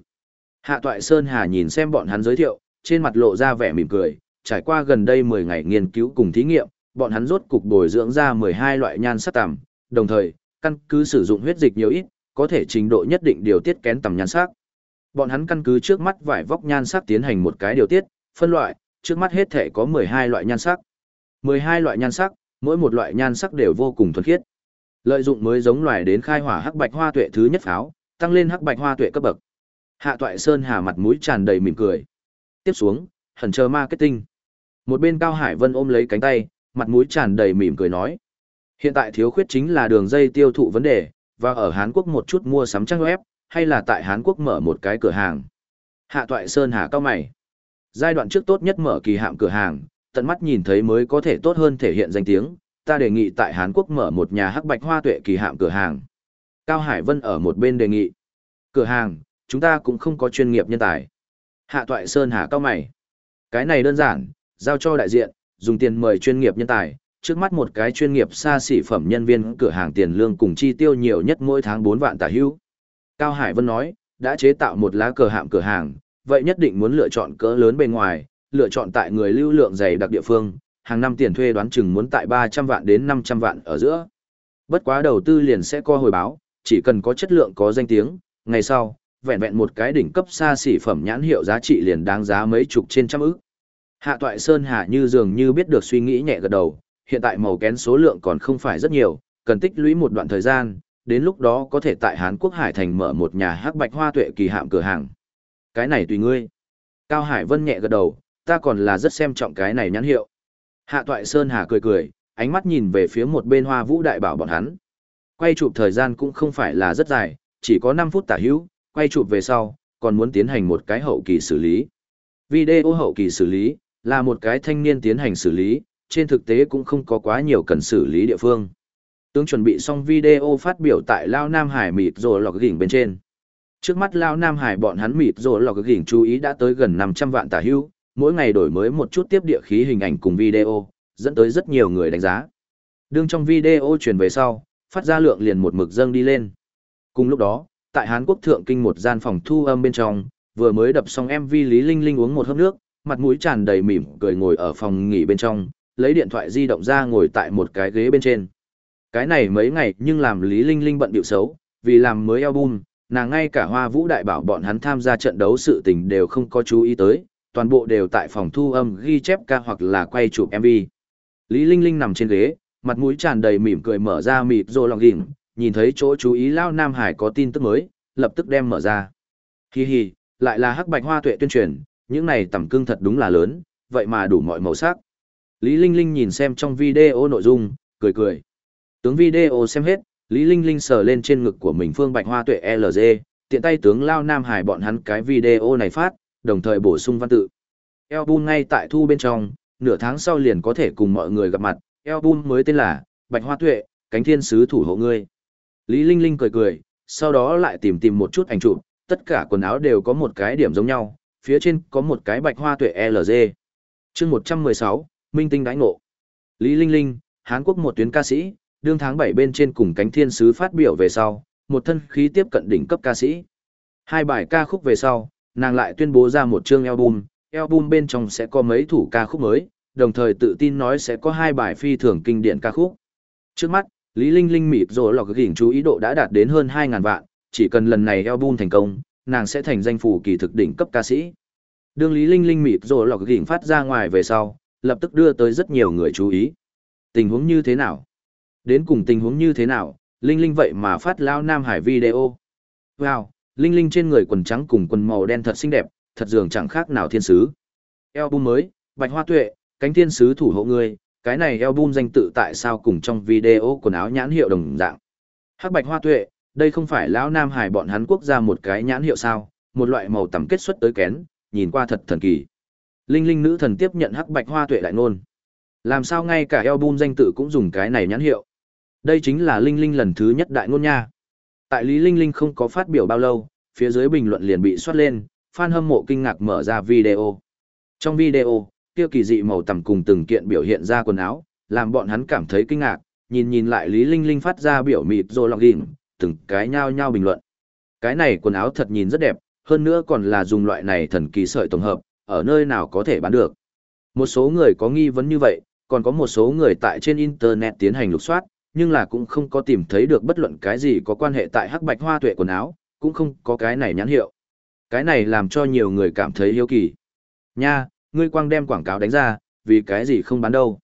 Hạ Toại Sơn Hà nhìn xem bọn hắn giới thiệu, trên mặt lộ ra vẻ mỉm cười, trải qua gần đây 10 ngày nghiên cứu cùng thí nghiệm, bọn hắn rốt cục bồi dưỡng ra 12 loại nhan sắc tằm, đồng thời, căn cứ sử dụng huyết dịch nhiều ít, có thể trình độ nhất định điều tiết kén tầm nhan sắc. Bọn hắn căn cứ trước mắt vải vóc nhan sắc tiến hành một cái điều tiết, phân loại, trước mắt hết thể có 12 loại nhan sắc. 12 loại nhan sắc, mỗi một loại nhan sắc đều vô cùng thuần khiết. Lợi dụng mới giống loài đến khai hỏa hắc bạch hoa tuệ thứ nhất pháo, tăng lên hắc bạch hoa tuệ cấp bậc. Hạ Toại Sơn hà mặt mũi tràn đầy mỉm cười. Tiếp xuống, hẳn chờ marketing. Một bên Cao Hải Vân ôm lấy cánh tay, mặt mũi tràn đầy mỉm cười nói. Hiện tại thiếu khuyết chính là đường dây tiêu thụ vấn đề, và ở Hán Quốc một chút mua sắm trang web, hay là tại Hán Quốc mở một cái cửa hàng. Hạ Toại Sơn hà cao mày. Giai đoạn trước tốt nhất mở kỳ hạm cửa hàng, tận mắt nhìn thấy mới có thể tốt hơn thể hiện danh tiếng, ta đề nghị tại Hán Quốc mở một nhà hắc bạch hoa tuệ kỳ hạm cửa hàng. Cao Hải Vân ở một bên đề nghị. Cửa hàng, chúng ta cũng không có chuyên nghiệp nhân tài. Hạ Toại Sơn Hà cao mày. Cái này đơn giản, giao cho đại diện, dùng tiền mời chuyên nghiệp nhân tài, trước mắt một cái chuyên nghiệp xa xỉ phẩm nhân viên cửa hàng tiền lương cùng chi tiêu nhiều nhất mỗi tháng 4 vạn tả hữu. Cao Hải Vân nói, đã chế tạo một lá cờ hạm cửa hàng, vậy nhất định muốn lựa chọn cỡ lớn bên ngoài, lựa chọn tại người lưu lượng dày đặc địa phương, hàng năm tiền thuê đoán chừng muốn tại 300 vạn đến 500 vạn ở giữa. Bất quá đầu tư liền sẽ co hồi báo, chỉ cần có chất lượng có danh tiếng, ngày sau, vẹn vẹn một cái đỉnh cấp xa xỉ phẩm nhãn hiệu giá trị liền đáng giá mấy chục trên trăm ức. Hạ Toại Sơn Hà như dường như biết được suy nghĩ nhẹ gật đầu, hiện tại màu kén số lượng còn không phải rất nhiều, cần tích lũy một đoạn thời gian, đến lúc đó có thể tại Hán Quốc Hải Thành mở một nhà hắc bạch hoa tuệ kỳ hạm cửa hàng. Cái này tùy ngươi. Cao Hải Vân nhẹ gật đầu, ta còn là rất xem trọng cái này nhãn hiệu. Hạ Toại Sơn Hà cười cười, ánh mắt nhìn về phía một bên hoa vũ đại bảo bọn hắn. Quay chụp thời gian cũng không phải là rất dài, chỉ có 5 phút tả hữu, quay chụp về sau, còn muốn tiến hành một cái hậu kỳ xử lý. Video hậu kỳ xử lý, là một cái thanh niên tiến hành xử lý, trên thực tế cũng không có quá nhiều cần xử lý địa phương. Tướng chuẩn bị xong video phát biểu tại Lao Nam Hải mịt rồi lọc gỉnh bên trên. Trước mắt Lao Nam Hải bọn hắn mịt rồi lọc gỉnh chú ý đã tới gần 500 vạn tả hữu, mỗi ngày đổi mới một chút tiếp địa khí hình ảnh cùng video, dẫn tới rất nhiều người đánh giá. Đương trong video truyền về sau, phát ra lượng liền một mực dâng đi lên. Cùng lúc đó, tại Hán Quốc thượng kinh một gian phòng thu âm bên trong, vừa mới đập xong MV Lý Linh Linh uống một hớp nước, mặt mũi tràn đầy mỉm cười ngồi ở phòng nghỉ bên trong, lấy điện thoại di động ra ngồi tại một cái ghế bên trên. Cái này mấy ngày nhưng làm Lý Linh Linh bận điệu xấu, vì làm mới album, nàng ngay cả hoa vũ đại bảo bọn hắn tham gia trận đấu sự tình đều không có chú ý tới, toàn bộ đều tại phòng thu âm ghi chép ca hoặc là quay chụp MV. Lý Linh Linh nằm trên ghế, mặt mũi tràn đầy mỉm cười mở ra mịt rồi lòng gỉnh, nhìn thấy chỗ chú ý Lao Nam Hải có tin tức mới, lập tức đem mở ra. Hi hi, lại là hắc bạch hoa tuệ tuyên truyền, những này tầm cương thật đúng là lớn, vậy mà đủ mọi màu sắc. Lý Linh Linh nhìn xem trong video nội dung, cười cười. Tướng video xem hết, Lý Linh Linh sờ lên trên ngực của mình phương bạch hoa tuệ LG, tiện tay tướng Lao Nam Hải bọn hắn cái video này phát, đồng thời bổ sung văn tự. Album ngay tại thu bên trong, nửa tháng sau liền có thể cùng mọi người gặp mặt, album mới tên là Bạch Hoa Tuệ, cánh thiên sứ thủ hộ ngươi. Lý Linh Linh cười cười, sau đó lại tìm tìm một chút ảnh chụp, tất cả quần áo đều có một cái điểm giống nhau, phía trên có một cái Bạch Hoa Tuệ LG. Chương 116, Minh Tinh đãi ngộ. Lý Linh Linh, Hán Quốc một tuyến ca sĩ, đương tháng 7 bên trên cùng cánh thiên sứ phát biểu về sau, một thân khí tiếp cận đỉnh cấp ca sĩ. Hai bài ca khúc về sau, nàng lại tuyên bố ra một chương album, album bên trong sẽ có mấy thủ ca khúc mới, đồng thời tự tin nói sẽ có hai bài phi thường kinh điển ca khúc. Trước mắt, Lý Linh Linh mịp rồi lọc gỉnh chú ý độ đã đạt đến hơn 2.000 vạn, chỉ cần lần này album thành công, nàng sẽ thành danh phủ kỳ thực đỉnh cấp ca sĩ. Đương Lý Linh Linh mịt rồi lọc gỉnh phát ra ngoài về sau, lập tức đưa tới rất nhiều người chú ý. Tình huống như thế nào? Đến cùng tình huống như thế nào, Linh Linh vậy mà phát lao Nam Hải video. Wow, Linh Linh trên người quần trắng cùng quần màu đen thật xinh đẹp, thật dường chẳng khác nào thiên sứ. Album mới, Bạch Hoa Tuệ, cánh thiên sứ thủ hộ người, cái này album danh tự tại sao cùng trong video quần áo nhãn hiệu đồng dạng. Hắc Bạch Hoa Tuệ, đây không phải lão Nam Hải bọn hắn quốc gia một cái nhãn hiệu sao, một loại màu tầm kết xuất tới kén, nhìn qua thật thần kỳ. Linh Linh nữ thần tiếp nhận Hắc Bạch Hoa Tuệ đại ngôn. Làm sao ngay cả album danh tự cũng dùng cái này nhãn hiệu. Đây chính là Linh Linh lần thứ nhất đại ngôn nha. Tại Lý Linh Linh không có phát biểu bao lâu, phía dưới bình luận liền bị soát lên, fan hâm mộ kinh ngạc mở ra video. Trong video, kia kỳ dị màu tầm cùng từng kiện biểu hiện ra quần áo, làm bọn hắn cảm thấy kinh ngạc, nhìn nhìn lại Lý Linh Linh phát ra biểu mịt rồi lọc đỉnh, từng cái nhao nhao bình luận. Cái này quần áo thật nhìn rất đẹp, hơn nữa còn là dùng loại này thần kỳ sợi tổng hợp, ở nơi nào có thể bán được. Một số người có nghi vấn như vậy, còn có một số người tại trên Internet tiến hành lục soát, nhưng là cũng không có tìm thấy được bất luận cái gì có quan hệ tại hắc bạch hoa tuệ quần áo, cũng không có cái này nhãn hiệu. Cái này làm cho nhiều người cảm thấy hiếu kỳ. Nha, ngươi quang đem quảng cáo đánh ra, vì cái gì không bán đâu.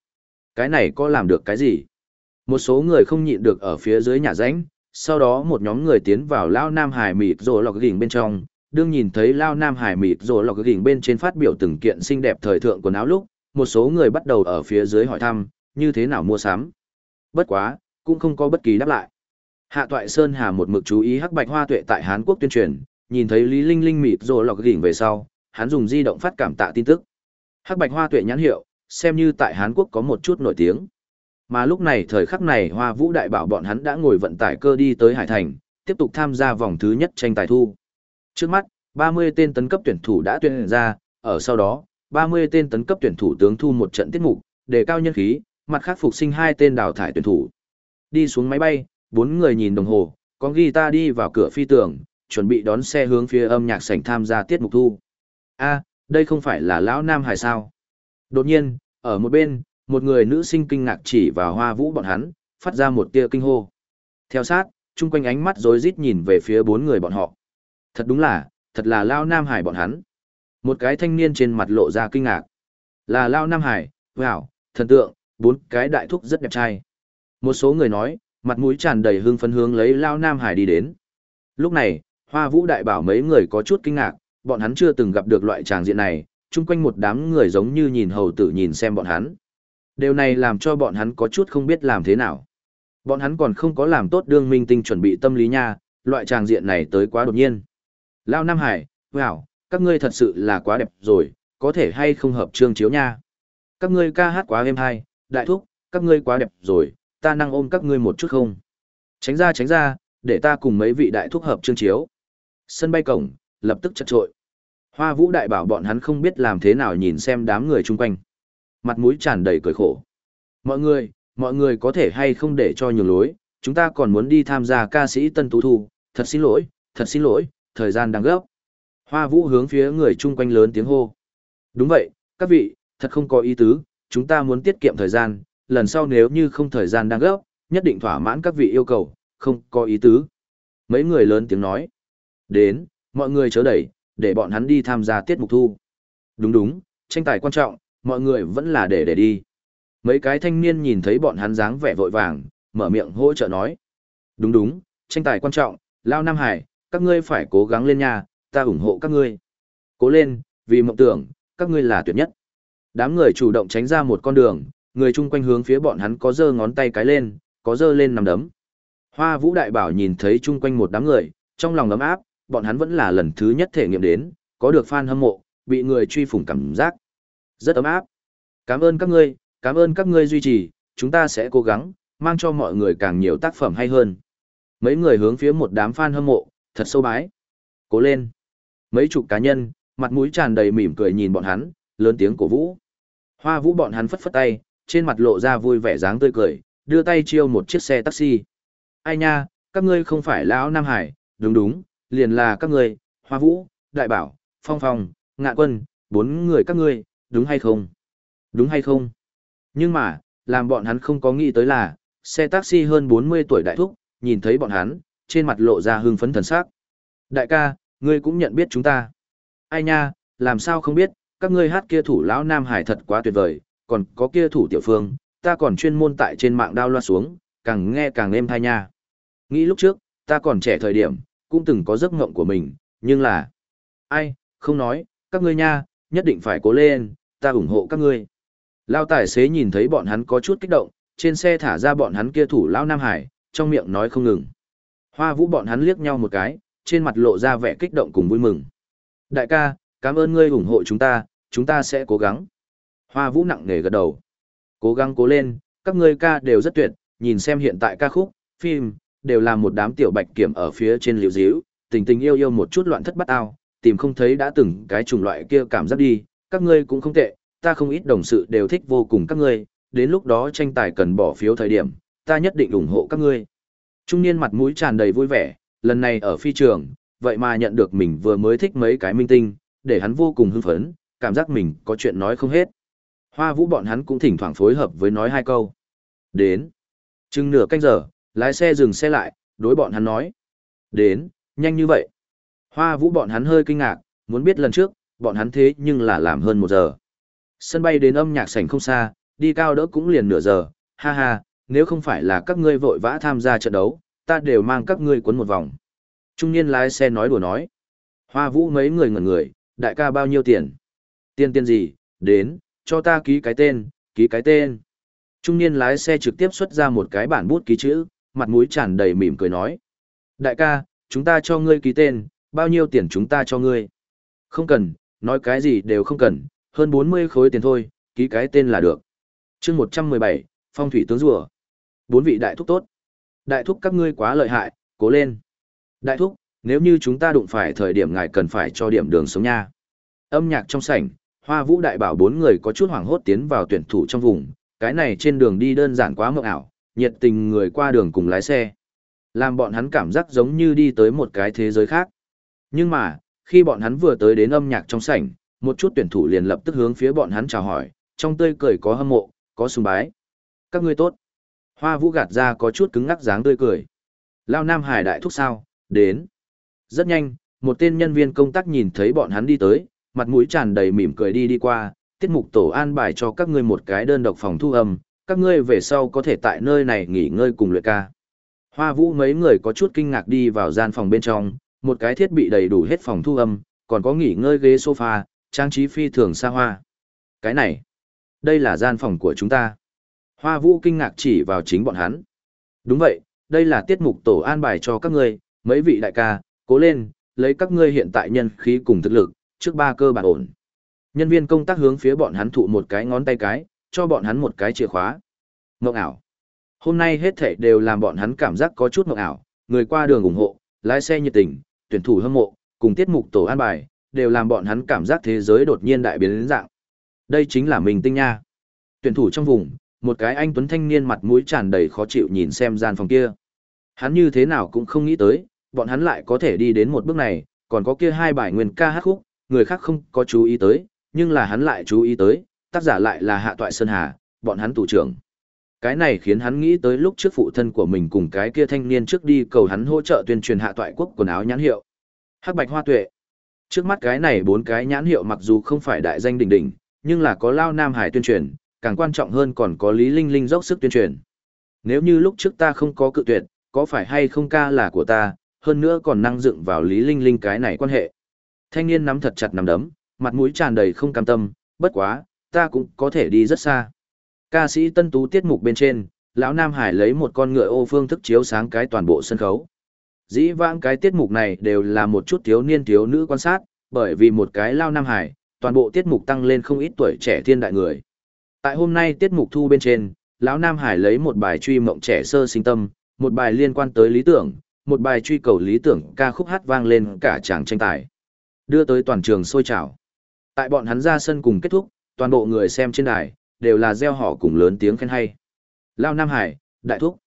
Cái này có làm được cái gì? Một số người không nhịn được ở phía dưới nhà ránh, sau đó một nhóm người tiến vào Lao Nam Hải mịt rồi lọc gỉnh bên trong, đương nhìn thấy Lao Nam Hải mịt rồi lọc gỉnh bên trên phát biểu từng kiện xinh đẹp thời thượng quần áo lúc, một số người bắt đầu ở phía dưới hỏi thăm, như thế nào mua sắm. Bất quá, cũng không có bất kỳ đáp lại. Hạ Toại Sơn Hà một mực chú ý hắc bạch hoa tuệ tại Hán Quốc tuyên truyền, nhìn thấy Lý Linh Linh mịt rồi lọc gỉnh về sau, hắn dùng di động phát cảm tạ tin tức. Hắc bạch hoa tuệ nhãn hiệu, xem như tại Hán Quốc có một chút nổi tiếng. Mà lúc này thời khắc này Hoa Vũ Đại Bảo bọn hắn đã ngồi vận tải cơ đi tới Hải Thành, tiếp tục tham gia vòng thứ nhất tranh tài thu. Trước mắt, 30 tên tấn cấp tuyển thủ đã tuyển ra, ở sau đó, 30 tên tấn cấp tuyển thủ tướng thu một trận tiết mục, để cao nhân khí, mặt khác phục sinh hai tên đào thải tuyển thủ. Đi xuống máy bay, bốn người nhìn đồng hồ, con guitar đi vào cửa phi tường, chuẩn bị đón xe hướng phía âm nhạc sảnh tham gia tiết mục thu. A, đây không phải là lão Nam Hải sao? Đột nhiên, ở một bên, một người nữ sinh kinh ngạc chỉ vào hoa vũ bọn hắn, phát ra một tia kinh hô. Theo sát, chung quanh ánh mắt rối rít nhìn về phía bốn người bọn họ. Thật đúng là, thật là Lao Nam Hải bọn hắn. Một cái thanh niên trên mặt lộ ra kinh ngạc. Là Lao Nam Hải, wow, thần tượng, bốn cái đại thúc rất đẹp trai. Một số người nói, mặt mũi tràn đầy hương phấn hướng lấy Lao Nam Hải đi đến. Lúc này, Hoa Vũ đại bảo mấy người có chút kinh ngạc, bọn hắn chưa từng gặp được loại tràng diện này, chung quanh một đám người giống như nhìn hầu tử nhìn xem bọn hắn. Điều này làm cho bọn hắn có chút không biết làm thế nào. Bọn hắn còn không có làm tốt đương minh tinh chuẩn bị tâm lý nha, loại tràng diện này tới quá đột nhiên. Lao Nam Hải, wow, các ngươi thật sự là quá đẹp rồi, có thể hay không hợp trương chiếu nha. Các ngươi ca hát quá êm hay, đại thúc, các ngươi quá đẹp rồi, ta năng ôm các ngươi một chút không? Tránh ra tránh ra, để ta cùng mấy vị đại thúc hợp trương chiếu. Sân bay cổng, lập tức chật trội. Hoa vũ đại bảo bọn hắn không biết làm thế nào nhìn xem đám người chung quanh mặt mũi tràn đầy cười khổ. Mọi người, mọi người có thể hay không để cho nhiều lối, chúng ta còn muốn đi tham gia ca sĩ Tân Tú Thu, thật xin lỗi, thật xin lỗi, thời gian đang gấp. Hoa Vũ hướng phía người chung quanh lớn tiếng hô. Đúng vậy, các vị, thật không có ý tứ, chúng ta muốn tiết kiệm thời gian, lần sau nếu như không thời gian đang gấp, nhất định thỏa mãn các vị yêu cầu, không có ý tứ. Mấy người lớn tiếng nói. Đến, mọi người chớ đẩy, để bọn hắn đi tham gia tiết mục thu. Đúng đúng, tranh tài quan trọng, mọi người vẫn là để để đi. Mấy cái thanh niên nhìn thấy bọn hắn dáng vẻ vội vàng, mở miệng hỗ trợ nói. Đúng đúng, tranh tài quan trọng, Lao Nam Hải, các ngươi phải cố gắng lên nha, ta ủng hộ các ngươi. Cố lên, vì mộng tưởng, các ngươi là tuyệt nhất. Đám người chủ động tránh ra một con đường, người chung quanh hướng phía bọn hắn có giơ ngón tay cái lên, có giơ lên nằm đấm. Hoa Vũ Đại Bảo nhìn thấy chung quanh một đám người, trong lòng ấm áp, bọn hắn vẫn là lần thứ nhất thể nghiệm đến, có được fan hâm mộ, bị người truy phủng cảm giác. Rất ấm áp. Cảm ơn các ngươi, cảm ơn các ngươi duy trì, chúng ta sẽ cố gắng, mang cho mọi người càng nhiều tác phẩm hay hơn. Mấy người hướng phía một đám fan hâm mộ, thật sâu bái. Cố lên. Mấy chục cá nhân, mặt mũi tràn đầy mỉm cười nhìn bọn hắn, lớn tiếng cổ vũ. Hoa vũ bọn hắn phất phất tay, trên mặt lộ ra vui vẻ dáng tươi cười, đưa tay chiêu một chiếc xe taxi. Ai nha, các ngươi không phải lão Nam Hải, đúng đúng, liền là các ngươi, Hoa Vũ, Đại Bảo, Phong Phong, Ngạn Quân, bốn người các ngươi, đúng hay không? Đúng hay không? Nhưng mà, làm bọn hắn không có nghĩ tới là, xe taxi hơn 40 tuổi đại thúc, nhìn thấy bọn hắn, trên mặt lộ ra hưng phấn thần sắc. Đại ca, ngươi cũng nhận biết chúng ta. Ai nha, làm sao không biết, các ngươi hát kia thủ lão Nam Hải thật quá tuyệt vời, còn có kia thủ tiểu phương, ta còn chuyên môn tại trên mạng đao loa xuống, càng nghe càng êm thai nha. Nghĩ lúc trước, ta còn trẻ thời điểm, cũng từng có giấc ngộng của mình, nhưng là... Ai, không nói, các ngươi nha, nhất định phải cố lên, ta ủng hộ các ngươi. Lao tài xế nhìn thấy bọn hắn có chút kích động, trên xe thả ra bọn hắn kia thủ Lao Nam Hải, trong miệng nói không ngừng. Hoa vũ bọn hắn liếc nhau một cái, trên mặt lộ ra vẻ kích động cùng vui mừng. Đại ca, cảm ơn ngươi ủng hộ chúng ta, chúng ta sẽ cố gắng. Hoa vũ nặng nề gật đầu. Cố gắng cố lên, các ngươi ca đều rất tuyệt, nhìn xem hiện tại ca khúc, phim, đều là một đám tiểu bạch kiểm ở phía trên liều díu, tình tình yêu yêu một chút loạn thất bắt ao, tìm không thấy đã từng cái chủng loại kia cảm giác đi, các ngươi cũng không tệ, ta không ít đồng sự đều thích vô cùng các ngươi, đến lúc đó tranh tài cần bỏ phiếu thời điểm, ta nhất định ủng hộ các ngươi. Trung niên mặt mũi tràn đầy vui vẻ, lần này ở phi trường, vậy mà nhận được mình vừa mới thích mấy cái minh tinh, để hắn vô cùng hưng phấn, cảm giác mình có chuyện nói không hết. Hoa vũ bọn hắn cũng thỉnh thoảng phối hợp với nói hai câu. Đến. Chừng nửa canh giờ, lái xe dừng xe lại, đối bọn hắn nói. Đến, nhanh như vậy. Hoa vũ bọn hắn hơi kinh ngạc, muốn biết lần trước, bọn hắn thế nhưng là làm hơn một giờ. Sân bay đến âm nhạc sảnh không xa, đi cao đỡ cũng liền nửa giờ, ha ha, nếu không phải là các ngươi vội vã tham gia trận đấu, ta đều mang các ngươi cuốn một vòng. Trung niên lái xe nói đùa nói. Hoa vũ mấy người ngẩn người, đại ca bao nhiêu tiền? Tiền tiền gì? Đến, cho ta ký cái tên, ký cái tên. Trung niên lái xe trực tiếp xuất ra một cái bản bút ký chữ, mặt mũi tràn đầy mỉm cười nói. Đại ca, chúng ta cho ngươi ký tên, bao nhiêu tiền chúng ta cho ngươi? Không cần, nói cái gì đều không cần, hơn 40 khối tiền thôi, ký cái tên là được. chương 117, Phong thủy tướng rùa. Bốn vị đại thúc tốt. Đại thúc các ngươi quá lợi hại, cố lên. Đại thúc, nếu như chúng ta đụng phải thời điểm ngài cần phải cho điểm đường sống nha. Âm nhạc trong sảnh, Hoa Vũ đại bảo bốn người có chút hoảng hốt tiến vào tuyển thủ trong vùng, cái này trên đường đi đơn giản quá mộng ảo, nhiệt tình người qua đường cùng lái xe. Làm bọn hắn cảm giác giống như đi tới một cái thế giới khác. Nhưng mà, khi bọn hắn vừa tới đến âm nhạc trong sảnh, một chút tuyển thủ liền lập tức hướng phía bọn hắn chào hỏi, trong tươi cười có hâm mộ, có sùng bái. Các ngươi tốt. Hoa Vũ gạt ra có chút cứng ngắc dáng tươi cười. Lao Nam Hải đại thúc sao, đến. Rất nhanh, một tên nhân viên công tác nhìn thấy bọn hắn đi tới, mặt mũi tràn đầy mỉm cười đi đi qua, tiết mục tổ an bài cho các ngươi một cái đơn độc phòng thu âm, các ngươi về sau có thể tại nơi này nghỉ ngơi cùng luyện ca. Hoa Vũ mấy người có chút kinh ngạc đi vào gian phòng bên trong, một cái thiết bị đầy đủ hết phòng thu âm, còn có nghỉ ngơi ghế sofa, trang trí phi thường xa hoa. Cái này, đây là gian phòng của chúng ta. Hoa Vũ kinh ngạc chỉ vào chính bọn hắn. Đúng vậy, đây là tiết mục tổ an bài cho các ngươi, mấy vị đại ca, cố lên, lấy các ngươi hiện tại nhân khí cùng thực lực, trước ba cơ bản ổn. Nhân viên công tác hướng phía bọn hắn thụ một cái ngón tay cái, cho bọn hắn một cái chìa khóa. Ngộng ảo. Hôm nay hết thảy đều làm bọn hắn cảm giác có chút ngộng ảo, người qua đường ủng hộ, lái xe nhiệt tình, tuyển thủ hâm mộ, cùng tiết mục tổ an bài, đều làm bọn hắn cảm giác thế giới đột nhiên đại biến dạng. Đây chính là mình tinh nha. Tuyển thủ trong vùng, một cái anh tuấn thanh niên mặt mũi tràn đầy khó chịu nhìn xem gian phòng kia. Hắn như thế nào cũng không nghĩ tới, bọn hắn lại có thể đi đến một bước này, còn có kia hai bài nguyên ca hát khúc, người khác không có chú ý tới, nhưng là hắn lại chú ý tới, tác giả lại là Hạ Toại Sơn Hà, bọn hắn tù trưởng. Cái này khiến hắn nghĩ tới lúc trước phụ thân của mình cùng cái kia thanh niên trước đi cầu hắn hỗ trợ tuyên truyền Hạ Toại quốc quần áo nhãn hiệu. Hắc Bạch Hoa Tuệ. Trước mắt cái này bốn cái nhãn hiệu mặc dù không phải đại danh đỉnh đỉnh, nhưng là có Lao Nam Hải tuyên truyền, càng quan trọng hơn còn có Lý Linh Linh dốc sức tuyên truyền. Nếu như lúc trước ta không có cự tuyệt, có phải hay không ca là của ta, hơn nữa còn năng dựng vào Lý Linh Linh cái này quan hệ. Thanh niên nắm thật chặt nắm đấm, mặt mũi tràn đầy không cam tâm, bất quá, ta cũng có thể đi rất xa. Ca sĩ Tân Tú tiết mục bên trên, lão Nam Hải lấy một con ngựa ô phương thức chiếu sáng cái toàn bộ sân khấu. Dĩ vãng cái tiết mục này đều là một chút thiếu niên thiếu nữ quan sát, bởi vì một cái lao Nam Hải, toàn bộ tiết mục tăng lên không ít tuổi trẻ thiên đại người. Tại hôm nay tiết mục thu bên trên, lão Nam Hải lấy một bài truy mộng trẻ sơ sinh tâm, một bài liên quan tới lý tưởng, một bài truy cầu lý tưởng ca khúc hát vang lên cả tràng tranh tài. Đưa tới toàn trường sôi trào. Tại bọn hắn ra sân cùng kết thúc, toàn bộ người xem trên đài, đều là gieo họ cùng lớn tiếng khen hay. Lao Nam Hải, Đại Thúc.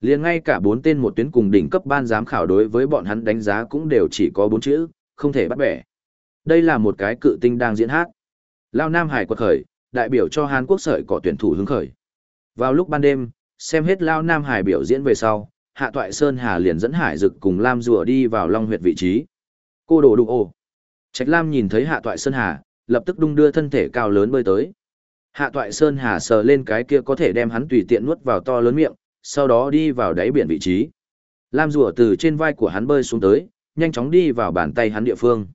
liền ngay cả bốn tên một tuyến cùng đỉnh cấp ban giám khảo đối với bọn hắn đánh giá cũng đều chỉ có bốn chữ, không thể bắt bẻ. Đây là một cái cự tinh đang diễn hát. Lao Nam Hải quật khởi, đại biểu cho Hàn Quốc sợi cỏ tuyển thủ hứng khởi. Vào lúc ban đêm, xem hết Lao Nam Hải biểu diễn về sau, Hạ Toại Sơn Hà liền dẫn Hải Dực cùng Lam Rùa đi vào Long huyệt vị trí. Cô đồ đụng ồ. Trạch Lam nhìn thấy Hạ Toại Sơn Hà, lập tức đung đưa thân thể cao lớn bơi tới. Hạ Toại Sơn Hà sờ lên cái kia có thể đem hắn tùy tiện nuốt vào to lớn miệng, sau đó đi vào đáy biển vị trí. Lam rùa từ trên vai của hắn bơi xuống tới, nhanh chóng đi vào bàn tay hắn địa phương.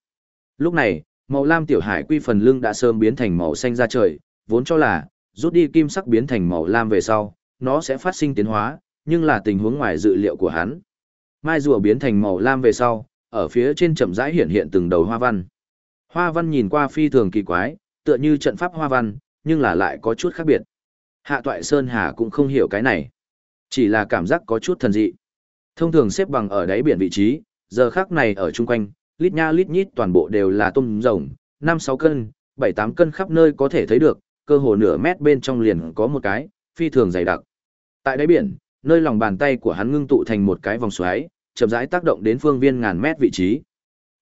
Lúc này, màu lam tiểu hải quy phần lưng đã sớm biến thành màu xanh ra trời, vốn cho là rút đi kim sắc biến thành màu lam về sau, nó sẽ phát sinh tiến hóa, nhưng là tình huống ngoài dự liệu của hắn. Mai rùa biến thành màu lam về sau, ở phía trên chậm rãi hiện hiện từng đầu hoa văn. Hoa văn nhìn qua phi thường kỳ quái, tựa như trận pháp hoa văn, nhưng là lại có chút khác biệt. Hạ Toại Sơn Hà cũng không hiểu cái này. Chỉ là cảm giác có chút thần dị. Thông thường xếp bằng ở đáy biển vị trí, giờ khác này ở chung quanh, lít nha lít nhít toàn bộ đều là tôm rồng, 5-6 cân, 7-8 cân khắp nơi có thể thấy được, cơ hồ nửa mét bên trong liền có một cái, phi thường dày đặc. Tại đáy biển, nơi lòng bàn tay của hắn ngưng tụ thành một cái vòng xoáy, chậm rãi tác động đến phương viên ngàn mét vị trí.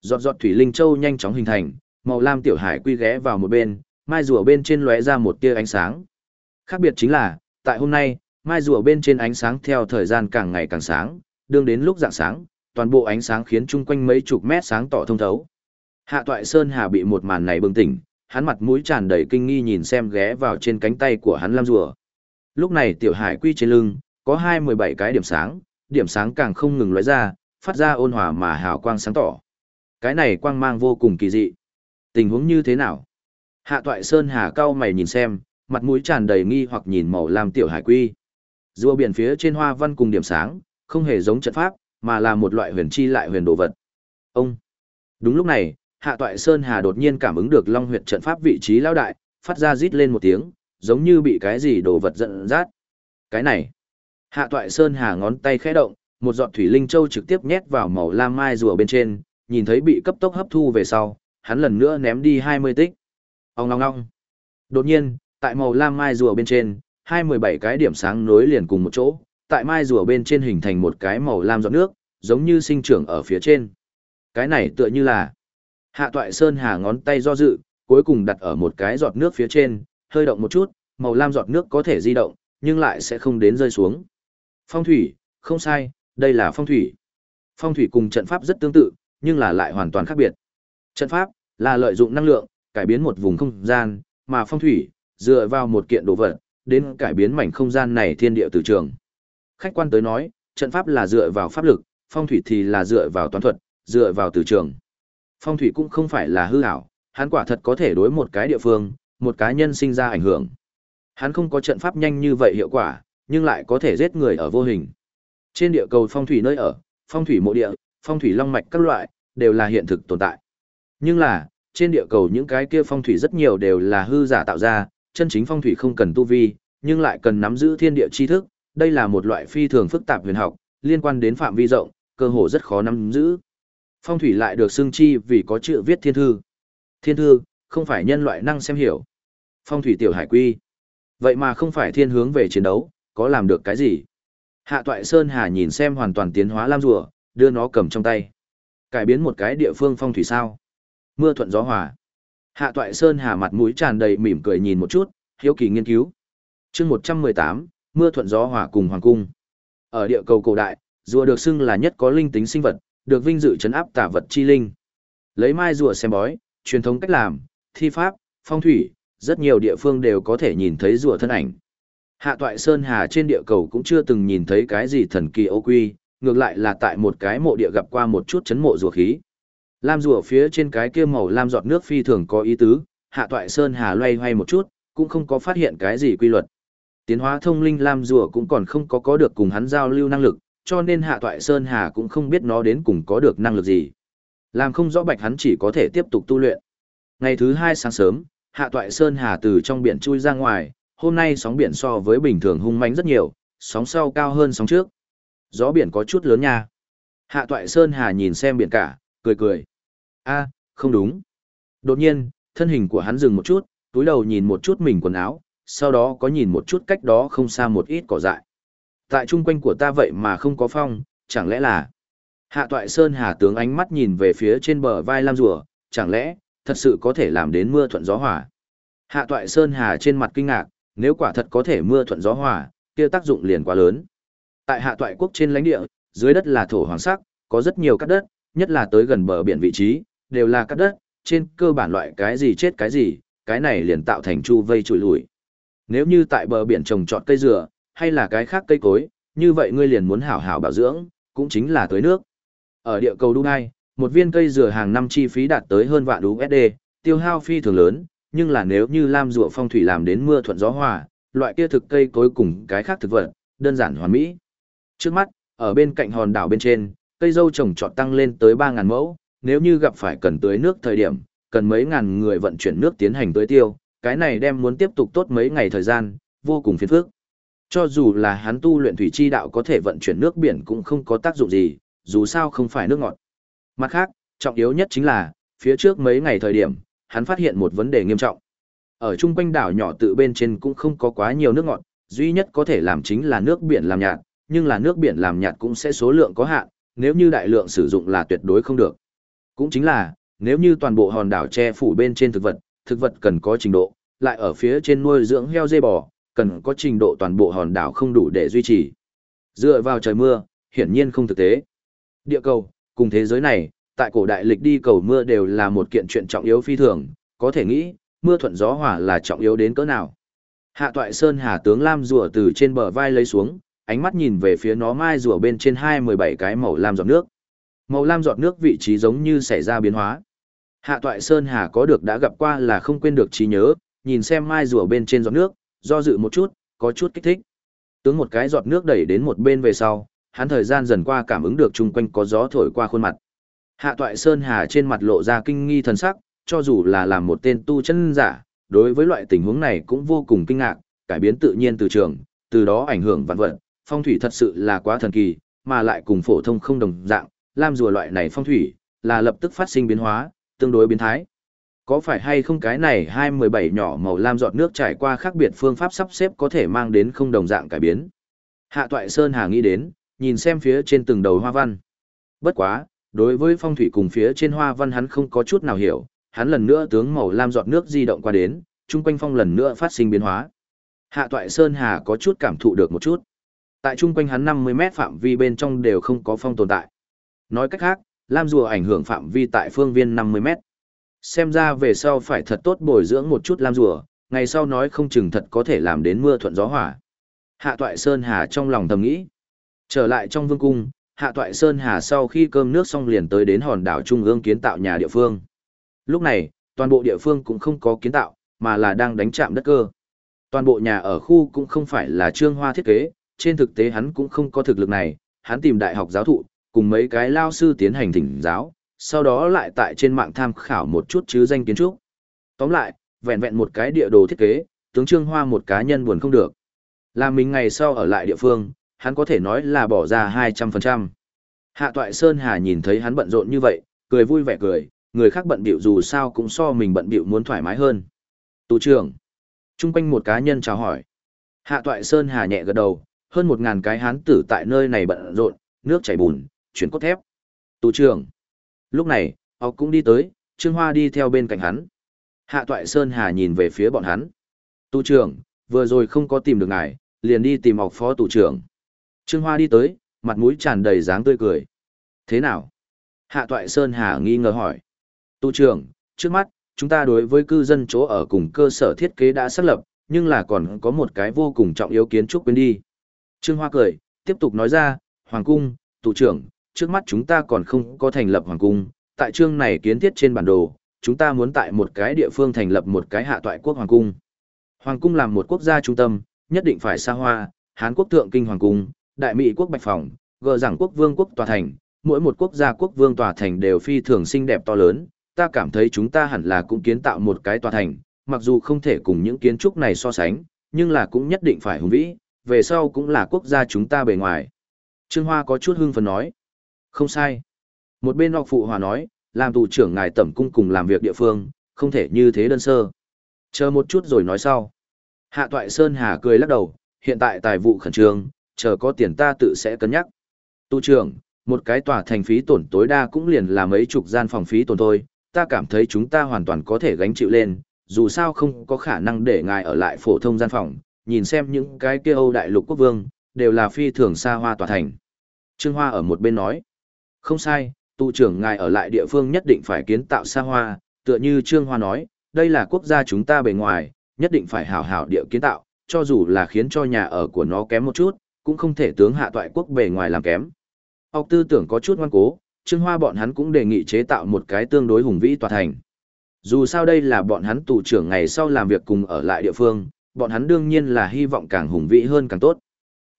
Giọt giọt thủy linh châu nhanh chóng hình thành, màu lam tiểu hải quy ghé vào một bên, mai rùa bên trên lóe ra một tia ánh sáng. Khác biệt chính là, tại hôm nay, mai rùa bên trên ánh sáng theo thời gian càng ngày càng sáng, đương đến lúc dạng sáng, toàn bộ ánh sáng khiến chung quanh mấy chục mét sáng tỏ thông thấu. Hạ Toại Sơn Hà bị một màn này bừng tỉnh, hắn mặt mũi tràn đầy kinh nghi nhìn xem ghé vào trên cánh tay của hắn lam rùa. Lúc này tiểu hải quy trên lưng, có hai mười bảy cái điểm sáng, điểm sáng càng không ngừng lóe ra, phát ra ôn hòa mà hào quang sáng tỏ. Cái này quang mang vô cùng kỳ dị. Tình huống như thế nào? Hạ Toại Sơn Hà cao mày nhìn xem, mặt mũi tràn đầy nghi hoặc nhìn màu lam tiểu hải quy. Rùa biển phía trên hoa văn cùng điểm sáng, không hề giống trận pháp, mà là một loại huyền chi lại huyền đồ vật. Ông. Đúng lúc này, Hạ Toại Sơn Hà đột nhiên cảm ứng được Long Huyệt trận pháp vị trí lao đại, phát ra rít lên một tiếng, giống như bị cái gì đồ vật giận dắt. Cái này. Hạ Toại Sơn Hà ngón tay khẽ động, một giọt thủy linh châu trực tiếp nhét vào màu lam mai rùa bên trên, nhìn thấy bị cấp tốc hấp thu về sau, hắn lần nữa ném đi 20 tích. Ông ngong ngong. Đột nhiên, tại màu lam mai rùa bên trên, 217 cái điểm sáng nối liền cùng một chỗ, tại mai rùa bên trên hình thành một cái màu lam giọt nước, giống như sinh trưởng ở phía trên. Cái này tựa như là Hạ Toại Sơn Hà ngón tay do dự, cuối cùng đặt ở một cái giọt nước phía trên, hơi động một chút, màu lam giọt nước có thể di động, nhưng lại sẽ không đến rơi xuống. Phong thủy, không sai, đây là phong thủy. Phong thủy cùng trận pháp rất tương tự, nhưng là lại hoàn toàn khác biệt. Trận pháp là lợi dụng năng lượng, cải biến một vùng không gian, mà phong thủy dựa vào một kiện đồ vật, đến cải biến mảnh không gian này thiên địa từ trường. Khách quan tới nói, trận pháp là dựa vào pháp lực, phong thủy thì là dựa vào toán thuật, dựa vào từ trường. Phong thủy cũng không phải là hư ảo, hắn quả thật có thể đối một cái địa phương, một cá nhân sinh ra ảnh hưởng. Hắn không có trận pháp nhanh như vậy hiệu quả, nhưng lại có thể giết người ở vô hình. Trên địa cầu phong thủy nơi ở, phong thủy mộ địa, phong thủy long mạch các loại, đều là hiện thực tồn tại. Nhưng là, trên địa cầu những cái kia phong thủy rất nhiều đều là hư giả tạo ra, chân chính phong thủy không cần tu vi, nhưng lại cần nắm giữ thiên địa tri thức, đây là một loại phi thường phức tạp huyền học, liên quan đến phạm vi rộng, cơ hồ rất khó nắm giữ. Phong thủy lại được xưng chi vì có chữ viết thiên thư. Thiên thư, không phải nhân loại năng xem hiểu. Phong thủy tiểu hải quy. Vậy mà không phải thiên hướng về chiến đấu, có làm được cái gì? Hạ toại Sơn Hà nhìn xem hoàn toàn tiến hóa lam rùa, đưa nó cầm trong tay. Cải biến một cái địa phương phong thủy sao? Mưa thuận gió hòa. Hạ toại Sơn Hà mặt mũi tràn đầy mỉm cười nhìn một chút, hiếu kỳ nghiên cứu. chương 118, mưa thuận gió hòa cùng hoàng cung. Ở địa cầu cổ đại, rùa được xưng là nhất có linh tính sinh vật, được vinh dự chấn áp tả vật chi linh. Lấy mai rùa xem bói, truyền thống cách làm, thi pháp, phong thủy, rất nhiều địa phương đều có thể nhìn thấy rùa thân ảnh. Hạ toại Sơn Hà trên địa cầu cũng chưa từng nhìn thấy cái gì thần kỳ ô quy, ngược lại là tại một cái mộ địa gặp qua một chút chấn mộ rùa khí. Lam rùa phía trên cái kia màu lam giọt nước phi thường có ý tứ, hạ toại Sơn Hà loay hoay một chút, cũng không có phát hiện cái gì quy luật. Tiến hóa thông linh Lam rùa cũng còn không có có được cùng hắn giao lưu năng lực, cho nên hạ toại Sơn Hà cũng không biết nó đến cùng có được năng lực gì. Làm không rõ bạch hắn chỉ có thể tiếp tục tu luyện. Ngày thứ hai sáng sớm, hạ toại Sơn Hà từ trong biển chui ra ngoài, hôm nay sóng biển so với bình thường hung mãnh rất nhiều, sóng sau cao hơn sóng trước. Gió biển có chút lớn nha. Hạ toại Sơn Hà nhìn xem biển cả, cười cười a không đúng. Đột nhiên, thân hình của hắn dừng một chút, túi đầu nhìn một chút mình quần áo, sau đó có nhìn một chút cách đó không xa một ít cỏ dại. Tại chung quanh của ta vậy mà không có phong, chẳng lẽ là... Hạ toại Sơn Hà tướng ánh mắt nhìn về phía trên bờ vai Lam Rùa, chẳng lẽ, thật sự có thể làm đến mưa thuận gió hòa. Hạ toại Sơn Hà trên mặt kinh ngạc, nếu quả thật có thể mưa thuận gió hòa, kia tác dụng liền quá lớn. Tại hạ toại quốc trên lãnh địa, dưới đất là thổ hoàng sắc, có rất nhiều cát đất, nhất là tới gần bờ biển vị trí, đều là cắt đất, trên cơ bản loại cái gì chết cái gì, cái này liền tạo thành chu vây trùi lùi. Nếu như tại bờ biển trồng trọt cây dừa, hay là cái khác cây cối, như vậy ngươi liền muốn hảo hảo bảo dưỡng, cũng chính là tưới nước. Ở địa cầu Dubai, một viên cây dừa hàng năm chi phí đạt tới hơn vạn USD, tiêu hao phi thường lớn, nhưng là nếu như lam rùa phong thủy làm đến mưa thuận gió hòa, loại kia thực cây cối cùng cái khác thực vật, đơn giản hoàn mỹ. Trước mắt, ở bên cạnh hòn đảo bên trên, cây dâu trồng trọt tăng lên tới 3.000 mẫu, nếu như gặp phải cần tưới nước thời điểm, cần mấy ngàn người vận chuyển nước tiến hành tưới tiêu, cái này đem muốn tiếp tục tốt mấy ngày thời gian, vô cùng phiền phức. Cho dù là hắn tu luyện thủy chi đạo có thể vận chuyển nước biển cũng không có tác dụng gì, dù sao không phải nước ngọt. Mặt khác, trọng yếu nhất chính là, phía trước mấy ngày thời điểm, hắn phát hiện một vấn đề nghiêm trọng. Ở trung quanh đảo nhỏ tự bên trên cũng không có quá nhiều nước ngọt, duy nhất có thể làm chính là nước biển làm nhạt, nhưng là nước biển làm nhạt cũng sẽ số lượng có hạn, nếu như đại lượng sử dụng là tuyệt đối không được. Cũng chính là, nếu như toàn bộ hòn đảo che phủ bên trên thực vật, thực vật cần có trình độ, lại ở phía trên nuôi dưỡng heo dê bò, cần có trình độ toàn bộ hòn đảo không đủ để duy trì. Dựa vào trời mưa, hiển nhiên không thực tế. Địa cầu, cùng thế giới này, tại cổ đại lịch đi cầu mưa đều là một kiện chuyện trọng yếu phi thường, có thể nghĩ, mưa thuận gió hỏa là trọng yếu đến cỡ nào. Hạ toại sơn hà tướng lam rùa từ trên bờ vai lấy xuống, ánh mắt nhìn về phía nó mai rùa bên trên hai mười bảy cái màu lam giọt nước. Màu lam giọt nước vị trí giống như xảy ra biến hóa. Hạ toại sơn hà có được đã gặp qua là không quên được trí nhớ, nhìn xem mai rùa bên trên giọt nước, do dự một chút, có chút kích thích. Tướng một cái giọt nước đẩy đến một bên về sau, hắn thời gian dần qua cảm ứng được chung quanh có gió thổi qua khuôn mặt. Hạ toại sơn hà trên mặt lộ ra kinh nghi thần sắc, cho dù là làm một tên tu chân giả, đối với loại tình huống này cũng vô cùng kinh ngạc, cải biến tự nhiên từ trường, từ đó ảnh hưởng vạn vật, phong thủy thật sự là quá thần kỳ, mà lại cùng phổ thông không đồng dạng, lam rùa loại này phong thủy, là lập tức phát sinh biến hóa, tương đối biến thái. Có phải hay không cái này hai mười bảy nhỏ màu lam giọt nước trải qua khác biệt phương pháp sắp xếp có thể mang đến không đồng dạng cải biến? Hạ Toại Sơn Hà nghĩ đến, nhìn xem phía trên từng đầu hoa văn. Bất quá, đối với phong thủy cùng phía trên hoa văn hắn không có chút nào hiểu, hắn lần nữa tướng màu lam giọt nước di động qua đến, chung quanh phong lần nữa phát sinh biến hóa. Hạ Toại Sơn Hà có chút cảm thụ được một chút. Tại chung quanh hắn 50 mét phạm vi bên trong đều không có phong tồn tại. Nói cách khác, lam rùa ảnh hưởng phạm vi tại phương viên 50 mét. Xem ra về sau phải thật tốt bồi dưỡng một chút lam rùa, ngày sau nói không chừng thật có thể làm đến mưa thuận gió hỏa. Hạ Toại Sơn Hà trong lòng thầm nghĩ. Trở lại trong vương cung, Hạ Toại Sơn Hà sau khi cơm nước xong liền tới đến hòn đảo Trung ương kiến tạo nhà địa phương. Lúc này, toàn bộ địa phương cũng không có kiến tạo, mà là đang đánh chạm đất cơ. Toàn bộ nhà ở khu cũng không phải là trương hoa thiết kế, trên thực tế hắn cũng không có thực lực này, hắn tìm đại học giáo thụ, cùng mấy cái lao sư tiến hành thỉnh giáo, sau đó lại tại trên mạng tham khảo một chút chứ danh kiến trúc. Tóm lại, vẹn vẹn một cái địa đồ thiết kế, tướng Trương Hoa một cá nhân buồn không được. Là mình ngày sau ở lại địa phương, hắn có thể nói là bỏ ra 200%. Hạ Toại Sơn Hà nhìn thấy hắn bận rộn như vậy, cười vui vẻ cười, người khác bận bịu dù sao cũng so mình bận bịu muốn thoải mái hơn. Tù trưởng. Trung quanh một cá nhân chào hỏi. Hạ Toại Sơn Hà nhẹ gật đầu, hơn một ngàn cái hán tử tại nơi này bận rộn, nước chảy bùn, chuyển cốt thép. Tù trưởng. Lúc này, họ cũng đi tới, Trương Hoa đi theo bên cạnh hắn. Hạ Toại Sơn Hà nhìn về phía bọn hắn. Tù trưởng, vừa rồi không có tìm được ngài, liền đi tìm học phó tù trưởng. Trương Hoa đi tới, mặt mũi tràn đầy dáng tươi cười. Thế nào? Hạ Toại Sơn Hà nghi ngờ hỏi. Tu trưởng, trước mắt, chúng ta đối với cư dân chỗ ở cùng cơ sở thiết kế đã xác lập, nhưng là còn có một cái vô cùng trọng yếu kiến trúc quên đi. Trương Hoa cười, tiếp tục nói ra, Hoàng cung, tù trưởng, trước mắt chúng ta còn không có thành lập Hoàng cung, tại chương này kiến thiết trên bản đồ, chúng ta muốn tại một cái địa phương thành lập một cái hạ toại quốc Hoàng cung. Hoàng cung làm một quốc gia trung tâm, nhất định phải xa hoa, Hán quốc thượng kinh Hoàng cung, Đại Mỹ quốc Bạch Phòng, gờ giảng quốc vương quốc tòa thành, mỗi một quốc gia quốc vương tòa thành đều phi thường xinh đẹp to lớn, ta cảm thấy chúng ta hẳn là cũng kiến tạo một cái tòa thành, mặc dù không thể cùng những kiến trúc này so sánh, nhưng là cũng nhất định phải hùng vĩ, về sau cũng là quốc gia chúng ta bề ngoài. Trương Hoa có chút hưng phấn nói. Không sai. Một bên học phụ hòa nói, làm tù trưởng ngài tẩm cung cùng làm việc địa phương, không thể như thế đơn sơ. Chờ một chút rồi nói sau. Hạ Toại Sơn Hà cười lắc đầu, hiện tại tài vụ khẩn trương, chờ có tiền ta tự sẽ cân nhắc. Tu trưởng, một cái tòa thành phí tổn tối đa cũng liền là mấy chục gian phòng phí tổn thôi, ta cảm thấy chúng ta hoàn toàn có thể gánh chịu lên, dù sao không có khả năng để ngài ở lại phổ thông gian phòng, nhìn xem những cái kia Âu đại lục quốc vương, đều là phi thường xa hoa tòa thành. Trương Hoa ở một bên nói, không sai, tụ trưởng ngài ở lại địa phương nhất định phải kiến tạo xa hoa, tựa như Trương Hoa nói, đây là quốc gia chúng ta bề ngoài, nhất định phải hảo hảo địa kiến tạo, cho dù là khiến cho nhà ở của nó kém một chút, cũng không thể tướng hạ toại quốc bề ngoài làm kém. Học tư tưởng có chút ngoan cố, Trương Hoa bọn hắn cũng đề nghị chế tạo một cái tương đối hùng vĩ tòa thành. Dù sao đây là bọn hắn tù trưởng ngày sau làm việc cùng ở lại địa phương, bọn hắn đương nhiên là hy vọng càng hùng vĩ hơn càng tốt.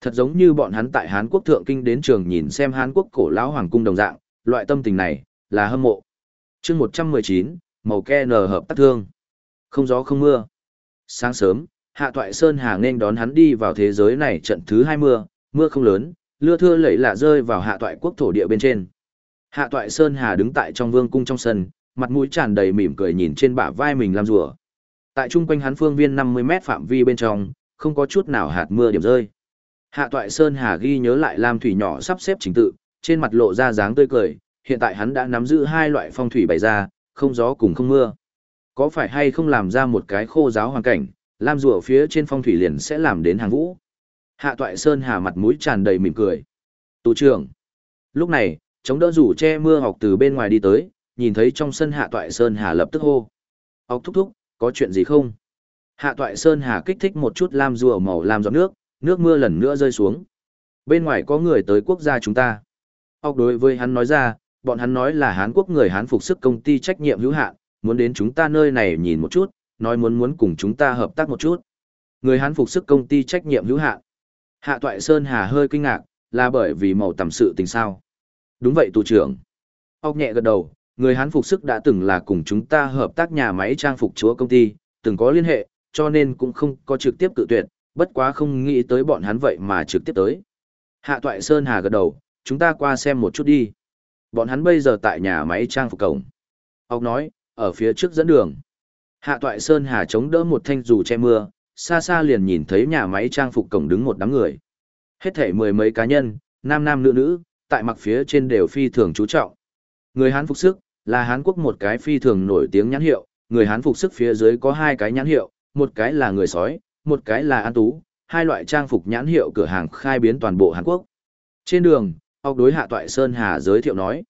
Thật giống như bọn hắn tại Hán Quốc thượng kinh đến trường nhìn xem Hán Quốc cổ lão hoàng cung đồng dạng, loại tâm tình này là hâm mộ. Chương 119, màu ke nở hợp tác thương. Không gió không mưa. Sáng sớm, Hạ Toại Sơn Hà nên đón hắn đi vào thế giới này trận thứ hai mưa, mưa không lớn, lưa thưa lẩy lạ rơi vào Hạ Toại quốc thổ địa bên trên. Hạ Toại Sơn Hà đứng tại trong vương cung trong sân, mặt mũi tràn đầy mỉm cười nhìn trên bả vai mình làm rùa. Tại trung quanh hắn phương viên 50 mét phạm vi bên trong, không có chút nào hạt mưa điểm rơi. Hạ Toại Sơn Hà ghi nhớ lại Lam Thủy nhỏ sắp xếp chính tự, trên mặt lộ ra dáng tươi cười, hiện tại hắn đã nắm giữ hai loại phong thủy bày ra, không gió cùng không mưa. Có phải hay không làm ra một cái khô giáo hoàn cảnh, lam rùa phía trên phong thủy liền sẽ làm đến hàng vũ. Hạ toại sơn hà mặt mũi tràn đầy mỉm cười. Tù trưởng. Lúc này, chống đỡ rủ che mưa học từ bên ngoài đi tới, nhìn thấy trong sân hạ toại sơn hà lập tức hô. Học thúc thúc, có chuyện gì không? Hạ toại sơn hà kích thích một chút lam rùa màu làm giọt nước, nước mưa lần nữa rơi xuống. Bên ngoài có người tới quốc gia chúng ta. Ốc đối với hắn nói ra, bọn hắn nói là Hán quốc người Hán phục sức công ty trách nhiệm hữu hạn, muốn đến chúng ta nơi này nhìn một chút, nói muốn muốn cùng chúng ta hợp tác một chút. Người Hán phục sức công ty trách nhiệm hữu hạn. Hạ Toại Sơn Hà hơi kinh ngạc, là bởi vì màu tầm sự tình sao. Đúng vậy tù trưởng. Ốc nhẹ gật đầu, người Hán phục sức đã từng là cùng chúng ta hợp tác nhà máy trang phục chúa công ty, từng có liên hệ, cho nên cũng không có trực tiếp cự tuyệt, bất quá không nghĩ tới bọn hắn vậy mà trực tiếp tới. Hạ Toại Sơn Hà gật đầu, chúng ta qua xem một chút đi. Bọn hắn bây giờ tại nhà máy trang phục cổng. Ông nói, ở phía trước dẫn đường. Hạ Toại Sơn Hà chống đỡ một thanh dù che mưa, xa xa liền nhìn thấy nhà máy trang phục cổng đứng một đám người. Hết thể mười mấy cá nhân, nam nam nữ nữ, tại mặc phía trên đều phi thường chú trọng. Người Hán phục sức, là Hán Quốc một cái phi thường nổi tiếng nhãn hiệu, người Hán phục sức phía dưới có hai cái nhãn hiệu, một cái là người sói, một cái là an tú, hai loại trang phục nhãn hiệu cửa hàng khai biến toàn bộ Hàn Quốc. Trên đường, học đối hạ toại Sơn Hà giới thiệu nói.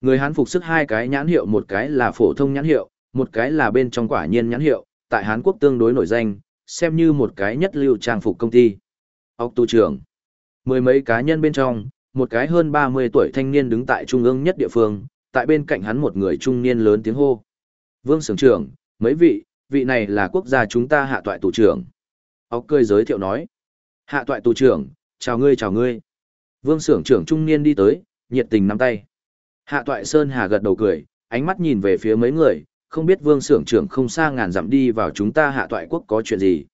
Người Hán phục sức hai cái nhãn hiệu một cái là phổ thông nhãn hiệu, một cái là bên trong quả nhiên nhãn hiệu, tại Hán Quốc tương đối nổi danh, xem như một cái nhất lưu trang phục công ty. Ốc tu trưởng. Mười mấy cá nhân bên trong, một cái hơn 30 tuổi thanh niên đứng tại trung ương nhất địa phương, tại bên cạnh hắn một người trung niên lớn tiếng hô. Vương Sưởng trưởng, mấy vị, vị này là quốc gia chúng ta hạ toại tù trưởng óc cười giới thiệu nói. Hạ toại tù trưởng, chào ngươi chào ngươi. Vương Sưởng trưởng trung niên đi tới, nhiệt tình nắm tay. Hạ toại Sơn Hà gật đầu cười, ánh mắt nhìn về phía mấy người, không biết vương Sưởng trưởng không xa ngàn dặm đi vào chúng ta hạ toại quốc có chuyện gì.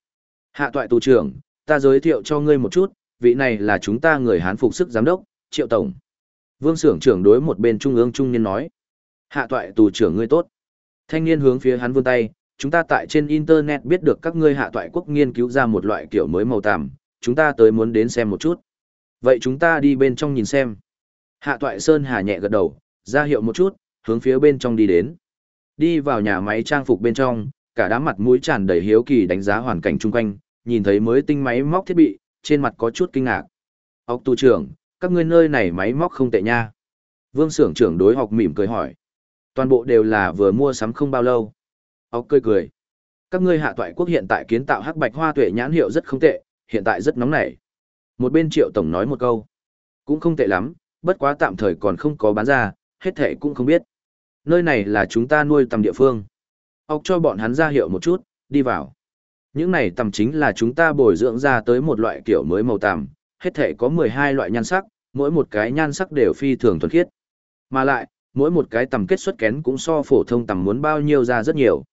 Hạ toại tù trưởng, ta giới thiệu cho ngươi một chút, vị này là chúng ta người Hán phục sức giám đốc, Triệu Tổng. Vương Sưởng trưởng đối một bên trung ương trung niên nói. Hạ toại tù trưởng ngươi tốt. Thanh niên hướng phía hắn vươn tay, chúng ta tại trên internet biết được các ngươi hạ toại quốc nghiên cứu ra một loại kiểu mới màu tằm, chúng ta tới muốn đến xem một chút. Vậy chúng ta đi bên trong nhìn xem. Hạ toại Sơn Hà nhẹ gật đầu, ra hiệu một chút, hướng phía bên trong đi đến. Đi vào nhà máy trang phục bên trong, cả đám mặt mũi tràn đầy hiếu kỳ đánh giá hoàn cảnh chung quanh, nhìn thấy mới tinh máy móc thiết bị, trên mặt có chút kinh ngạc. Ốc tu trưởng, các ngươi nơi này máy móc không tệ nha. Vương xưởng trưởng đối học mỉm cười hỏi. Toàn bộ đều là vừa mua sắm không bao lâu. Ốc cười cười. Các ngươi hạ toại quốc hiện tại kiến tạo hắc bạch hoa tuệ nhãn hiệu rất không tệ, hiện tại rất nóng nảy. Một bên triệu tổng nói một câu. Cũng không tệ lắm, bất quá tạm thời còn không có bán ra, hết thệ cũng không biết. Nơi này là chúng ta nuôi tầm địa phương. Ốc cho bọn hắn ra hiệu một chút, đi vào. Những này tầm chính là chúng ta bồi dưỡng ra tới một loại kiểu mới màu tầm, hết thể có 12 loại nhan sắc, mỗi một cái nhan sắc đều phi thường thuần khiết. Mà lại, mỗi một cái tầm kết xuất kén cũng so phổ thông tầm muốn bao nhiêu ra rất nhiều.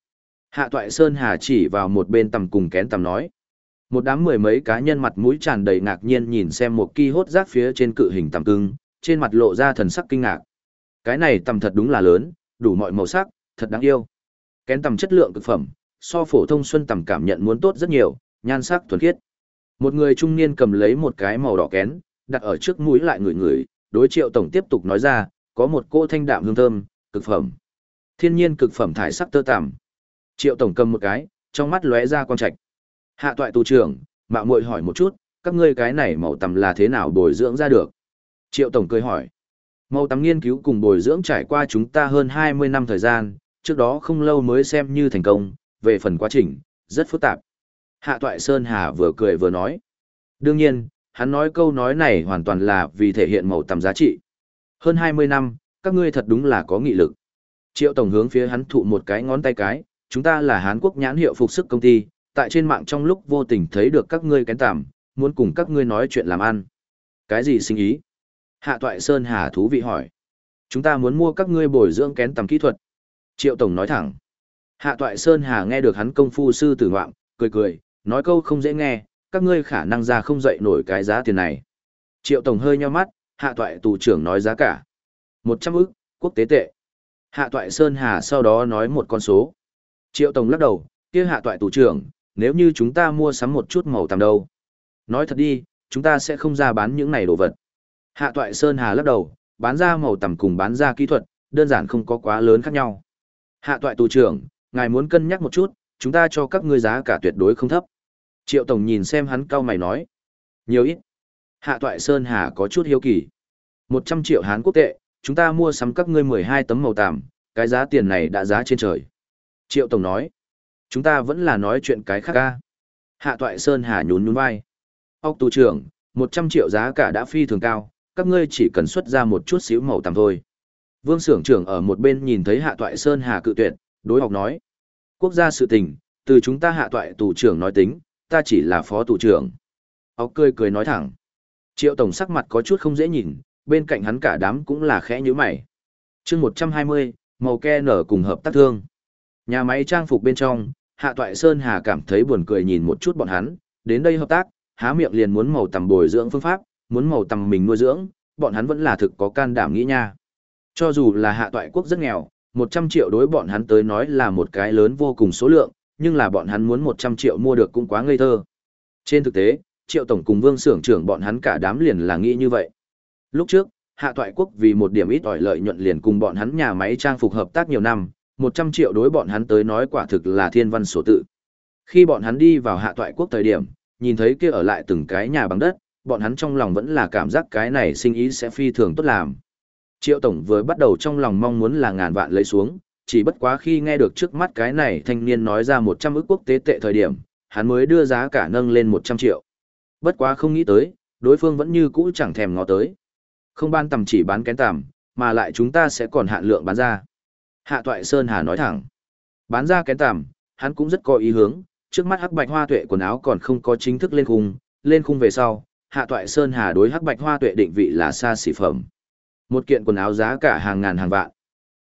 Hạ Toại Sơn Hà chỉ vào một bên tầm cùng kén tầm nói. Một đám mười mấy cá nhân mặt mũi tràn đầy ngạc nhiên nhìn xem một kỳ hốt rác phía trên cự hình tầm cưng, trên mặt lộ ra thần sắc kinh ngạc. Cái này tầm thật đúng là lớn, đủ mọi màu sắc, thật đáng yêu. Kén tầm chất lượng cực phẩm, so phổ thông xuân tầm cảm nhận muốn tốt rất nhiều, nhan sắc thuần khiết. Một người trung niên cầm lấy một cái màu đỏ kén, đặt ở trước mũi lại người người, đối triệu tổng tiếp tục nói ra, có một cô thanh đạm hương thơm, cực phẩm. Thiên nhiên cực phẩm thải sắc tơ tằm. Triệu tổng cầm một cái, trong mắt lóe ra quan trạch. Hạ toại tù trưởng, mạo muội hỏi một chút, các ngươi cái này màu tầm là thế nào bồi dưỡng ra được? Triệu tổng cười hỏi. Màu tầm nghiên cứu cùng bồi dưỡng trải qua chúng ta hơn 20 năm thời gian, trước đó không lâu mới xem như thành công, về phần quá trình, rất phức tạp. Hạ Toại Sơn Hà vừa cười vừa nói. Đương nhiên, hắn nói câu nói này hoàn toàn là vì thể hiện màu tầm giá trị. Hơn 20 năm, các ngươi thật đúng là có nghị lực. Triệu Tổng hướng phía hắn thụ một cái ngón tay cái, chúng ta là Hán Quốc nhãn hiệu phục sức công ty, tại trên mạng trong lúc vô tình thấy được các ngươi kén tạm, muốn cùng các ngươi nói chuyện làm ăn. Cái gì sinh ý? Hạ Toại Sơn Hà thú vị hỏi. Chúng ta muốn mua các ngươi bồi dưỡng kén tầm kỹ thuật. Triệu Tổng nói thẳng. Hạ Toại Sơn Hà nghe được hắn công phu sư tử ngoạm, cười cười, nói câu không dễ nghe, các ngươi khả năng ra không dậy nổi cái giá tiền này. Triệu Tổng hơi nheo mắt, hạ toại tù trưởng nói giá cả. 100 ức, quốc tế tệ. Hạ toại Sơn Hà sau đó nói một con số. Triệu Tổng lắc đầu, kia hạ toại tù trưởng, nếu như chúng ta mua sắm một chút màu tằm đâu. Nói thật đi, chúng ta sẽ không ra bán những này đồ vật. Hạ toại Sơn Hà lắc đầu, bán ra màu tằm cùng bán ra kỹ thuật, đơn giản không có quá lớn khác nhau. Hạ toại tù trưởng, ngài muốn cân nhắc một chút, chúng ta cho các ngươi giá cả tuyệt đối không thấp. Triệu Tổng nhìn xem hắn cao mày nói. Nhiều ít. Hạ Toại Sơn Hà có chút hiếu kỳ. 100 triệu Hán quốc tệ, chúng ta mua sắm các ngươi 12 tấm màu tạm, cái giá tiền này đã giá trên trời. Triệu Tổng nói. Chúng ta vẫn là nói chuyện cái khác ca. Hạ Toại Sơn Hà nhún nhún vai. Ốc tù trưởng, 100 triệu giá cả đã phi thường cao, các ngươi chỉ cần xuất ra một chút xíu màu tạm thôi. Vương Sưởng trưởng ở một bên nhìn thấy Hạ Toại Sơn Hà cự tuyệt, đối học nói. Quốc gia sự tình, từ chúng ta hạ toại tù trưởng nói tính, ta chỉ là phó tù trưởng. Ốc cười cười nói thẳng. Triệu Tổng sắc mặt có chút không dễ nhìn, bên cạnh hắn cả đám cũng là khẽ như mày. chương 120, màu ke nở cùng hợp tác thương. Nhà máy trang phục bên trong, Hạ Toại Sơn Hà cảm thấy buồn cười nhìn một chút bọn hắn, đến đây hợp tác, há miệng liền muốn màu tầm bồi dưỡng phương pháp, muốn màu tầm mình nuôi dưỡng, bọn hắn vẫn là thực có can đảm nghĩ nha. Cho dù là Hạ Toại quốc rất nghèo, 100 triệu đối bọn hắn tới nói là một cái lớn vô cùng số lượng, nhưng là bọn hắn muốn 100 triệu mua được cũng quá ngây thơ. Trên thực tế, Triệu Tổng cùng Vương Sưởng trưởng bọn hắn cả đám liền là nghĩ như vậy. Lúc trước, Hạ Toại Quốc vì một điểm ít ỏi lợi nhuận liền cùng bọn hắn nhà máy trang phục hợp tác nhiều năm, 100 triệu đối bọn hắn tới nói quả thực là thiên văn sổ tự. Khi bọn hắn đi vào Hạ Toại Quốc thời điểm, nhìn thấy kia ở lại từng cái nhà bằng đất, bọn hắn trong lòng vẫn là cảm giác cái này sinh ý sẽ phi thường tốt làm. Triệu Tổng vừa bắt đầu trong lòng mong muốn là ngàn vạn lấy xuống, chỉ bất quá khi nghe được trước mắt cái này thanh niên nói ra 100 ức quốc tế tệ thời điểm, hắn mới đưa giá cả nâng lên 100 triệu. Bất quá không nghĩ tới, đối phương vẫn như cũ chẳng thèm ngó tới. Không ban tầm chỉ bán kén tầm, mà lại chúng ta sẽ còn hạn lượng bán ra. Hạ Toại Sơn Hà nói thẳng. Bán ra kén tằm, hắn cũng rất có ý hướng, trước mắt hắc bạch hoa tuệ quần áo còn không có chính thức lên khung, lên khung về sau, Hạ Toại Sơn Hà đối hắc bạch hoa tuệ định vị là xa xỉ phẩm. Một kiện quần áo giá cả hàng ngàn hàng vạn.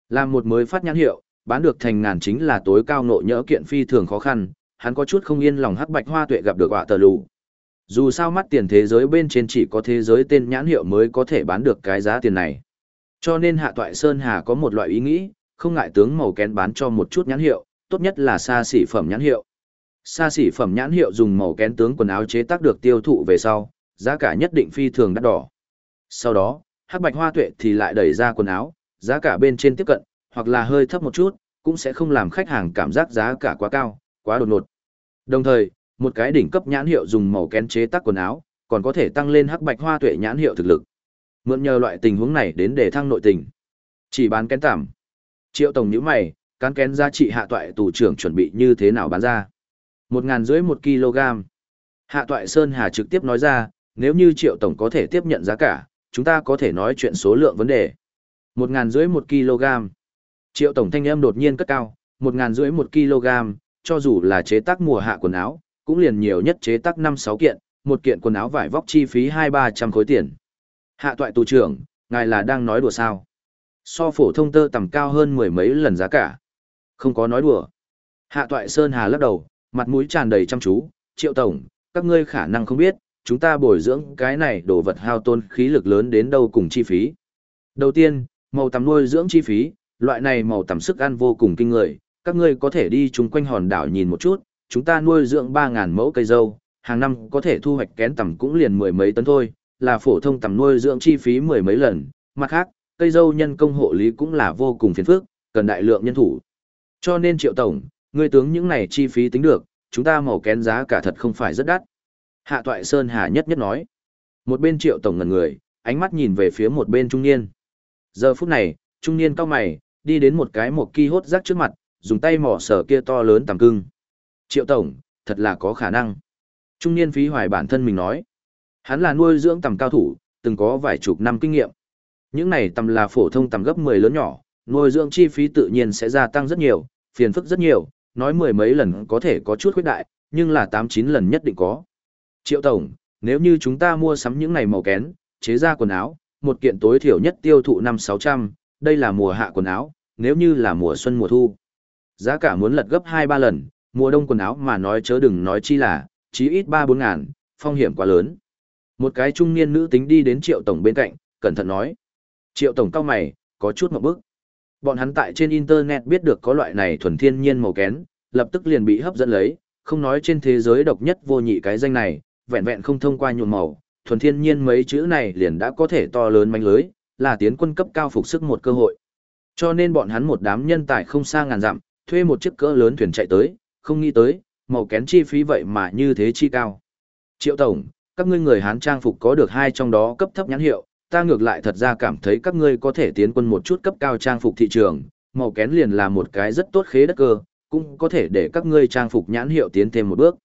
Làm một mới phát nhãn hiệu, bán được thành ngàn chính là tối cao nộ nhỡ kiện phi thường khó khăn, hắn có chút không yên lòng hắc bạch hoa tuệ gặp được quả tờ lù. Dù sao mắt tiền thế giới bên trên chỉ có thế giới tên nhãn hiệu mới có thể bán được cái giá tiền này. Cho nên hạ toại Sơn Hà có một loại ý nghĩ, không ngại tướng màu kén bán cho một chút nhãn hiệu, tốt nhất là xa xỉ phẩm nhãn hiệu. Xa xỉ phẩm nhãn hiệu dùng màu kén tướng quần áo chế tác được tiêu thụ về sau, giá cả nhất định phi thường đắt đỏ. Sau đó, hắc bạch hoa tuệ thì lại đẩy ra quần áo, giá cả bên trên tiếp cận, hoặc là hơi thấp một chút, cũng sẽ không làm khách hàng cảm giác giá cả quá cao, quá đột ngột. Đồng thời, một cái đỉnh cấp nhãn hiệu dùng màu kén chế tác quần áo, còn có thể tăng lên hắc bạch hoa tuệ nhãn hiệu thực lực. Mượn nhờ loại tình huống này đến để thăng nội tình. Chỉ bán kén tạm. Triệu tổng nhíu mày, cán kén giá trị hạ toại tù trưởng chuẩn bị như thế nào bán ra? Một ngàn rưỡi một kg. Hạ toại Sơn Hà trực tiếp nói ra, nếu như triệu tổng có thể tiếp nhận giá cả, chúng ta có thể nói chuyện số lượng vấn đề. Một ngàn rưỡi một kg. Triệu tổng thanh âm đột nhiên cất cao, một ngàn rưỡi một kg, cho dù là chế tác mùa hạ quần áo, cũng liền nhiều nhất chế tác năm sáu kiện, một kiện quần áo vải vóc chi phí hai ba trăm khối tiền. Hạ toại tù trưởng, ngài là đang nói đùa sao? So phổ thông tơ tầm cao hơn mười mấy lần giá cả. Không có nói đùa. Hạ toại Sơn Hà lắc đầu, mặt mũi tràn đầy chăm chú, triệu tổng, các ngươi khả năng không biết, chúng ta bồi dưỡng cái này đồ vật hao tôn khí lực lớn đến đâu cùng chi phí. Đầu tiên, màu tầm nuôi dưỡng chi phí, loại này màu tầm sức ăn vô cùng kinh người, các ngươi có thể đi chung quanh hòn đảo nhìn một chút, chúng ta nuôi dưỡng 3.000 mẫu cây dâu, hàng năm có thể thu hoạch kén tầm cũng liền mười mấy tấn thôi, là phổ thông tầm nuôi dưỡng chi phí mười mấy lần, mặt khác, cây dâu nhân công hộ lý cũng là vô cùng phiền phức, cần đại lượng nhân thủ. Cho nên triệu tổng, ngươi tướng những này chi phí tính được, chúng ta màu kén giá cả thật không phải rất đắt. Hạ Toại Sơn Hà nhất nhất nói. Một bên triệu tổng ngần người, ánh mắt nhìn về phía một bên trung niên. Giờ phút này, trung niên cao mày, đi đến một cái một ki hốt rác trước mặt, dùng tay mỏ sở kia to lớn tầm cưng. Triệu tổng, thật là có khả năng. Trung niên phí hoài bản thân mình nói. Hắn là nuôi dưỡng tầm cao thủ, từng có vài chục năm kinh nghiệm. Những này tầm là phổ thông tầm gấp 10 lớn nhỏ, nuôi dưỡng chi phí tự nhiên sẽ gia tăng rất nhiều, phiền phức rất nhiều, nói mười mấy lần có thể có chút khuyết đại, nhưng là 8-9 lần nhất định có. Triệu Tổng, nếu như chúng ta mua sắm những này màu kén, chế ra quần áo, một kiện tối thiểu nhất tiêu thụ 5-600, đây là mùa hạ quần áo, nếu như là mùa xuân mùa thu. Giá cả muốn lật gấp 2-3 lần, mùa đông quần áo mà nói chớ đừng nói chi là, chí ít 3-4 ngàn, phong hiểm quá lớn. Một cái trung niên nữ tính đi đến Triệu Tổng bên cạnh, cẩn thận nói. Triệu Tổng cao mày, có chút một bức. Bọn hắn tại trên Internet biết được có loại này thuần thiên nhiên màu kén, lập tức liền bị hấp dẫn lấy, không nói trên thế giới độc nhất vô nhị cái danh này, vẹn vẹn không thông qua nhuộm màu, thuần thiên nhiên mấy chữ này liền đã có thể to lớn manh lưới, là tiến quân cấp cao phục sức một cơ hội. Cho nên bọn hắn một đám nhân tài không xa ngàn dặm, thuê một chiếc cỡ lớn thuyền chạy tới, không nghĩ tới, màu kén chi phí vậy mà như thế chi cao. Triệu Tổng, các ngươi người Hán trang phục có được hai trong đó cấp thấp nhãn hiệu, ta ngược lại thật ra cảm thấy các ngươi có thể tiến quân một chút cấp cao trang phục thị trường, màu kén liền là một cái rất tốt khế đất cơ, cũng có thể để các ngươi trang phục nhãn hiệu tiến thêm một bước.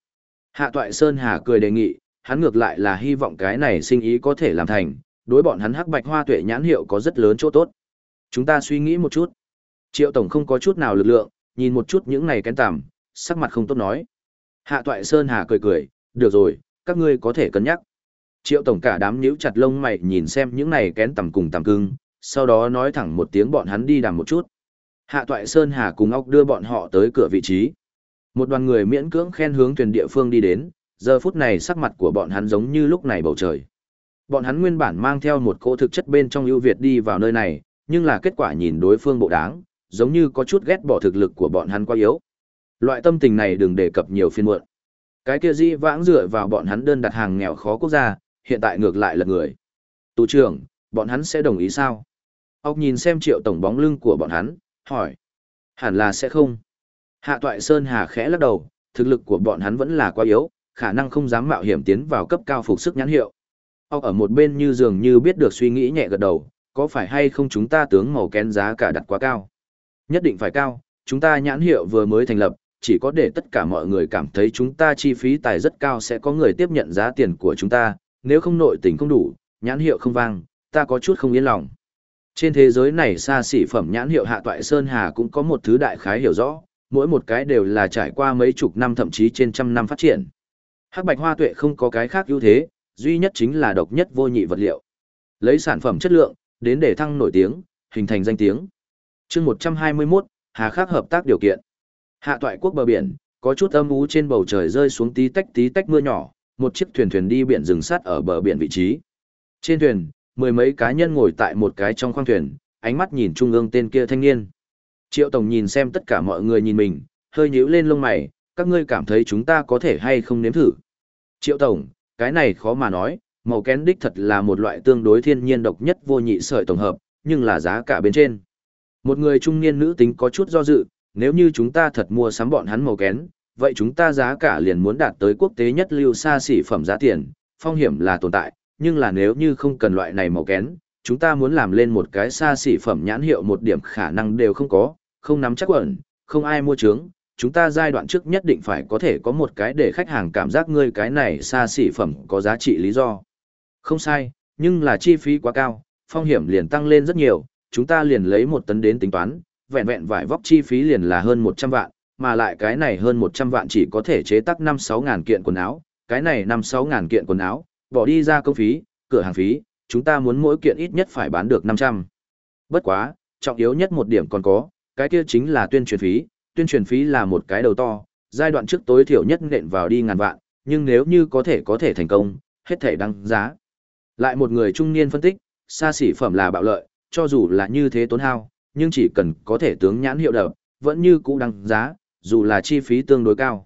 Hạ Toại Sơn Hà cười đề nghị, hắn ngược lại là hy vọng cái này sinh ý có thể làm thành, đối bọn hắn hắc bạch hoa tuệ nhãn hiệu có rất lớn chỗ tốt. Chúng ta suy nghĩ một chút. Triệu Tổng không có chút nào lực lượng, nhìn một chút những này kén tằm, sắc mặt không tốt nói. Hạ Toại Sơn Hà cười cười, được rồi, các ngươi có thể cân nhắc. Triệu Tổng cả đám nhíu chặt lông mày nhìn xem những này kén tầm cùng tầm cưng, sau đó nói thẳng một tiếng bọn hắn đi đàm một chút. Hạ Toại Sơn Hà cùng óc đưa bọn họ tới cửa vị trí. Một đoàn người miễn cưỡng khen hướng thuyền địa phương đi đến, giờ phút này sắc mặt của bọn hắn giống như lúc này bầu trời. Bọn hắn nguyên bản mang theo một cỗ thực chất bên trong ưu việt đi vào nơi này, nhưng là kết quả nhìn đối phương bộ đáng, giống như có chút ghét bỏ thực lực của bọn hắn quá yếu. Loại tâm tình này đừng đề cập nhiều phiên muộn. Cái kia dĩ vãng dựa vào bọn hắn đơn đặt hàng nghèo khó quốc gia, hiện tại ngược lại là người. Tù trưởng, bọn hắn sẽ đồng ý sao? Ốc nhìn xem triệu tổng bóng lưng của bọn hắn, hỏi. Hẳn là sẽ không. Hạ toại Sơn Hà khẽ lắc đầu, thực lực của bọn hắn vẫn là quá yếu, khả năng không dám mạo hiểm tiến vào cấp cao phục sức nhãn hiệu. Ốc ở một bên như dường như biết được suy nghĩ nhẹ gật đầu, có phải hay không chúng ta tướng màu kén giá cả đặt quá cao? Nhất định phải cao, chúng ta nhãn hiệu vừa mới thành lập, chỉ có để tất cả mọi người cảm thấy chúng ta chi phí tài rất cao sẽ có người tiếp nhận giá tiền của chúng ta, nếu không nội tình không đủ, nhãn hiệu không vang, ta có chút không yên lòng. Trên thế giới này xa xỉ phẩm nhãn hiệu hạ toại Sơn Hà cũng có một thứ đại khái hiểu rõ, mỗi một cái đều là trải qua mấy chục năm thậm chí trên trăm năm phát triển. Hắc bạch hoa tuệ không có cái khác ưu thế, duy nhất chính là độc nhất vô nhị vật liệu. Lấy sản phẩm chất lượng, đến để thăng nổi tiếng, hình thành danh tiếng. chương 121, Hà Khắc hợp tác điều kiện. Hạ toại quốc bờ biển, có chút âm ú trên bầu trời rơi xuống tí tách tí tách mưa nhỏ, một chiếc thuyền thuyền đi biển dừng sát ở bờ biển vị trí. Trên thuyền, mười mấy cá nhân ngồi tại một cái trong khoang thuyền, ánh mắt nhìn trung ương tên kia thanh niên. Triệu Tổng nhìn xem tất cả mọi người nhìn mình, hơi nhíu lên lông mày, các ngươi cảm thấy chúng ta có thể hay không nếm thử. Triệu Tổng, cái này khó mà nói, màu kén đích thật là một loại tương đối thiên nhiên độc nhất vô nhị sợi tổng hợp, nhưng là giá cả bên trên. Một người trung niên nữ tính có chút do dự, nếu như chúng ta thật mua sắm bọn hắn màu kén, vậy chúng ta giá cả liền muốn đạt tới quốc tế nhất lưu xa xỉ phẩm giá tiền, phong hiểm là tồn tại, nhưng là nếu như không cần loại này màu kén, chúng ta muốn làm lên một cái xa xỉ phẩm nhãn hiệu một điểm khả năng đều không có, không nắm chắc ẩn, không ai mua trướng, chúng ta giai đoạn trước nhất định phải có thể có một cái để khách hàng cảm giác ngươi cái này xa xỉ phẩm có giá trị lý do. Không sai, nhưng là chi phí quá cao, phong hiểm liền tăng lên rất nhiều, chúng ta liền lấy một tấn đến tính toán, vẹn vẹn vải vóc chi phí liền là hơn 100 vạn, mà lại cái này hơn 100 vạn chỉ có thể chế tác 5-6 ngàn kiện quần áo, cái này 5-6 ngàn kiện quần áo, bỏ đi ra công phí, cửa hàng phí, chúng ta muốn mỗi kiện ít nhất phải bán được 500. Bất quá, trọng yếu nhất một điểm còn có, cái kia chính là tuyên truyền phí, tuyên truyền phí là một cái đầu to, giai đoạn trước tối thiểu nhất nện vào đi ngàn vạn, nhưng nếu như có thể có thể thành công, hết thể đăng giá. Lại một người trung niên phân tích, xa xỉ phẩm là bạo lợi, cho dù là như thế tốn hao, nhưng chỉ cần có thể tướng nhãn hiệu đập, vẫn như cũ đăng giá, dù là chi phí tương đối cao.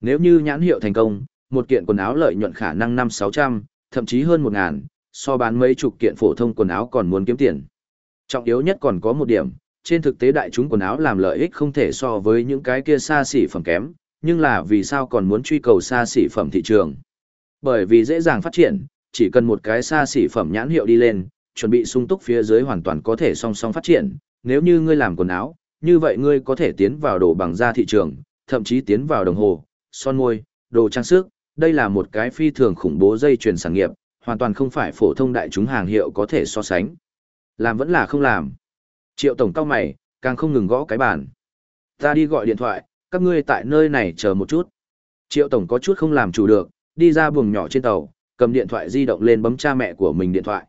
Nếu như nhãn hiệu thành công, một kiện quần áo lợi nhuận khả năng năm sáu trăm, thậm chí hơn một ngàn, so bán mấy chục kiện phổ thông quần áo còn muốn kiếm tiền. Trọng yếu nhất còn có một điểm, trên thực tế đại chúng quần áo làm lợi ích không thể so với những cái kia xa xỉ phẩm kém, nhưng là vì sao còn muốn truy cầu xa xỉ phẩm thị trường? Bởi vì dễ dàng phát triển, chỉ cần một cái xa xỉ phẩm nhãn hiệu đi lên, chuẩn bị sung túc phía dưới hoàn toàn có thể song song phát triển. Nếu như ngươi làm quần áo, như vậy ngươi có thể tiến vào đồ bằng da thị trường, thậm chí tiến vào đồng hồ, son môi, đồ trang sức. Đây là một cái phi thường khủng bố dây chuyền sản nghiệp, hoàn toàn không phải phổ thông đại chúng hàng hiệu có thể so sánh. Làm vẫn là không làm. Triệu tổng cao mày, càng không ngừng gõ cái bàn. Ta đi gọi điện thoại, các ngươi tại nơi này chờ một chút. Triệu tổng có chút không làm chủ được, đi ra buồng nhỏ trên tàu, cầm điện thoại di động lên bấm cha mẹ của mình điện thoại.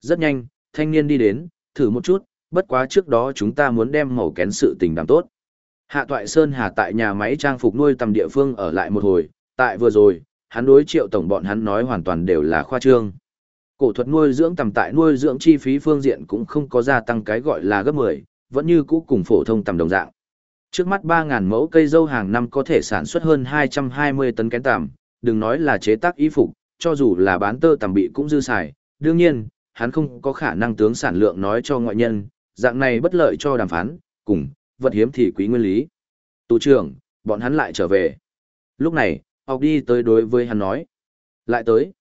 Rất nhanh, thanh niên đi đến, thử một chút, bất quá trước đó chúng ta muốn đem màu kén sự tình đảm tốt. Hạ Toại Sơn Hà tại nhà máy trang phục nuôi tầm địa phương ở lại một hồi, tại vừa rồi, hắn đối triệu tổng bọn hắn nói hoàn toàn đều là khoa trương. Cổ thuật nuôi dưỡng tầm tại nuôi dưỡng chi phí phương diện cũng không có gia tăng cái gọi là gấp 10, vẫn như cũ cùng phổ thông tầm đồng dạng. Trước mắt 3.000 mẫu cây dâu hàng năm có thể sản xuất hơn 220 tấn kén tằm, đừng nói là chế tác y phục, cho dù là bán tơ tằm bị cũng dư xài. Đương nhiên, hắn không có khả năng tướng sản lượng nói cho ngoại nhân, dạng này bất lợi cho đàm phán, cùng, vật hiếm thì quý nguyên lý. Tù trưởng, bọn hắn lại trở về. Lúc này, học đi tới đối với hắn nói. Lại tới.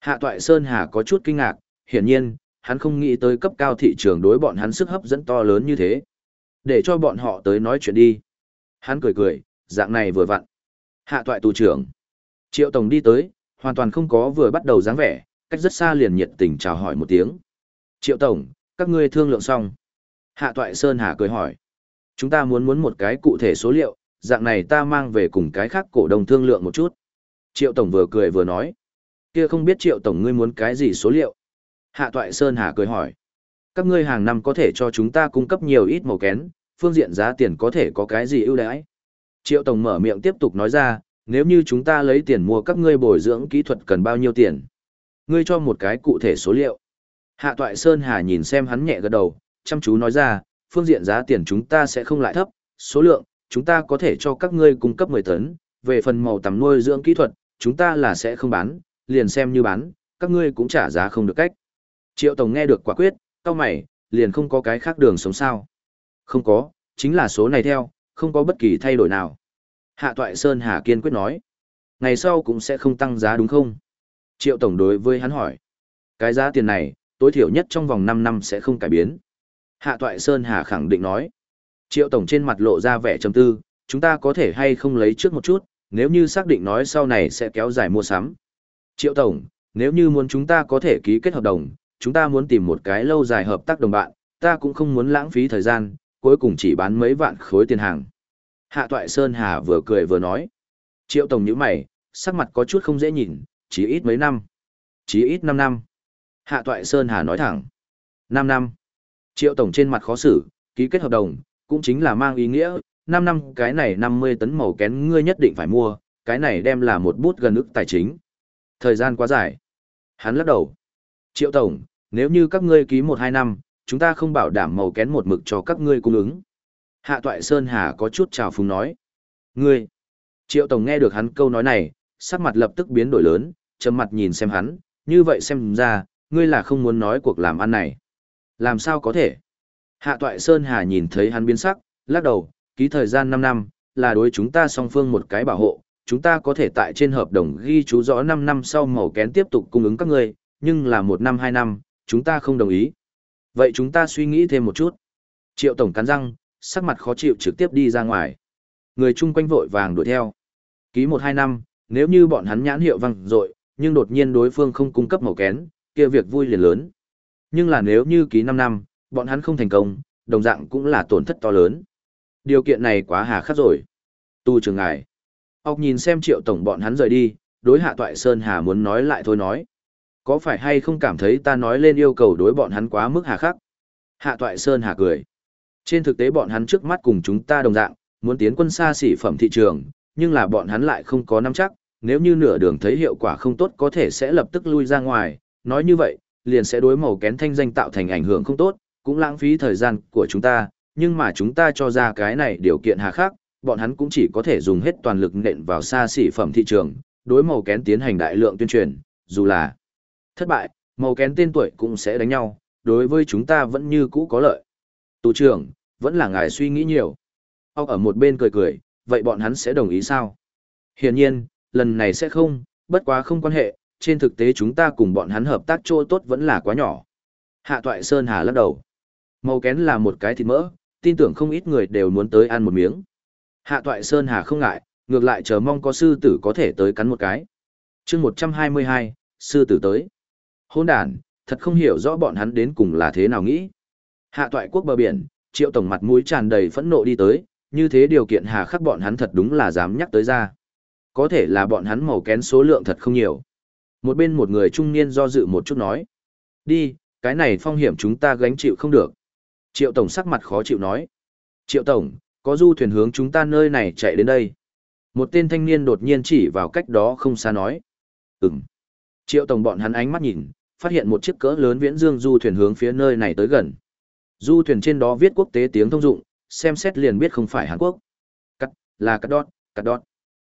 Hạ toại Sơn Hà có chút kinh ngạc, hiển nhiên, hắn không nghĩ tới cấp cao thị trường đối bọn hắn sức hấp dẫn to lớn như thế. Để cho bọn họ tới nói chuyện đi. Hắn cười cười, dạng này vừa vặn. Hạ toại tù trưởng. Triệu Tổng đi tới, hoàn toàn không có vừa bắt đầu dáng vẻ, cách rất xa liền nhiệt tình chào hỏi một tiếng. Triệu Tổng, các ngươi thương lượng xong. Hạ toại Sơn Hà cười hỏi. Chúng ta muốn muốn một cái cụ thể số liệu, dạng này ta mang về cùng cái khác cổ đông thương lượng một chút. Triệu Tổng vừa cười vừa nói. Kia không biết Triệu Tổng ngươi muốn cái gì số liệu? Hạ toại Sơn Hà cười hỏi. Các ngươi hàng năm có thể cho chúng ta cung cấp nhiều ít màu kén, phương diện giá tiền có thể có cái gì ưu đãi? Triệu Tổng mở miệng tiếp tục nói ra, nếu như chúng ta lấy tiền mua các ngươi bồi dưỡng kỹ thuật cần bao nhiêu tiền? Ngươi cho một cái cụ thể số liệu. Hạ toại Sơn Hà nhìn xem hắn nhẹ gật đầu, chăm chú nói ra, phương diện giá tiền chúng ta sẽ không lại thấp, số lượng, chúng ta có thể cho các ngươi cung cấp 10 tấn, về phần màu tằm nuôi dưỡng kỹ thuật, chúng ta là sẽ không bán, liền xem như bán, các ngươi cũng trả giá không được cách. Triệu Tổng nghe được quả quyết, cao mày, liền không có cái khác đường sống sao. Không có, chính là số này theo, không có bất kỳ thay đổi nào. Hạ Toại Sơn Hà kiên quyết nói. Ngày sau cũng sẽ không tăng giá đúng không? Triệu Tổng đối với hắn hỏi. Cái giá tiền này, tối thiểu nhất trong vòng 5 năm sẽ không cải biến. Hạ Toại Sơn Hà khẳng định nói. Triệu Tổng trên mặt lộ ra vẻ trầm tư, chúng ta có thể hay không lấy trước một chút, nếu như xác định nói sau này sẽ kéo dài mua sắm. Triệu Tổng, nếu như muốn chúng ta có thể ký kết hợp đồng, chúng ta muốn tìm một cái lâu dài hợp tác đồng bạn, ta cũng không muốn lãng phí thời gian, cuối cùng chỉ bán mấy vạn khối tiền hàng. Hạ Toại Sơn Hà vừa cười vừa nói. Triệu Tổng như mày, sắc mặt có chút không dễ nhìn, chỉ ít mấy năm. Chỉ ít 5 năm. Hạ Toại Sơn Hà nói thẳng. 5 năm. Triệu Tổng trên mặt khó xử, ký kết hợp đồng, cũng chính là mang ý nghĩa, 5 năm cái này 50 tấn màu kén ngươi nhất định phải mua, cái này đem là một bút gần ức tài chính. Thời gian quá dài. Hắn lắc đầu. Triệu Tổng, nếu như các ngươi ký 1-2 năm, chúng ta không bảo đảm màu kén một mực cho các ngươi cung ứng. Hạ Toại Sơn Hà có chút trào phúng nói. Ngươi! Triệu Tổng nghe được hắn câu nói này, sắc mặt lập tức biến đổi lớn, trầm mặt nhìn xem hắn, như vậy xem ra, ngươi là không muốn nói cuộc làm ăn này. Làm sao có thể? Hạ Toại Sơn Hà nhìn thấy hắn biến sắc, lắc đầu, ký thời gian 5 năm, là đối chúng ta song phương một cái bảo hộ, chúng ta có thể tại trên hợp đồng ghi chú rõ 5 năm sau màu kén tiếp tục cung ứng các ngươi, nhưng là một năm hai năm, chúng ta không đồng ý. Vậy chúng ta suy nghĩ thêm một chút. Triệu Tổng cắn răng, sắc mặt khó chịu trực tiếp đi ra ngoài. Người chung quanh vội vàng đuổi theo. Ký một hai năm, nếu như bọn hắn nhãn hiệu văng rồi, nhưng đột nhiên đối phương không cung cấp màu kén, kia việc vui liền lớn. Nhưng là nếu như ký 5 năm, bọn hắn không thành công, đồng dạng cũng là tổn thất to lớn. Điều kiện này quá hà khắc rồi. Tu trường ngài. Ốc nhìn xem triệu tổng bọn hắn rời đi, đối hạ toại Sơn Hà muốn nói lại thôi nói. Có phải hay không cảm thấy ta nói lên yêu cầu đối bọn hắn quá mức hà khắc? Hạ toại Sơn Hà cười. Trên thực tế bọn hắn trước mắt cùng chúng ta đồng dạng, muốn tiến quân xa xỉ phẩm thị trường, nhưng là bọn hắn lại không có nắm chắc, nếu như nửa đường thấy hiệu quả không tốt có thể sẽ lập tức lui ra ngoài, nói như vậy, liền sẽ đối màu kén thanh danh tạo thành ảnh hưởng không tốt, cũng lãng phí thời gian của chúng ta, nhưng mà chúng ta cho ra cái này điều kiện hà khắc, bọn hắn cũng chỉ có thể dùng hết toàn lực nện vào xa xỉ phẩm thị trường, đối màu kén tiến hành đại lượng tuyên truyền, dù là thất bại, màu kén tên tuổi cũng sẽ đánh nhau, đối với chúng ta vẫn như cũ có lợi. Tù trưởng, vẫn là ngài suy nghĩ nhiều. Ông ở một bên cười cười, vậy bọn hắn sẽ đồng ý sao? Hiển nhiên, lần này sẽ không, bất quá không quan hệ, trên thực tế chúng ta cùng bọn hắn hợp tác chỗ tốt vẫn là quá nhỏ. Hạ Toại Sơn Hà lắc đầu. Màu kén là một cái thịt mỡ, tin tưởng không ít người đều muốn tới ăn một miếng. Hạ Toại Sơn Hà không ngại, ngược lại chờ mong có sư tử có thể tới cắn một cái. chương 122, sư tử tới. Hôn đàn, thật không hiểu rõ bọn hắn đến cùng là thế nào nghĩ. Hạ Toại quốc bờ biển, triệu tổng mặt mũi tràn đầy phẫn nộ đi tới, như thế điều kiện hà khắc bọn hắn thật đúng là dám nhắc tới ra. Có thể là bọn hắn màu kén số lượng thật không nhiều. Một bên một người trung niên do dự một chút nói. Đi, cái này phong hiểm chúng ta gánh chịu không được. Triệu Tổng sắc mặt khó chịu nói. Triệu Tổng, có du thuyền hướng chúng ta nơi này chạy đến đây. Một tên thanh niên đột nhiên chỉ vào cách đó không xa nói. Ừm. Triệu Tổng bọn hắn ánh mắt nhìn, phát hiện một chiếc cỡ lớn viễn dương du thuyền hướng phía nơi này tới gần. Du thuyền trên đó viết quốc tế tiếng thông dụng, xem xét liền biết không phải Hàn Quốc. Cắt, là cắt đót, cắt đót.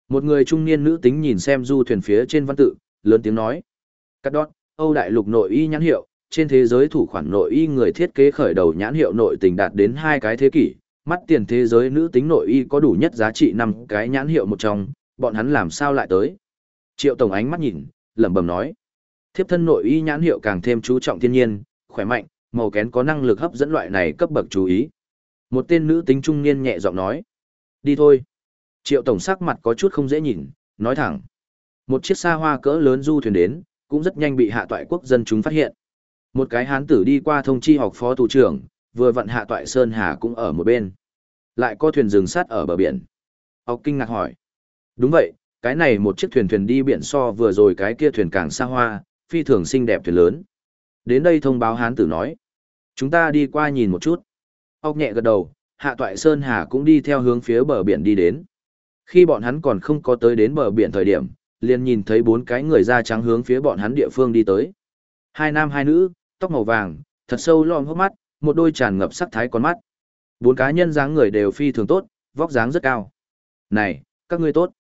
Một người trung niên nữ tính nhìn xem du thuyền phía trên văn tự, lớn tiếng nói. Cắt đót, Âu đại lục nội y nhãn hiệu, trên thế giới thủ khoản nội y người thiết kế khởi đầu nhãn hiệu nội tình đạt đến hai cái thế kỷ, Mắt tiền thế giới nữ tính nội y có đủ nhất giá trị năm cái nhãn hiệu một trong, bọn hắn làm sao lại tới? Triệu Tổng ánh mắt nhìn, lẩm bẩm nói. Thiếp thân nội y nhãn hiệu càng thêm chú trọng thiên nhiên, khỏe mạnh, màu kén có năng lực hấp dẫn loại này cấp bậc chú ý. Một tên nữ tính trung niên nhẹ giọng nói. Đi thôi. Triệu Tổng sắc mặt có chút không dễ nhìn, nói thẳng. Một chiếc xa hoa cỡ lớn du thuyền đến, cũng rất nhanh bị hạ toại quốc dân chúng phát hiện. Một cái hán tử đi qua thông chi học phó thủ trưởng, vừa vận hạ toại Sơn Hà cũng ở một bên. Lại có thuyền dừng sát ở bờ biển. Học kinh ngạc hỏi. Đúng vậy, cái này một chiếc thuyền thuyền đi biển so vừa rồi cái kia thuyền càng xa hoa, phi thường xinh đẹp thuyền lớn. Đến đây thông báo hán tử nói. Chúng ta đi qua nhìn một chút. Ốc nhẹ gật đầu, hạ toại Sơn Hà cũng đi theo hướng phía bờ biển đi đến. Khi bọn hắn còn không có tới đến bờ biển thời điểm, liền nhìn thấy bốn cái người da trắng hướng phía bọn hắn địa phương đi tới. Hai nam hai nữ, tóc màu vàng, thật sâu lòm hốc mắt, một đôi tràn ngập sắc thái con mắt. Bốn cá nhân dáng người đều phi thường tốt, vóc dáng rất cao. Này, các ngươi tốt.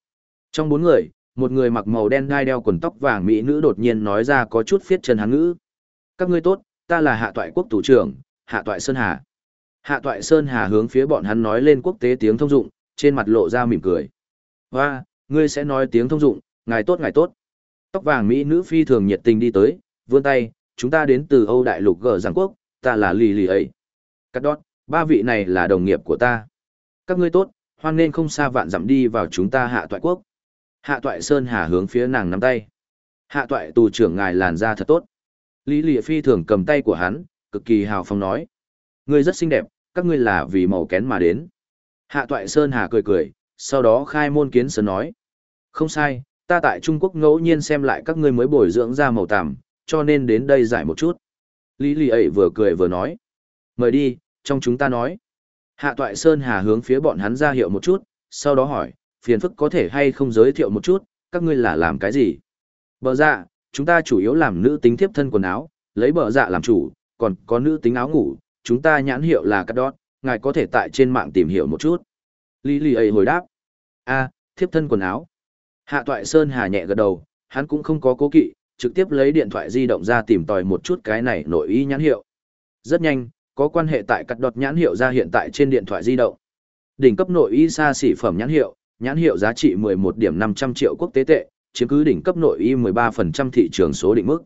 Trong bốn người, một người mặc màu đen đai đeo quần tóc vàng mỹ nữ đột nhiên nói ra có chút phiết chân hán ngữ. Các ngươi tốt, ta là hạ toại quốc thủ trưởng, hạ toại Sơn Hà. Hạ toại Sơn Hà hướng phía bọn hắn nói lên quốc tế tiếng thông dụng, trên mặt lộ ra mỉm cười. Hoa, ngươi sẽ nói tiếng thông dụng, ngài tốt ngài tốt. Tóc vàng mỹ nữ phi thường nhiệt tình đi tới, vươn tay, chúng ta đến từ Âu Đại Lục Gờ Giang Quốc, ta là lì lì ấy. Cắt đót, ba vị này là đồng nghiệp của ta. Các ngươi tốt, hoan nên không xa vạn dặm đi vào chúng ta hạ toại quốc. Hạ toại Sơn Hà hướng phía nàng nắm tay. Hạ toại tù trưởng ngài làn da thật tốt. Lý lìa phi thường cầm tay của hắn, cực kỳ hào phóng nói. Ngươi rất xinh đẹp, các ngươi là vì màu kén mà đến. Hạ toại Sơn Hà cười cười, sau đó khai môn kiến sơn nói. Không sai, ta tại Trung Quốc ngẫu nhiên xem lại các ngươi mới bồi dưỡng ra màu tằm, cho nên đến đây giải một chút. Lý lì ấy vừa cười vừa nói. Mời đi, trong chúng ta nói. Hạ toại Sơn Hà hướng phía bọn hắn ra hiệu một chút, sau đó hỏi, phiền phức có thể hay không giới thiệu một chút, các ngươi là làm cái gì? Bờ dạ, chúng ta chủ yếu làm nữ tính thiếp thân quần áo, lấy bờ dạ làm chủ, còn có nữ tính áo ngủ, chúng ta nhãn hiệu là cắt đót, ngài có thể tại trên mạng tìm hiểu một chút. Lý lì ấy hồi đáp. a thiếp thân quần áo. Hạ toại Sơn Hà nhẹ gật đầu, hắn cũng không có cố kỵ, trực tiếp lấy điện thoại di động ra tìm tòi một chút cái này nội y nhãn hiệu. Rất nhanh, có quan hệ tại cắt đọt nhãn hiệu ra hiện tại trên điện thoại di động. Đỉnh cấp nội y xa xỉ phẩm nhãn hiệu, nhãn hiệu giá trị 11 điểm 500 triệu quốc tế tệ, chiếm cứ đỉnh cấp nội y 13% thị trường số định mức.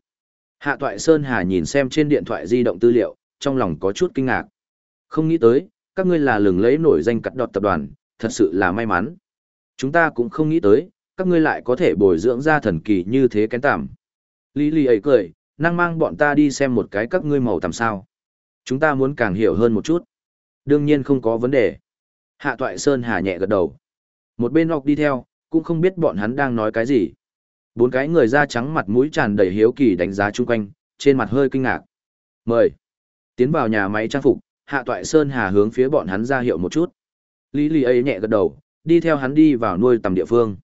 Hạ Toại Sơn Hà nhìn xem trên điện thoại di động tư liệu, trong lòng có chút kinh ngạc. Không nghĩ tới, các ngươi là lừng lấy nổi danh cắt đọt tập đoàn, thật sự là may mắn. Chúng ta cũng không nghĩ tới, các ngươi lại có thể bồi dưỡng ra thần kỳ như thế kén tạm. Lý lì ấy cười, năng mang bọn ta đi xem một cái các ngươi màu tầm sao. Chúng ta muốn càng hiểu hơn một chút. Đương nhiên không có vấn đề. Hạ Toại Sơn Hà nhẹ gật đầu. Một bên học đi theo, cũng không biết bọn hắn đang nói cái gì. Bốn cái người da trắng mặt mũi tràn đầy hiếu kỳ đánh giá chung quanh, trên mặt hơi kinh ngạc. Mời. Tiến vào nhà máy trang phục, Hạ Toại Sơn Hà hướng phía bọn hắn ra hiệu một chút. Lý Lì ấy nhẹ gật đầu, đi theo hắn đi vào nuôi tầm địa phương.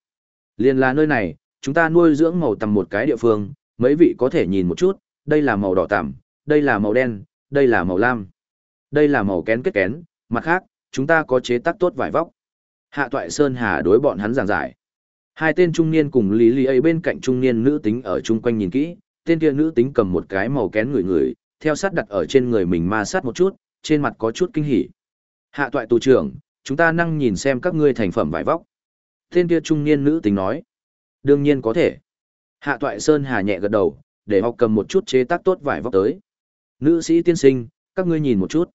Liên là nơi này, chúng ta nuôi dưỡng màu tằm một cái địa phương, mấy vị có thể nhìn một chút, đây là màu đỏ tằm, đây là màu đen, đây là màu lam. Đây là màu kén kết kén, mặt khác, chúng ta có chế tác tốt vải vóc. Hạ Toại Sơn Hà đối bọn hắn giảng giải. Hai tên trung niên cùng Lý Lý ấy bên cạnh trung niên nữ tính ở chung quanh nhìn kỹ, tên kia nữ tính cầm một cái màu kén người người, theo sát đặt ở trên người mình ma sát một chút, trên mặt có chút kinh hỉ. Hạ Toại tù trưởng, chúng ta năng nhìn xem các ngươi thành phẩm vải vóc. Tên kia trung niên nữ tính nói. Đương nhiên có thể. Hạ Toại Sơn Hà nhẹ gật đầu, để học cầm một chút chế tác tốt vải vóc tới. Nữ sĩ tiên sinh, các ngươi nhìn một chút.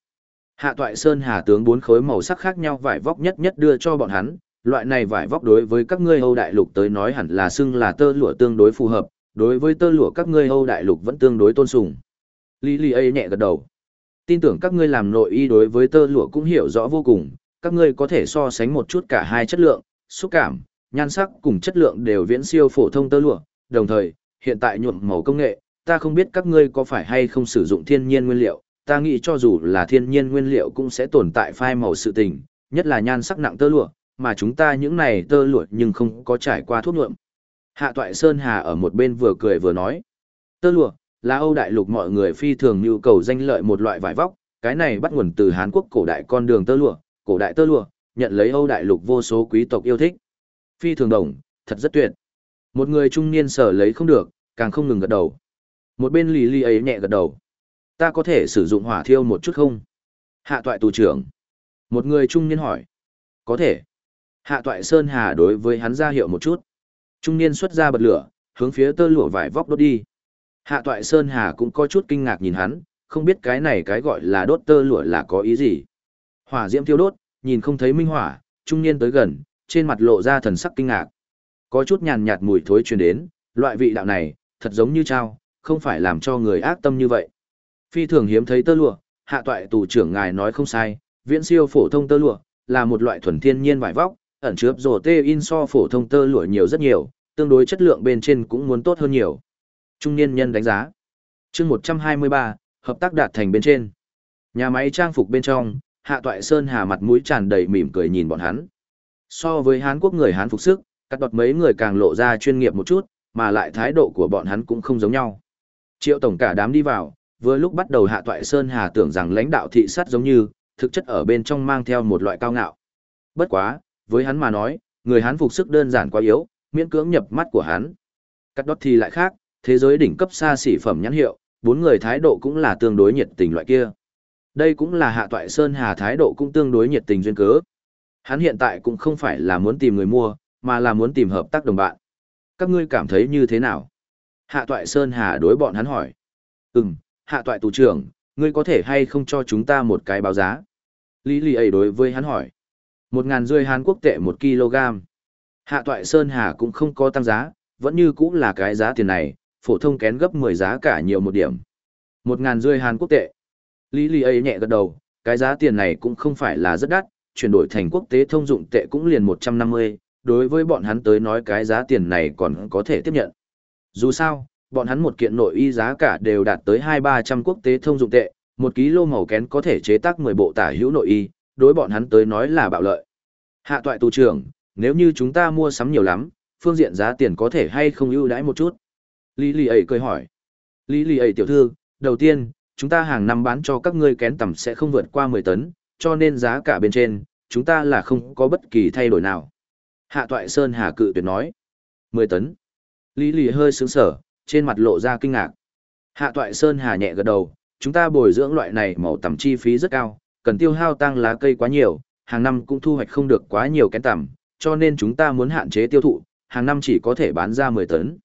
Hạ Toại Sơn Hà tướng bốn khối màu sắc khác nhau vải vóc nhất nhất đưa cho bọn hắn, loại này vải vóc đối với các ngươi Âu đại lục tới nói hẳn là xưng là tơ lụa tương đối phù hợp, đối với tơ lụa các ngươi Âu đại lục vẫn tương đối tôn sùng. Lý Lý ấy nhẹ gật đầu. Tin tưởng các ngươi làm nội y đối với tơ lụa cũng hiểu rõ vô cùng, các ngươi có thể so sánh một chút cả hai chất lượng, xúc cảm, nhan sắc cùng chất lượng đều viễn siêu phổ thông tơ lụa, đồng thời, hiện tại nhuộm màu công nghệ, ta không biết các ngươi có phải hay không sử dụng thiên nhiên nguyên liệu, ta nghĩ cho dù là thiên nhiên nguyên liệu cũng sẽ tồn tại phai màu sự tình, nhất là nhan sắc nặng tơ lụa, mà chúng ta những này tơ lụa nhưng không có trải qua thuốc nhuộm. Hạ Toại Sơn Hà ở một bên vừa cười vừa nói, tơ lụa là Âu đại lục mọi người phi thường nhu cầu danh lợi một loại vải vóc, cái này bắt nguồn từ Hàn Quốc cổ đại con đường tơ lụa, cổ đại tơ lụa, nhận lấy Âu đại lục vô số quý tộc yêu thích. Phi thường đồng, thật rất tuyệt. Một người trung niên sở lấy không được, càng không ngừng gật đầu. Một bên lì lì ấy nhẹ gật đầu. Ta có thể sử dụng hỏa thiêu một chút không? Hạ toại tù trưởng. Một người trung niên hỏi. Có thể. Hạ toại Sơn Hà đối với hắn ra hiệu một chút. Trung niên xuất ra bật lửa, hướng phía tơ lụa vải vóc đốt đi. Hạ toại Sơn Hà cũng có chút kinh ngạc nhìn hắn, không biết cái này cái gọi là đốt tơ lụa là có ý gì. Hỏa diễm thiêu đốt, nhìn không thấy minh hỏa, trung niên tới gần, trên mặt lộ ra thần sắc kinh ngạc. Có chút nhàn nhạt mùi thối truyền đến, loại vị đạo này, thật giống như trao, không phải làm cho người ác tâm như vậy. Phi thường hiếm thấy tơ lụa, hạ toại tù trưởng ngài nói không sai, viễn siêu phổ thông tơ lụa, là một loại thuần thiên nhiên vải vóc, ẩn chứa rồ tê in so phổ thông tơ lụa nhiều rất nhiều, tương đối chất lượng bên trên cũng muốn tốt hơn nhiều. Trung niên nhân đánh giá. chương 123, hợp tác đạt thành bên trên. Nhà máy trang phục bên trong, hạ toại sơn hà mặt mũi tràn đầy mỉm cười nhìn bọn hắn. So với Hán Quốc người Hán phục sức, các đọt mấy người càng lộ ra chuyên nghiệp một chút, mà lại thái độ của bọn hắn cũng không giống nhau. Triệu tổng cả đám đi vào, vừa lúc bắt đầu hạ toại Sơn Hà tưởng rằng lãnh đạo thị sát giống như, thực chất ở bên trong mang theo một loại cao ngạo. Bất quá, với hắn mà nói, người Hán phục sức đơn giản quá yếu, miễn cưỡng nhập mắt của hắn. Cắt đọt thì lại khác, thế giới đỉnh cấp xa xỉ phẩm nhãn hiệu, bốn người thái độ cũng là tương đối nhiệt tình loại kia. Đây cũng là hạ toại Sơn Hà thái độ cũng tương đối nhiệt tình duyên cớ. Hắn hiện tại cũng không phải là muốn tìm người mua, mà là muốn tìm hợp tác đồng bạn. Các ngươi cảm thấy như thế nào? Hạ toại Sơn Hà đối bọn hắn hỏi. Ừm, hạ toại tù trưởng, ngươi có thể hay không cho chúng ta một cái báo giá? Lý lì ấy đối với hắn hỏi. Một ngàn rưỡi Hàn Quốc tệ một kg. Hạ toại Sơn Hà cũng không có tăng giá, vẫn như cũng là cái giá tiền này, phổ thông kén gấp 10 giá cả nhiều một điểm. Một ngàn rưỡi Hàn Quốc tệ. Lý Lý ấy nhẹ gật đầu, cái giá tiền này cũng không phải là rất đắt, chuyển đổi thành quốc tế thông dụng tệ cũng liền 150, đối với bọn hắn tới nói cái giá tiền này còn có thể tiếp nhận. Dù sao, bọn hắn một kiện nội y giá cả đều đạt tới 2-300 quốc tế thông dụng tệ, một kg màu kén có thể chế tác 10 bộ tả hữu nội y, đối bọn hắn tới nói là bạo lợi. Hạ toại tù trưởng, nếu như chúng ta mua sắm nhiều lắm, phương diện giá tiền có thể hay không ưu đãi một chút? Lý Lì ấy cười hỏi. Lý Lì ấy tiểu thư, đầu tiên, chúng ta hàng năm bán cho các ngươi kén tầm sẽ không vượt qua 10 tấn, cho nên giá cả bên trên, chúng ta là không có bất kỳ thay đổi nào. Hạ toại Sơn Hà cự tuyệt nói. 10 tấn. Lý lì hơi sướng sở, trên mặt lộ ra kinh ngạc. Hạ toại Sơn Hà nhẹ gật đầu, chúng ta bồi dưỡng loại này màu tầm chi phí rất cao, cần tiêu hao tăng lá cây quá nhiều, hàng năm cũng thu hoạch không được quá nhiều kén tầm, cho nên chúng ta muốn hạn chế tiêu thụ, hàng năm chỉ có thể bán ra 10 tấn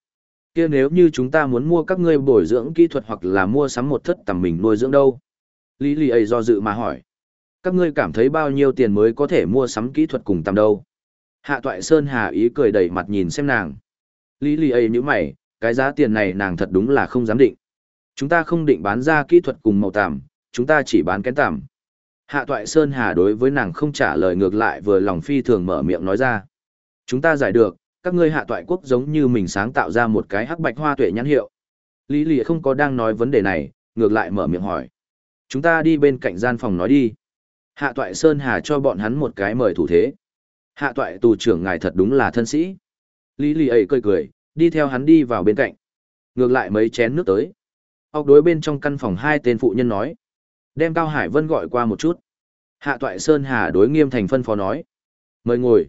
kia nếu như chúng ta muốn mua các ngươi bồi dưỡng kỹ thuật hoặc là mua sắm một thất tầm mình nuôi dưỡng đâu? Lý lì ấy do dự mà hỏi. Các ngươi cảm thấy bao nhiêu tiền mới có thể mua sắm kỹ thuật cùng tầm đâu? Hạ toại Sơn Hà ý cười đầy mặt nhìn xem nàng. Lý lì ấy như mày, cái giá tiền này nàng thật đúng là không dám định. Chúng ta không định bán ra kỹ thuật cùng màu tằm, chúng ta chỉ bán kén tằm. Hạ toại Sơn Hà đối với nàng không trả lời ngược lại vừa lòng phi thường mở miệng nói ra. Chúng ta giải được, các ngươi hạ toại quốc giống như mình sáng tạo ra một cái hắc bạch hoa tuệ nhãn hiệu. Lý lì không có đang nói vấn đề này, ngược lại mở miệng hỏi. Chúng ta đi bên cạnh gian phòng nói đi. Hạ toại Sơn Hà cho bọn hắn một cái mời thủ thế. Hạ toại tù trưởng ngài thật đúng là thân sĩ. Lý lì ấy cười cười, đi theo hắn đi vào bên cạnh. Ngược lại mấy chén nước tới. Ốc đối bên trong căn phòng hai tên phụ nhân nói. Đem Cao Hải Vân gọi qua một chút. Hạ toại Sơn Hà đối nghiêm thành phân phó nói. Mời ngồi.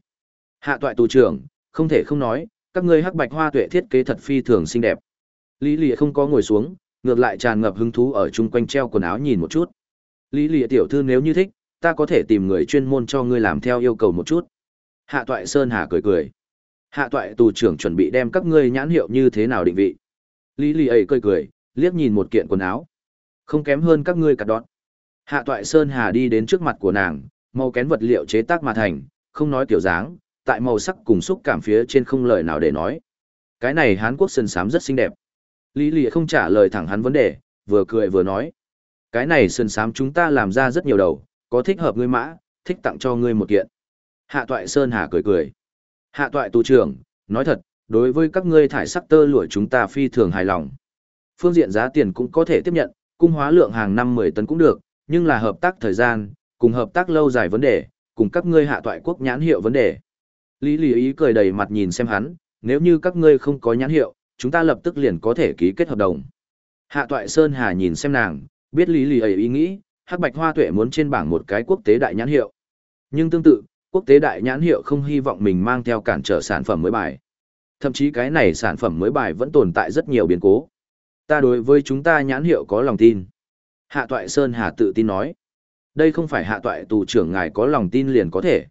Hạ toại tù trưởng, không thể không nói, các ngươi hắc bạch hoa tuệ thiết kế thật phi thường xinh đẹp. Lý Lệ không có ngồi xuống, ngược lại tràn ngập hứng thú ở chung quanh treo quần áo nhìn một chút. Lý Lệ tiểu thư nếu như thích, ta có thể tìm người chuyên môn cho ngươi làm theo yêu cầu một chút. Hạ toại Sơn Hà cười cười. Hạ toại tù trưởng chuẩn bị đem các ngươi nhãn hiệu như thế nào định vị. Lý lì ấy cười cười, liếc nhìn một kiện quần áo. Không kém hơn các ngươi cả đoạn. Hạ toại Sơn Hà đi đến trước mặt của nàng, màu kén vật liệu chế tác mà thành, không nói kiểu dáng, tại màu sắc cùng xúc cảm phía trên không lời nào để nói. Cái này Hán Quốc sơn sám rất xinh đẹp. Lý lì không trả lời thẳng hắn vấn đề, vừa cười vừa nói. Cái này sơn sám chúng ta làm ra rất nhiều đầu, có thích hợp ngươi mã, thích tặng cho ngươi một kiện. Hạ toại Sơn Hà cười cười. Hạ toại tù trưởng, nói thật, đối với các ngươi thải sắc tơ lụa chúng ta phi thường hài lòng. Phương diện giá tiền cũng có thể tiếp nhận, cung hóa lượng hàng năm 10 tấn cũng được, nhưng là hợp tác thời gian, cùng hợp tác lâu dài vấn đề, cùng các ngươi hạ toại quốc nhãn hiệu vấn đề. Lý Lý ý cười đầy mặt nhìn xem hắn, nếu như các ngươi không có nhãn hiệu, chúng ta lập tức liền có thể ký kết hợp đồng. Hạ toại Sơn Hà nhìn xem nàng, biết Lý Lý ấy ý nghĩ, hắc bạch hoa tuệ muốn trên bảng một cái quốc tế đại nhãn hiệu. Nhưng tương tự, quốc tế đại nhãn hiệu không hy vọng mình mang theo cản trở sản phẩm mới bài. Thậm chí cái này sản phẩm mới bài vẫn tồn tại rất nhiều biến cố. Ta đối với chúng ta nhãn hiệu có lòng tin. Hạ Toại Sơn Hà tự tin nói. Đây không phải hạ toại tù trưởng ngài có lòng tin liền có thể.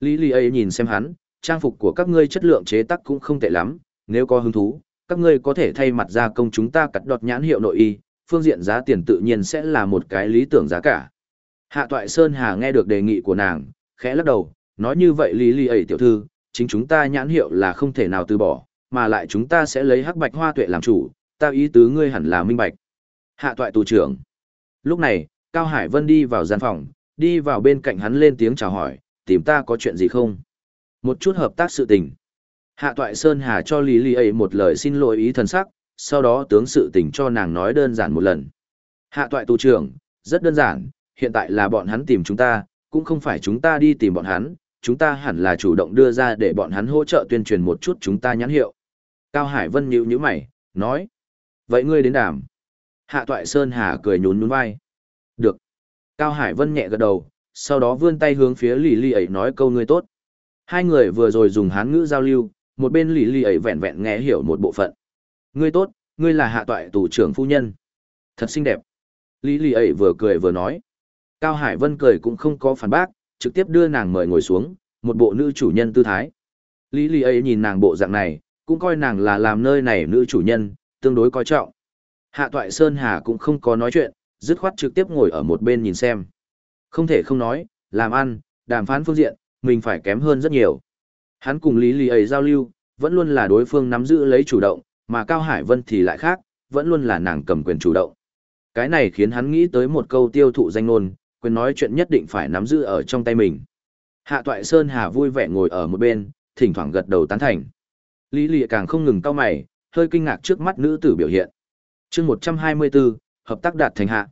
Lý Lý ấy nhìn xem hắn, trang phục của các ngươi chất lượng chế tác cũng không tệ lắm, nếu có hứng thú, các ngươi có thể thay mặt gia công chúng ta cắt đọt nhãn hiệu nội y, phương diện giá tiền tự nhiên sẽ là một cái lý tưởng giá cả. Hạ Toại Sơn Hà nghe được đề nghị của nàng, khẽ lắc đầu, nói như vậy Lý Lý ấy tiểu thư, chính chúng ta nhãn hiệu là không thể nào từ bỏ, mà lại chúng ta sẽ lấy hắc bạch hoa tuệ làm chủ, ta ý tứ ngươi hẳn là minh bạch. Hạ Toại tù trưởng. Lúc này, Cao Hải Vân đi vào gian phòng, đi vào bên cạnh hắn lên tiếng chào hỏi, tìm ta có chuyện gì không? Một chút hợp tác sự tình. Hạ Toại Sơn Hà cho Lý Lý ấy một lời xin lỗi ý thần sắc, sau đó tướng sự tình cho nàng nói đơn giản một lần. Hạ Toại tù trưởng, rất đơn giản, hiện tại là bọn hắn tìm chúng ta, cũng không phải chúng ta đi tìm bọn hắn, chúng ta hẳn là chủ động đưa ra để bọn hắn hỗ trợ tuyên truyền một chút chúng ta nhãn hiệu. Cao Hải Vân nhíu nhíu mày, nói. Vậy ngươi đến đàm. Hạ Toại Sơn Hà cười nhún nhún vai. Được. Cao Hải Vân nhẹ gật đầu, sau đó vươn tay hướng phía Lý Lý ấy nói câu ngươi tốt. Hai người vừa rồi dùng hán ngữ giao lưu, một bên Lý lì ấy vẹn vẹn nghe hiểu một bộ phận. Ngươi tốt, ngươi là hạ toại tù trưởng phu nhân. Thật xinh đẹp. Lý lì ấy vừa cười vừa nói. Cao Hải Vân cười cũng không có phản bác, trực tiếp đưa nàng mời ngồi xuống, một bộ nữ chủ nhân tư thái. Lý Lý ấy nhìn nàng bộ dạng này, cũng coi nàng là làm nơi này nữ chủ nhân, tương đối coi trọng. Hạ Toại Sơn Hà cũng không có nói chuyện, dứt khoát trực tiếp ngồi ở một bên nhìn xem. Không thể không nói, làm ăn, đàm phán phương diện, mình phải kém hơn rất nhiều. Hắn cùng Lý Lý ấy giao lưu, vẫn luôn là đối phương nắm giữ lấy chủ động, mà Cao Hải Vân thì lại khác, vẫn luôn là nàng cầm quyền chủ động. Cái này khiến hắn nghĩ tới một câu tiêu thụ danh ngôn, quyền nói chuyện nhất định phải nắm giữ ở trong tay mình. Hạ Toại Sơn Hà vui vẻ ngồi ở một bên, thỉnh thoảng gật đầu tán thành. Lý Lệ càng không ngừng cau mày, hơi kinh ngạc trước mắt nữ tử biểu hiện. Chương 124, hợp tác đạt thành hạ.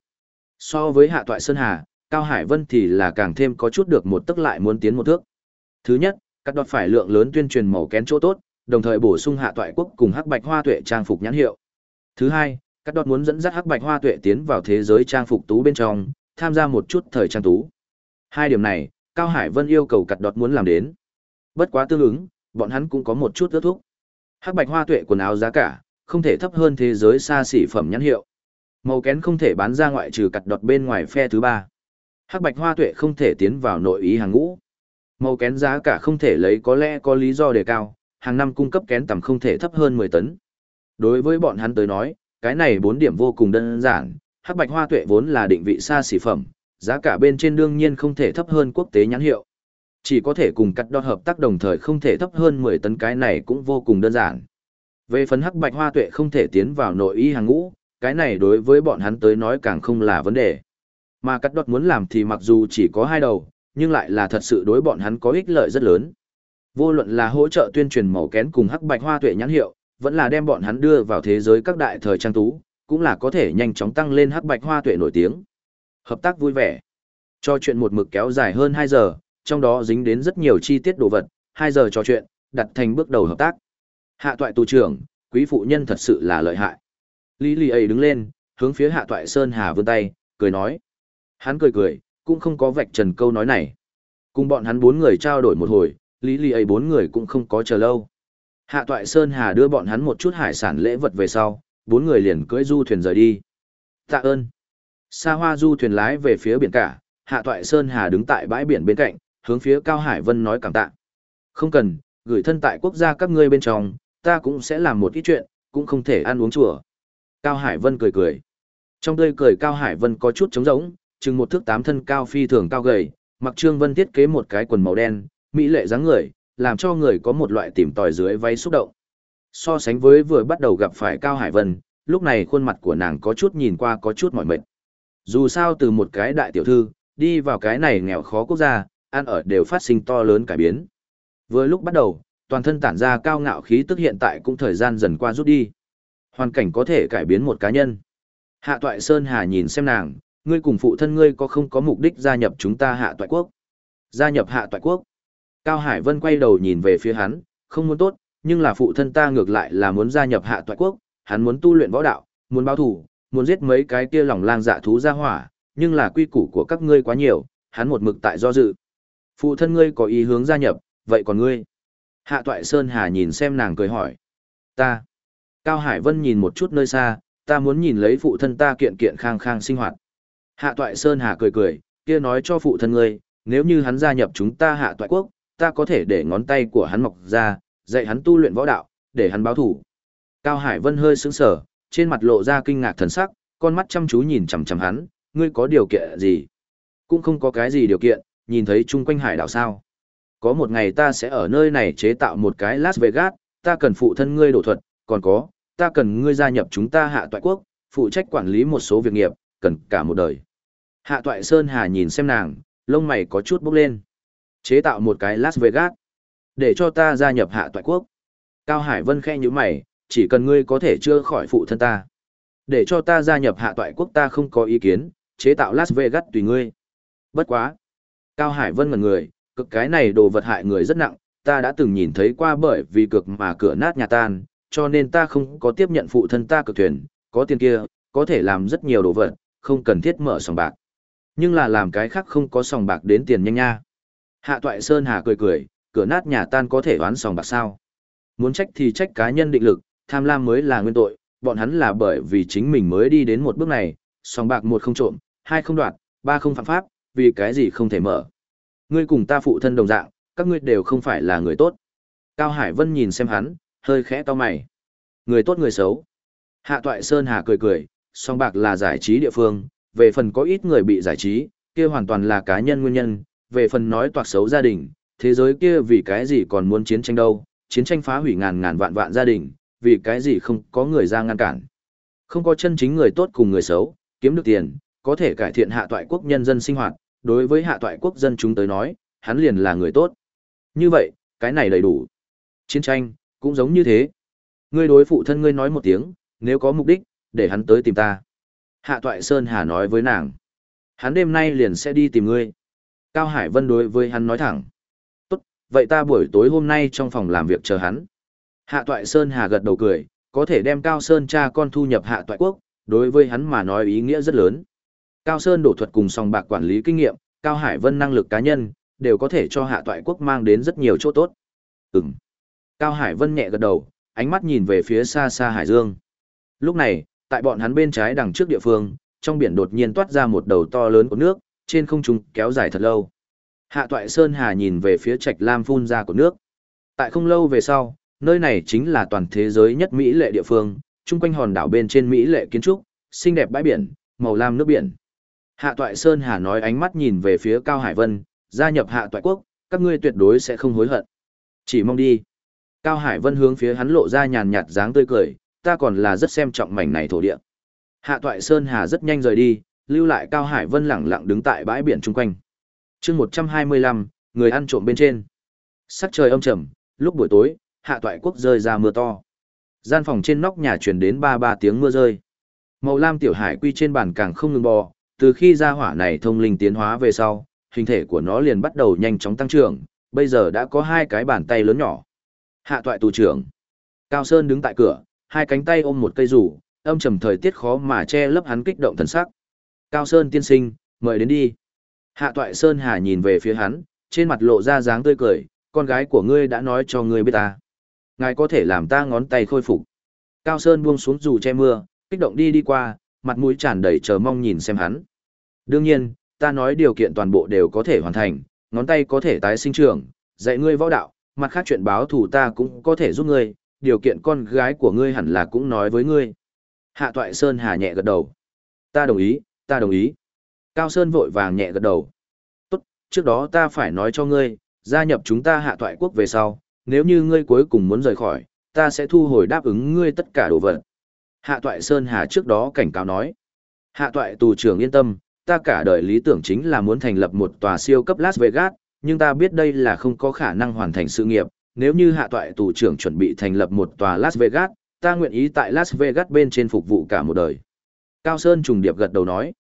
So với Hạ Toại Sơn Hà, Cao Hải Vân thì là càng thêm có chút được một tức lại muốn tiến một thước. Thứ nhất, các đọt phải lượng lớn tuyên truyền màu kén chỗ tốt, đồng thời bổ sung Hạ Toại Quốc cùng Hắc Bạch Hoa Tuệ trang phục nhãn hiệu. Thứ hai, các đọt muốn dẫn dắt Hắc Bạch Hoa Tuệ tiến vào thế giới trang phục tú bên trong, tham gia một chút thời trang tú. Hai điểm này, Cao Hải Vân yêu cầu cắt đọt muốn làm đến. Bất quá tương ứng, bọn hắn cũng có một chút ước thúc. Hắc Bạch Hoa Tuệ quần áo giá cả, không thể thấp hơn thế giới xa xỉ phẩm nhãn hiệu. Màu kén không thể bán ra ngoại trừ cặt đọt bên ngoài phe thứ ba. Hắc bạch hoa tuệ không thể tiến vào nội ý hàng ngũ. Màu kén giá cả không thể lấy có lẽ có lý do đề cao, hàng năm cung cấp kén tầm không thể thấp hơn 10 tấn. Đối với bọn hắn tới nói, cái này bốn điểm vô cùng đơn giản, hắc bạch hoa tuệ vốn là định vị xa xỉ phẩm, giá cả bên trên đương nhiên không thể thấp hơn quốc tế nhãn hiệu. Chỉ có thể cùng cắt đo hợp tác đồng thời không thể thấp hơn 10 tấn cái này cũng vô cùng đơn giản. Về phần hắc bạch hoa tuệ không thể tiến vào nội y hàng ngũ, cái này đối với bọn hắn tới nói càng không là vấn đề. Mà cắt đọt muốn làm thì mặc dù chỉ có hai đầu, nhưng lại là thật sự đối bọn hắn có ích lợi rất lớn. Vô luận là hỗ trợ tuyên truyền màu kén cùng hắc bạch hoa tuệ nhãn hiệu, vẫn là đem bọn hắn đưa vào thế giới các đại thời trang tú, cũng là có thể nhanh chóng tăng lên hắc bạch hoa tuệ nổi tiếng. Hợp tác vui vẻ. Cho chuyện một mực kéo dài hơn 2 giờ, trong đó dính đến rất nhiều chi tiết đồ vật, 2 giờ trò chuyện, đặt thành bước đầu hợp tác. Hạ toại tù trưởng, quý phụ nhân thật sự là lợi hại. Lý Lì ấy đứng lên, hướng phía hạ toại Sơn Hà vươn tay, cười nói. Hắn cười cười, cũng không có vạch trần câu nói này. Cùng bọn hắn bốn người trao đổi một hồi, Lý Lì ấy bốn người cũng không có chờ lâu. Hạ toại Sơn Hà đưa bọn hắn một chút hải sản lễ vật về sau, bốn người liền cưỡi du thuyền rời đi. Tạ ơn. Sa hoa du thuyền lái về phía biển cả, Hạ toại Sơn Hà đứng tại bãi biển bên cạnh, hướng phía Cao Hải Vân nói cảm tạ. Không cần, gửi thân tại quốc gia các ngươi bên trong, ta cũng sẽ làm một ít chuyện, cũng không thể ăn uống chùa. Cao Hải Vân cười cười. Trong tươi cười Cao Hải Vân có chút trống rỗng, chừng một thước tám thân cao phi thường cao gầy, mặc Trương Vân thiết kế một cái quần màu đen, mỹ lệ dáng người, làm cho người có một loại tìm tòi dưới váy xúc động. So sánh với vừa bắt đầu gặp phải Cao Hải Vân, lúc này khuôn mặt của nàng có chút nhìn qua có chút mỏi mệt. Dù sao từ một cái đại tiểu thư, đi vào cái này nghèo khó quốc gia, ăn ở đều phát sinh to lớn cải biến. Vừa lúc bắt đầu, toàn thân tản ra cao ngạo khí tức hiện tại cũng thời gian dần qua rút đi. Hoàn cảnh có thể cải biến một cá nhân. Hạ Toại Sơn Hà nhìn xem nàng, ngươi cùng phụ thân ngươi có không có mục đích gia nhập chúng ta Hạ Toại Quốc? Gia nhập Hạ Toại Quốc. Cao Hải Vân quay đầu nhìn về phía hắn, không muốn tốt, nhưng là phụ thân ta ngược lại là muốn gia nhập Hạ Toại Quốc, hắn muốn tu luyện võ đạo, muốn báo thù, muốn giết mấy cái kia lòng lang dạ thú ra hỏa, nhưng là quy củ của các ngươi quá nhiều, hắn một mực tại do dự. Phụ thân ngươi có ý hướng gia nhập, vậy còn ngươi? Hạ Toại Sơn Hà nhìn xem nàng cười hỏi. Ta. Cao Hải Vân nhìn một chút nơi xa, ta muốn nhìn lấy phụ thân ta kiện kiện khang khang sinh hoạt. Hạ Toại Sơn Hà cười cười, kia nói cho phụ thân ngươi, nếu như hắn gia nhập chúng ta hạ toại quốc, ta có thể để ngón tay của hắn mọc ra, dạy hắn tu luyện võ đạo, để hắn báo thủ. Cao Hải Vân hơi sững sờ, trên mặt lộ ra kinh ngạc thần sắc, con mắt chăm chú nhìn chằm chằm hắn, ngươi có điều kiện gì? Cũng không có cái gì điều kiện, nhìn thấy chung quanh hải đảo sao? Có một ngày ta sẽ ở nơi này chế tạo một cái Las Vegas, ta cần phụ thân ngươi đổ thuật, còn có, ta cần ngươi gia nhập chúng ta hạ toại quốc, phụ trách quản lý một số việc nghiệp, cần cả một đời. Hạ toại Sơn Hà nhìn xem nàng, lông mày có chút bốc lên. Chế tạo một cái Las Vegas, để cho ta gia nhập hạ toại quốc. Cao Hải Vân khe như mày, chỉ cần ngươi có thể chưa khỏi phụ thân ta. Để cho ta gia nhập hạ toại quốc ta không có ý kiến, chế tạo Las Vegas tùy ngươi. Bất quá. Cao Hải Vân ngần người, cực cái này đồ vật hại người rất nặng, ta đã từng nhìn thấy qua bởi vì cực mà cửa nát nhà tan, cho nên ta không có tiếp nhận phụ thân ta cực thuyền, có tiền kia, có thể làm rất nhiều đồ vật, không cần thiết mở sòng bạc. Nhưng là làm cái khác không có sòng bạc đến tiền nhanh nha. Hạ Toại Sơn Hà cười cười, cửa nát nhà tan có thể oán sòng bạc sao. Muốn trách thì trách cá nhân định lực, tham lam mới là nguyên tội, bọn hắn là bởi vì chính mình mới đi đến một bước này, sòng bạc một không trộm, hai không đoạt, ba không phạm pháp, vì cái gì không thể mở. Ngươi cùng ta phụ thân đồng dạng, các ngươi đều không phải là người tốt. Cao Hải Vân nhìn xem hắn, hơi khẽ to mày. Người tốt người xấu. Hạ Toại Sơn Hà cười cười, sòng bạc là giải trí địa phương, về phần có ít người bị giải trí, kia hoàn toàn là cá nhân nguyên nhân, về phần nói toạc xấu gia đình, thế giới kia vì cái gì còn muốn chiến tranh đâu, chiến tranh phá hủy ngàn ngàn vạn vạn gia đình, vì cái gì không có người ra ngăn cản. Không có chân chính người tốt cùng người xấu, kiếm được tiền, có thể cải thiện hạ toại quốc nhân dân sinh hoạt, đối với hạ toại quốc dân chúng tới nói, hắn liền là người tốt. Như vậy, cái này đầy đủ. Chiến tranh, cũng giống như thế. Ngươi đối phụ thân ngươi nói một tiếng, nếu có mục đích, để hắn tới tìm ta. Hạ toại Sơn Hà nói với nàng. Hắn đêm nay liền sẽ đi tìm ngươi. Cao Hải Vân đối với hắn nói thẳng. Tốt, vậy ta buổi tối hôm nay trong phòng làm việc chờ hắn. Hạ toại Sơn Hà gật đầu cười, có thể đem Cao Sơn cha con thu nhập hạ toại quốc, đối với hắn mà nói ý nghĩa rất lớn. Cao Sơn đổ thuật cùng song bạc quản lý kinh nghiệm, Cao Hải Vân năng lực cá nhân, đều có thể cho hạ toại quốc mang đến rất nhiều chỗ tốt. Ừm. Cao Hải Vân nhẹ gật đầu, ánh mắt nhìn về phía xa xa Hải Dương. Lúc này, tại bọn hắn bên trái đằng trước địa phương, trong biển đột nhiên toát ra một đầu to lớn của nước, trên không trung kéo dài thật lâu. Hạ Toại Sơn Hà nhìn về phía Trạch Lam phun ra của nước. Tại không lâu về sau, nơi này chính là toàn thế giới nhất mỹ lệ địa phương, chung quanh hòn đảo bên trên mỹ lệ kiến trúc, xinh đẹp bãi biển, màu lam nước biển. Hạ Toại Sơn Hà nói ánh mắt nhìn về phía Cao Hải Vân, gia nhập Hạ Toại Quốc, các ngươi tuyệt đối sẽ không hối hận. Chỉ mong đi. Cao Hải Vân hướng phía hắn lộ ra nhàn nhạt dáng tươi cười, ta còn là rất xem trọng mảnh này thổ địa. Hạ Toại Sơn Hà rất nhanh rời đi, lưu lại Cao Hải Vân lẳng lặng đứng tại bãi biển chung quanh. chương 125, người ăn trộm bên trên. Sắc trời âm trầm, lúc buổi tối, Hạ Toại Quốc rơi ra mưa to. Gian phòng trên nóc nhà truyền đến ba ba tiếng mưa rơi. Màu lam tiểu hải quy trên bàn càng không ngừng bò, từ khi ra hỏa này thông linh tiến hóa về sau, hình thể của nó liền bắt đầu nhanh chóng tăng trưởng, bây giờ đã có hai cái bàn tay lớn nhỏ. Hạ toại tù trưởng. Cao Sơn đứng tại cửa, hai cánh tay ôm một cây rủ, âm trầm thời tiết khó mà che lấp hắn kích động thần sắc. Cao Sơn tiên sinh, mời đến đi. Hạ toại Sơn Hà nhìn về phía hắn, trên mặt lộ ra dáng tươi cười, con gái của ngươi đã nói cho ngươi biết ta. Ngài có thể làm ta ngón tay khôi phục. Cao Sơn buông xuống dù che mưa, kích động đi đi qua, mặt mũi tràn đầy chờ mong nhìn xem hắn. Đương nhiên, ta nói điều kiện toàn bộ đều có thể hoàn thành, ngón tay có thể tái sinh trưởng, dạy ngươi võ đạo, mặt khác chuyện báo thù ta cũng có thể giúp ngươi, điều kiện con gái của ngươi hẳn là cũng nói với ngươi. Hạ Toại Sơn hà nhẹ gật đầu. Ta đồng ý, ta đồng ý. Cao Sơn vội vàng nhẹ gật đầu. Tốt, trước đó ta phải nói cho ngươi, gia nhập chúng ta hạ toại quốc về sau, nếu như ngươi cuối cùng muốn rời khỏi, ta sẽ thu hồi đáp ứng ngươi tất cả đồ vật. Hạ toại Sơn Hà trước đó cảnh cáo nói. Hạ toại tù trưởng yên tâm, ta cả đời lý tưởng chính là muốn thành lập một tòa siêu cấp Las Vegas, nhưng ta biết đây là không có khả năng hoàn thành sự nghiệp. Nếu như hạ toại tù trưởng chuẩn bị thành lập một tòa Las Vegas, ta nguyện ý tại Las Vegas bên trên phục vụ cả một đời. Cao Sơn trùng điệp gật đầu nói.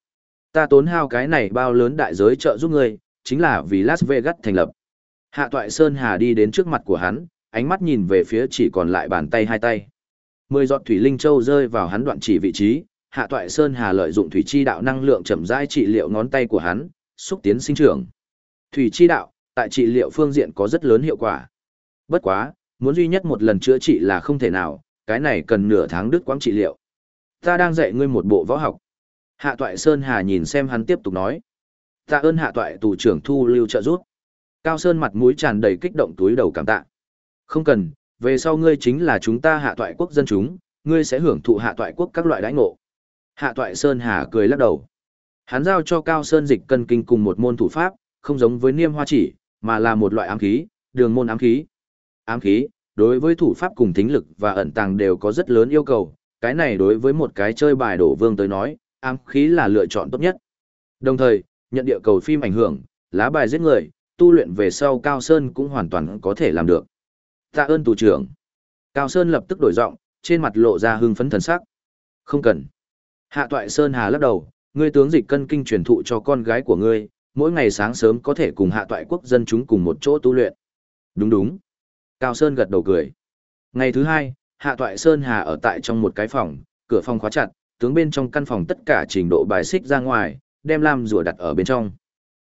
Ta tốn hao cái này bao lớn đại giới trợ giúp ngươi, chính là vì Las Vegas thành lập. Hạ toại Sơn Hà đi đến trước mặt của hắn, ánh mắt nhìn về phía chỉ còn lại bàn tay hai tay. Mười giọt thủy linh châu rơi vào hắn đoạn chỉ vị trí, Hạ Toại Sơn Hà lợi dụng thủy chi đạo năng lượng chậm rãi trị liệu ngón tay của hắn, xúc tiến sinh trưởng. Thủy chi đạo, tại trị liệu phương diện có rất lớn hiệu quả. Bất quá, muốn duy nhất một lần chữa trị là không thể nào, cái này cần nửa tháng đứt quãng trị liệu. Ta đang dạy ngươi một bộ võ học. Hạ Toại Sơn Hà nhìn xem hắn tiếp tục nói. ta ơn hạ toại tù trưởng thu lưu trợ giúp. Cao Sơn mặt mũi tràn đầy kích động túi đầu cảm tạ. Không cần, về sau ngươi chính là chúng ta hạ toại quốc dân chúng, ngươi sẽ hưởng thụ hạ toại quốc các loại đãi ngộ. Hạ toại Sơn Hà cười lắc đầu. Hắn giao cho Cao Sơn dịch cân kinh cùng một môn thủ pháp, không giống với niêm hoa chỉ, mà là một loại ám khí, đường môn ám khí. Ám khí, đối với thủ pháp cùng tính lực và ẩn tàng đều có rất lớn yêu cầu, cái này đối với một cái chơi bài đổ vương tới nói, ám khí là lựa chọn tốt nhất. Đồng thời, nhận địa cầu phim ảnh hưởng, lá bài giết người, tu luyện về sau Cao Sơn cũng hoàn toàn có thể làm được. Tạ ơn tù trưởng. Cao Sơn lập tức đổi giọng, trên mặt lộ ra hưng phấn thần sắc. Không cần. Hạ Toại Sơn Hà lắc đầu, ngươi tướng dịch cân kinh truyền thụ cho con gái của ngươi, mỗi ngày sáng sớm có thể cùng Hạ Toại quốc dân chúng cùng một chỗ tu luyện. Đúng đúng. Cao Sơn gật đầu cười. Ngày thứ hai, Hạ Toại Sơn Hà ở tại trong một cái phòng, cửa phòng khóa chặt, tướng bên trong căn phòng tất cả trình độ bài xích ra ngoài, đem lam rùa đặt ở bên trong.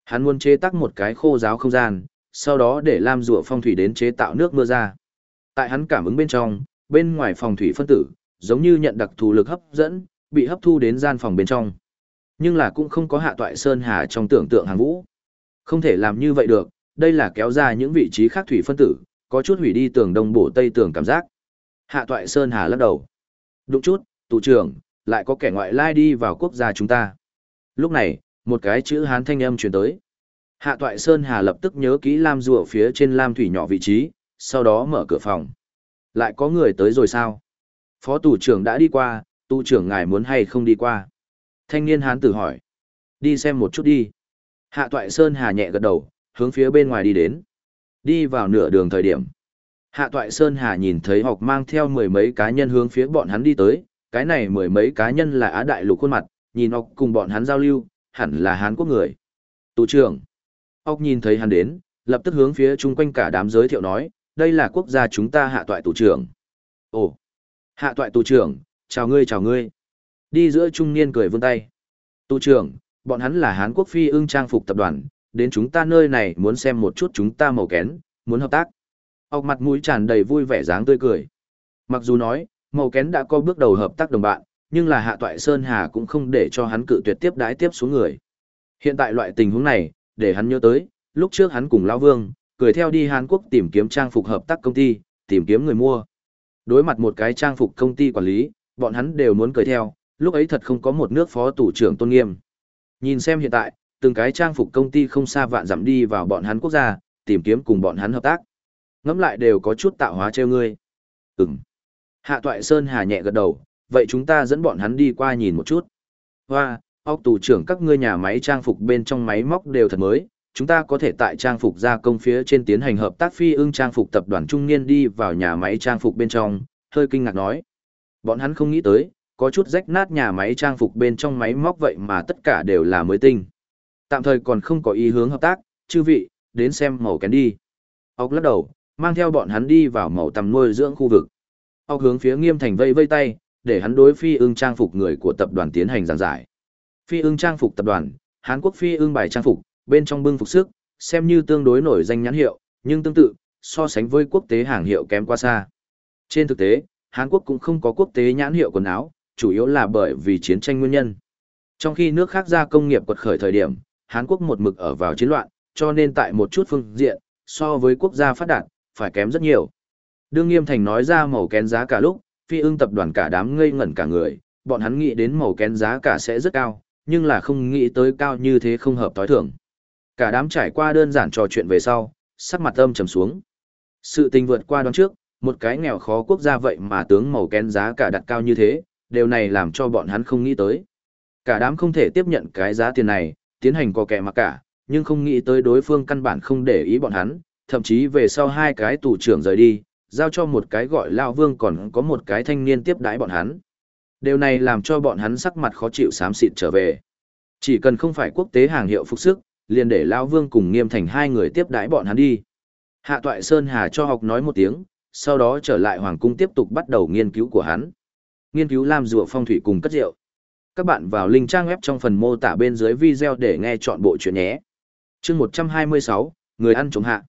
Hắn muốn chế tác một cái khô giáo không gian, sau đó để lam rùa phong thủy đến chế tạo nước mưa ra. Tại hắn cảm ứng bên trong, bên ngoài phòng thủy phân tử, giống như nhận đặc thù lực hấp dẫn, bị hấp thu đến gian phòng bên trong. Nhưng là cũng không có hạ toại sơn hà trong tưởng tượng hàng vũ. Không thể làm như vậy được, đây là kéo ra những vị trí khác thủy phân tử, có chút hủy đi tường đông bổ tây tường cảm giác. Hạ toại sơn hà lắc đầu. Đúng chút, tù trưởng, lại có kẻ ngoại lai đi vào quốc gia chúng ta. Lúc này, một cái chữ hán thanh âm truyền tới. Hạ toại sơn hà lập tức nhớ kỹ lam rùa phía trên lam thủy nhỏ vị trí, sau đó mở cửa phòng. Lại có người tới rồi sao? Phó tù trưởng đã đi qua, tù trưởng ngài muốn hay không đi qua? Thanh niên hán tử hỏi. Đi xem một chút đi. Hạ toại sơn hà nhẹ gật đầu, hướng phía bên ngoài đi đến. Đi vào nửa đường thời điểm. Hạ toại sơn hà nhìn thấy học mang theo mười mấy cá nhân hướng phía bọn hắn đi tới. Cái này mười mấy cá nhân là Á Đại Lục khuôn mặt, nhìn học cùng bọn hắn giao lưu, hẳn là Hán quốc người. Tù trưởng. Ốc nhìn thấy hắn đến, lập tức hướng phía chung quanh cả đám giới thiệu nói, đây là quốc gia chúng ta hạ toại tù trưởng. Ồ, hạ toại tù trưởng, chào ngươi chào ngươi. Đi giữa trung niên cười vươn tay. Tù trưởng, bọn hắn là Hán Quốc phi ưng trang phục tập đoàn, đến chúng ta nơi này muốn xem một chút chúng ta màu kén, muốn hợp tác. Ốc mặt mũi tràn đầy vui vẻ dáng tươi cười. Mặc dù nói, màu kén đã có bước đầu hợp tác đồng bạn, nhưng là hạ toại Sơn Hà cũng không để cho hắn cự tuyệt tiếp đái tiếp xuống người. Hiện tại loại tình huống này, để hắn nhớ tới, lúc trước hắn cùng Lão Vương, cười theo đi Hàn Quốc tìm kiếm trang phục hợp tác công ty, tìm kiếm người mua. Đối mặt một cái trang phục công ty quản lý, bọn hắn đều muốn cười theo, lúc ấy thật không có một nước phó tủ trưởng tôn nghiêm. Nhìn xem hiện tại, từng cái trang phục công ty không xa vạn dặm đi vào bọn hắn quốc gia, tìm kiếm cùng bọn hắn hợp tác. Ngẫm lại đều có chút tạo hóa treo ngươi. Ừm. Hạ Toại Sơn Hà nhẹ gật đầu, vậy chúng ta dẫn bọn hắn đi qua nhìn một chút. Hoa, ốc tù trưởng các ngươi nhà máy trang phục bên trong máy móc đều thật mới, chúng ta có thể tại trang phục gia công phía trên tiến hành hợp tác phi ưng trang phục tập đoàn trung niên đi vào nhà máy trang phục bên trong, hơi kinh ngạc nói. Bọn hắn không nghĩ tới, có chút rách nát nhà máy trang phục bên trong máy móc vậy mà tất cả đều là mới tinh. Tạm thời còn không có ý hướng hợp tác, chư vị, đến xem màu kén đi. Ốc lắc đầu, mang theo bọn hắn đi vào màu tầm nuôi dưỡng khu vực. Ốc hướng phía nghiêm thành vây vây tay, để hắn đối phi ưng trang phục người của tập đoàn tiến hành giảng giải. Phi ưng trang phục tập đoàn, Hàn Quốc phi ưng bài trang phục, bên trong bưng phục sức, xem như tương đối nổi danh nhãn hiệu, nhưng tương tự, so sánh với quốc tế hàng hiệu kém quá xa. Trên thực tế, Hàn Quốc cũng không có quốc tế nhãn hiệu quần áo, chủ yếu là bởi vì chiến tranh nguyên nhân. Trong khi nước khác ra công nghiệp quật khởi thời điểm, Hàn Quốc một mực ở vào chiến loạn, cho nên tại một chút phương diện, so với quốc gia phát đạt, phải kém rất nhiều. Đương Nghiêm Thành nói ra màu kén giá cả lúc, phi ưng tập đoàn cả đám ngây ngẩn cả người, bọn hắn nghĩ đến màu kén giá cả sẽ rất cao, nhưng là không nghĩ tới cao như thế không hợp tối thường. Cả đám trải qua đơn giản trò chuyện về sau, sắc mặt âm trầm xuống. Sự tình vượt qua đoán trước, một cái nghèo khó quốc gia vậy mà tướng màu kén giá cả đặt cao như thế, điều này làm cho bọn hắn không nghĩ tới. Cả đám không thể tiếp nhận cái giá tiền này, tiến hành có kẻ mặc cả, nhưng không nghĩ tới đối phương căn bản không để ý bọn hắn, thậm chí về sau hai cái tù trưởng rời đi, giao cho một cái gọi lao vương còn có một cái thanh niên tiếp đái bọn hắn. Điều này làm cho bọn hắn sắc mặt khó chịu xám xịt trở về. Chỉ cần không phải quốc tế hàng hiệu phục sức, liền để lao vương cùng nghiêm thành hai người tiếp đái bọn hắn đi. Hạ toại Sơn Hà cho học nói một tiếng, sau đó trở lại Hoàng cung tiếp tục bắt đầu nghiên cứu của hắn. Nghiên cứu làm rùa phong thủy cùng cất rượu. Các bạn vào link trang web trong phần mô tả bên dưới video để nghe chọn bộ chuyện nhé. chương 126, người ăn chống hạ.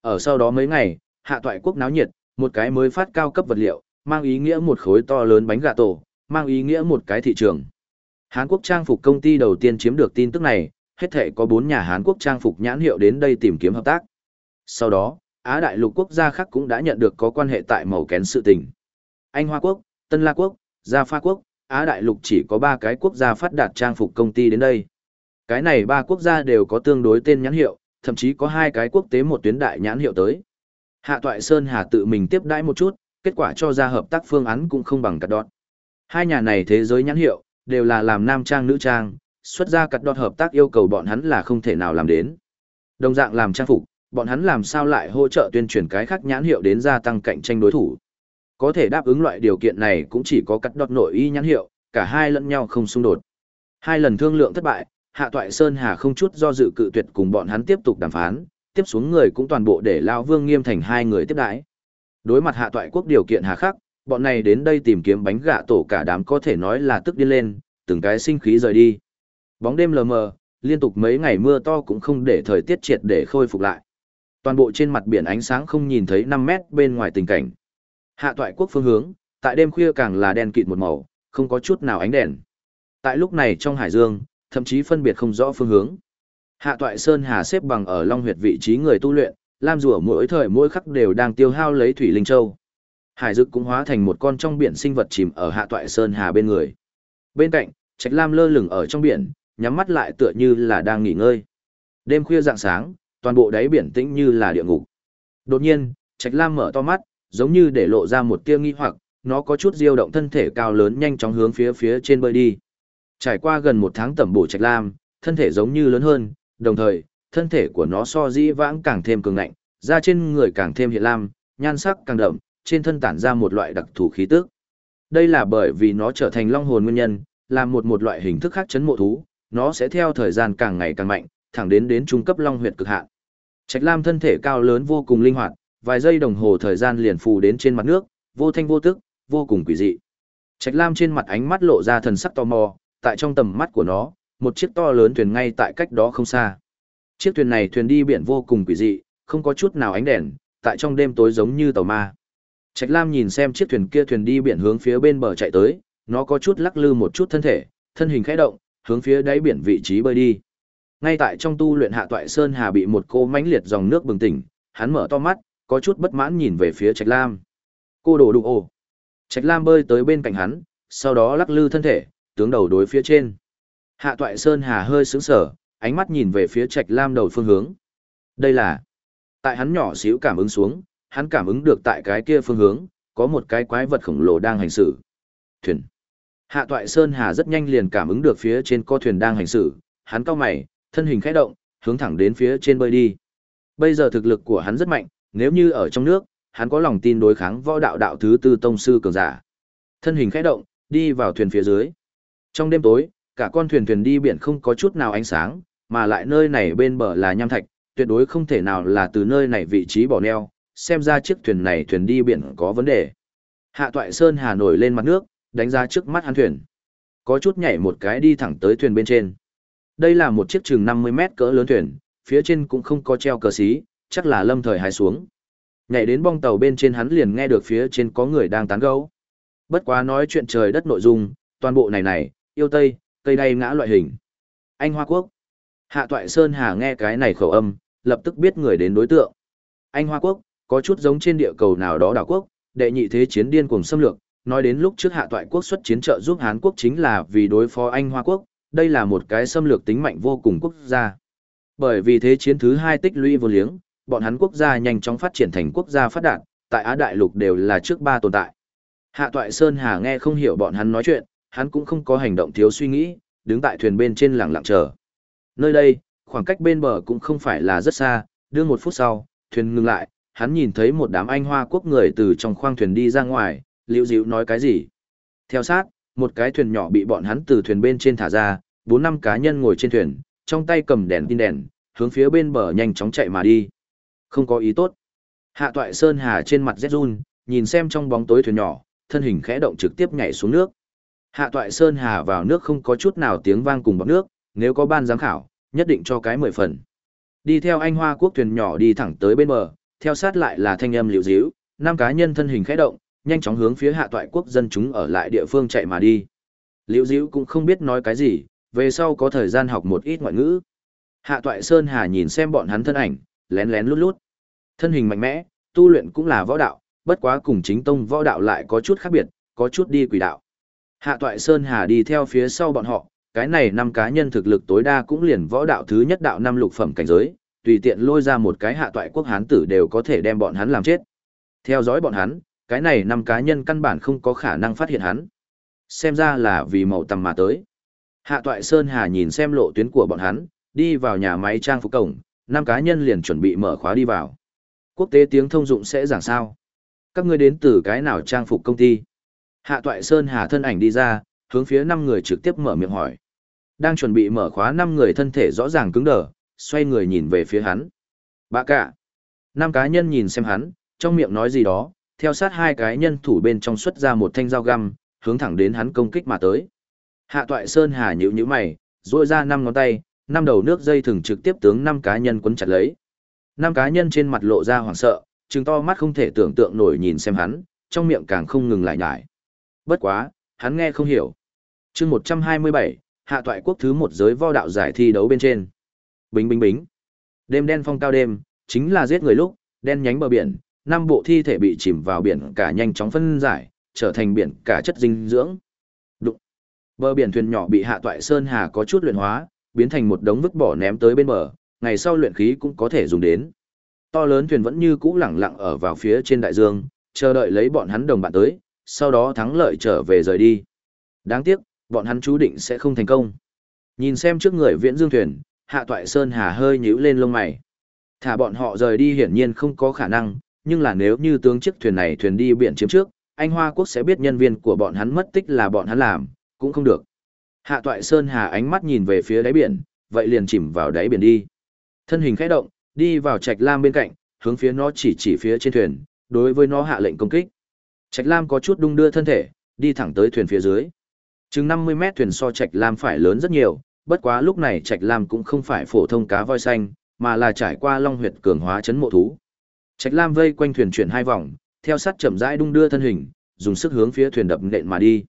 Ở sau đó mấy ngày, hạ toại quốc náo nhiệt, một cái mới phát cao cấp vật liệu, mang ý nghĩa một khối to lớn bánh gà tổ, mang ý nghĩa một cái thị trường. Hán Quốc trang phục công ty đầu tiên chiếm được tin tức này, hết thể có 4 nhà Hán quốc trang phục nhãn hiệu đến đây tìm kiếm hợp tác. Sau đó, Á đại lục quốc gia khác cũng đã nhận được có quan hệ tại màu kén sự tình. Anh Hoa quốc, Tân La quốc, Gia Pha quốc, Á đại lục chỉ có 3 cái quốc gia phát đạt trang phục công ty đến đây. Cái này ba quốc gia đều có tương đối tên nhãn hiệu, thậm chí có hai cái quốc tế một tuyến đại nhãn hiệu tới. Hạ Toại Sơn Hà tự mình tiếp đãi một chút, kết quả cho ra hợp tác phương án cũng không bằng cắt đọt. Hai nhà này thế giới nhãn hiệu, đều là làm nam trang nữ trang, xuất ra cắt đọt hợp tác yêu cầu bọn hắn là không thể nào làm đến. Đồng dạng làm trang phục, bọn hắn làm sao lại hỗ trợ tuyên truyền cái khác nhãn hiệu đến gia tăng cạnh tranh đối thủ. Có thể đáp ứng loại điều kiện này cũng chỉ có cắt đọt nội y nhãn hiệu, cả hai lẫn nhau không xung đột. Hai lần thương lượng thất bại, Hạ Toại Sơn Hà không chút do dự cự tuyệt cùng bọn hắn tiếp tục đàm phán, tiếp xuống người cũng toàn bộ để Lão Vương Nghiêm thành hai người tiếp đãi. Đối mặt Hạ Toại quốc điều kiện hà khắc, bọn này đến đây tìm kiếm bánh gạ tổ cả đám có thể nói là tức điên lên, từng cái sinh khí rời đi. Bóng đêm lờ mờ, liên tục mấy ngày mưa to cũng không để thời tiết triệt để khôi phục lại. Toàn bộ trên mặt biển ánh sáng không nhìn thấy 5 mét bên ngoài tình cảnh. Hạ toại quốc phương hướng, tại đêm khuya càng là đen kịt một màu, không có chút nào ánh đèn. Tại lúc này trong hải dương, thậm chí phân biệt không rõ phương hướng. Hạ toại Sơn Hà xếp bằng ở long huyệt vị trí người tu luyện, lam rùa mỗi thời mỗi khắc đều đang tiêu hao lấy thủy linh châu. Hải dực cũng hóa thành một con trong biển sinh vật chìm ở hạ toại Sơn Hà bên người. Bên cạnh, Trạch Lam lơ lửng ở trong biển, nhắm mắt lại tựa như là đang nghỉ ngơi. Đêm khuya dạng sáng, toàn bộ đáy biển tĩnh như là địa ngục. Đột nhiên, Trạch Lam mở to mắt, giống như để lộ ra một tia nghi hoặc, nó có chút diêu động thân thể cao lớn nhanh chóng hướng phía phía trên bơi đi. Trải qua gần một tháng tẩm bổ Trạch Lam, thân thể giống như lớn hơn, đồng thời, thân thể của nó so dĩ vãng càng thêm cường ngạnh, da trên người càng thêm hiện lam, nhan sắc càng đậm, trên thân tản ra một loại đặc thù khí tức. Đây là bởi vì nó trở thành long hồn nguyên nhân, là một một loại hình thức khác chấn mộ thú, nó sẽ theo thời gian càng ngày càng mạnh, thẳng đến đến trung cấp long huyệt cực hạn. Trạch Lam thân thể cao lớn vô cùng linh hoạt, vài giây đồng hồ thời gian liền phù đến trên mặt nước, vô thanh vô tức, vô cùng quỷ dị. Trạch Lam trên mặt ánh mắt lộ ra thần sắc tò mò, tại trong tầm mắt của nó, một chiếc to lớn thuyền ngay tại cách đó không xa. Chiếc thuyền này thuyền đi biển vô cùng quỷ dị, không có chút nào ánh đèn, tại trong đêm tối giống như tàu ma. Trạch Lam nhìn xem chiếc thuyền kia thuyền đi biển hướng phía bên bờ chạy tới, nó có chút lắc lư một chút thân thể, thân hình khẽ động, hướng phía đáy biển vị trí bơi đi. Ngay tại trong tu luyện hạ toại sơn hà bị một cô mãnh liệt dòng nước bừng tỉnh, hắn mở to mắt, có chút bất mãn nhìn về phía Trạch Lam. Cô đồ đụng ồ. Trạch Lam bơi tới bên cạnh hắn, sau đó lắc lư thân thể, tướng đầu đối phía trên. Hạ toại sơn hà hơi sững sờ, ánh mắt nhìn về phía Trạch Lam đầu phương hướng. Đây là Tại hắn nhỏ xíu cảm ứng xuống, hắn cảm ứng được tại cái kia phương hướng, có một cái quái vật khổng lồ đang hành xử. Thuyền. Hạ toại Sơn Hà rất nhanh liền cảm ứng được phía trên có thuyền đang hành xử, hắn cao mày, thân hình khẽ động, hướng thẳng đến phía trên bơi đi. Bây giờ thực lực của hắn rất mạnh, nếu như ở trong nước, hắn có lòng tin đối kháng võ đạo đạo thứ tư tông sư cường giả. Thân hình khẽ động, đi vào thuyền phía dưới. Trong đêm tối, cả con thuyền thuyền đi biển không có chút nào ánh sáng, mà lại nơi này bên bờ là nham thạch, tuyệt đối không thể nào là từ nơi này vị trí bỏ neo, xem ra chiếc thuyền này thuyền đi biển có vấn đề. Hạ Toại Sơn Hà nổi lên mặt nước, đánh ra trước mắt hắn thuyền. Có chút nhảy một cái đi thẳng tới thuyền bên trên. Đây là một chiếc chừng 50 mét cỡ lớn thuyền, phía trên cũng không có treo cờ xí, chắc là lâm thời hái xuống. Nhảy đến bong tàu bên trên hắn liền nghe được phía trên có người đang tán gẫu. Bất quá nói chuyện trời đất nội dung, toàn bộ này này, yêu Tây, cây đay ngã loại hình. Anh Hoa Quốc. Hạ Toại Sơn Hà nghe cái này khẩu âm, lập tức biết người đến đối tượng. Anh Hoa Quốc, có chút giống trên địa cầu nào đó đảo quốc, đệ nhị thế chiến điên cuồng xâm lược, nói đến lúc trước hạ toại quốc xuất chiến trợ giúp Hán quốc chính là vì đối phó Anh Hoa Quốc, đây là một cái xâm lược tính mạnh vô cùng quốc gia. Bởi vì thế chiến thứ hai tích lũy vô liếng, bọn hắn quốc gia nhanh chóng phát triển thành quốc gia phát đạt, tại Á Đại Lục đều là trước ba tồn tại. Hạ toại Sơn Hà nghe không hiểu bọn hắn nói chuyện, hắn cũng không có hành động thiếu suy nghĩ, đứng tại thuyền bên trên lặng lặng chờ. Nơi đây, khoảng cách bên bờ cũng không phải là rất xa, đương một phút sau, thuyền ngừng lại, hắn nhìn thấy một đám anh hoa quốc người từ trong khoang thuyền đi ra ngoài, liễu dịu nói cái gì. Theo sát, một cái thuyền nhỏ bị bọn hắn từ thuyền bên trên thả ra, bốn năm cá nhân ngồi trên thuyền, trong tay cầm đèn tin đèn, hướng phía bên bờ nhanh chóng chạy mà đi. Không có ý tốt. Hạ toại Sơn Hà trên mặt rét run, nhìn xem trong bóng tối thuyền nhỏ, thân hình khẽ động trực tiếp nhảy xuống nước. Hạ toại Sơn Hà vào nước không có chút nào tiếng vang cùng bọc nước, nếu có ban giám khảo, nhất định cho cái mười phần. Đi theo anh Hoa Quốc thuyền nhỏ đi thẳng tới bên bờ, theo sát lại là thanh âm liễu díu, năm cá nhân thân hình khẽ động, nhanh chóng hướng phía hạ toại quốc dân chúng ở lại địa phương chạy mà đi. Liễu díu cũng không biết nói cái gì, về sau có thời gian học một ít ngoại ngữ. Hạ Toại Sơn Hà nhìn xem bọn hắn thân ảnh, lén lén lút lút. Thân hình mạnh mẽ, tu luyện cũng là võ đạo, bất quá cùng chính tông võ đạo lại có chút khác biệt, có chút đi quỷ đạo. Hạ Toại Sơn Hà đi theo phía sau bọn họ, cái này năm cá nhân thực lực tối đa cũng liền võ đạo thứ nhất đạo năm lục phẩm cảnh giới, tùy tiện lôi ra một cái hạ toại quốc hán tử đều có thể đem bọn hắn làm chết. Theo dõi bọn hắn, cái này năm cá nhân căn bản không có khả năng phát hiện hắn. Xem ra là vì màu tầm mà tới. Hạ toại Sơn Hà nhìn xem lộ tuyến của bọn hắn, đi vào nhà máy trang phục cổng, năm cá nhân liền chuẩn bị mở khóa đi vào. Quốc tế tiếng thông dụng sẽ giảng sao? Các ngươi đến từ cái nào trang phục công ty? Hạ toại Sơn Hà thân ảnh đi ra, hướng phía năm người trực tiếp mở miệng hỏi. Đang chuẩn bị mở khóa năm người thân thể rõ ràng cứng đờ, xoay người nhìn về phía hắn. Bà cả. Năm cá nhân nhìn xem hắn, trong miệng nói gì đó, theo sát hai cái nhân thủ bên trong xuất ra một thanh dao găm, hướng thẳng đến hắn công kích mà tới. Hạ toại Sơn Hà nhíu nhíu mày, duỗi ra năm ngón tay, năm đầu nước dây thừng trực tiếp tướng năm cá nhân quấn chặt lấy. Năm cá nhân trên mặt lộ ra hoảng sợ, trừng to mắt không thể tưởng tượng nổi nhìn xem hắn, trong miệng càng không ngừng lại nhải. Bất quá, hắn nghe không hiểu. chương 127, hạ toại quốc thứ một giới vo đạo giải thi đấu bên trên. Bính bính bính. Đêm đen phong cao đêm, chính là giết người lúc, đen nhánh bờ biển, năm bộ thi thể bị chìm vào biển cả nhanh chóng phân giải, trở thành biển cả chất dinh dưỡng. Đụng. Bờ biển thuyền nhỏ bị hạ toại sơn hà có chút luyện hóa, biến thành một đống vứt bỏ ném tới bên bờ, ngày sau luyện khí cũng có thể dùng đến. To lớn thuyền vẫn như cũ lẳng lặng ở vào phía trên đại dương, chờ đợi lấy bọn hắn đồng bạn tới, sau đó thắng lợi trở về rời đi. Đáng tiếc, bọn hắn chú định sẽ không thành công. Nhìn xem trước người viễn dương thuyền, hạ toại sơn hà hơi nhíu lên lông mày. Thả bọn họ rời đi hiển nhiên không có khả năng, nhưng là nếu như tướng chiếc thuyền này thuyền đi biển chiếm trước, anh Hoa Quốc sẽ biết nhân viên của bọn hắn mất tích là bọn hắn làm, cũng không được. Hạ toại sơn hà ánh mắt nhìn về phía đáy biển, vậy liền chìm vào đáy biển đi. Thân hình khẽ động, đi vào trạch lam bên cạnh, hướng phía nó chỉ chỉ phía trên thuyền, đối với nó hạ lệnh công kích. Trạch lam có chút đung đưa thân thể, đi thẳng tới thuyền phía dưới. Chừng 50 mét thuyền so Trạch Lam phải lớn rất nhiều, bất quá lúc này Trạch Lam cũng không phải phổ thông cá voi xanh, mà là trải qua long huyệt cường hóa chấn mộ thú. Trạch Lam vây quanh thuyền chuyển hai vòng, theo sát chậm rãi đung đưa thân hình, dùng sức hướng phía thuyền đập nện mà đi.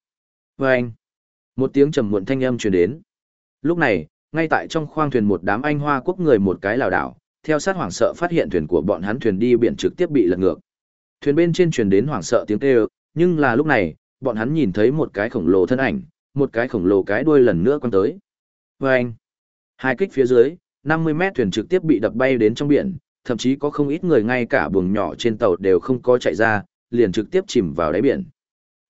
Vâng! Một tiếng trầm muộn thanh âm truyền đến. Lúc này, ngay tại trong khoang thuyền một đám anh hoa quốc người một cái lảo đảo, theo sát hoảng sợ phát hiện thuyền của bọn hắn thuyền đi biển trực tiếp bị lật ngược. Thuyền bên trên truyền đến hoảng sợ tiếng kêu, nhưng là lúc này, bọn hắn nhìn thấy một cái khổng lồ thân ảnh, một cái khổng lồ cái đuôi lần nữa quăng tới. vê anh, hai kích phía dưới, 50 mét thuyền trực tiếp bị đập bay đến trong biển, thậm chí có không ít người ngay cả buồng nhỏ trên tàu đều không có chạy ra, liền trực tiếp chìm vào đáy biển.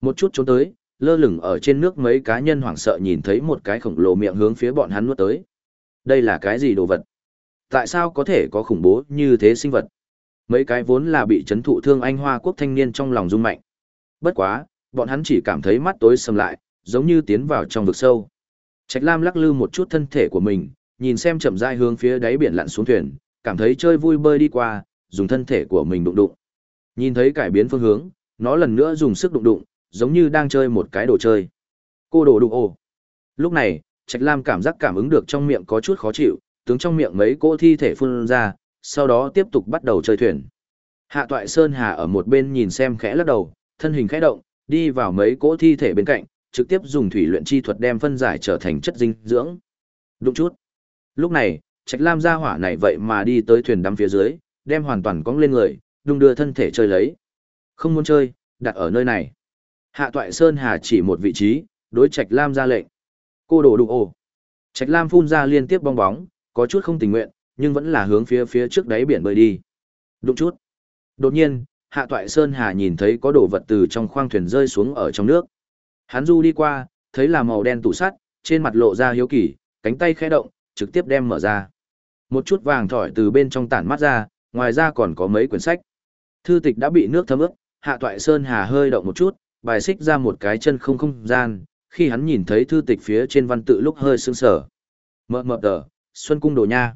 Một chút trốn tới, lơ lửng ở trên nước mấy cá nhân hoảng sợ nhìn thấy một cái khổng lồ miệng hướng phía bọn hắn nuốt tới. Đây là cái gì đồ vật? Tại sao có thể có khủng bố như thế sinh vật? Mấy cái vốn là bị chấn thụ thương anh hoa quốc thanh niên trong lòng rung mạnh. Bất quá, bọn hắn chỉ cảm thấy mắt tối sầm lại, giống như tiến vào trong vực sâu. Trạch Lam lắc lư một chút thân thể của mình, nhìn xem chậm rãi hướng phía đáy biển lặn xuống thuyền, cảm thấy chơi vui bơi đi qua, dùng thân thể của mình đụng đụng. Nhìn thấy cải biến phương hướng, nó lần nữa dùng sức đụng đụng, giống như đang chơi một cái đồ chơi. Cô đồ đụng ồ. Lúc này, Trạch Lam cảm giác cảm ứng được trong miệng có chút khó chịu, tướng trong miệng mấy cỗ thi thể phun ra, sau đó tiếp tục bắt đầu chơi thuyền. Hạ Toại Sơn Hà ở một bên nhìn xem khẽ lắc đầu, thân hình khẽ động, đi vào mấy cỗ thi thể bên cạnh, trực tiếp dùng thủy luyện chi thuật đem phân giải trở thành chất dinh dưỡng. Đúng chút. Lúc này, Trạch Lam gia hỏa này vậy mà đi tới thuyền đắm phía dưới, đem hoàn toàn cong lên người, đung đưa thân thể chơi lấy. Không muốn chơi, đặt ở nơi này. Hạ Toại Sơn Hà chỉ một vị trí, đối Trạch Lam ra lệnh. Cô đổ đụng ổ. Trạch Lam phun ra liên tiếp bong bóng, có chút không tình nguyện, nhưng vẫn là hướng phía phía trước đáy biển bơi đi. Đụng chút. Đột nhiên, Hạ Toại Sơn Hà nhìn thấy có đồ vật từ trong khoang thuyền rơi xuống ở trong nước. Hắn du đi qua, thấy là màu đen tủ sắt, trên mặt lộ ra hiếu kỳ, cánh tay khẽ động, trực tiếp đem mở ra. Một chút vàng thỏi từ bên trong tản mắt ra, ngoài ra còn có mấy quyển sách. Thư tịch đã bị nước thấm ướt, Hạ Toại Sơn Hà hơi động một chút, bài xích ra một cái chân không không gian, khi hắn nhìn thấy thư tịch phía trên văn tự lúc hơi sững sờ. Mờ mờ tờ, Xuân Cung Đồ Nha.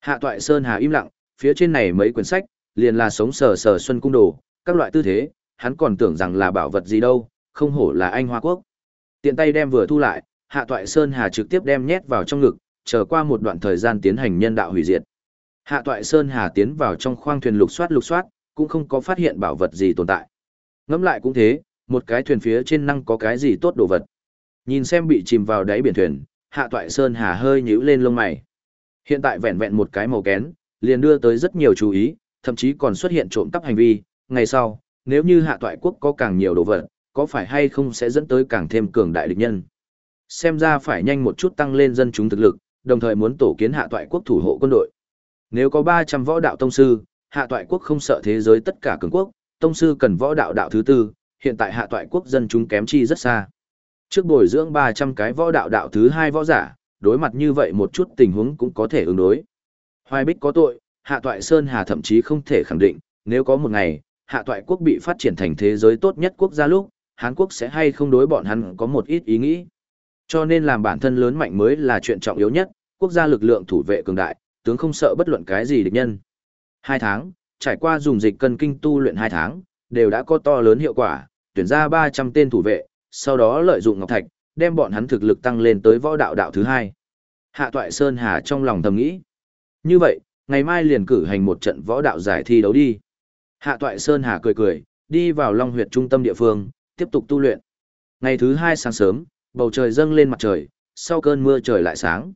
Hạ Toại Sơn Hà im lặng, phía trên này mấy quyển sách, liền là sống sờ sờ Xuân Cung Đồ, các loại tư thế, hắn còn tưởng rằng là bảo vật gì đâu, không hổ là anh Hoa Quốc. Tiện tay đem vừa thu lại, Hạ Toại Sơn Hà trực tiếp đem nhét vào trong ngực, chờ qua một đoạn thời gian tiến hành nhân đạo hủy diệt. Hạ Toại Sơn Hà tiến vào trong khoang thuyền lục soát lục soát, cũng không có phát hiện bảo vật gì tồn tại. Ngẫm lại cũng thế, một cái thuyền phía trên năng có cái gì tốt đồ vật. Nhìn xem bị chìm vào đáy biển thuyền, Hạ Toại Sơn Hà hơi nhíu lên lông mày. Hiện tại vẹn vẹn một cái màu kén, liền đưa tới rất nhiều chú ý, thậm chí còn xuất hiện trộm cắp hành vi, ngày sau, nếu như hạ toại quốc có càng nhiều đồ vật, có phải hay không sẽ dẫn tới càng thêm cường đại địch nhân. Xem ra phải nhanh một chút tăng lên dân chúng thực lực, đồng thời muốn tổ kiến hạ toại quốc thủ hộ quân đội. Nếu có 300 võ đạo tông sư, hạ toại quốc không sợ thế giới tất cả cường quốc, tông sư cần võ đạo đạo thứ tư, hiện tại hạ toại quốc dân chúng kém chi rất xa. Trước bồi dưỡng 300 cái võ đạo đạo thứ hai võ giả, đối mặt như vậy một chút tình huống cũng có thể ứng đối. Hoài Bích có tội, hạ toại Sơn Hà thậm chí không thể khẳng định, nếu có một ngày, hạ toại quốc bị phát triển thành thế giới tốt nhất quốc gia lúc, Hán quốc sẽ hay không đối bọn hắn có một ít ý nghĩ. Cho nên làm bản thân lớn mạnh mới là chuyện trọng yếu nhất, quốc gia lực lượng thủ vệ cường đại, tướng không sợ bất luận cái gì địch nhân. Hai tháng, trải qua dùng dịch cân kinh tu luyện hai tháng, đều đã có to lớn hiệu quả, tuyển ra 300 tên thủ vệ, sau đó lợi dụng Ngọc Thạch, đem bọn hắn thực lực tăng lên tới võ đạo đạo thứ hai. Hạ Toại Sơn Hà trong lòng thầm nghĩ. Như vậy, ngày mai liền cử hành một trận võ đạo giải thi đấu đi. Hạ Toại Sơn Hà cười cười, đi vào Long Huyệt trung tâm địa phương, tiếp tục tu luyện. Ngày thứ hai sáng sớm, bầu trời dâng lên mặt trời, sau cơn mưa trời lại sáng.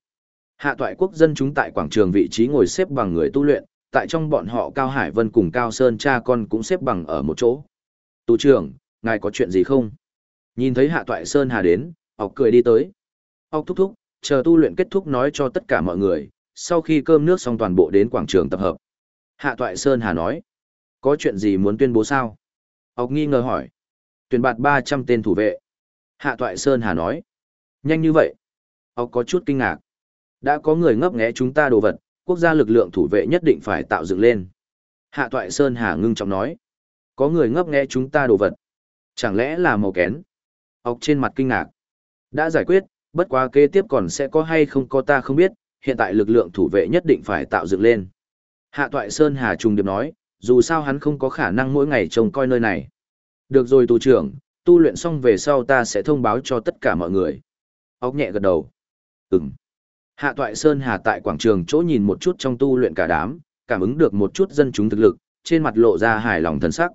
Hạ Toại quốc dân chúng tại quảng trường vị trí ngồi xếp bằng người tu luyện, tại trong bọn họ Cao Hải Vân cùng Cao Sơn cha con cũng xếp bằng ở một chỗ. Tu trưởng, ngài có chuyện gì không? Nhìn thấy Hạ Toại Sơn Hà đến, ọc cười đi tới. Ốc thúc thúc, chờ tu luyện kết thúc nói cho tất cả mọi người, sau khi cơm nước xong toàn bộ đến quảng trường tập hợp. Hạ Toại Sơn Hà nói, có chuyện gì muốn tuyên bố sao? Ốc nghi ngờ hỏi, tuyển bạt 300 tên thủ vệ. Hạ Toại Sơn Hà nói, nhanh như vậy. Ốc có chút kinh ngạc. Đã có người ngấp nghé chúng ta đồ vật, quốc gia lực lượng thủ vệ nhất định phải tạo dựng lên. Hạ Toại Sơn Hà ngưng trọng nói, có người ngấp nghé chúng ta đồ vật. Chẳng lẽ là màu kén? Ốc trên mặt kinh ngạc. Đã giải quyết, bất quá kế tiếp còn sẽ có hay không có ta không biết, hiện tại lực lượng thủ vệ nhất định phải tạo dựng lên. Hạ Toại Sơn Hà Trung Điệp nói, dù sao hắn không có khả năng mỗi ngày trông coi nơi này. Được rồi tù trưởng, tu luyện xong về sau ta sẽ thông báo cho tất cả mọi người. Ốc nhẹ gật đầu. Ừm. Hạ Toại Sơn Hà tại quảng trường chỗ nhìn một chút trong tu luyện cả đám, cảm ứng được một chút dân chúng thực lực, trên mặt lộ ra hài lòng thần sắc.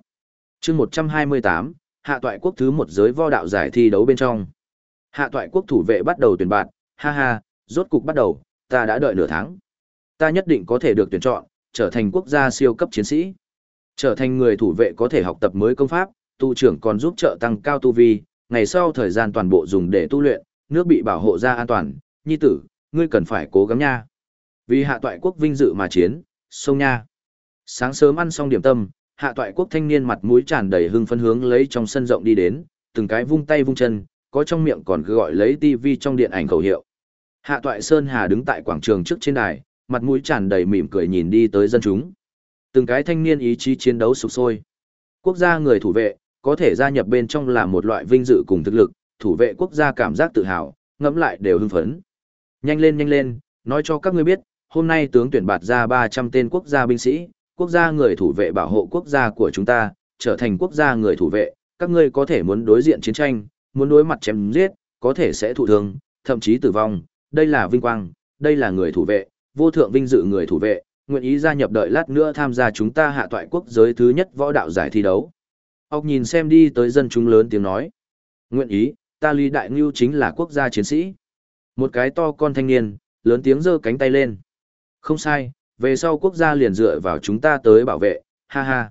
chương 128, Hạ Toại quốc thứ một giới vo đạo giải thi đấu bên trong. Hạ toại quốc thủ vệ bắt đầu tuyển bạn, ha ha, rốt cục bắt đầu, ta đã đợi nửa tháng. Ta nhất định có thể được tuyển chọn, trở thành quốc gia siêu cấp chiến sĩ. Trở thành người thủ vệ có thể học tập mới công pháp, tu trưởng còn giúp trợ tăng cao tu vi, ngày sau thời gian toàn bộ dùng để tu luyện, nước bị bảo hộ ra an toàn, nhi tử, ngươi cần phải cố gắng nha. Vì hạ toại quốc vinh dự mà chiến, sông nha. Sáng sớm ăn xong điểm tâm, hạ toại quốc thanh niên mặt mũi tràn đầy hưng phấn hướng lấy trong sân rộng đi đến, từng cái vung tay vung chân, có trong miệng còn cứ gọi lấy TV trong điện ảnh khẩu hiệu. Hạ Toại Sơn Hà đứng tại quảng trường trước trên đài, mặt mũi tràn đầy mỉm cười nhìn đi tới dân chúng. Từng cái thanh niên ý chí chiến đấu sục sôi. Quốc gia người thủ vệ, có thể gia nhập bên trong là một loại vinh dự cùng thực lực, thủ vệ quốc gia cảm giác tự hào, ngẫm lại đều hưng phấn. Nhanh lên nhanh lên, nói cho các ngươi biết, hôm nay tướng tuyển bạt ra 300 tên quốc gia binh sĩ, quốc gia người thủ vệ bảo hộ quốc gia của chúng ta, trở thành quốc gia người thủ vệ, các ngươi có thể muốn đối diện chiến tranh, muốn đối mặt chém giết, có thể sẽ thụ thương, thậm chí tử vong, đây là vinh quang, đây là người thủ vệ, vô thượng vinh dự người thủ vệ, nguyện ý gia nhập đợi lát nữa tham gia chúng ta hạ toại quốc giới thứ nhất võ đạo giải thi đấu. Ốc nhìn xem đi tới dân chúng lớn tiếng nói. Nguyện ý, ta Lý Đại Ngưu chính là quốc gia chiến sĩ. Một cái to con thanh niên, lớn tiếng giơ cánh tay lên. Không sai, về sau quốc gia liền dựa vào chúng ta tới bảo vệ, ha ha.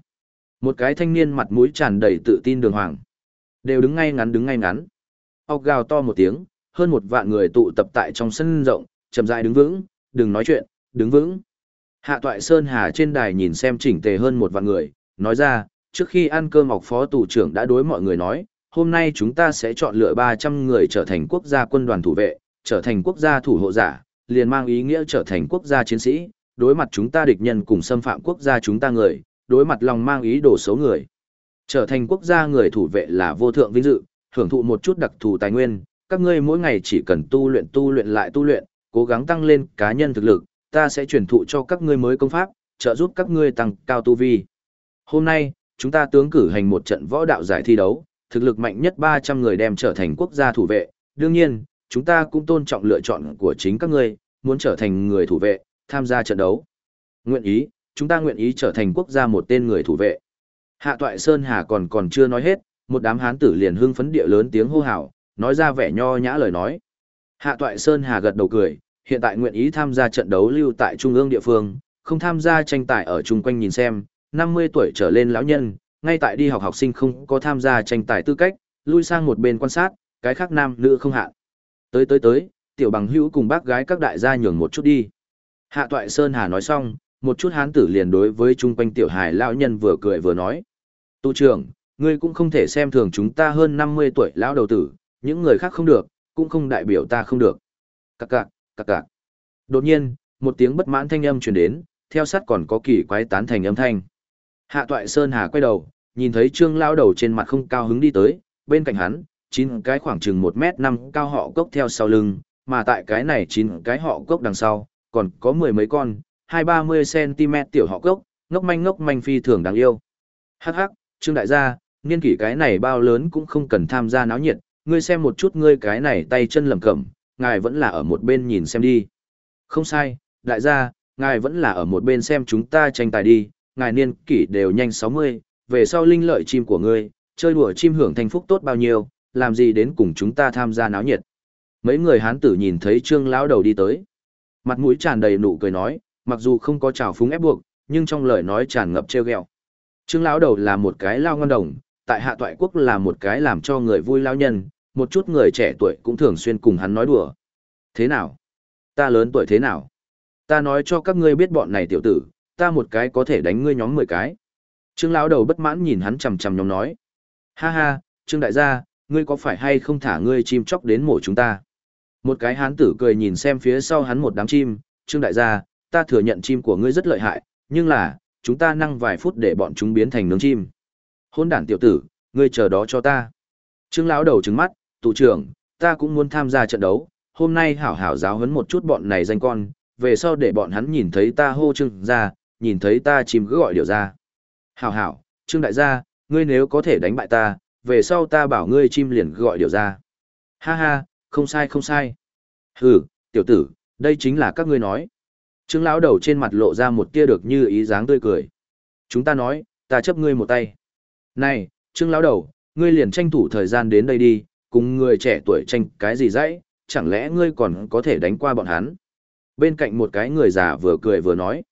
Một cái thanh niên mặt mũi tràn đầy tự tin đường hoàng. Đều đứng ngay ngắn đứng ngay ngắn. Ốc gào to một tiếng, hơn một vạn người tụ tập tại trong sân rộng, chậm rãi đứng vững, đừng nói chuyện, đứng vững. Hạ toại Sơn Hà trên đài nhìn xem chỉnh tề hơn một vạn người, nói ra, trước khi ăn cơm ọc phó tù trưởng đã đối mọi người nói, hôm nay chúng ta sẽ chọn lựa 300 người trở thành quốc gia quân đoàn thủ vệ, trở thành quốc gia thủ hộ giả, liền mang ý nghĩa trở thành quốc gia chiến sĩ, đối mặt chúng ta địch nhân cùng xâm phạm quốc gia chúng ta người, đối mặt lòng mang ý đồ xấu người. Trở thành quốc gia người thủ vệ là vô thượng vinh dự, hưởng thụ một chút đặc thù tài nguyên, các ngươi mỗi ngày chỉ cần tu luyện tu luyện lại tu luyện, cố gắng tăng lên cá nhân thực lực, ta sẽ truyền thụ cho các ngươi mới công pháp, trợ giúp các ngươi tăng cao tu vi. Hôm nay, chúng ta tướng cử hành một trận võ đạo giải thi đấu, thực lực mạnh nhất 300 người đem trở thành quốc gia thủ vệ, đương nhiên, chúng ta cũng tôn trọng lựa chọn của chính các ngươi, muốn trở thành người thủ vệ, tham gia trận đấu. Nguyện ý, chúng ta nguyện ý trở thành quốc gia một tên người thủ vệ. Hạ toại Sơn Hà còn còn chưa nói hết, một đám hán tử liền hưng phấn địa lớn tiếng hô hào, nói ra vẻ nho nhã lời nói. Hạ toại Sơn Hà gật đầu cười, hiện tại nguyện ý tham gia trận đấu lưu tại trung ương địa phương, không tham gia tranh tài ở chung quanh nhìn xem, 50 tuổi trở lên lão nhân, ngay tại đi học học sinh không có tham gia tranh tài tư cách, lui sang một bên quan sát, cái khác nam nữ không hạn. Tới tới tới, tiểu bằng hữu cùng bác gái các đại gia nhường một chút đi. Hạ Toại Sơn Hà nói xong, một chút hán tử liền đối với chung quanh tiểu hài lão nhân vừa cười vừa nói. Tu trưởng, ngươi cũng không thể xem thường chúng ta hơn 50 tuổi lão đầu tử, những người khác không được, cũng không đại biểu ta không được. Cạc cạc, cạc cạc. Đột nhiên, một tiếng bất mãn thanh âm truyền đến, theo sát còn có kỳ quái tán thành âm thanh. Hạ Toại Sơn Hà quay đầu, nhìn thấy Trương lão đầu trên mặt không cao hứng đi tới, bên cạnh hắn, chín cái khoảng chừng 1 mét 5 cao họ cốc theo sau lưng, mà tại cái này chín cái họ cốc đằng sau, còn có mười mấy con, hai ba mươi cm tiểu họ cốc, ngốc manh ngốc manh phi thường đáng yêu. Hắc hắc, Trương đại gia, niên kỷ cái này bao lớn cũng không cần tham gia náo nhiệt, ngươi xem một chút ngươi cái này tay chân lầm cẩm, ngài vẫn là ở một bên nhìn xem đi. Không sai, đại gia, ngài vẫn là ở một bên xem chúng ta tranh tài đi, ngài niên kỷ đều nhanh 60, về sau linh lợi chim của ngươi, chơi đùa chim hưởng thành phúc tốt bao nhiêu, làm gì đến cùng chúng ta tham gia náo nhiệt. Mấy người hán tử nhìn thấy trương lão đầu đi tới. Mặt mũi tràn đầy nụ cười nói, mặc dù không có trào phúng ép buộc, nhưng trong lời nói tràn ngập trêu ghẹo. Trương lão đầu là một cái lao ngon đồng, tại hạ toại quốc là một cái làm cho người vui lao nhân, một chút người trẻ tuổi cũng thường xuyên cùng hắn nói đùa. Thế nào? Ta lớn tuổi thế nào? Ta nói cho các ngươi biết bọn này tiểu tử, ta một cái có thể đánh ngươi nhóm mười cái. Trương lão đầu bất mãn nhìn hắn chằm chằm nhóm nói. Ha ha, Trương đại gia, ngươi có phải hay không thả ngươi chim chóc đến mổ chúng ta? Một cái hán tử cười nhìn xem phía sau hắn một đám chim, Trương đại gia, ta thừa nhận chim của ngươi rất lợi hại, nhưng là, chúng ta năng vài phút để bọn chúng biến thành nướng chim. Hôn đản tiểu tử, ngươi chờ đó cho ta. Trương lão đầu trừng mắt, tụ trưởng, ta cũng muốn tham gia trận đấu, hôm nay hảo hảo giáo huấn một chút bọn này danh con, về sau để bọn hắn nhìn thấy ta hô trương ra, nhìn thấy ta chim cứ gọi điều ra. Hảo hảo, trương đại gia, ngươi nếu có thể đánh bại ta, về sau ta bảo ngươi chim liền gọi điều ra. Ha ha, không sai không sai. Hừ, tiểu tử, đây chính là các ngươi nói. Trương lão đầu trên mặt lộ ra một tia được như ý dáng tươi cười. Chúng ta nói, ta chấp ngươi một tay. Này, Trương lão đầu, ngươi liền tranh thủ thời gian đến đây đi, cùng người trẻ tuổi tranh cái gì dãy, chẳng lẽ ngươi còn có thể đánh qua bọn hắn. Bên cạnh một cái người già vừa cười vừa nói.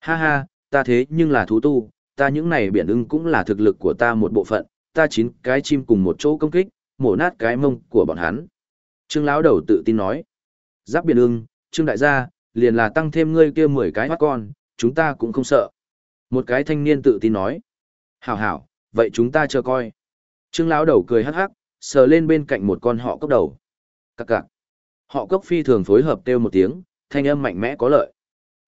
Ha ha, ta thế nhưng là thú tu, ta những này biển ưng cũng là thực lực của ta một bộ phận, ta chín cái chim cùng một chỗ công kích, mổ nát cái mông của bọn hắn. Trương lão đầu tự tin nói. Giáp biển ưng, Trương đại gia, liền là tăng thêm ngươi kia 10 cái mắt con, chúng ta cũng không sợ. Một cái thanh niên tự tin nói. Hảo hảo, vậy chúng ta chờ coi. Trương lão đầu cười hắc hắc, sờ lên bên cạnh một con họ cốc đầu. Cặc cặc. Họ cốc phi thường phối hợp kêu một tiếng, thanh âm mạnh mẽ có lợi.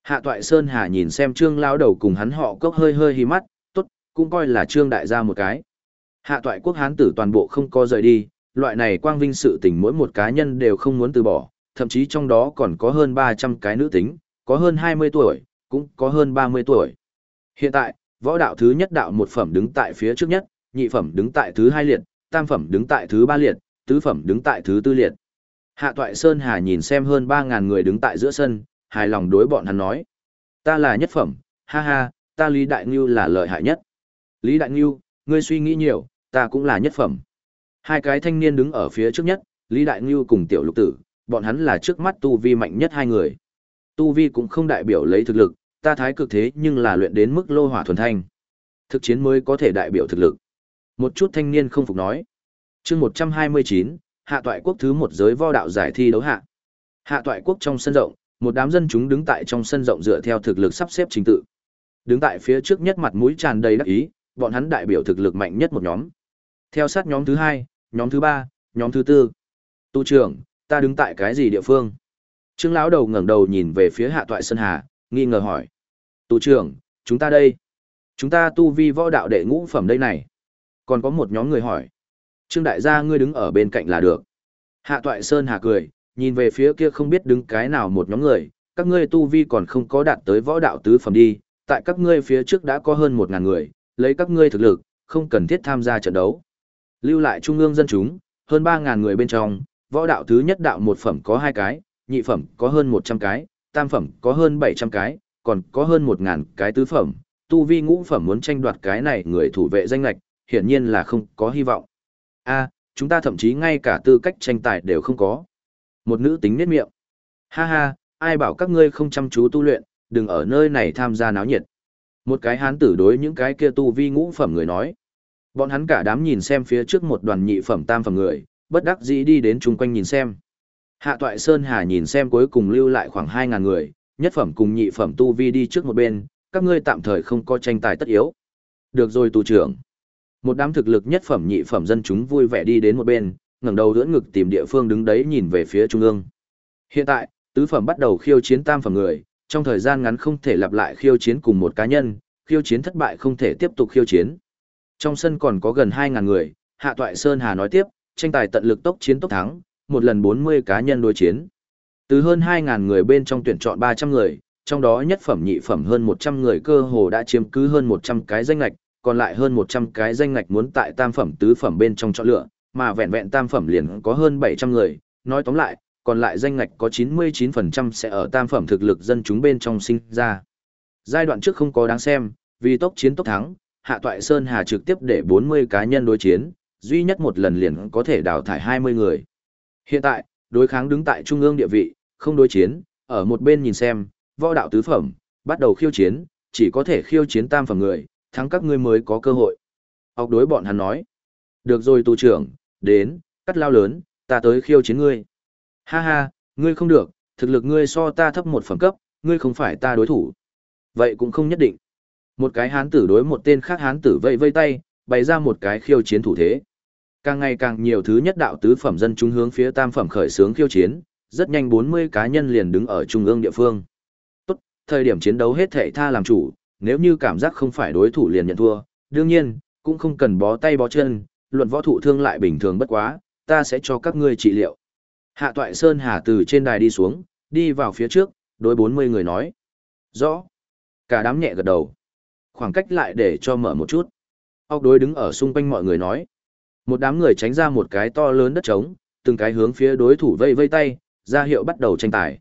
Hạ toại Sơn Hà nhìn xem trương lão đầu cùng hắn họ cốc hơi hơi hí mắt, tốt, cũng coi là trương đại gia một cái. Hạ toại quốc hán tử toàn bộ không có rời đi, loại này quang vinh sự tình mỗi một cá nhân đều không muốn từ bỏ, thậm chí trong đó còn có hơn 300 cái nữ tính, có hơn 20 tuổi, cũng có hơn 30 tuổi. Hiện tại, võ đạo thứ nhất đạo một phẩm đứng tại phía trước nhất, nhị phẩm đứng tại thứ hai liệt, tam phẩm đứng tại thứ ba liệt, tứ phẩm đứng tại thứ tư liệt. Hạ Toại Sơn Hà nhìn xem hơn 3.000 người đứng tại giữa sân, hài lòng đối bọn hắn nói. Ta là nhất phẩm, ha ha, ta Lý Đại Ngưu là lợi hại nhất. Lý Đại Ngưu, ngươi suy nghĩ nhiều, ta cũng là nhất phẩm. Hai cái thanh niên đứng ở phía trước nhất, Lý Đại Ngưu cùng Tiểu Lục Tử, bọn hắn là trước mắt tu vi mạnh nhất hai người. Tu vi cũng không đại biểu lấy thực lực, ta thái cực thế nhưng là luyện đến mức lô hỏa thuần thanh. Thực chiến mới có thể đại biểu thực lực. Một chút thanh niên không phục nói. chương 129, hạ toại quốc thứ một giới vo đạo giải thi đấu hạ. Hạ toại quốc trong sân rộng, một đám dân chúng đứng tại trong sân rộng dựa theo thực lực sắp xếp trình tự. Đứng tại phía trước nhất mặt mũi tràn đầy đắc ý, bọn hắn đại biểu thực lực mạnh nhất một nhóm. Theo sát nhóm thứ hai, nhóm thứ ba, nhóm thứ tư. Tu trưởng, ta đứng tại cái gì địa phương? Trương lão đầu ngẩng đầu nhìn về phía Hạ Toại Sơn Hà, nghi ngờ hỏi. Tu trưởng, chúng ta đây. Chúng ta tu vi võ đạo đệ ngũ phẩm đây này. Còn có một nhóm người hỏi. Trương đại gia ngươi đứng ở bên cạnh là được. Hạ Toại Sơn Hà cười, nhìn về phía kia không biết đứng cái nào một nhóm người, các ngươi tu vi còn không có đạt tới võ đạo tứ phẩm đi, tại các ngươi phía trước đã có hơn một ngàn người, lấy các ngươi thực lực, không cần thiết tham gia trận đấu. Lưu lại trung ương dân chúng, hơn ba ngàn người bên trong, võ đạo thứ nhất đạo một phẩm có hai cái, nhị phẩm có hơn một trăm cái, tam phẩm có hơn bảy trăm cái, còn có hơn một ngàn cái tứ phẩm, tu vi ngũ phẩm muốn tranh đoạt cái này người thủ vệ danh lạch, hiển nhiên là không có hy vọng. A, chúng ta thậm chí ngay cả tư cách tranh tài đều không có. Một nữ tính nết miệng. Ha ha, ai bảo các ngươi không chăm chú tu luyện, đừng ở nơi này tham gia náo nhiệt. Một cái hán tử đối những cái kia tu vi ngũ phẩm người nói. Bọn hắn cả đám nhìn xem phía trước một đoàn nhị phẩm tam phẩm người, bất đắc dĩ đi đến chung quanh nhìn xem. Hạ Toại Sơn Hà nhìn xem cuối cùng lưu lại khoảng 2000 người, nhất phẩm cùng nhị phẩm tu vi đi trước một bên, các ngươi tạm thời không có tranh tài tất yếu. Được rồi tù trưởng. Một đám thực lực nhất phẩm nhị phẩm dân chúng vui vẻ đi đến một bên, ngẩng đầu ưỡn ngực tìm địa phương đứng đấy nhìn về phía trung ương. Hiện tại, tứ phẩm bắt đầu khiêu chiến tam phẩm người, trong thời gian ngắn không thể lặp lại khiêu chiến cùng một cá nhân, khiêu chiến thất bại không thể tiếp tục khiêu chiến. Trong sân còn có gần 2.000 người, Hạ Toại Sơn Hà nói tiếp, tranh tài tận lực tốc chiến tốc thắng, một lần 40 cá nhân đối chiến. Từ hơn 2.000 người bên trong tuyển chọn 300 người, trong đó nhất phẩm nhị phẩm hơn 100 người cơ hồ đã chiếm cứ hơn 100 cái danh lạch, còn lại hơn 100 cái danh lạch muốn tại tam phẩm tứ phẩm bên trong chọn lựa, mà vẹn vẹn tam phẩm liền có hơn 700 người, nói tóm lại, còn lại danh ngạch có 99% sẽ ở tam phẩm thực lực dân chúng bên trong sinh ra. Giai đoạn trước không có đáng xem, vì tốc chiến tốc thắng, Hạ Toại Sơn Hà trực tiếp để 40 cá nhân đối chiến, duy nhất một lần liền có thể đào thải 20 người. Hiện tại, đối kháng đứng tại trung ương địa vị, không đối chiến, ở một bên nhìn xem, võ đạo tứ phẩm, bắt đầu khiêu chiến, chỉ có thể khiêu chiến tam phẩm người, thắng các ngươi mới có cơ hội. Ốc đối bọn hắn nói. Được rồi tù trưởng, đến, cắt lao lớn, ta tới khiêu chiến ngươi. Ha ha, ngươi không được, thực lực ngươi so ta thấp một phẩm cấp, ngươi không phải ta đối thủ. Vậy cũng không nhất định. Một cái hán tử đối một tên khác hán tử vây vây tay, bày ra một cái khiêu chiến thủ thế. Càng ngày càng nhiều thứ nhất đạo tứ phẩm dân chúng hướng phía tam phẩm khởi sướng khiêu chiến, rất nhanh 40 cá nhân liền đứng ở trung ương địa phương. Tốt, thời điểm chiến đấu hết thảy tha làm chủ, nếu như cảm giác không phải đối thủ liền nhận thua, đương nhiên, cũng không cần bó tay bó chân, luận võ thủ thương lại bình thường bất quá, ta sẽ cho các ngươi trị liệu. Hạ Toại Sơn Hà từ trên đài đi xuống, đi vào phía trước, đối 40 người nói. Rõ. Cả đám nhẹ gật đầu. Khoảng cách lại để cho mở một chút. Ốc đối đứng ở xung quanh mọi người nói. Một đám người tránh ra một cái to lớn đất trống, từng cái hướng phía đối thủ vây vây tay, ra hiệu bắt đầu tranh tài.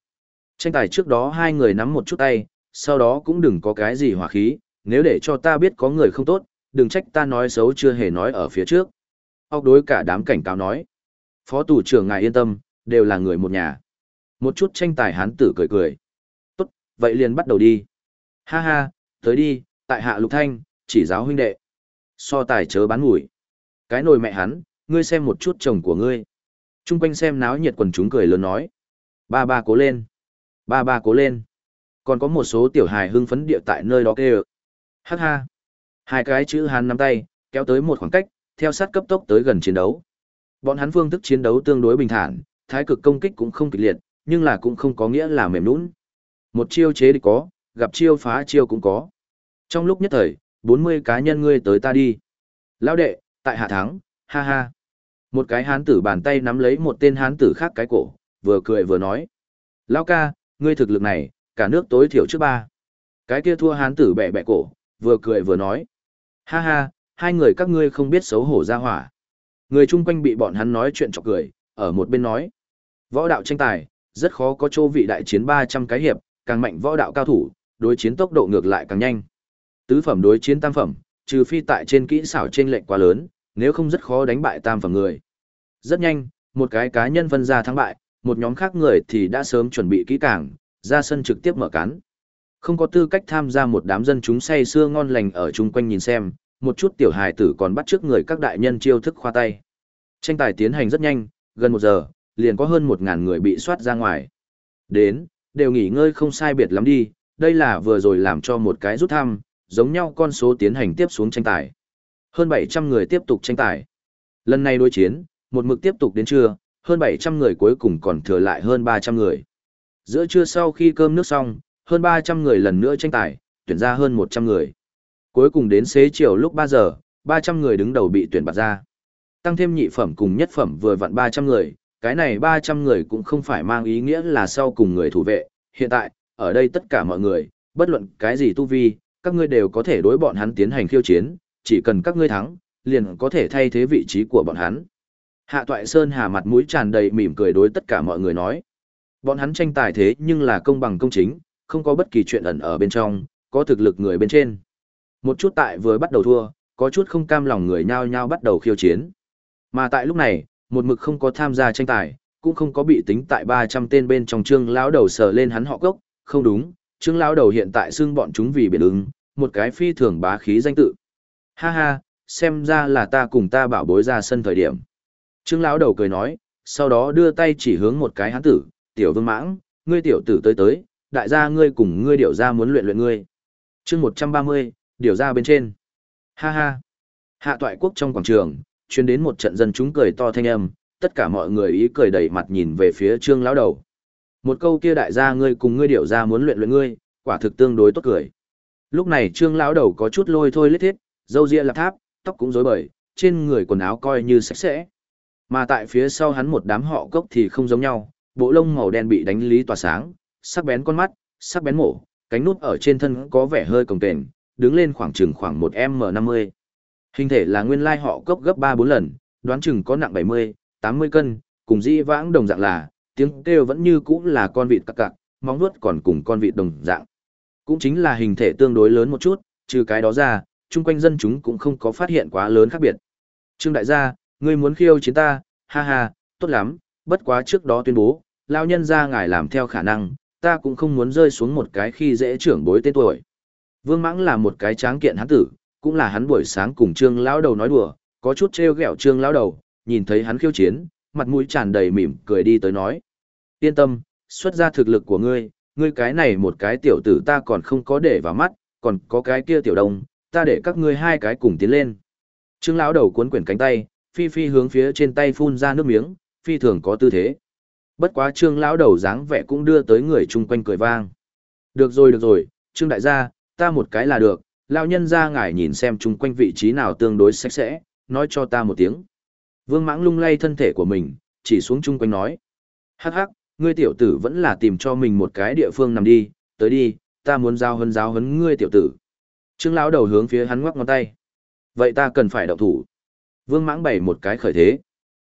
Tranh tài trước đó hai người nắm một chút tay, sau đó cũng đừng có cái gì hỏa khí, nếu để cho ta biết có người không tốt, đừng trách ta nói xấu chưa hề nói ở phía trước. Ốc đối cả đám cảnh cáo nói. Phó tù trưởng ngài yên tâm, đều là người một nhà. Một chút tranh tài hán tử cười cười. Tốt, vậy liền bắt đầu đi. Ha ha, tới đi, tại hạ lục thanh, chỉ giáo huynh đệ. So tài chớ bán ngủi. Cái nồi mẹ hắn, ngươi xem một chút chồng của ngươi. Trung quanh xem náo nhiệt quần chúng cười lớn nói. Ba ba cố lên. Ba ba cố lên. Còn có một số tiểu hài hưng phấn địa tại nơi đó kêu. Ha ha. Hai cái chữ hán nắm tay, kéo tới một khoảng cách, theo sát cấp tốc tới gần chiến đấu. Bọn hắn phương thức chiến đấu tương đối bình thản, thái cực công kích cũng không kịch liệt, nhưng là cũng không có nghĩa là mềm nũng. Một chiêu chế địch có, gặp chiêu phá chiêu cũng có. Trong lúc nhất thời, 40 cá nhân ngươi tới ta đi. Lão đệ, tại hạ thắng, ha ha. Một cái hán tử bàn tay nắm lấy một tên hán tử khác cái cổ, vừa cười vừa nói. Lão ca, ngươi thực lực này, cả nước tối thiểu trước ba. Cái kia thua hán tử bẻ bẻ cổ, vừa cười vừa nói. Ha ha, hai người các ngươi không biết xấu hổ ra hỏa. Người chung quanh bị bọn hắn nói chuyện chọc cười, ở một bên nói. Võ đạo tranh tài, rất khó có chỗ vị đại chiến 300 cái hiệp, càng mạnh võ đạo cao thủ, đối chiến tốc độ ngược lại càng nhanh. Tứ phẩm đối chiến tam phẩm, trừ phi tại trên kỹ xảo trên lệnh quá lớn, nếu không rất khó đánh bại tam phẩm người. Rất nhanh, một cái cá nhân phân ra thắng bại, một nhóm khác người thì đã sớm chuẩn bị kỹ càng, ra sân trực tiếp mở cán. Không có tư cách tham gia một đám dân chúng say sưa ngon lành ở chung quanh nhìn xem, một chút tiểu hài tử còn bắt trước người các đại nhân chiêu thức khoa tay. Tranh tài tiến hành rất nhanh, gần một giờ, liền có hơn một ngàn người bị soát ra ngoài. Đến, đều nghỉ ngơi không sai biệt lắm đi, đây là vừa rồi làm cho một cái rút thăm, giống nhau con số tiến hành tiếp xuống tranh tài. Hơn 700 người tiếp tục tranh tài. Lần này đối chiến, một mực tiếp tục đến trưa, hơn 700 người cuối cùng còn thừa lại hơn 300 người. Giữa trưa sau khi cơm nước xong, hơn 300 người lần nữa tranh tài, tuyển ra hơn 100 người. Cuối cùng đến xế chiều lúc 3 giờ, 300 người đứng đầu bị tuyển bạt ra. Tăng thêm nhị phẩm cùng nhất phẩm vừa vặn 300 người, cái này 300 người cũng không phải mang ý nghĩa là sau cùng người thủ vệ. Hiện tại, ở đây tất cả mọi người, bất luận cái gì tu vi, các ngươi đều có thể đối bọn hắn tiến hành khiêu chiến, chỉ cần các ngươi thắng, liền có thể thay thế vị trí của bọn hắn. Hạ Toại Sơn hà mặt mũi tràn đầy mỉm cười đối tất cả mọi người nói. Bọn hắn tranh tài thế nhưng là công bằng công chính, không có bất kỳ chuyện ẩn ở bên trong, có thực lực người bên trên. Một chút tại vừa bắt đầu thua, có chút không cam lòng người nhao nhao bắt đầu khiêu chiến. Mà tại lúc này, một mực không có tham gia tranh tài, cũng không có bị tính tại 300 tên bên trong trương lão đầu sờ lên hắn họ gốc, không đúng, trương lão đầu hiện tại xưng bọn chúng vì biển ứng, một cái phi thường bá khí danh tự. Ha ha, xem ra là ta cùng ta bảo bối ra sân thời điểm. Trương lão đầu cười nói, sau đó đưa tay chỉ hướng một cái hán tử, tiểu vương mãng, ngươi tiểu tử tới tới, đại gia ngươi cùng ngươi điểu ra muốn luyện luyện ngươi. chương 130, điểu ra bên trên. Ha ha. Hạ toại quốc trong quảng trường, chuyên đến một trận dân chúng cười to thanh âm, tất cả mọi người ý cười đầy mặt nhìn về phía trương lão đầu. Một câu kia đại gia ngươi cùng ngươi điểu ra muốn luyện luyện ngươi, quả thực tương đối tốt cười. Lúc này trương lão đầu có chút lôi thôi lết thiết, dâu ria lạp tháp, tóc cũng rối bời, trên người quần áo coi như sạch sẽ. Mà tại phía sau hắn một đám họ cốc thì không giống nhau, bộ lông màu đen bị đánh lý tỏa sáng, sắc bén con mắt, sắc bén mổ, cánh nút ở trên thân có vẻ hơi cồng kềnh, đứng lên khoảng chừng khoảng một m mươi. Hình thể là nguyên lai họ cốc gấp ba bốn lần, đoán chừng có nặng bảy mươi, tám mươi cân, cùng di vãng đồng dạng là, tiếng kêu vẫn như cũ là con vịt cặc cặc, móng vuốt còn cùng con vịt đồng dạng. Cũng chính là hình thể tương đối lớn một chút, trừ cái đó ra, chung quanh dân chúng cũng không có phát hiện quá lớn khác biệt. Trương đại gia, ngươi muốn khiêu chiến ta, ha ha, tốt lắm, bất quá trước đó tuyên bố, lao nhân ra ngài làm theo khả năng, ta cũng không muốn rơi xuống một cái khi dễ trưởng bối tên tuổi. Vương Mãng là một cái tráng kiện hắn tử, cũng là hắn buổi sáng cùng Trương lão đầu nói đùa, có chút trêu ghẹo Trương lão đầu, nhìn thấy hắn khiêu chiến, mặt mũi tràn đầy mỉm cười đi tới nói: "Yên tâm, xuất ra thực lực của ngươi, ngươi cái này một cái tiểu tử ta còn không có để vào mắt, còn có cái kia tiểu đồng, ta để các ngươi hai cái cùng tiến lên." Trương lão đầu cuốn quyển cánh tay, phi phi hướng phía trên tay phun ra nước miếng, phi thường có tư thế. Bất quá Trương lão đầu dáng vẻ cũng đưa tới người chung quanh cười vang. Được rồi được rồi, Trương đại gia, ta một cái là được, lão nhân gia ngài nhìn xem chung quanh vị trí nào tương đối sạch sẽ, nói cho ta một tiếng. Vương Mãng lung lay thân thể của mình, chỉ xuống chung quanh nói. Hắc hắc, ngươi tiểu tử vẫn là tìm cho mình một cái địa phương nằm đi, tới đi, ta muốn giao hấn giáo hấn ngươi tiểu tử. Trương lão đầu hướng phía hắn ngoắc ngón tay. Vậy ta cần phải động thủ. Vương Mãng bày một cái khởi thế.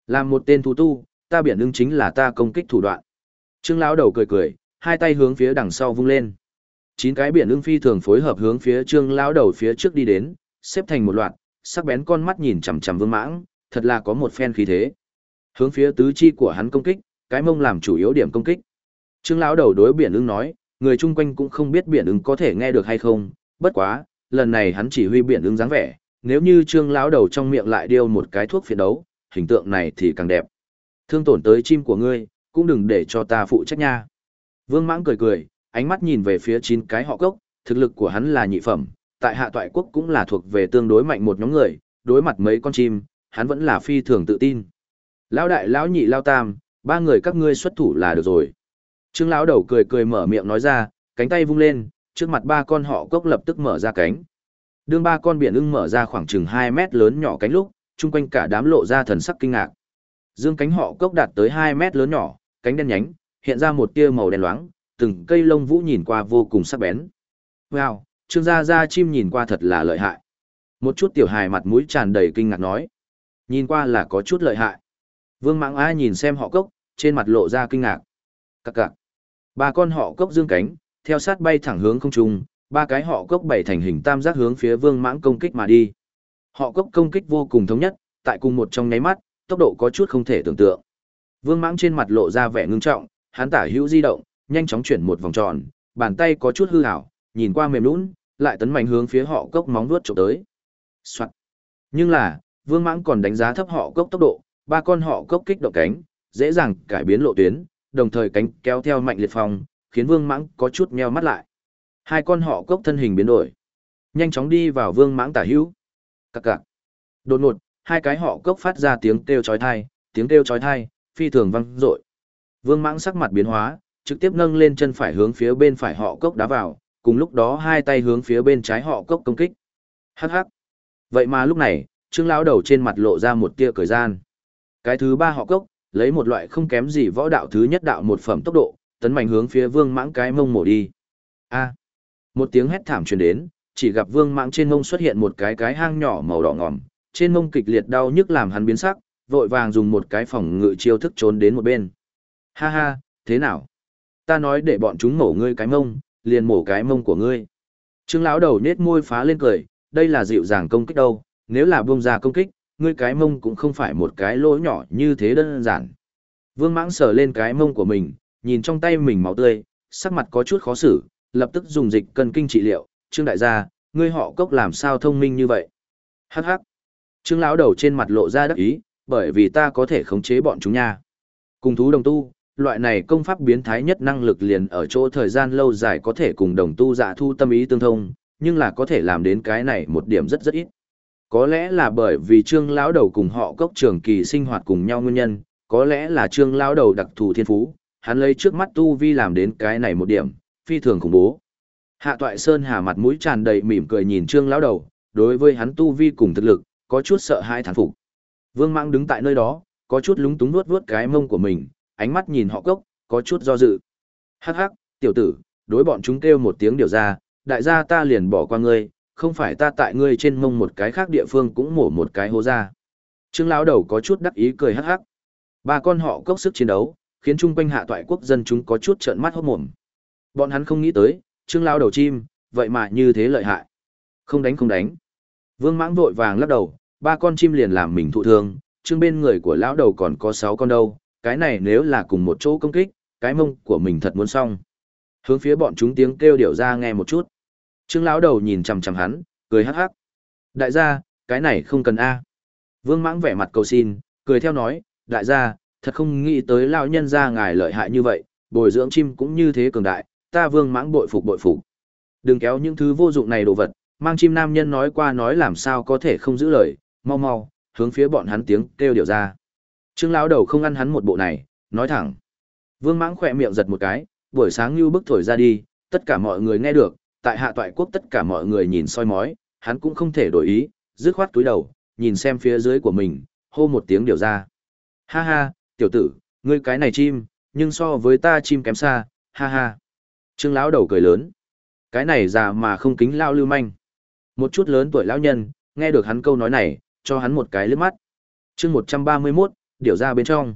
Làm một tên thú tu, ta biển ưng chính là ta công kích thủ đoạn. Trương lão đầu cười cười, hai tay hướng phía đằng sau vung lên. Chín cái biển ưng phi thường phối hợp hướng phía Trương lão đầu phía trước đi đến, xếp thành một loạt, sắc bén con mắt nhìn chằm chằm Vương Mãng, thật là có một phen khí thế. Hướng phía tứ chi của hắn công kích, cái mông làm chủ yếu điểm công kích. Trương lão đầu đối biển ưng nói, người chung quanh cũng không biết biển ưng có thể nghe được hay không, bất quá, lần này hắn chỉ huy biển ưng dáng vẻ, nếu như Trương lão đầu trong miệng lại điêu một cái thuốc phiện đấu, hình tượng này thì càng đẹp. Thương tổn tới chim của ngươi, cũng đừng để cho ta phụ trách nha. Vương Mãng cười cười, ánh mắt nhìn về phía chín cái họ cốc, thực lực của hắn là nhị phẩm, tại hạ toại quốc cũng là thuộc về tương đối mạnh một nhóm người, đối mặt mấy con chim, hắn vẫn là phi thường tự tin. Lão đại lão nhị lão tam, ba người các ngươi xuất thủ là được rồi. Trương lão đầu cười cười mở miệng nói ra, cánh tay vung lên, trước mặt ba con họ cốc lập tức mở ra cánh. Đương ba con biển ưng mở ra khoảng chừng 2 mét lớn nhỏ cánh lúc, chung quanh cả đám lộ ra thần sắc kinh ngạc. Dương cánh họ cốc đạt tới 2 mét lớn nhỏ, cánh đen nhánh, hiện ra một tia màu đen loáng, từng cây lông vũ nhìn qua vô cùng sắc bén. Wow, Trương gia gia chim nhìn qua thật là lợi hại. Một chút tiểu hài mặt mũi tràn đầy kinh ngạc nói. Nhìn qua là có chút lợi hại. Vương Mãng a nhìn xem họ cốc, trên mặt lộ ra kinh ngạc. Cặc cặc. Ba con họ cốc dương cánh, theo sát bay thẳng hướng không trung, ba cái họ cốc bảy thành hình tam giác hướng phía Vương Mãng công kích mà đi. Họ cốc công kích vô cùng thống nhất, tại cùng một trong nháy mắt, tốc độ có chút không thể tưởng tượng. Vương Mãng trên mặt lộ ra vẻ ngưng trọng, hắn tả hữu di động, nhanh chóng chuyển một vòng tròn, bàn tay có chút hư ảo, nhìn qua mềm lún lại tấn mạnh hướng phía họ cốc móng vuốt chụp tới. Soạt. Nhưng là, Vương Mãng còn đánh giá thấp họ cốc tốc độ, ba con họ cốc kích động cánh, dễ dàng cải biến lộ tuyến, đồng thời cánh kéo theo mạnh liệt phong, khiến Vương Mãng có chút nheo mắt lại. Hai con họ cốc thân hình biến đổi, nhanh chóng đi vào Vương Mãng tả hữu. Cặc cặc. Đột ngột, hai cái họ cốc phát ra tiếng kêu chói tai, tiếng kêu chói tai, phi thường vang dội. Vương Mãng sắc mặt biến hóa, trực tiếp nâng lên chân phải hướng phía bên phải họ cốc đá vào, cùng lúc đó hai tay hướng phía bên trái họ cốc công kích. Hắc hắc. Vậy mà lúc này, Trương lão đầu trên mặt lộ ra một tia cười gian. Cái thứ ba họ cốc, lấy một loại không kém gì võ đạo thứ nhất đạo một phẩm tốc độ, tấn mạnh hướng phía Vương Mãng cái mông mổ đi. A. Một tiếng hét thảm truyền đến, chỉ gặp Vương Mãng trên mông xuất hiện một cái cái hang nhỏ màu đỏ ngòm, trên mông kịch liệt đau nhức làm hắn biến sắc, vội vàng dùng một cái phòng ngự chiêu thức trốn đến một bên. Ha ha, thế nào? Ta nói để bọn chúng mổ ngươi cái mông, liền mổ cái mông của ngươi. Trương lão đầu nết môi phá lên cười, đây là dịu dàng công kích đâu, nếu là buông ra công kích, ngươi cái mông cũng không phải một cái lỗ nhỏ như thế đơn giản. Vương Mãng sờ lên cái mông của mình, nhìn trong tay mình máu tươi, sắc mặt có chút khó xử, lập tức dùng dịch cân kinh trị liệu, "Trương đại gia, ngươi họ Cốc làm sao thông minh như vậy?" Hắc hắc. Trương lão đầu trên mặt lộ ra đắc ý, bởi vì ta có thể khống chế bọn chúng nha. Cùng thú đồng tu, loại này công pháp biến thái nhất năng lực liền ở chỗ thời gian lâu dài có thể cùng đồng tu giả thu tâm ý tương thông, nhưng là có thể làm đến cái này một điểm rất rất ít. Có lẽ là bởi vì Trương lão đầu cùng họ Cốc trường kỳ sinh hoạt cùng nhau nguyên nhân, có lẽ là Trương lão đầu đặc thù thiên phú, hắn lấy trước mắt tu vi làm đến cái này một điểm, phi thường khủng bố. Hạ Toại Sơn hà mặt mũi tràn đầy mỉm cười nhìn Trương lão đầu, đối với hắn tu vi cùng thực lực, có chút sợ hãi thán phục. Vương Mãng đứng tại nơi đó, có chút lúng túng nuốt nuốt cái mông của mình, ánh mắt nhìn họ cốc, có chút do dự. Hắc hắc, tiểu tử, đối bọn chúng kêu một tiếng điều ra, đại gia ta liền bỏ qua ngươi, không phải ta tại ngươi trên mông một cái khác địa phương cũng mổ một cái hố ra. Trương lão đầu có chút đắc ý cười hắc hắc. Ba con họ cốc sức chiến đấu, khiến chung quanh hạ toại quốc dân chúng có chút trợn mắt hốt mồm. Bọn hắn không nghĩ tới, Trương lão đầu chim, vậy mà như thế lợi hại. Không đánh không đánh. Vương Mãng vội vàng lắc đầu, ba con chim liền làm mình thụ thương, Trương bên người của lão đầu còn có sáu con đâu, cái này nếu là cùng một chỗ công kích, cái mông của mình thật muốn xong. Hướng phía bọn chúng tiếng kêu điệu ra nghe một chút. Trương lão đầu nhìn chằm chằm hắn, cười hắc hắc. Đại gia, cái này không cần a. Vương Mãng vẻ mặt cầu xin, cười theo nói, đại gia, thật không nghĩ tới lão nhân gia ngài lợi hại như vậy, bồi dưỡng chim cũng như thế cường đại, ta Vương Mãng bội phục bội phục. Đừng kéo những thứ vô dụng này đồ vật, mang chim nam nhân nói qua nói làm sao có thể không giữ lời, mau mau, hướng phía bọn hắn tiếng kêu điều ra. Trương lão đầu không ăn hắn một bộ này, nói thẳng. Vương Mãng khỏe miệng giật một cái, buổi sáng như bức thổi ra đi, tất cả mọi người nghe được, tại hạ toại quốc tất cả mọi người nhìn soi mói, hắn cũng không thể đổi ý, dứt khoát túi đầu, nhìn xem phía dưới của mình, hô một tiếng điều ra. Ha ha, tiểu tử, ngươi cái này chim, nhưng so với ta chim kém xa, ha ha. Trương lão đầu cười lớn. Cái này già mà không kính lao lưu manh. Một chút lớn tuổi lão nhân, nghe được hắn câu nói này, cho hắn một cái liếc mắt. chương 131, điều ra bên trong.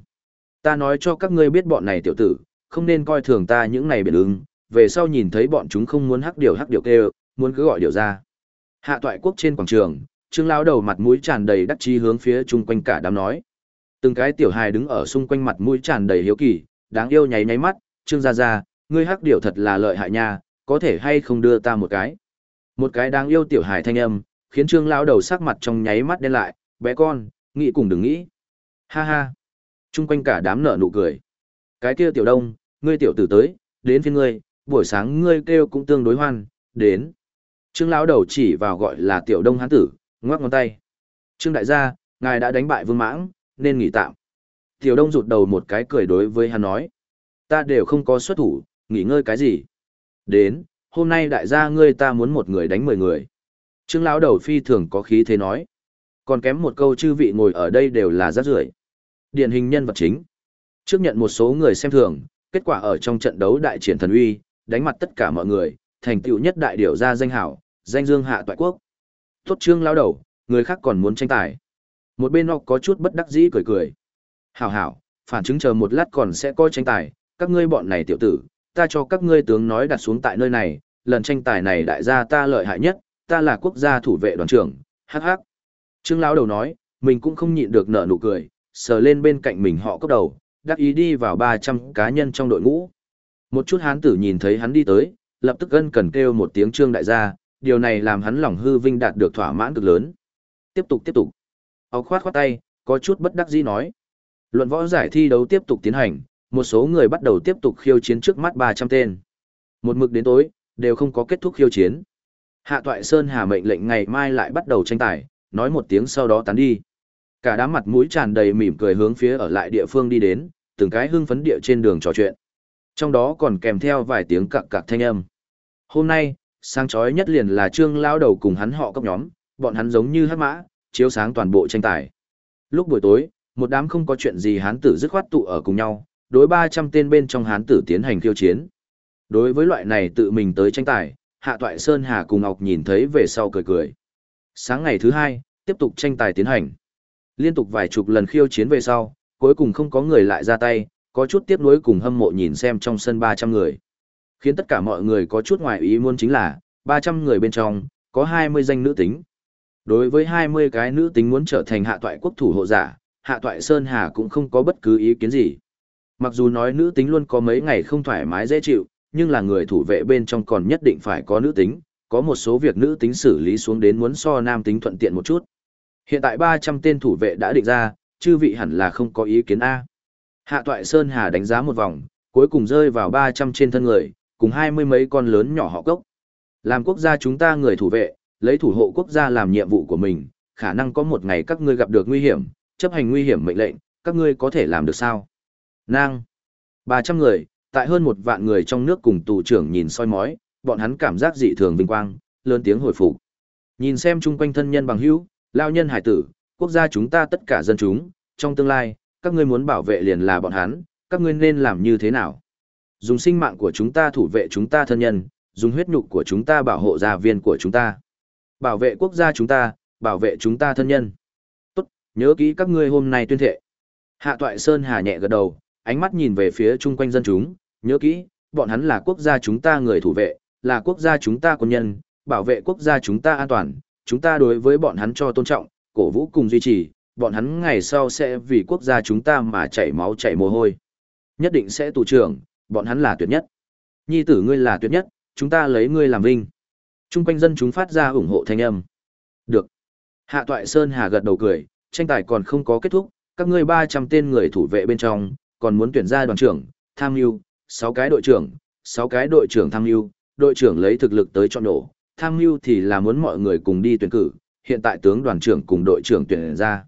Ta nói cho các ngươi biết bọn này tiểu tử, không nên coi thường ta những này biển ứng, về sau nhìn thấy bọn chúng không muốn hắc điều hắc điều kêu, muốn cứ gọi điều ra. Hạ toại quốc trên quảng trường, trương lão đầu mặt mũi tràn đầy đắc chí hướng phía chung quanh cả đám nói. Từng cái tiểu hài đứng ở xung quanh mặt mũi tràn đầy hiếu kỳ, đáng yêu nháy nháy mắt, trương gia gia, ngươi hắc điều thật là lợi hại nha, có thể hay không đưa ta một cái. Một cái đáng yêu tiểu hài thanh âm, khiến trương lão đầu sắc mặt trong nháy mắt đen lại, bé con, nghĩ cùng đừng nghĩ. Ha ha. Chung quanh cả đám nở nụ cười. Cái kia tiểu đông, ngươi tiểu tử tới, đến phiên ngươi, buổi sáng ngươi kêu cũng tương đối hoan, đến. Trương lão đầu chỉ vào gọi là tiểu đông hán tử, ngoắc ngón tay. Trương đại gia, ngài đã đánh bại vương mãng, nên nghỉ tạm. Tiểu đông rụt đầu một cái cười đối với hắn nói. Ta đều không có xuất thủ, nghỉ ngơi cái gì. Đến, hôm nay đại gia ngươi ta muốn một người đánh mười người. Trương lão đầu phi thường có khí thế nói. Còn kém một câu chư vị ngồi ở đây đều là rác rưởi. Điển hình nhân vật chính. Trước nhận một số người xem thường, kết quả ở trong trận đấu đại triển thần uy, đánh mặt tất cả mọi người, thành tựu nhất đại điều ra danh hảo, danh dương hạ toại quốc. Tốt trương lão đầu, người khác còn muốn tranh tài. Một bên họ có chút bất đắc dĩ cười cười. Hảo hảo, phản chứng chờ một lát còn sẽ coi tranh tài, các ngươi bọn này tiểu tử, ta cho các ngươi tướng nói đặt xuống tại nơi này, lần tranh tài này đại gia ta lợi hại nhất, ta là quốc gia thủ vệ đoàn trưởng, hắc hắc. Trương lão đầu nói, mình cũng không nhịn được nở nụ cười, sờ lên bên cạnh mình họ cấp đầu, đắc ý đi vào 300 cá nhân trong đội ngũ. Một chút hán tử nhìn thấy hắn đi tới, lập tức gân cần kêu một tiếng trương đại gia, điều này làm hắn lòng hư vinh đạt được thỏa mãn cực lớn. Tiếp tục tiếp tục. Áo khoát khoát tay, có chút bất đắc dĩ nói. Luận võ giải thi đấu tiếp tục tiến hành, một số người bắt đầu tiếp tục khiêu chiến trước mắt 300 tên. Một mực đến tối, đều không có kết thúc khiêu chiến. Hạ Toại Sơn Hà mệnh lệnh ngày mai lại bắt đầu tranh tài, nói một tiếng sau đó tán đi. Cả đám mặt mũi tràn đầy mỉm cười hướng phía ở lại địa phương đi đến, từng cái hưng phấn địa trên đường trò chuyện. Trong đó còn kèm theo vài tiếng cặc cặc thanh âm. Hôm nay, sáng chói nhất liền là Trương lão đầu cùng hắn họ cấp nhóm, bọn hắn giống như hắc mã, chiếu sáng toàn bộ tranh tài. Lúc buổi tối, một đám không có chuyện gì hán tử dứt khoát tụ ở cùng nhau, đối 300 tên bên trong hán tử tiến hành khiêu chiến. Đối với loại này tự mình tới tranh tài, Hạ Toại Sơn Hà cùng Ngọc nhìn thấy về sau cười cười. Sáng ngày thứ hai, tiếp tục tranh tài tiến hành. Liên tục vài chục lần khiêu chiến về sau, cuối cùng không có người lại ra tay, có chút tiếp nối cùng hâm mộ nhìn xem trong sân 300 người. Khiến tất cả mọi người có chút ngoài ý muốn chính là, 300 người bên trong, có 20 danh nữ tính. Đối với 20 cái nữ tính muốn trở thành hạ toại quốc thủ hộ giả, hạ toại Sơn Hà cũng không có bất cứ ý kiến gì. Mặc dù nói nữ tính luôn có mấy ngày không thoải mái dễ chịu, nhưng là người thủ vệ bên trong còn nhất định phải có nữ tính, có một số việc nữ tính xử lý xuống đến muốn so nam tính thuận tiện một chút. Hiện tại 300 tên thủ vệ đã định ra, chư vị hẳn là không có ý kiến A. Hạ Toại Sơn Hà đánh giá một vòng, cuối cùng rơi vào 300 trên thân người, cùng hai mươi mấy con lớn nhỏ họ cốc. Làm quốc gia chúng ta người thủ vệ, lấy thủ hộ quốc gia làm nhiệm vụ của mình, khả năng có một ngày các ngươi gặp được nguy hiểm, chấp hành nguy hiểm mệnh lệnh, các ngươi có thể làm được sao? Nang. 300 người, tại hơn một vạn người trong nước cùng tù trưởng nhìn soi mói, bọn hắn cảm giác dị thường vinh quang, lớn tiếng hồi phục. Nhìn xem chung quanh thân nhân bằng hữu, lao nhân hải tử, quốc gia chúng ta tất cả dân chúng, trong tương lai, các ngươi muốn bảo vệ liền là bọn hắn, các ngươi nên làm như thế nào? Dùng sinh mạng của chúng ta thủ vệ chúng ta thân nhân, dùng huyết nhục của chúng ta bảo hộ gia viên của chúng ta. Bảo vệ quốc gia chúng ta, bảo vệ chúng ta thân nhân. Tốt, nhớ kỹ các ngươi hôm nay tuyên thệ. Hạ Toại Sơn hà nhẹ gật đầu, ánh mắt nhìn về phía chung quanh dân chúng, nhớ kỹ, bọn hắn là quốc gia chúng ta người thủ vệ, là quốc gia chúng ta quân nhân, bảo vệ quốc gia chúng ta an toàn, chúng ta đối với bọn hắn cho tôn trọng, cổ vũ cùng duy trì, bọn hắn ngày sau sẽ vì quốc gia chúng ta mà chảy máu chảy mồ hôi. Nhất định sẽ tù trưởng, bọn hắn là tuyệt nhất. Nhi tử ngươi là tuyệt nhất, chúng ta lấy ngươi làm vinh. Trung quanh dân chúng phát ra ủng hộ thanh âm. Được. Hạ Toại Sơn Hà gật đầu cười, tranh tài còn không có kết thúc, các ngươi 300 tên người thủ vệ bên trong, còn muốn tuyển ra đoàn trưởng, tham mưu, 6 cái đội trưởng, 6 cái đội trưởng tham mưu, đội trưởng lấy thực lực tới chọn nổ, tham mưu thì là muốn mọi người cùng đi tuyển cử, hiện tại tướng đoàn trưởng cùng đội trưởng tuyển ra.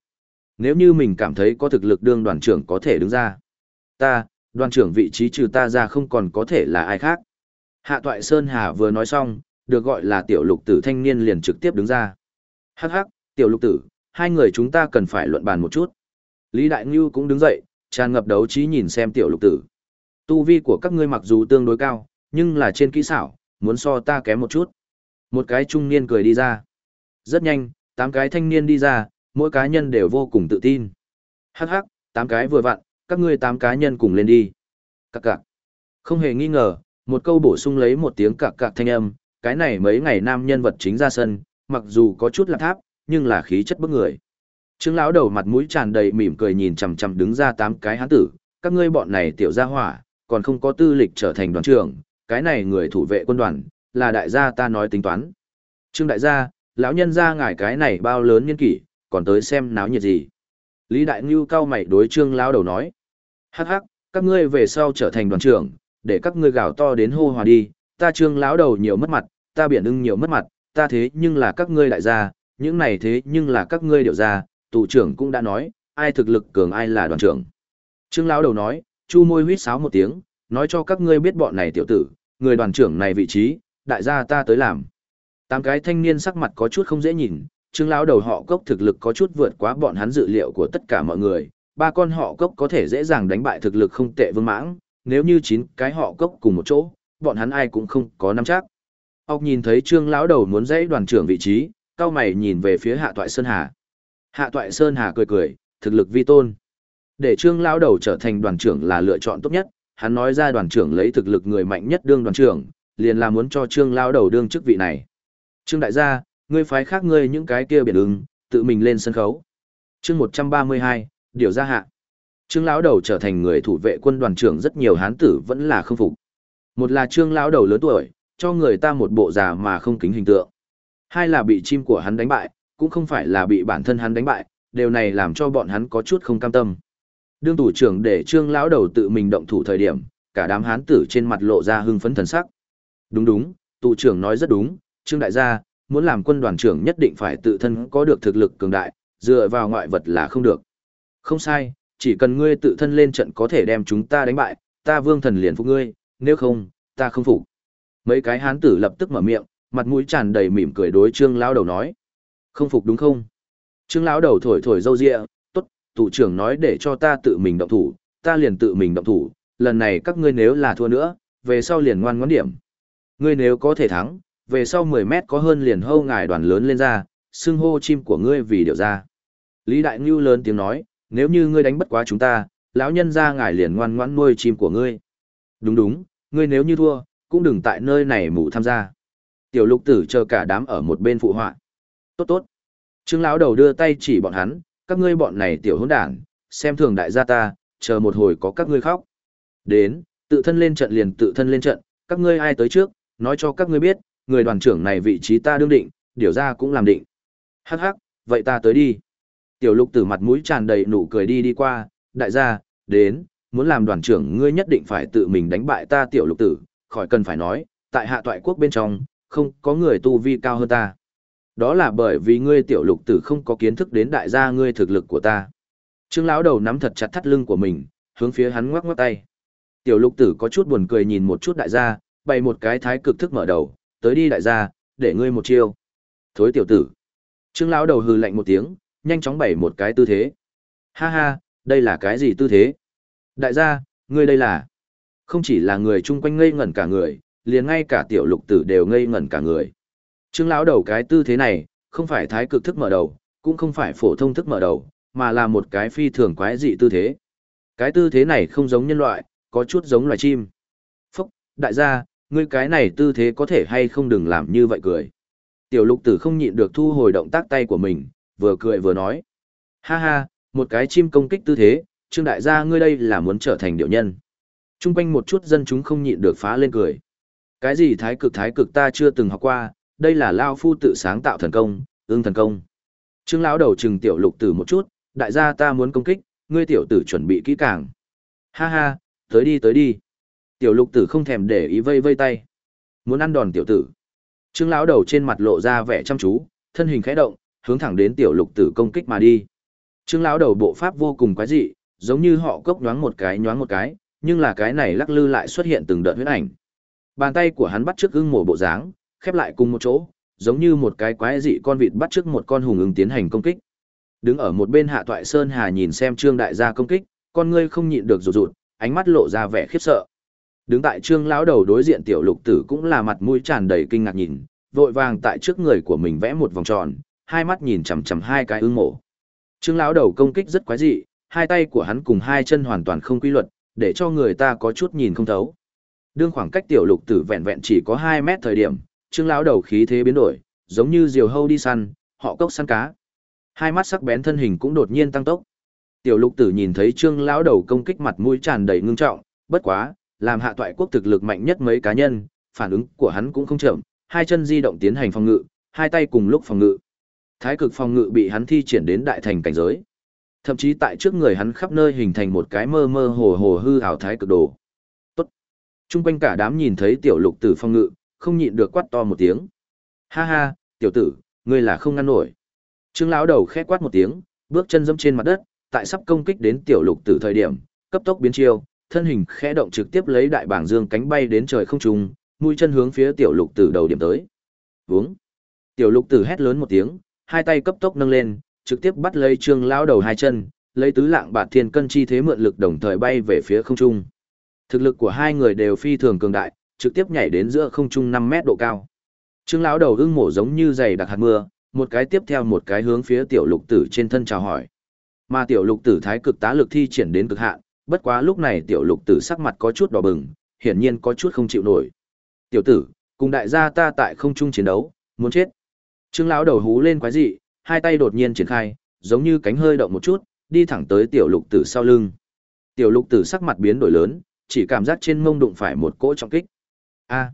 Nếu như mình cảm thấy có thực lực đương đoàn trưởng có thể đứng ra. Ta, đoàn trưởng vị trí trừ ta ra không còn có thể là ai khác. Hạ Toại Sơn Hà vừa nói xong, được gọi là tiểu lục tử thanh niên liền trực tiếp đứng ra. Hắc hắc, tiểu lục tử, hai người chúng ta cần phải luận bàn một chút. Lý Đại Ngưu cũng đứng dậy, tràn ngập đấu trí nhìn xem tiểu lục tử. Tu vi của các ngươi mặc dù tương đối cao, nhưng là trên kỹ xảo, muốn so ta kém một chút. Một cái trung niên cười đi ra. Rất nhanh, tám cái thanh niên đi ra, mỗi cá nhân đều vô cùng tự tin. Hắc hắc, tám cái vừa vặn, các ngươi tám cá nhân cùng lên đi. Cạc cạc. Không hề nghi ngờ, một câu bổ sung lấy một tiếng cạc cạc thanh âm, cái này mấy ngày nam nhân vật chính ra sân, mặc dù có chút là tháp, nhưng là khí chất bức người. Trương lão đầu mặt mũi tràn đầy mỉm cười nhìn chằm chằm đứng ra tám cái hán tử, các ngươi bọn này tiểu gia hỏa, còn không có tư lịch trở thành đoàn trưởng, cái này người thủ vệ quân đoàn, là đại gia ta nói tính toán. Trương đại gia, lão nhân gia ngài cái này bao lớn nhân kỷ, còn tới xem náo nhiệt gì. Lý Đại Ngưu cao mày đối Trương lão đầu nói. Hắc hắc, các ngươi về sau trở thành đoàn trưởng, để các ngươi gào to đến hô hòa đi, ta Trương lão đầu nhiều mất mặt, ta biển ưng nhiều mất mặt, ta thế nhưng là các ngươi đại gia, những này thế nhưng là các ngươi điều gia, tù trưởng cũng đã nói, ai thực lực cường ai là đoàn trưởng. Trương lão đầu nói, chu môi huýt sáo một tiếng, nói cho các ngươi biết bọn này tiểu tử, người đoàn trưởng này vị trí, đại gia ta tới làm. Tám cái thanh niên sắc mặt có chút không dễ nhìn, Trương lão đầu họ cốc thực lực có chút vượt quá bọn hắn dự liệu của tất cả mọi người, ba con họ cốc có thể dễ dàng đánh bại thực lực không tệ vương mãng, nếu như chín cái họ cốc cùng một chỗ, bọn hắn ai cũng không có nắm chắc. Ốc nhìn thấy Trương lão đầu muốn dãy đoàn trưởng vị trí, cao mày nhìn về phía Hạ Toại Sơn Hà. Hạ Toại Sơn Hà cười cười, thực lực vi tôn. Để Trương lão đầu trở thành đoàn trưởng là lựa chọn tốt nhất, hắn nói ra đoàn trưởng lấy thực lực người mạnh nhất đương đoàn trưởng, liền là muốn cho Trương lão đầu đương chức vị này. Trương đại gia, ngươi phái khác ngươi những cái kia biển ứng, tự mình lên sân khấu. Chương 132, điều ra hạ. Trương lão đầu trở thành người thủ vệ quân đoàn trưởng rất nhiều hán tử vẫn là không phục. Một là Trương lão đầu lớn tuổi, cho người ta một bộ già mà không kính hình tượng. Hai là bị chim của hắn đánh bại, cũng không phải là bị bản thân hắn đánh bại, điều này làm cho bọn hắn có chút không cam tâm. Đương thủ trưởng để Trương lão đầu tự mình động thủ thời điểm, cả đám hán tử trên mặt lộ ra hưng phấn thần sắc. Đúng đúng, tụ trưởng nói rất đúng, Trương đại gia, muốn làm quân đoàn trưởng nhất định phải tự thân có được thực lực cường đại, dựa vào ngoại vật là không được. Không sai, chỉ cần ngươi tự thân lên trận có thể đem chúng ta đánh bại, ta vương thần liền phục ngươi, nếu không, ta không phục. Mấy cái hán tử lập tức mở miệng, mặt mũi tràn đầy mỉm cười đối Trương lão đầu nói. Không phục đúng không? Trương lão đầu thổi thổi râu ria, tốt, thủ trưởng nói để cho ta tự mình động thủ, ta liền tự mình động thủ, lần này các ngươi nếu là thua nữa, về sau liền ngoan ngoãn điểm. Ngươi nếu có thể thắng, về sau 10 mét có hơn liền hâu ngài đoàn lớn lên ra, xưng hô chim của ngươi vì điệu ra. Lý Đại Ngưu lớn tiếng nói, nếu như ngươi đánh bất quá chúng ta, lão nhân ra ngài liền ngoan ngoãn nuôi chim của ngươi. Đúng đúng, ngươi nếu như thua, cũng đừng tại nơi này mụ tham gia. Tiểu lục tử chờ cả đám ở một bên phụ họa. Tốt tốt. Trương lão đầu đưa tay chỉ bọn hắn, các ngươi bọn này tiểu hỗn đản, xem thường đại gia ta, chờ một hồi có các ngươi khóc. Đến, tự thân lên trận liền tự thân lên trận, các ngươi ai tới trước, nói cho các ngươi biết, người đoàn trưởng này vị trí ta đương định, điều ra cũng làm định. Hắc hắc, vậy ta tới đi. Tiểu lục tử mặt mũi tràn đầy nụ cười đi đi qua, đại gia, đến, muốn làm đoàn trưởng ngươi nhất định phải tự mình đánh bại ta tiểu lục tử, khỏi cần phải nói, tại hạ toại quốc bên trong, không có người tu vi cao hơn ta. Đó là bởi vì ngươi tiểu lục tử không có kiến thức đến đại gia ngươi thực lực của ta. Trương lão đầu nắm thật chặt thắt lưng của mình, hướng phía hắn ngoắc ngoắc tay. Tiểu lục tử có chút buồn cười nhìn một chút đại gia, bày một cái thái cực thức mở đầu, tới đi đại gia, để ngươi một chiêu. Thối tiểu tử. Trương lão đầu hừ lạnh một tiếng, nhanh chóng bày một cái tư thế. Ha ha, đây là cái gì tư thế? Đại gia, ngươi đây là... Không chỉ là người chung quanh ngây ngẩn cả người, liền ngay cả tiểu lục tử đều ngây ngẩn cả người. Trương lão đầu cái tư thế này, không phải thái cực thức mở đầu, cũng không phải phổ thông thức mở đầu, mà là một cái phi thường quái dị tư thế. Cái tư thế này không giống nhân loại, có chút giống loài chim. Phúc, đại gia, ngươi cái này tư thế có thể hay không đừng làm như vậy cười. Tiểu lục tử không nhịn được thu hồi động tác tay của mình, vừa cười vừa nói. Ha ha, một cái chim công kích tư thế, trương đại gia ngươi đây là muốn trở thành điệu nhân. Trung quanh một chút dân chúng không nhịn được phá lên cười. Cái gì thái cực thái cực ta chưa từng học qua, đây là Lao Phu tự sáng tạo thần công, ương thần công. Trương lão đầu trừng tiểu lục tử một chút, đại gia ta muốn công kích, ngươi tiểu tử chuẩn bị kỹ càng. Ha ha, tới đi tới đi. Tiểu lục tử không thèm để ý vây vây tay. Muốn ăn đòn tiểu tử. Trương lão đầu trên mặt lộ ra vẻ chăm chú, thân hình khẽ động, hướng thẳng đến tiểu lục tử công kích mà đi. Trương lão đầu bộ pháp vô cùng quái dị, giống như họ cốc nhoáng một cái nhoáng một cái, nhưng là cái này lắc lư lại xuất hiện từng đợt huyết ảnh. Bàn tay của hắn bắt trước ưng mổ bộ dáng, khép lại cùng một chỗ, giống như một cái quái dị con vịt bắt trước một con hùng ứng tiến hành công kích. Đứng ở một bên Hạ Toại Sơn Hà nhìn xem Trương đại gia công kích, con ngươi không nhịn được rụt rụt, ánh mắt lộ ra vẻ khiếp sợ. Đứng tại Trương lão đầu đối diện tiểu lục tử cũng là mặt mũi tràn đầy kinh ngạc nhìn, vội vàng tại trước người của mình vẽ một vòng tròn, hai mắt nhìn chằm chằm hai cái ưng mổ. Trương lão đầu công kích rất quái dị, hai tay của hắn cùng hai chân hoàn toàn không quy luật, để cho người ta có chút nhìn không thấu. Đương khoảng cách tiểu lục tử vẹn vẹn chỉ có 2 mét thời điểm, Trương lão đầu khí thế biến đổi, giống như diều hâu đi săn, họ cốc săn cá. Hai mắt sắc bén thân hình cũng đột nhiên tăng tốc. Tiểu lục tử nhìn thấy Trương lão đầu công kích mặt mũi tràn đầy ngưng trọng, bất quá, làm hạ toại quốc thực lực mạnh nhất mấy cá nhân, phản ứng của hắn cũng không chậm, hai chân di động tiến hành phòng ngự, hai tay cùng lúc phòng ngự. Thái cực phòng ngự bị hắn thi triển đến đại thành cảnh giới. Thậm chí tại trước người hắn khắp nơi hình thành một cái mơ mơ hồ hồ hư ảo thái cực đồ. Tốt. Trung quanh cả đám nhìn thấy tiểu lục tử phòng ngự, không nhịn được quát to một tiếng. Ha ha, tiểu tử, ngươi là không ngăn nổi. Trương lão đầu khẽ quát một tiếng, bước chân dẫm trên mặt đất, tại sắp công kích đến tiểu lục tử thời điểm, cấp tốc biến chiêu, thân hình khẽ động trực tiếp lấy đại bảng dương cánh bay đến trời không trung, mũi chân hướng phía tiểu lục tử đầu điểm tới. Vướng. Tiểu lục tử hét lớn một tiếng, hai tay cấp tốc nâng lên, trực tiếp bắt lấy trương lão đầu hai chân, lấy tứ lạng bạt thiên cân chi thế mượn lực đồng thời bay về phía không trung. Thực lực của hai người đều phi thường cường đại, trực tiếp nhảy đến giữa không trung 5 mét độ cao. Trương lão đầu ưng mổ giống như giày đặc hạt mưa, một cái tiếp theo một cái hướng phía tiểu lục tử trên thân chào hỏi. Mà tiểu lục tử thái cực tá lực thi triển đến cực hạn, bất quá lúc này tiểu lục tử sắc mặt có chút đỏ bừng, hiển nhiên có chút không chịu nổi. Tiểu tử, cùng đại gia ta tại không trung chiến đấu, muốn chết. Trương lão đầu hú lên quái dị, hai tay đột nhiên triển khai, giống như cánh hơi động một chút, đi thẳng tới tiểu lục tử sau lưng. Tiểu lục tử sắc mặt biến đổi lớn, chỉ cảm giác trên mông đụng phải một cỗ trọng kích. A.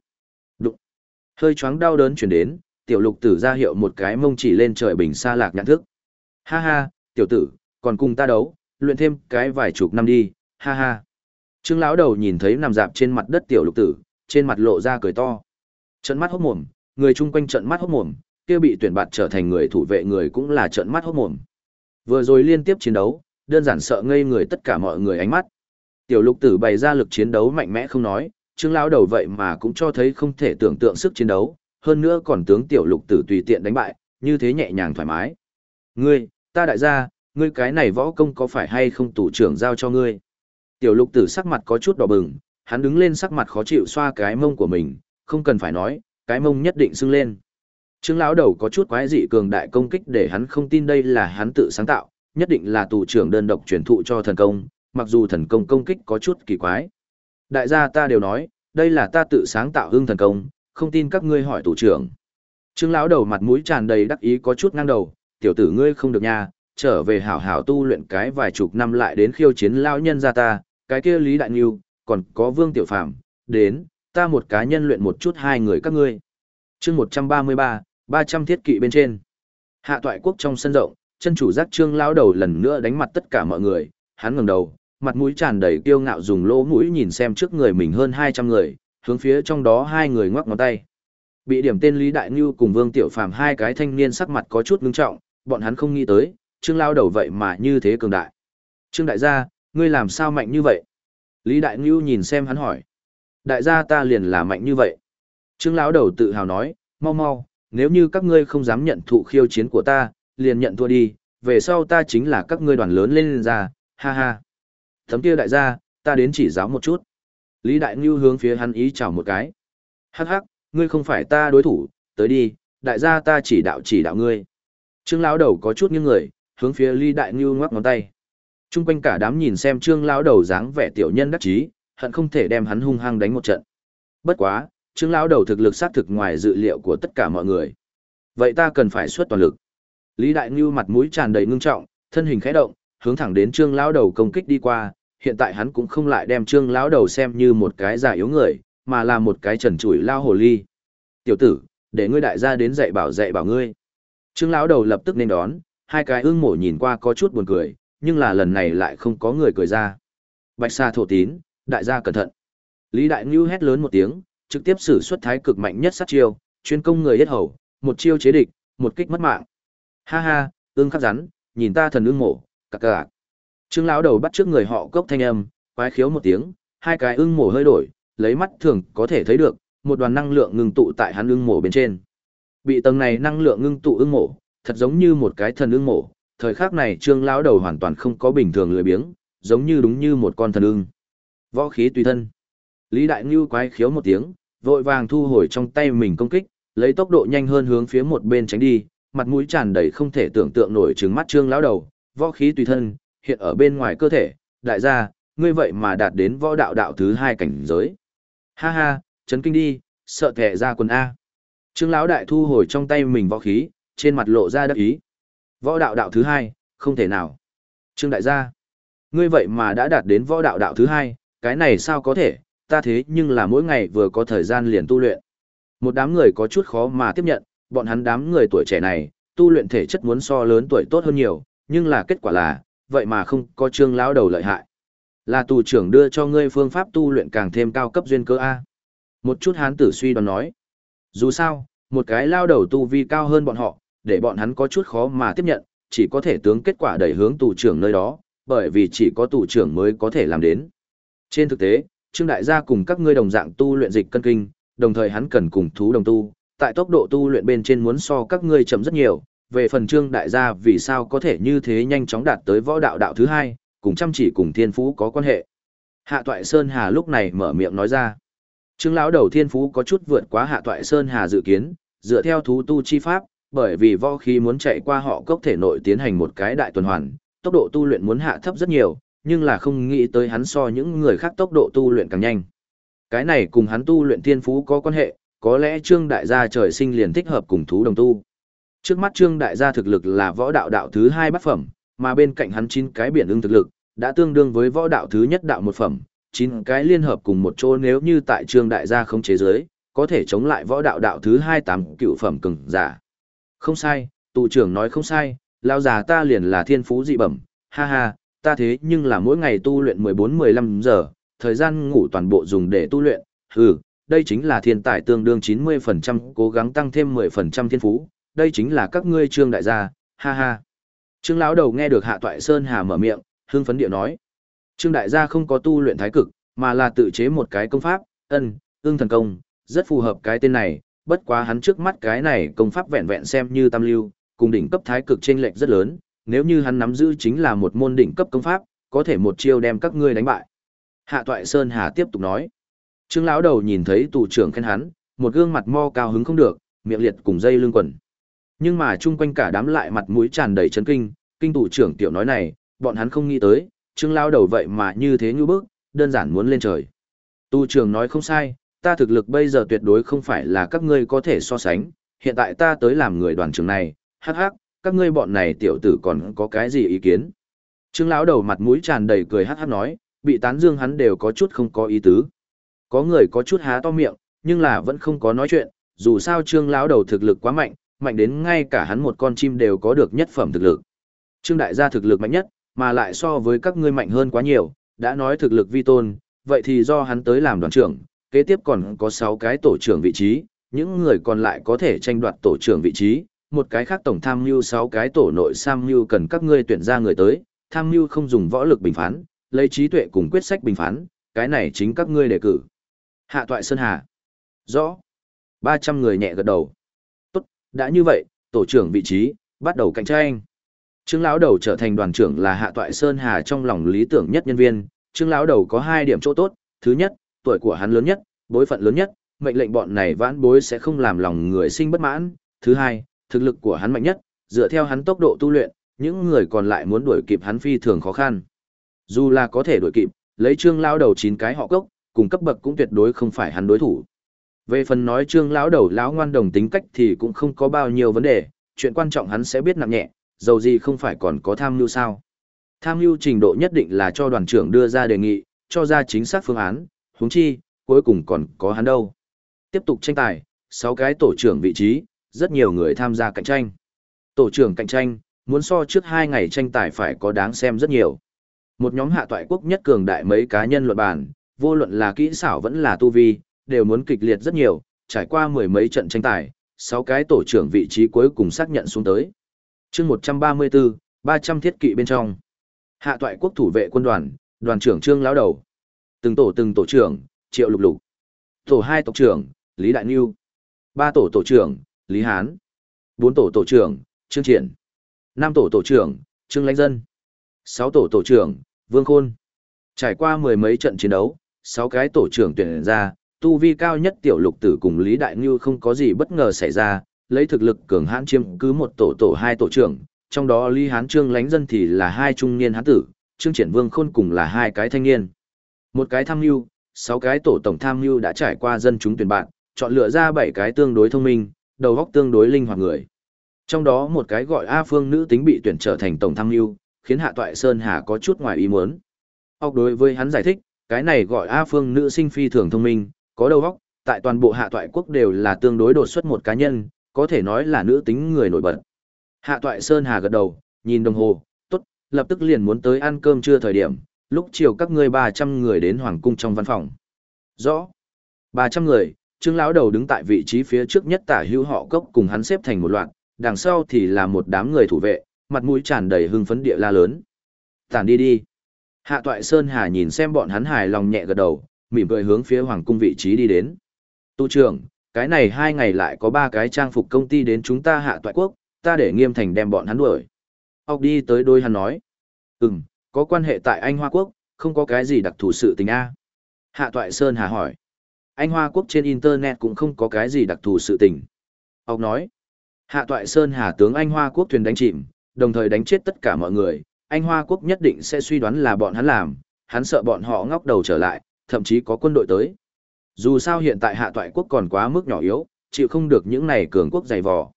đụng. Hơi choáng đau đớn chuyển đến, tiểu lục tử ra hiệu một cái mông chỉ lên trời bình xa lạc nhãn thức. Ha ha, tiểu tử, còn cùng ta đấu, luyện thêm cái vài chục năm đi, ha ha. Trương lão đầu nhìn thấy nằm dạp trên mặt đất tiểu lục tử, trên mặt lộ ra cười to. Trận mắt hốt mồm, người chung quanh trận mắt hốt mồm, kia bị tuyển bạt trở thành người thủ vệ người cũng là trận mắt hốt mồm. Vừa rồi liên tiếp chiến đấu, đơn giản sợ ngây người tất cả mọi người ánh mắt. Tiểu lục tử bày ra lực chiến đấu mạnh mẽ không nói, trương lão đầu vậy mà cũng cho thấy không thể tưởng tượng sức chiến đấu, hơn nữa còn tướng tiểu lục tử tùy tiện đánh bại, như thế nhẹ nhàng thoải mái. Ngươi, ta đại gia, ngươi cái này võ công có phải hay không tủ trưởng giao cho ngươi? Tiểu lục tử sắc mặt có chút đỏ bừng, hắn đứng lên sắc mặt khó chịu xoa cái mông của mình, không cần phải nói, cái mông nhất định sưng lên. Trương lão đầu có chút quái dị cường đại công kích để hắn không tin đây là hắn tự sáng tạo, nhất định là tù trưởng đơn độc truyền thụ cho thần công, mặc dù thần công công kích có chút kỳ quái. Đại gia ta đều nói, đây là ta tự sáng tạo hương thần công, không tin các ngươi hỏi tù trưởng. Trương lão đầu mặt mũi tràn đầy đắc ý có chút ngang đầu, tiểu tử ngươi không được nha, trở về hảo hảo tu luyện cái vài chục năm lại đến khiêu chiến lão nhân gia ta, cái kia Lý Đại Nghiêu còn có Vương Tiểu Phàm đến, ta một cá nhân luyện một chút hai người các ngươi. chương 133, 300 thiết kỵ bên trên. Hạ toại quốc trong sân rộng, chân chủ giác trương lao đầu lần nữa đánh mặt tất cả mọi người, hắn ngẩng đầu, mặt mũi tràn đầy kiêu ngạo dùng lỗ mũi nhìn xem trước người mình hơn 200 người, hướng phía trong đó hai người ngoắc ngón tay. Bị điểm tên Lý Đại Ngưu cùng Vương Tiểu Phàm hai cái thanh niên sắc mặt có chút ngưng trọng, bọn hắn không nghĩ tới, Trương lao đầu vậy mà như thế cường đại. Trương đại gia, ngươi làm sao mạnh như vậy? Lý Đại Ngưu nhìn xem hắn hỏi. Đại gia ta liền là mạnh như vậy. Trương lão đầu tự hào nói, mau mau, nếu như các ngươi không dám nhận thụ khiêu chiến của ta, liền nhận thua đi, về sau ta chính là các ngươi đoàn lớn lên, lên ra, ha ha. Thấm kia đại gia, ta đến chỉ giáo một chút. Lý Đại Ngưu hướng phía hắn ý chào một cái. Hắc hắc, ngươi không phải ta đối thủ, tới đi, đại gia ta chỉ đạo chỉ đạo ngươi. Trương lão đầu có chút nghiêng người, hướng phía Lý Đại Ngưu ngoắc ngón tay. Trung quanh cả đám nhìn xem Trương lão đầu dáng vẻ tiểu nhân đắc chí, hận không thể đem hắn hung hăng đánh một trận. Bất quá, Trương lão đầu thực lực xác thực ngoài dự liệu của tất cả mọi người. Vậy ta cần phải xuất toàn lực. Lý Đại Ngưu mặt mũi tràn đầy ngưng trọng, thân hình khẽ động, hướng thẳng đến Trương lão đầu công kích đi qua, hiện tại hắn cũng không lại đem Trương lão đầu xem như một cái giả yếu người, mà là một cái trần trụi lao hồ ly. "Tiểu tử, để ngươi đại gia đến dạy bảo dạy bảo ngươi." Trương lão đầu lập tức nên đón, hai cái ương mổ nhìn qua có chút buồn cười, nhưng là lần này lại không có người cười ra. Bạch Sa thổ tín, đại gia cẩn thận. Lý Đại Ngưu hét lớn một tiếng, trực tiếp sử xuất thái cực mạnh nhất sát chiêu, chuyên công người hết hầu, một chiêu chế địch, một kích mất mạng. Ha ha, ương khắc rắn, nhìn ta thần ương mổ, cặc cặc. Trương lão đầu bắt trước người họ cốc thanh âm, quái khiếu một tiếng, hai cái ưng mổ hơi đổi, lấy mắt thường có thể thấy được, một đoàn năng lượng ngưng tụ tại hắn ưng mổ bên trên. Bị tầng này năng lượng ngưng tụ ưng mổ, thật giống như một cái thần ưng mổ, thời khắc này Trương lão đầu hoàn toàn không có bình thường lười biếng, giống như đúng như một con thần ưng. Võ khí tùy thân. Lý Đại Ngưu quái khiếu một tiếng, vội vàng thu hồi trong tay mình công kích, lấy tốc độ nhanh hơn hướng phía một bên tránh đi, mặt mũi tràn đầy không thể tưởng tượng nổi trừng mắt Trương lão đầu, võ khí tùy thân, hiện ở bên ngoài cơ thể, đại gia, ngươi vậy mà đạt đến võ đạo đạo thứ hai cảnh giới. Ha ha, chấn kinh đi, sợ thẻ ra quần A. Trương lão đại thu hồi trong tay mình võ khí, trên mặt lộ ra đắc ý. Võ đạo đạo thứ hai, không thể nào. Trương đại gia, ngươi vậy mà đã đạt đến võ đạo đạo thứ hai, cái này sao có thể, ta thế nhưng là mỗi ngày vừa có thời gian liền tu luyện. Một đám người có chút khó mà tiếp nhận, bọn hắn đám người tuổi trẻ này, tu luyện thể chất muốn so lớn tuổi tốt hơn nhiều, nhưng là kết quả là, vậy mà không có trương lão đầu lợi hại. Là tù trưởng đưa cho ngươi phương pháp tu luyện càng thêm cao cấp duyên cơ A. Một chút hán tử suy đoán nói. Dù sao, một cái lao đầu tu vi cao hơn bọn họ, để bọn hắn có chút khó mà tiếp nhận, chỉ có thể tướng kết quả đẩy hướng tù trưởng nơi đó, bởi vì chỉ có tù trưởng mới có thể làm đến. Trên thực tế, Trương Đại gia cùng các ngươi đồng dạng tu luyện dịch cân kinh, đồng thời hắn cần cùng thú đồng tu, tại tốc độ tu luyện bên trên muốn so các ngươi chậm rất nhiều, về phần trương đại gia vì sao có thể như thế nhanh chóng đạt tới võ đạo đạo thứ hai, cùng chăm chỉ cùng thiên phú có quan hệ. Hạ Toại Sơn Hà lúc này mở miệng nói ra. Trương lão đầu thiên phú có chút vượt quá Hạ Toại Sơn Hà dự kiến, dựa theo thú tu chi pháp, bởi vì võ khí muốn chạy qua họ cốc thể nội tiến hành một cái đại tuần hoàn, tốc độ tu luyện muốn hạ thấp rất nhiều, nhưng là không nghĩ tới hắn so những người khác tốc độ tu luyện càng nhanh. Cái này cùng hắn tu luyện thiên phú có quan hệ, có lẽ Trương đại gia trời sinh liền thích hợp cùng thú đồng tu. Trước mắt Trương Đại gia thực lực là võ đạo đạo thứ hai bát phẩm, mà bên cạnh hắn chín cái biển ưng thực lực, đã tương đương với võ đạo thứ nhất đạo một phẩm, chín cái liên hợp cùng một chỗ nếu như tại Trương Đại gia không chế giới, có thể chống lại võ đạo đạo thứ hai tám cựu phẩm cường giả. Không sai, tù trưởng nói không sai, lao già ta liền là thiên phú dị bẩm, ha ha, ta thế nhưng là mỗi ngày tu luyện 14-15 giờ, thời gian ngủ toàn bộ dùng để tu luyện, ừ, đây chính là thiên tài tương đương 90% cố gắng tăng thêm 10% thiên phú, đây chính là các ngươi trương đại gia, ha ha. Trương lão đầu nghe được Hạ Toại Sơn Hà mở miệng, hưng phấn điệu nói. Trương đại gia không có tu luyện thái cực, mà là tự chế một cái công pháp, ân, ương thần công, rất phù hợp cái tên này, bất quá hắn trước mắt cái này công pháp vẹn vẹn xem như tam lưu, cùng đỉnh cấp thái cực chênh lệch rất lớn, nếu như hắn nắm giữ chính là một môn đỉnh cấp công pháp, có thể một chiêu đem các ngươi đánh bại. Hạ Toại Sơn Hà tiếp tục nói. Trương lão đầu nhìn thấy tù trưởng khen hắn, một gương mặt mo cao hứng không được, miệng liệt cùng dây lưng quần. Nhưng mà chung quanh cả đám lại mặt mũi tràn đầy chấn kinh, kinh tù trưởng tiểu nói này, bọn hắn không nghĩ tới, Trương lão đầu vậy mà như thế như bước, đơn giản muốn lên trời. Tu trưởng nói không sai, ta thực lực bây giờ tuyệt đối không phải là các ngươi có thể so sánh, hiện tại ta tới làm người đoàn trưởng này, hắc hắc, các ngươi bọn này tiểu tử còn có cái gì ý kiến? Trương lão đầu mặt mũi tràn đầy cười hắc hắc nói, bị tán dương hắn đều có chút không có ý tứ. Có người có chút há to miệng, nhưng là vẫn không có nói chuyện, dù sao trương lão đầu thực lực quá mạnh, mạnh đến ngay cả hắn một con chim đều có được nhất phẩm thực lực. Trương đại gia thực lực mạnh nhất, mà lại so với các ngươi mạnh hơn quá nhiều, đã nói thực lực vi tôn, vậy thì do hắn tới làm đoàn trưởng, kế tiếp còn có 6 cái tổ trưởng vị trí, những người còn lại có thể tranh đoạt tổ trưởng vị trí, một cái khác tổng tham mưu 6 cái tổ nội tham mưu cần các ngươi tuyển ra người tới, tham mưu không dùng võ lực bình phán, lấy trí tuệ cùng quyết sách bình phán, cái này chính các ngươi đề cử. Hạ toại Sơn Hà. Rõ. 300 người nhẹ gật đầu. Tốt, đã như vậy, tổ trưởng vị trí, bắt đầu cạnh tranh. Trương lão đầu trở thành đoàn trưởng là Hạ toại Sơn Hà trong lòng lý tưởng nhất nhân viên, Trương lão đầu có hai điểm chỗ tốt, thứ nhất, tuổi của hắn lớn nhất, bối phận lớn nhất, mệnh lệnh bọn này vãn bối sẽ không làm lòng người sinh bất mãn. Thứ hai, thực lực của hắn mạnh nhất, dựa theo hắn tốc độ tu luyện, những người còn lại muốn đuổi kịp hắn phi thường khó khăn. Dù là có thể đuổi kịp, lấy Trương lão đầu chín cái họ cốc, cùng cấp bậc cũng tuyệt đối không phải hắn đối thủ. Về phần nói Trương lão đầu lão ngoan đồng tính cách thì cũng không có bao nhiêu vấn đề, chuyện quan trọng hắn sẽ biết nặng nhẹ, dầu gì không phải còn có tham mưu sao. Tham mưu trình độ nhất định là cho đoàn trưởng đưa ra đề nghị, cho ra chính xác phương án, huống chi, cuối cùng còn có hắn đâu. Tiếp tục tranh tài, 6 cái tổ trưởng vị trí, rất nhiều người tham gia cạnh tranh. Tổ trưởng cạnh tranh, muốn so trước 2 ngày tranh tài phải có đáng xem rất nhiều. Một nhóm hạ toại quốc nhất cường đại mấy cá nhân luận bàn, vô luận là kỹ xảo vẫn là tu vi, đều muốn kịch liệt rất nhiều, trải qua mười mấy trận tranh tài, 6 cái tổ trưởng vị trí cuối cùng xác nhận xuống tới. chương 134, 300 thiết kỵ bên trong. Hạ toại quốc thủ vệ quân đoàn, đoàn trưởng trương lão đầu. Từng tổ từng tổ trưởng, triệu lục lục. Tổ hai tộc trưởng, Lý Đại niu ba tổ tổ trưởng, Lý Hán. bốn tổ tổ trưởng, Trương Triển. năm tổ tổ trưởng, Trương Lãnh Dân. sáu tổ tổ trưởng, Vương Khôn. Trải qua mười mấy trận chiến đấu, sáu cái tổ trưởng tuyển ra, tu vi cao nhất tiểu lục tử cùng Lý Đại niu không có gì bất ngờ xảy ra, lấy thực lực cường hãn chiếm cứ một tổ tổ hai tổ trưởng, trong đó Lý Hán Trương lãnh Dân thì là hai trung niên hán tử, Trương Triển Vương Khôn cùng là hai cái thanh niên. Một cái tham mưu, sáu cái tổ tổng tham mưu đã trải qua dân chúng tuyển bạn, chọn lựa ra bảy cái tương đối thông minh, đầu óc tương đối linh hoạt người. Trong đó một cái gọi A Phương nữ tính bị tuyển trở thành tổng tham mưu, khiến Hạ Toại Sơn Hà có chút ngoài ý muốn. Ốc đối với hắn giải thích, cái này gọi A Phương nữ sinh phi thường thông minh, có đầu óc, tại toàn bộ Hạ Toại quốc đều là tương đối đột xuất một cá nhân, có thể nói là nữ tính người nổi bật. Hạ Toại Sơn Hà gật đầu, nhìn đồng hồ, tốt, lập tức liền muốn tới ăn cơm trưa thời điểm, lúc chiều các ngươi 300 người đến hoàng cung trong văn phòng. Rõ. 300 người, Trương lão đầu đứng tại vị trí phía trước nhất tả hữu họ cốc cùng hắn xếp thành một loạt, đằng sau thì là một đám người thủ vệ, mặt mũi tràn đầy hưng phấn địa la lớn. Tản đi đi. Hạ Toại Sơn Hà nhìn xem bọn hắn hài lòng nhẹ gật đầu, mỉm cười hướng phía hoàng cung vị trí đi đến. Tu trưởng, cái này hai ngày lại có ba cái trang phục công ty đến chúng ta hạ toại quốc, ta để nghiêm thành đem bọn hắn đuổi. Ốc đi tới đôi hắn nói. Ừm, có quan hệ tại Anh Hoa Quốc, không có cái gì đặc thù sự tình A. Hạ Toại Sơn Hà hỏi. Anh Hoa Quốc trên Internet cũng không có cái gì đặc thù sự tình. Ông nói. Hạ Toại Sơn Hà tướng Anh Hoa Quốc thuyền đánh chìm, đồng thời đánh chết tất cả mọi người. Anh Hoa Quốc nhất định sẽ suy đoán là bọn hắn làm, hắn sợ bọn họ ngóc đầu trở lại, thậm chí có quân đội tới. Dù sao hiện tại Hạ Toại Quốc còn quá mức nhỏ yếu, chịu không được những này cường quốc dày vò.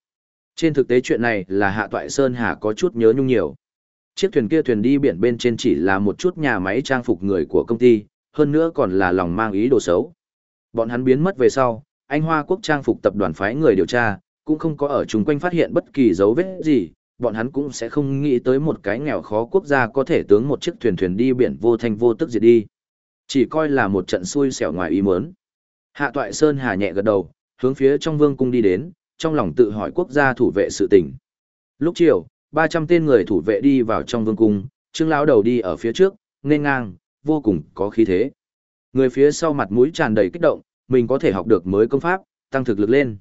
Trên thực tế chuyện này là Hạ Toại Sơn Hà có chút nhớ nhung nhiều chiếc thuyền kia thuyền đi biển bên trên chỉ là một chút nhà máy trang phục người của công ty, hơn nữa còn là lòng mang ý đồ xấu. Bọn hắn biến mất về sau, anh Hoa Quốc trang phục tập đoàn phái người điều tra, cũng không có ở chung quanh phát hiện bất kỳ dấu vết gì, bọn hắn cũng sẽ không nghĩ tới một cái nghèo khó quốc gia có thể tướng một chiếc thuyền thuyền đi biển vô thanh vô tức diệt đi. Chỉ coi là một trận xui xẻo ngoài ý muốn. Hạ Toại Sơn hà nhẹ gật đầu, hướng phía trong vương cung đi đến, trong lòng tự hỏi quốc gia thủ vệ sự tình. Lúc chiều, 300 tên người thủ vệ đi vào trong vương cung, Trương lão đầu đi ở phía trước, nên ngang, vô cùng có khí thế. Người phía sau mặt mũi tràn đầy kích động, mình có thể học được mới công pháp, tăng thực lực lên.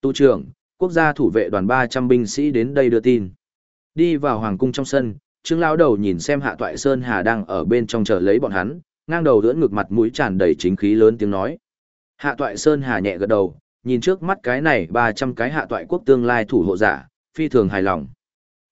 Tu trưởng, quốc gia thủ vệ đoàn 300 binh sĩ đến đây đưa tin. Đi vào hoàng cung trong sân, Trương lão đầu nhìn xem Hạ Toại Sơn Hà đang ở bên trong chờ lấy bọn hắn, ngang đầu đỡ ngực mặt mũi tràn đầy chính khí lớn tiếng nói. Hạ Toại Sơn Hà nhẹ gật đầu, nhìn trước mắt cái này 300 cái Hạ Toại quốc tương lai thủ hộ giả, phi thường hài lòng.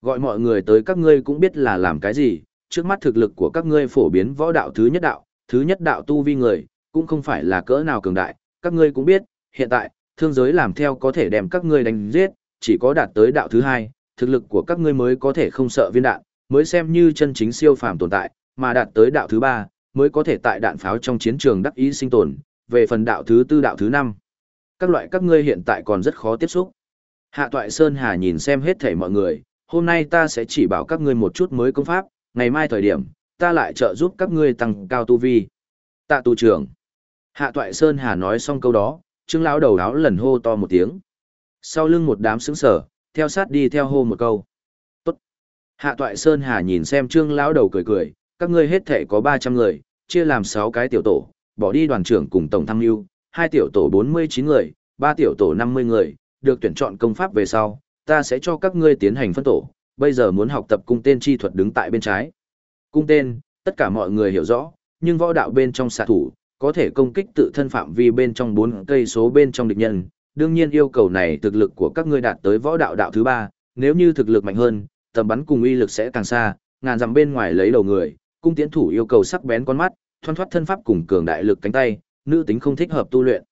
Gọi mọi người tới các ngươi cũng biết là làm cái gì, trước mắt thực lực của các ngươi phổ biến võ đạo thứ nhất đạo, thứ nhất đạo tu vi người, cũng không phải là cỡ nào cường đại, các ngươi cũng biết, hiện tại, thương giới làm theo có thể đem các ngươi đánh giết, chỉ có đạt tới đạo thứ hai, thực lực của các ngươi mới có thể không sợ viên đạn, mới xem như chân chính siêu phàm tồn tại, mà đạt tới đạo thứ ba, mới có thể tại đạn pháo trong chiến trường đắc ý sinh tồn, về phần đạo thứ tư đạo thứ năm. Các loại các ngươi hiện tại còn rất khó tiếp xúc. Hạ Toại Sơn Hà nhìn xem hết thảy mọi người, hôm nay ta sẽ chỉ bảo các ngươi một chút mới công pháp, ngày mai thời điểm, ta lại trợ giúp các ngươi tăng cao tu vi. Tạ tu trưởng. Hạ Toại Sơn Hà nói xong câu đó, Trương lão đầu áo lần hô to một tiếng. Sau lưng một đám sững sở, theo sát đi theo hô một câu. Tốt. Hạ Toại Sơn Hà nhìn xem Trương lão đầu cười cười, các ngươi hết thể có 300 người, chia làm 6 cái tiểu tổ, bỏ đi đoàn trưởng cùng tổng tham lưu, hai tiểu tổ 49 người, ba tiểu tổ 50 người, được tuyển chọn công pháp về sau, ta sẽ cho các ngươi tiến hành phân tổ, bây giờ muốn học tập cung tên chi thuật đứng tại bên trái. Cung tên, tất cả mọi người hiểu rõ, nhưng võ đạo bên trong xạ thủ, có thể công kích tự thân phạm vi bên trong 4 cây số bên trong địch nhân. Đương nhiên yêu cầu này thực lực của các ngươi đạt tới võ đạo đạo thứ 3, nếu như thực lực mạnh hơn, tầm bắn cùng uy lực sẽ càng xa, ngàn dặm bên ngoài lấy đầu người, cung tiến thủ yêu cầu sắc bén con mắt, thoăn thoát thân pháp cùng cường đại lực cánh tay, nữ tính không thích hợp tu luyện.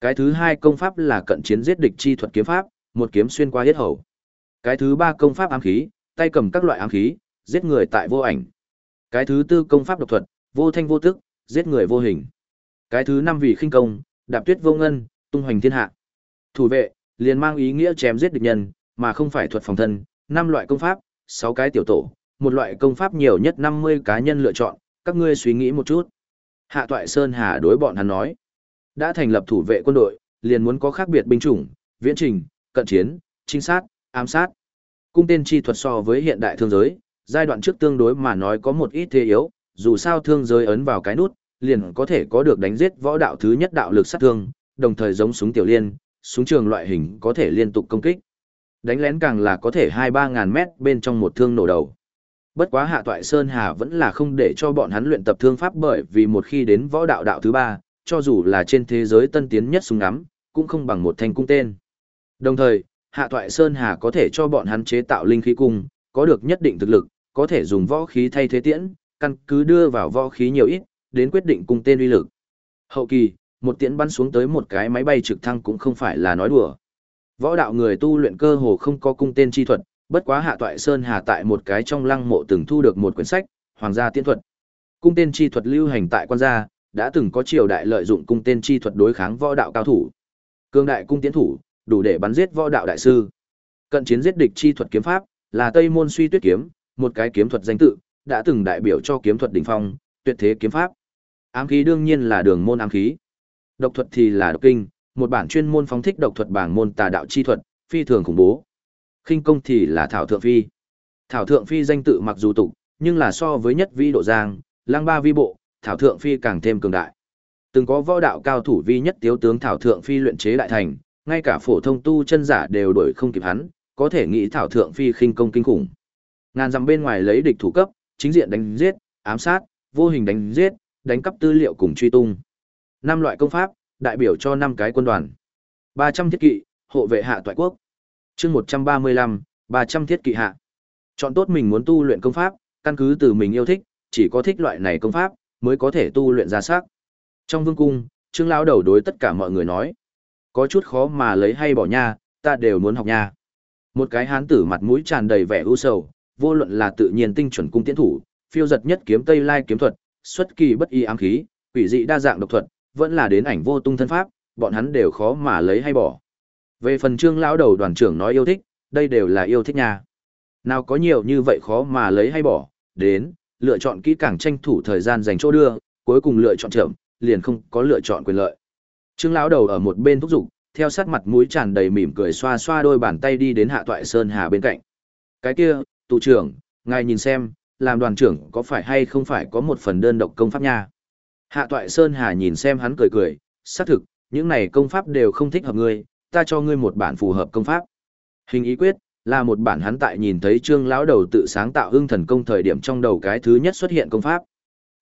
Cái thứ hai công pháp là cận chiến giết địch chi thuật kiếm pháp, một kiếm xuyên qua hết hầu. Cái thứ ba công pháp ám khí, tay cầm các loại ám khí, giết người tại vô ảnh. Cái thứ tư công pháp độc thuật, vô thanh vô tức, giết người vô hình. Cái thứ năm vì khinh công, đạp tuyết vô ngân, tung hoành thiên hạ. Thủ vệ, liền mang ý nghĩa chém giết địch nhân, mà không phải thuật phòng thân, năm loại công pháp, sáu cái tiểu tổ, một loại công pháp nhiều nhất 50 cá nhân lựa chọn, các ngươi suy nghĩ một chút. Hạ Toại Sơn Hà đối bọn hắn nói, đã thành lập thủ vệ quân đội, liền muốn có khác biệt binh chủng, viễn trình, cận chiến, trinh sát, ám sát. Cung tên chi thuật so với hiện đại thương giới, giai đoạn trước tương đối mà nói có một ít thế yếu, dù sao thương giới ấn vào cái nút, liền có thể có được đánh giết võ đạo thứ nhất đạo lực sát thương, đồng thời giống súng tiểu liên, súng trường loại hình có thể liên tục công kích. Đánh lén càng là có thể 2-3 ngàn mét bên trong một thương nổ đầu. Bất quá Hạ Toại Sơn Hà vẫn là không để cho bọn hắn luyện tập thương pháp bởi vì một khi đến võ đạo đạo thứ ba, cho dù là trên thế giới tân tiến nhất súng ngắm, cũng không bằng một thanh cung tên. Đồng thời, Hạ Toại Sơn Hà có thể cho bọn hắn chế tạo linh khí cung, có được nhất định thực lực, có thể dùng võ khí thay thế tiễn, căn cứ đưa vào võ khí nhiều ít, đến quyết định cung tên uy lực. Hậu kỳ, một tiễn bắn xuống tới một cái máy bay trực thăng cũng không phải là nói đùa. Võ đạo người tu luyện cơ hồ không có cung tên chi thuật, bất quá Hạ Toại Sơn Hà tại một cái trong lăng mộ từng thu được một quyển sách, Hoàng gia tiễn thuật. Cung tên chi thuật lưu hành tại quan gia, đã từng có triều đại lợi dụng cung tên chi thuật đối kháng võ đạo cao thủ. Cương đại cung tiến thủ, đủ để bắn giết võ đạo đại sư. Cận chiến giết địch chi thuật kiếm pháp, là Tây môn suy tuyết kiếm, một cái kiếm thuật danh tự, đã từng đại biểu cho kiếm thuật đỉnh phong, tuyệt thế kiếm pháp. Ám khí đương nhiên là đường môn ám khí. Độc thuật thì là độc kinh, một bản chuyên môn phóng thích độc thuật bảng môn tà đạo chi thuật, phi thường khủng bố. Khinh công thì là thảo thượng phi. Thảo thượng phi danh tự mặc dù tục, nhưng là so với nhất vi độ giang, lang ba vi bộ, thảo thượng phi càng thêm cường đại. Từng có võ đạo cao thủ vi nhất tiếu tướng thảo thượng phi luyện chế đại thành, ngay cả phổ thông tu chân giả đều đuổi không kịp hắn, có thể nghĩ thảo thượng phi khinh công kinh khủng. Ngàn dặm bên ngoài lấy địch thủ cấp, chính diện đánh giết, ám sát, vô hình đánh giết, đánh cắp tư liệu cùng truy tung. Năm loại công pháp, đại biểu cho năm cái quân đoàn. 300 thiết kỵ, hộ vệ hạ toại quốc. Chương 135, 300 thiết kỵ hạ. Chọn tốt mình muốn tu luyện công pháp, căn cứ từ mình yêu thích, chỉ có thích loại này công pháp mới có thể tu luyện ra sắc. Trong vương cung, Trương lão đầu đối tất cả mọi người nói, có chút khó mà lấy hay bỏ nha, ta đều muốn học nha. Một cái hán tử mặt mũi tràn đầy vẻ ưu sầu, vô luận là tự nhiên tinh chuẩn cung tiến thủ, phiêu giật nhất kiếm tây lai kiếm thuật, xuất kỳ bất y ám khí, quỷ dị đa dạng độc thuật, vẫn là đến ảnh vô tung thân pháp, bọn hắn đều khó mà lấy hay bỏ. Về phần trương lão đầu đoàn trưởng nói yêu thích, đây đều là yêu thích nha. Nào có nhiều như vậy khó mà lấy hay bỏ, đến, lựa chọn kỹ càng tranh thủ thời gian dành chỗ đưa, cuối cùng lựa chọn trưởng, liền không có lựa chọn quyền lợi. Trương lão đầu ở một bên thúc giục, theo sát mặt mũi tràn đầy mỉm cười xoa xoa đôi bàn tay đi đến Hạ Toại Sơn Hà bên cạnh. Cái kia, tụ trưởng, ngài nhìn xem, làm đoàn trưởng có phải hay không phải có một phần đơn độc công pháp nha. Hạ Toại Sơn Hà nhìn xem hắn cười cười, xác thực, những này công pháp đều không thích hợp ngươi, ta cho ngươi một bản phù hợp công pháp. Hình ý quyết, là một bản hắn tại nhìn thấy trương lão đầu tự sáng tạo hưng thần công thời điểm trong đầu cái thứ nhất xuất hiện công pháp.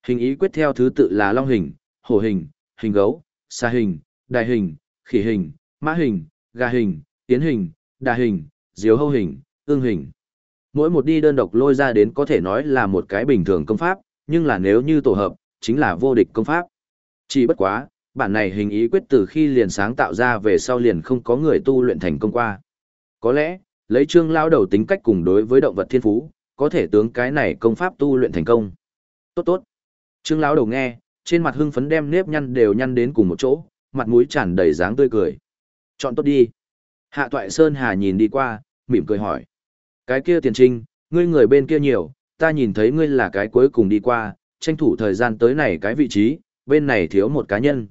Hình ý quyết theo thứ tự là long hình, hổ hình, hình gấu, xa hình, đài hình, khỉ hình, mã hình, gà hình, tiến hình, đà hình, diếu hâu hình, ương hình. Mỗi một đi đơn độc lôi ra đến có thể nói là một cái bình thường công pháp, nhưng là nếu như tổ hợp, chính là vô địch công pháp. Chỉ bất quá, bản này hình ý quyết từ khi liền sáng tạo ra về sau liền không có người tu luyện thành công qua. Có lẽ, lấy trương lao đầu tính cách cùng đối với động vật thiên phú, có thể tướng cái này công pháp tu luyện thành công. Tốt tốt. Trương lão đầu nghe, trên mặt hưng phấn đem nếp nhăn đều nhăn đến cùng một chỗ, mặt mũi tràn đầy dáng tươi cười. Chọn tốt đi. Hạ Toại Sơn Hà nhìn đi qua, mỉm cười hỏi. Cái kia tiền trinh, ngươi người bên kia nhiều, ta nhìn thấy ngươi là cái cuối cùng đi qua, tranh thủ thời gian tới này cái vị trí, bên này thiếu một cá nhân.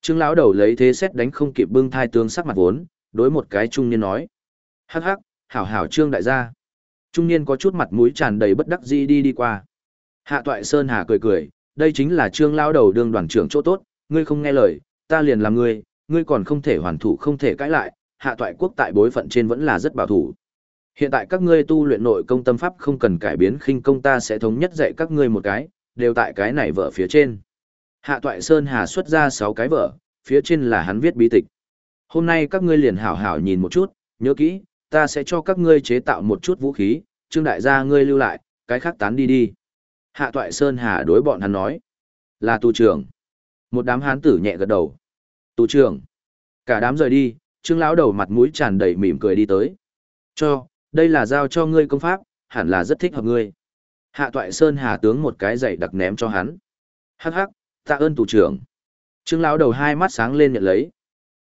Trương lão đầu lấy thế xét đánh không kịp bưng thai tướng sắc mặt vốn, đối một cái trung niên nói. Hắc hắc, hảo hảo trương đại gia. Trung niên có chút mặt mũi tràn đầy bất đắc dĩ đi đi qua. Hạ toại Sơn Hà cười cười, đây chính là trương lao đầu đương đoàn trưởng chỗ tốt, ngươi không nghe lời, ta liền làm ngươi, ngươi còn không thể hoàn thủ không thể cãi lại, hạ toại quốc tại bối phận trên vẫn là rất bảo thủ. Hiện tại các ngươi tu luyện nội công tâm pháp không cần cải biến khinh công ta sẽ thống nhất dạy các ngươi một cái, đều tại cái này vở phía trên. Hạ toại Sơn Hà xuất ra 6 cái vở, phía trên là hắn viết bí tịch. Hôm nay các ngươi liền hảo hảo nhìn một chút, nhớ kỹ, ta sẽ cho các ngươi chế tạo một chút vũ khí, trương đại gia ngươi lưu lại, cái khác tán đi đi. Hạ toại Sơn Hà đối bọn hắn nói, là tù trưởng. Một đám hán tử nhẹ gật đầu. Tù trưởng. Cả đám rời đi, trương lão đầu mặt mũi tràn đầy mỉm cười đi tới. Cho, đây là giao cho ngươi công pháp, hẳn là rất thích hợp ngươi. Hạ toại Sơn Hà tướng một cái giày đặc ném cho hắn. Hắc hắc, tạ ơn tù trưởng. Trương lão đầu hai mắt sáng lên nhận lấy.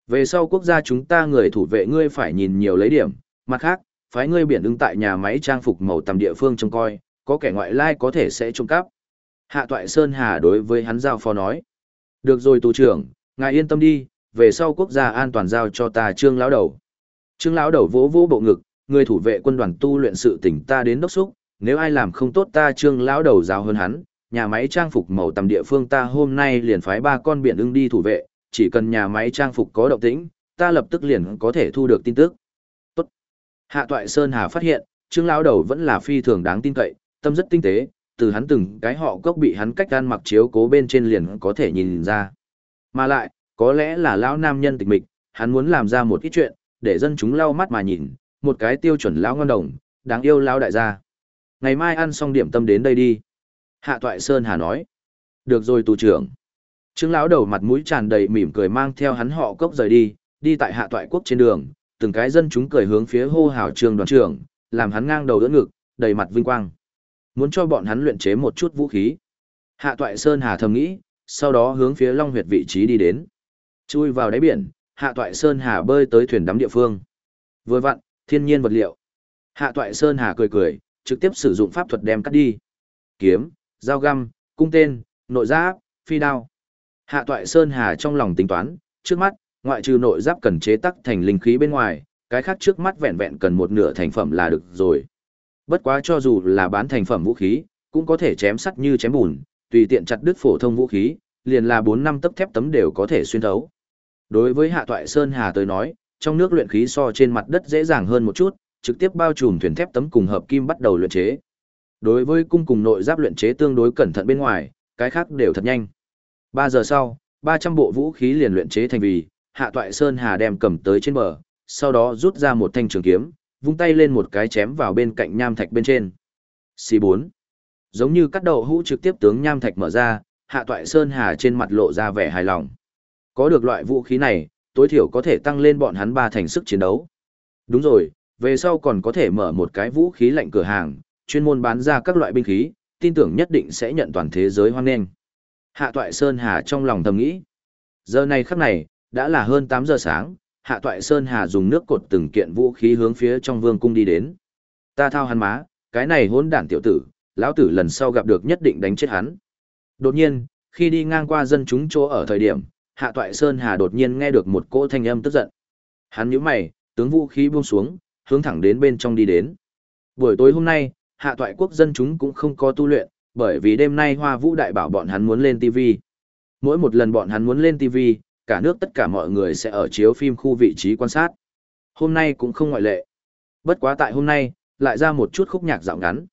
Về sau quốc gia chúng ta người thủ vệ ngươi phải nhìn nhiều lấy điểm, mặt khác, phái ngươi biển đứng tại nhà máy trang phục màu tầm địa phương trông coi, có kẻ ngoại lai có thể sẽ trộm cắp. Hạ toại Sơn Hà đối với hắn giao phó nói. Được rồi tù trưởng, ngài yên tâm đi, về sau quốc gia an toàn giao cho ta trương lão đầu. Trương lão đầu vỗ vỗ bộ ngực, người thủ vệ quân đoàn tu luyện sự tỉnh ta đến đốc xúc, nếu ai làm không tốt ta trương lão đầu giáo hơn hắn, nhà máy trang phục màu tầm địa phương ta hôm nay liền phái ba con biển ưng đi thủ vệ, chỉ cần nhà máy trang phục có động tĩnh, ta lập tức liền có thể thu được tin tức. Tốt. Hạ Toại Sơn Hà phát hiện, Trương lão đầu vẫn là phi thường đáng tin cậy, tâm rất tinh tế, từ hắn từng cái họ cốc bị hắn cách gan mặc chiếu cố bên trên liền có thể nhìn ra. Mà lại, có lẽ là lão nam nhân tịch mịch, hắn muốn làm ra một ít chuyện, để dân chúng lau mắt mà nhìn, một cái tiêu chuẩn lão ngon đồng, đáng yêu lão đại gia. Ngày mai ăn xong điểm tâm đến đây đi. Hạ Toại Sơn Hà nói. Được rồi tù trưởng. Trương lão đầu mặt mũi tràn đầy mỉm cười mang theo hắn họ cốc rời đi, đi tại Hạ Toại quốc trên đường, từng cái dân chúng cười hướng phía hô hào trường đoàn trưởng, làm hắn ngang đầu đỡ ngực, đầy mặt vinh quang. Muốn cho bọn hắn luyện chế một chút vũ khí. Hạ Toại Sơn Hà thầm nghĩ, sau đó hướng phía Long Huyệt vị trí đi đến. Chui vào đáy biển, Hạ Toại Sơn Hà bơi tới thuyền đắm địa phương. Vừa vặn, thiên nhiên vật liệu. Hạ Toại Sơn Hà cười cười, trực tiếp sử dụng pháp thuật đem cắt đi. Kiếm, dao găm, cung tên, nội giáp, phi đao. Hạ Toại Sơn Hà trong lòng tính toán, trước mắt, ngoại trừ nội giáp cần chế tắc thành linh khí bên ngoài, cái khác trước mắt vẹn vẹn cần một nửa thành phẩm là được rồi. Bất quá cho dù là bán thành phẩm vũ khí, cũng có thể chém sắt như chém bùn, tùy tiện chặt đứt phổ thông vũ khí, liền là 4 năm tấc thép tấm đều có thể xuyên thấu. Đối với Hạ Toại Sơn Hà tới nói, trong nước luyện khí so trên mặt đất dễ dàng hơn một chút, trực tiếp bao trùm thuyền thép tấm cùng hợp kim bắt đầu luyện chế. Đối với cung cùng nội giáp luyện chế tương đối cẩn thận bên ngoài, cái khác đều thật nhanh. 3 giờ sau, 300 bộ vũ khí liền luyện chế thành vì, Hạ Toại Sơn Hà đem cầm tới trên bờ, sau đó rút ra một thanh trường kiếm, vung tay lên một cái chém vào bên cạnh nham thạch bên trên. C4. Giống như cắt đầu hũ trực tiếp tướng nham thạch mở ra, Hạ Toại Sơn Hà trên mặt lộ ra vẻ hài lòng. Có được loại vũ khí này, tối thiểu có thể tăng lên bọn hắn ba thành sức chiến đấu. Đúng rồi, về sau còn có thể mở một cái vũ khí lạnh cửa hàng, chuyên môn bán ra các loại binh khí, tin tưởng nhất định sẽ nhận toàn thế giới hoan nghênh. Hạ Toại Sơn Hà trong lòng thầm nghĩ. Giờ này khắc này, đã là hơn 8 giờ sáng, Hạ Toại Sơn Hà dùng nước cột từng kiện vũ khí hướng phía trong vương cung đi đến. Ta thao hắn má, cái này hỗn đản tiểu tử, lão tử lần sau gặp được nhất định đánh chết hắn. Đột nhiên, khi đi ngang qua dân chúng chỗ ở thời điểm, Hạ Toại Sơn Hà đột nhiên nghe được một cỗ thanh âm tức giận. Hắn nhíu mày, tướng vũ khí buông xuống, hướng thẳng đến bên trong đi đến. Buổi tối hôm nay, Hạ Toại quốc dân chúng cũng không có tu luyện, bởi vì đêm nay Hoa Vũ đại bảo bọn hắn muốn lên TV. Mỗi một lần bọn hắn muốn lên TV, cả nước tất cả mọi người sẽ ở chiếu phim khu vị trí quan sát. Hôm nay cũng không ngoại lệ. Bất quá tại hôm nay, lại ra một chút khúc nhạc dạo ngắn.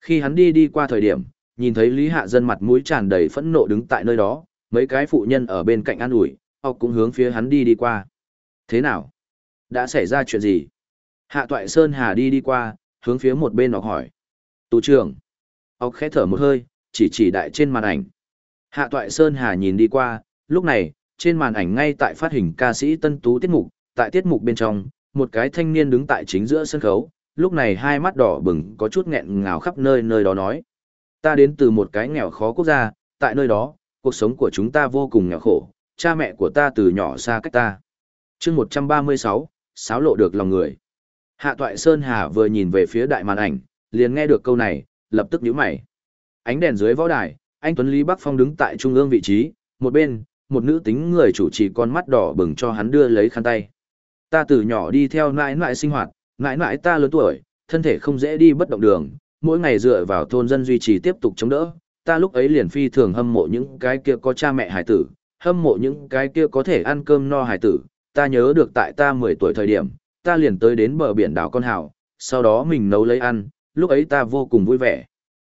Khi hắn đi đi qua thời điểm, nhìn thấy Lý Hạ Dân mặt mũi tràn đầy phẫn nộ đứng tại nơi đó, mấy cái phụ nhân ở bên cạnh an ủi, học cũng hướng phía hắn đi đi qua. Thế nào? Đã xảy ra chuyện gì? Hạ Toại Sơn Hà đi đi qua, hướng phía một bên học hỏi. Tù trưởng. ông khẽ thở một hơi, chỉ chỉ đại trên màn ảnh. Hạ Toại Sơn Hà nhìn đi qua, lúc này, trên màn ảnh ngay tại phát hình ca sĩ Tân Tú tiết mục, tại tiết mục bên trong, một cái thanh niên đứng tại chính giữa sân khấu, lúc này hai mắt đỏ bừng có chút nghẹn ngào khắp nơi nơi đó nói. Ta đến từ một cái nghèo khó quốc gia, tại nơi đó, cuộc sống của chúng ta vô cùng nghèo khổ, cha mẹ của ta từ nhỏ xa cách ta. chương 136, sáo lộ được lòng người. Hạ Toại Sơn Hà vừa nhìn về phía đại màn ảnh, liền nghe được câu này, lập tức nhíu mày. Ánh đèn dưới võ đài, anh Tuấn Lý Bắc Phong đứng tại trung ương vị trí, một bên, một nữ tính người chủ trì con mắt đỏ bừng cho hắn đưa lấy khăn tay. Ta từ nhỏ đi theo nãi nãi sinh hoạt, nãi nãi ta lớn tuổi, thân thể không dễ đi bất động đường, mỗi ngày dựa vào thôn dân duy trì tiếp tục chống đỡ. Ta lúc ấy liền phi thường hâm mộ những cái kia có cha mẹ hải tử, hâm mộ những cái kia có thể ăn cơm no hải tử. Ta nhớ được tại ta 10 tuổi thời điểm, ta liền tới đến bờ biển đảo Con Hào, sau đó mình nấu lấy ăn, lúc ấy ta vô cùng vui vẻ.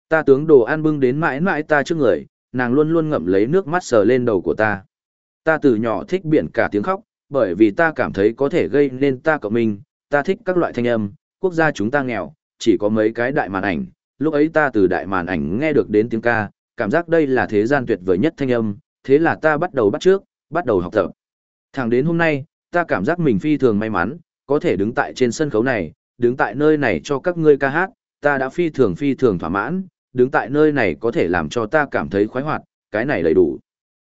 Ta tướng đồ ăn bưng đến mãi mãi ta trước người, nàng luôn luôn ngậm lấy nước mắt sờ lên đầu của ta. Ta từ nhỏ thích biển cả tiếng khóc, bởi vì ta cảm thấy có thể gây nên ta cộng mình, ta thích các loại thanh âm, quốc gia chúng ta nghèo, chỉ có mấy cái đại màn ảnh, lúc ấy ta từ đại màn ảnh nghe được đến tiếng ca, cảm giác đây là thế gian tuyệt vời nhất thanh âm, thế là ta bắt đầu bắt trước, bắt đầu học tập. Thẳng đến hôm nay, ta cảm giác mình phi thường may mắn, có thể đứng tại trên sân khấu này, đứng tại nơi này cho các ngươi ca hát, ta đã phi thường phi thường thỏa mãn, đứng tại nơi này có thể làm cho ta cảm thấy khoái hoạt, cái này đầy đủ.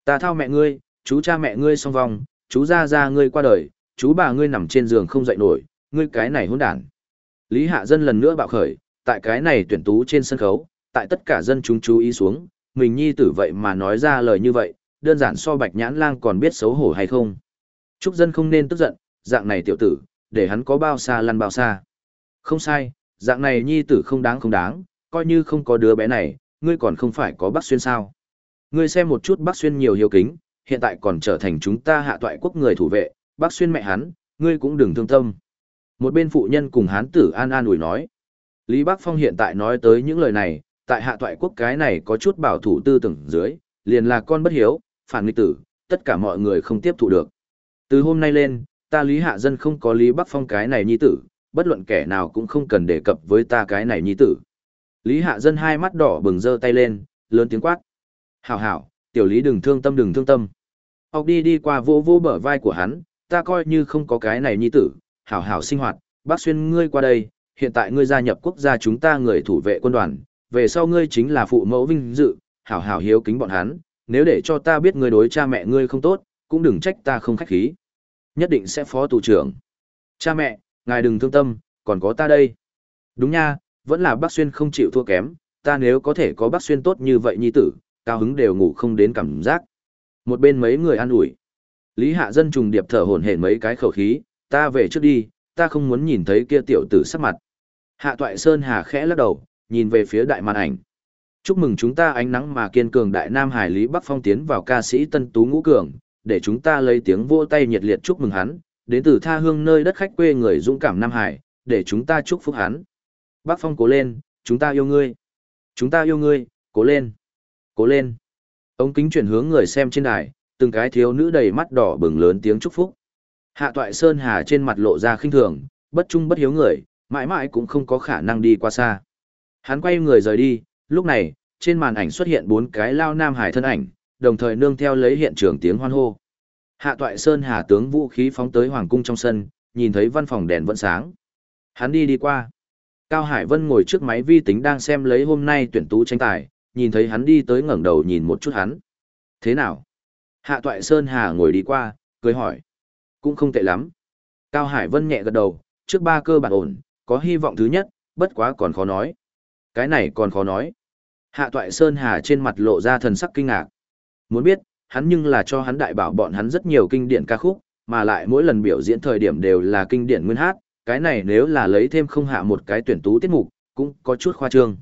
Ta thao mẹ ngươi, chú cha mẹ ngươi song vong, chú ra ra ngươi qua đời, chú bà ngươi nằm trên giường không dậy nổi, ngươi cái này hỗn đản. Lý Hạ Dân lần nữa bạo khởi, tại cái này tuyển tú trên sân khấu, tại tất cả dân chúng chú ý xuống, mình nhi tử vậy mà nói ra lời như vậy, đơn giản so bạch nhãn lang còn biết xấu hổ hay không. Trúc dân không nên tức giận, dạng này tiểu tử, để hắn có bao xa lăn bao xa. Không sai, dạng này nhi tử không đáng không đáng, coi như không có đứa bé này, ngươi còn không phải có bác xuyên sao. Ngươi xem một chút bác xuyên nhiều hiếu kính, hiện tại còn trở thành chúng ta hạ toại quốc người thủ vệ, bác xuyên mẹ hắn, ngươi cũng đừng thương tâm. Một bên phụ nhân cùng hán tử an an ủi nói. Lý Bắc Phong hiện tại nói tới những lời này, tại hạ toại quốc cái này có chút bảo thủ tư tưởng dưới, liền là con bất hiếu, phản nghịch tử, tất cả mọi người không tiếp thụ được. Từ hôm nay lên, ta Lý Hạ Dân không có Lý Bắc Phong cái này nhi tử, bất luận kẻ nào cũng không cần đề cập với ta cái này nhi tử. Lý Hạ Dân hai mắt đỏ bừng giơ tay lên, lớn tiếng quát. Hảo hảo, tiểu Lý đừng thương tâm đừng thương tâm. Học đi đi qua vô vô bờ vai của hắn, ta coi như không có cái này nhi tử, hảo hảo sinh hoạt, bác xuyên ngươi qua đây, hiện tại ngươi gia nhập quốc gia chúng ta người thủ vệ quân đoàn, về sau ngươi chính là phụ mẫu vinh dự, hảo hảo hiếu kính bọn hắn, nếu để cho ta biết ngươi đối cha mẹ ngươi không tốt, cũng đừng trách ta không khách khí. Nhất định sẽ phó tù trưởng. Cha mẹ, ngài đừng thương tâm, còn có ta đây. Đúng nha, vẫn là bác xuyên không chịu thua kém, ta nếu có thể có bác xuyên tốt như vậy nhi tử, cao hứng đều ngủ không đến cảm giác. Một bên mấy người an ủi. Lý Hạ Dân trùng điệp thở hổn hển mấy cái khẩu khí, ta về trước đi, ta không muốn nhìn thấy kia tiểu tử sắc mặt. Hạ Toại Sơn Hà khẽ lắc đầu, nhìn về phía đại màn ảnh. Chúc mừng chúng ta ánh nắng mà kiên cường đại nam hải Lý Bắc Phong tiến vào ca sĩ Tân Tú Ngũ Cường, để chúng ta lấy tiếng vỗ tay nhiệt liệt chúc mừng hắn, đến từ tha hương nơi đất khách quê người dũng cảm Nam Hải, để chúng ta chúc phúc hắn. Bắc Phong cố lên, chúng ta yêu ngươi. Chúng ta yêu ngươi, cố lên. Cố lên. Ống kính chuyển hướng người xem trên đài, từng cái thiếu nữ đầy mắt đỏ bừng lớn tiếng chúc phúc. Hạ toại Sơn Hà trên mặt lộ ra khinh thường, bất trung bất hiếu người, mãi mãi cũng không có khả năng đi qua xa. Hắn quay người rời đi, lúc này, trên màn ảnh xuất hiện bốn cái lao nam hải thân ảnh, đồng thời nương theo lấy hiện trường tiếng hoan hô. Hạ toại Sơn Hà tướng vũ khí phóng tới hoàng cung trong sân, nhìn thấy văn phòng đèn vẫn sáng. Hắn đi đi qua. Cao Hải Vân ngồi trước máy vi tính đang xem lấy hôm nay tuyển tú tranh tài, nhìn thấy hắn đi tới ngẩng đầu nhìn một chút hắn. Thế nào? Hạ toại Sơn Hà ngồi đi qua, cười hỏi. Cũng không tệ lắm. Cao Hải Vân nhẹ gật đầu, trước ba cơ bản ổn, có hy vọng thứ nhất, bất quá còn khó nói. Cái này còn khó nói. Hạ toại Sơn Hà trên mặt lộ ra thần sắc kinh ngạc. Muốn biết, hắn nhưng là cho hắn đại bảo bọn hắn rất nhiều kinh điển ca khúc, mà lại mỗi lần biểu diễn thời điểm đều là kinh điển nguyên hát, cái này nếu là lấy thêm không hạ một cái tuyển tú tiết mục, cũng có chút khoa trương.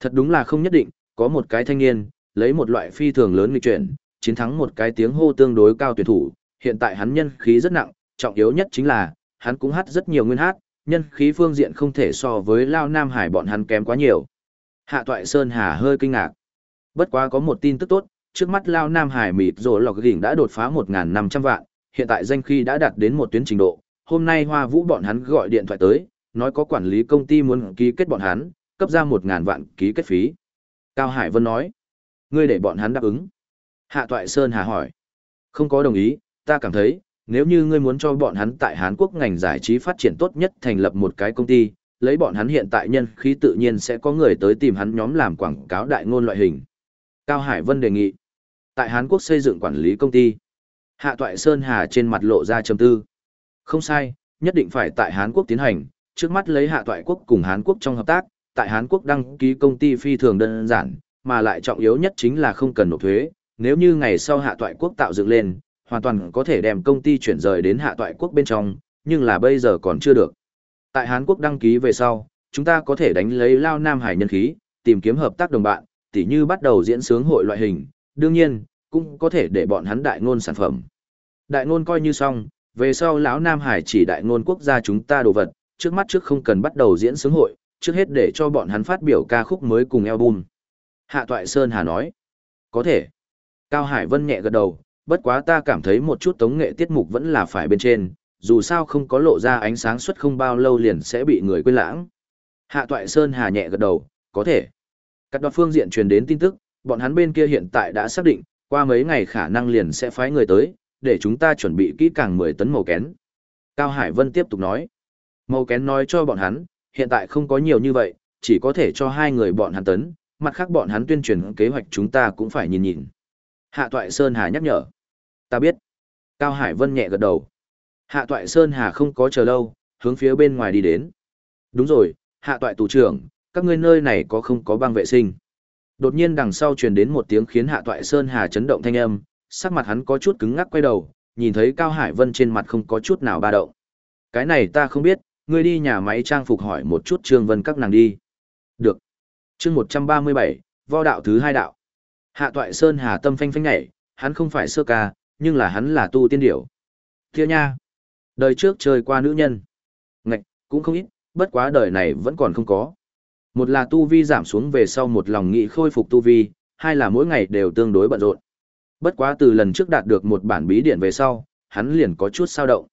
Thật đúng là không nhất định, có một cái thanh niên, lấy một loại phi thường lớn nghịch chuyển, chiến thắng một cái tiếng hô tương đối cao tuyển thủ, hiện tại hắn nhân khí rất nặng, trọng yếu nhất chính là, hắn cũng hát rất nhiều nguyên hát, nhân khí phương diện không thể so với Lao Nam Hải bọn hắn kém quá nhiều. Hạ Toại Sơn Hà hơi kinh ngạc. Bất quá có một tin tức tốt, trước mắt Lao Nam Hải mịt rồi lọc gỉnh đã đột phá 1.500 vạn, hiện tại danh khi đã đạt đến một tuyến trình độ. Hôm nay Hoa Vũ bọn hắn gọi điện thoại tới, nói có quản lý công ty muốn ký kết bọn hắn, cấp ra một ngàn vạn ký kết phí. Cao Hải Vân nói, ngươi để bọn hắn đáp ứng. Hạ Toại Sơn Hà hỏi, không có đồng ý, ta cảm thấy, nếu như ngươi muốn cho bọn hắn tại Hàn Quốc ngành giải trí phát triển tốt nhất thành lập một cái công ty, lấy bọn hắn hiện tại nhân khí tự nhiên sẽ có người tới tìm hắn nhóm làm quảng cáo đại ngôn loại hình. Cao Hải Vân đề nghị. Tại Hàn Quốc xây dựng quản lý công ty. Hạ Toại Sơn Hà trên mặt lộ ra trầm tư. Không sai, nhất định phải tại Hán Quốc tiến hành, trước mắt lấy Hạ Toại Quốc cùng Hán Quốc trong hợp tác, tại Hán Quốc đăng ký công ty phi thường đơn giản, mà lại trọng yếu nhất chính là không cần nộp thuế, nếu như ngày sau Hạ Toại Quốc tạo dựng lên, hoàn toàn có thể đem công ty chuyển rời đến Hạ Toại Quốc bên trong, nhưng là bây giờ còn chưa được. Tại Hán Quốc đăng ký về sau, chúng ta có thể đánh lấy Lao Nam Hải nhân khí, tìm kiếm hợp tác đồng bạn, tỉ như bắt đầu diễn sướng hội loại hình, đương nhiên, cũng có thể để bọn hắn đại ngôn sản phẩm. Đại ngôn coi như xong, về sau lão Nam Hải chỉ đại ngôn quốc gia chúng ta đồ vật, trước mắt trước không cần bắt đầu diễn sướng hội, trước hết để cho bọn hắn phát biểu ca khúc mới cùng album. Hạ Toại Sơn Hà nói, có thể. Cao Hải Vân nhẹ gật đầu, bất quá ta cảm thấy một chút tống nghệ tiết mục vẫn là phải bên trên, dù sao không có lộ ra ánh sáng suốt không bao lâu liền sẽ bị người quên lãng. Hạ Toại Sơn Hà nhẹ gật đầu, có thể. Các đoạt phương diện truyền đến tin tức, bọn hắn bên kia hiện tại đã xác định, qua mấy ngày khả năng liền sẽ phái người tới, để chúng ta chuẩn bị kỹ càng 10 tấn màu kén. Cao Hải Vân tiếp tục nói. Màu kén nói cho bọn hắn, hiện tại không có nhiều như vậy, chỉ có thể cho hai người bọn hắn tấn, mặt khác bọn hắn tuyên truyền kế hoạch chúng ta cũng phải nhìn nhìn. Hạ Toại Sơn Hà nhắc nhở. Ta biết. Cao Hải Vân nhẹ gật đầu. Hạ Toại Sơn Hà không có chờ lâu, hướng phía bên ngoài đi đến. Đúng rồi, Hạ Toại tù trưởng, các ngươi nơi này có không có băng vệ sinh? Đột nhiên đằng sau truyền đến một tiếng khiến Hạ Toại Sơn Hà chấn động thanh âm, sắc mặt hắn có chút cứng ngắc quay đầu, nhìn thấy Cao Hải Vân trên mặt không có chút nào ba động. Cái này ta không biết, ngươi đi nhà máy trang phục hỏi một chút Trương Vân các nàng đi. Được. Chương 137, vo đạo thứ hai đạo. Hạ Toại Sơn Hà tâm phanh phanh nhảy, hắn không phải sơ ca, nhưng là hắn là tu tiên điểu. Kia nha. Đời trước chơi qua nữ nhân. Ngạch, cũng không ít, bất quá đời này vẫn còn không có. Một là tu vi giảm xuống về sau một lòng nghị khôi phục tu vi, hai là mỗi ngày đều tương đối bận rộn. Bất quá từ lần trước đạt được một bản bí điển về sau, hắn liền có chút sao động.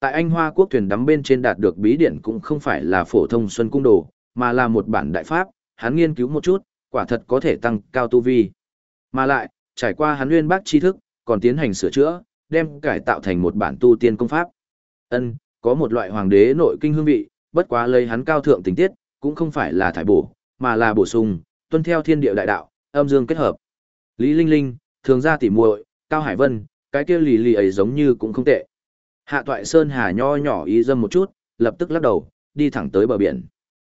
Tại Anh Hoa quốc thuyền đắm bên trên đạt được bí điển cũng không phải là phổ thông xuân cung đồ, mà là một bản đại pháp, hắn nghiên cứu một chút, quả thật có thể tăng cao tu vi. Mà lại, trải qua hắn nguyên bác tri thức, còn tiến hành sửa chữa, đem cải tạo thành một bản tu tiên công pháp. Ân, có một loại hoàng đế nội kinh hương vị, bất quá lấy hắn cao thượng tình tiết, cũng không phải là thải bổ, mà là bổ sung, tuân theo thiên địa đại đạo, âm dương kết hợp. Lý Linh Linh, thường ra tỉ muội, Cao Hải Vân, cái kia lì lì ấy giống như cũng không tệ. Hạ Toại Sơn Hà nho nhỏ ý dâm một chút, lập tức lắc đầu, đi thẳng tới bờ biển.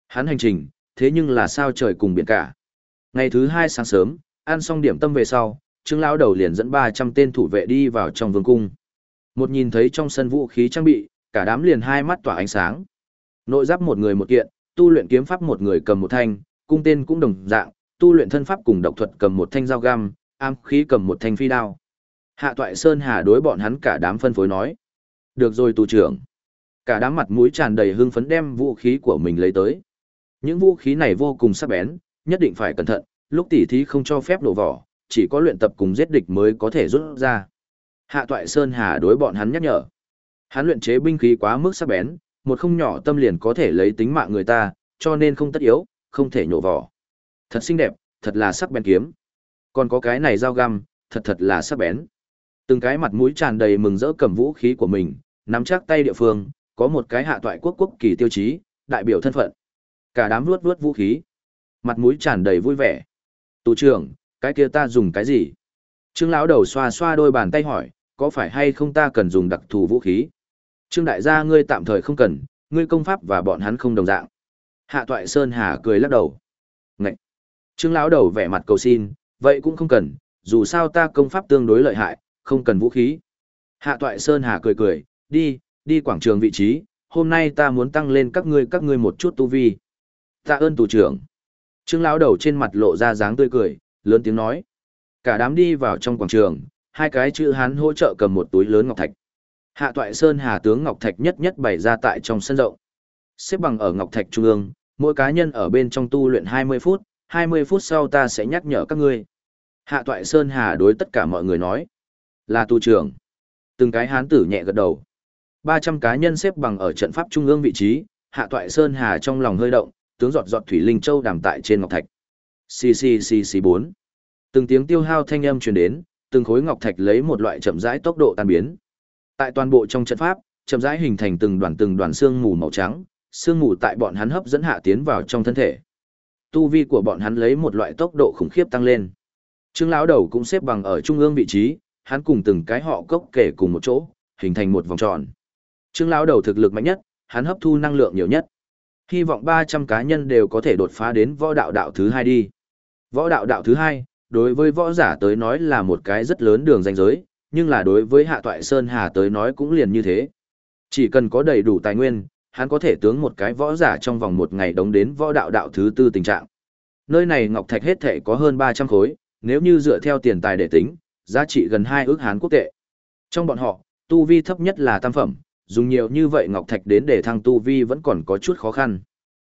Hắn hành trình, thế nhưng là sao trời cùng biển cả. Ngày thứ hai sáng sớm, ăn xong điểm tâm về sau, Trương lão đầu liền dẫn 300 tên thủ vệ đi vào trong vương cung. Một nhìn thấy trong sân vũ khí trang bị, cả đám liền hai mắt tỏa ánh sáng. Nội giáp một người một kiện, tu luyện kiếm pháp một người cầm một thanh, cung tên cũng đồng dạng, tu luyện thân pháp cùng độc thuật cầm một thanh dao găm, am khí cầm một thanh phi đao. Hạ Toại Sơn Hà đối bọn hắn cả đám phân phối nói. Được rồi tù trưởng. Cả đám mặt mũi tràn đầy hưng phấn đem vũ khí của mình lấy tới. Những vũ khí này vô cùng sắc bén, nhất định phải cẩn thận, lúc tỉ thí không cho phép đổ vỏ, chỉ có luyện tập cùng giết địch mới có thể rút ra. Hạ Toại Sơn Hà đối bọn hắn nhắc nhở. Hắn luyện chế binh khí quá mức sắc bén, một không nhỏ tâm liền có thể lấy tính mạng người ta, cho nên không tất yếu, không thể nhổ vỏ. Thật xinh đẹp, thật là sắc bén kiếm. Còn có cái này dao găm, thật thật là sắc bén. Từng cái mặt mũi tràn đầy mừng rỡ cầm vũ khí của mình, nắm chắc tay địa phương, có một cái hạ toại quốc quốc kỳ tiêu chí, đại biểu thân phận. Cả đám vuốt vuốt vũ khí, mặt mũi tràn đầy vui vẻ. Tù trưởng, cái kia ta dùng cái gì? Trương lão đầu xoa xoa đôi bàn tay hỏi, có phải hay không ta cần dùng đặc thù vũ khí? Trương đại gia ngươi tạm thời không cần, ngươi công pháp và bọn hắn không đồng dạng. Hạ toại Sơn Hà cười lắc đầu. Ngậy! Trương lão đầu vẻ mặt cầu xin, vậy cũng không cần, dù sao ta công pháp tương đối lợi hại, không cần vũ khí. Hạ toại Sơn Hà cười cười, đi, đi quảng trường vị trí, hôm nay ta muốn tăng lên các ngươi các ngươi một chút tu vi. Tạ ơn tù trưởng. Trương lão đầu trên mặt lộ ra dáng tươi cười, lớn tiếng nói. Cả đám đi vào trong quảng trường, hai cái chữ hán hỗ trợ cầm một túi lớn ngọc thạch. Hạ toại Sơn Hà tướng ngọc thạch nhất nhất bày ra tại trong sân rộng. Xếp bằng ở ngọc thạch trung ương, mỗi cá nhân ở bên trong tu luyện 20 phút, 20 phút sau ta sẽ nhắc nhở các ngươi. Hạ toại Sơn Hà đối tất cả mọi người nói. Là tu trưởng. Từng cái hán tử nhẹ gật đầu. 300 cá nhân xếp bằng ở trận pháp trung ương vị trí, Hạ toại Sơn Hà trong lòng hơi động, tướng giọt giọt thủy linh châu đàm tại trên ngọc thạch. Xì xì xì xì 4. Từng tiếng tiêu hao thanh âm truyền đến, từng khối ngọc thạch lấy một loại chậm rãi tốc độ tan biến. Tại toàn bộ trong trận pháp, chậm rãi hình thành từng đoàn từng đoàn xương mù màu trắng, xương mù tại bọn hắn hấp dẫn hạ tiến vào trong thân thể. Tu vi của bọn hắn lấy một loại tốc độ khủng khiếp tăng lên. Trương lão đầu cũng xếp bằng ở trung ương vị trí, hắn cùng từng cái họ cốc kể cùng một chỗ, hình thành một vòng tròn. Trương lão đầu thực lực mạnh nhất, hắn hấp thu năng lượng nhiều nhất. Hy vọng 300 cá nhân đều có thể đột phá đến võ đạo đạo thứ hai đi. Võ đạo đạo thứ hai, đối với võ giả tới nói là một cái rất lớn đường danh giới, nhưng là đối với Hạ Toại Sơn Hà tới nói cũng liền như thế. Chỉ cần có đầy đủ tài nguyên, hắn có thể tướng một cái võ giả trong vòng một ngày đóng đến võ đạo đạo thứ tư tình trạng. Nơi này ngọc thạch hết thể có hơn 300 khối, nếu như dựa theo tiền tài để tính, giá trị gần 2 ước Hán quốc tệ. Trong bọn họ, tu vi thấp nhất là tam phẩm, dùng nhiều như vậy ngọc thạch đến để thăng tu vi vẫn còn có chút khó khăn.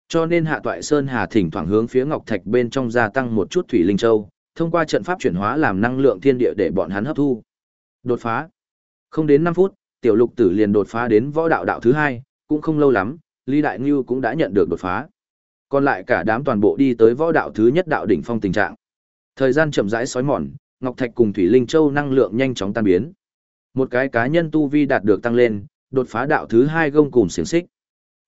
Cho nên Hạ Toại Sơn Hà thỉnh thoảng hướng phía ngọc thạch bên trong gia tăng một chút thủy linh châu, thông qua trận pháp chuyển hóa làm năng lượng thiên địa để bọn hắn hấp thu. Đột phá. Không đến 5 phút, tiểu lục tử liền đột phá đến võ đạo đạo thứ hai, cũng không lâu lắm, Lý Đại Ngưu cũng đã nhận được đột phá. Còn lại cả đám toàn bộ đi tới võ đạo thứ nhất đạo đỉnh phong tình trạng. Thời gian chậm rãi sói mòn, Ngọc Thạch cùng Thủy Linh Châu năng lượng nhanh chóng tan biến. Một cái cá nhân tu vi đạt được tăng lên, đột phá đạo thứ hai gông cùng xiềng xích.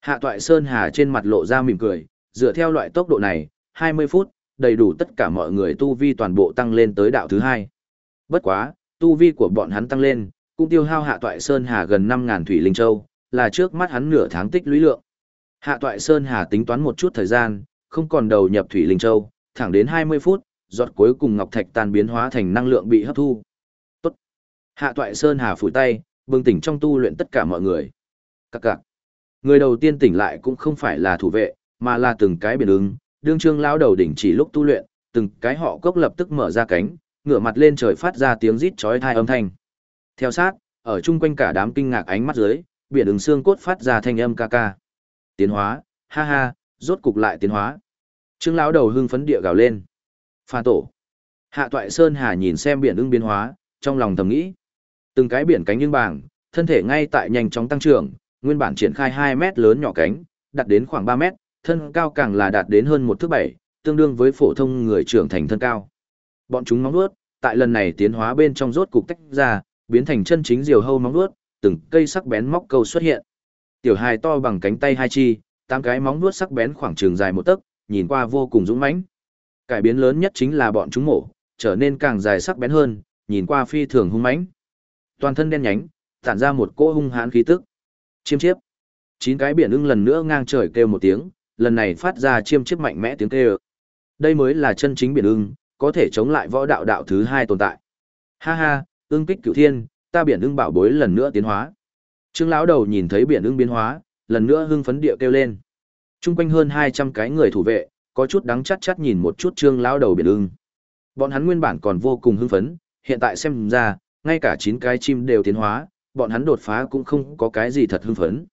Hạ Toại Sơn Hà trên mặt lộ ra mỉm cười, dựa theo loại tốc độ này, 20 phút, đầy đủ tất cả mọi người tu vi toàn bộ tăng lên tới đạo thứ hai. Bất quá, tu vi của bọn hắn tăng lên, cũng tiêu hao Hạ Toại Sơn Hà gần 5000 Thủy Linh Châu, là trước mắt hắn nửa tháng tích lũy lượng. Hạ Toại Sơn Hà tính toán một chút thời gian, không còn đầu nhập Thủy Linh Châu, thẳng đến 20 phút, giọt cuối cùng ngọc thạch tan biến hóa thành năng lượng bị hấp thu. Tốt. Hạ Toại Sơn Hà phủi tay, bừng tỉnh trong tu luyện tất cả mọi người. Các cạc. Người đầu tiên tỉnh lại cũng không phải là thủ vệ, mà là từng cái biển ứng, đương trương lao đầu đỉnh chỉ lúc tu luyện, từng cái họ cốc lập tức mở ra cánh, ngửa mặt lên trời phát ra tiếng rít chói tai âm thanh. Theo sát, ở chung quanh cả đám kinh ngạc ánh mắt dưới, biển ứng xương cốt phát ra thanh âm ca ca. Tiến hóa, ha ha, rốt cục lại tiến hóa. Trương lão đầu hưng phấn địa gào lên. Pha tổ. Hạ toại Sơn Hà nhìn xem biển ứng biến hóa, trong lòng thầm nghĩ. Từng cái biển cánh nhưng bảng, thân thể ngay tại nhanh chóng tăng trưởng, nguyên bản triển khai 2 mét lớn nhỏ cánh, đạt đến khoảng 3 mét, thân cao càng là đạt đến hơn một thước bảy, tương đương với phổ thông người trưởng thành thân cao. Bọn chúng móng vuốt, tại lần này tiến hóa bên trong rốt cục tách ra, biến thành chân chính diều hâu móng vuốt, từng cây sắc bén móc câu xuất hiện. Tiểu hài to bằng cánh tay hai chi, tám cái móng vuốt sắc bén khoảng trường dài một tấc, nhìn qua vô cùng dũng mãnh. Cải biến lớn nhất chính là bọn chúng mổ, trở nên càng dài sắc bén hơn, nhìn qua phi thường hung mãnh. Toàn thân đen nhánh, tản ra một cỗ hung hãn khí tức. Chiêm chiếp. Chín cái biển ưng lần nữa ngang trời kêu một tiếng, lần này phát ra chiêm chiếp mạnh mẽ tiếng kêu. Đây mới là chân chính biển ưng, có thể chống lại võ đạo đạo thứ hai tồn tại. Ha ha, ưng kích cửu thiên, ta biển ưng bảo bối lần nữa tiến hóa. Trương lão đầu nhìn thấy biển ưng biến hóa, lần nữa hưng phấn địa kêu lên. Trung quanh hơn 200 cái người thủ vệ, có chút đắng chắt chắt nhìn một chút trương lão đầu biển ưng. Bọn hắn nguyên bản còn vô cùng hưng phấn, hiện tại xem ra, ngay cả 9 cái chim đều tiến hóa, bọn hắn đột phá cũng không có cái gì thật hưng phấn.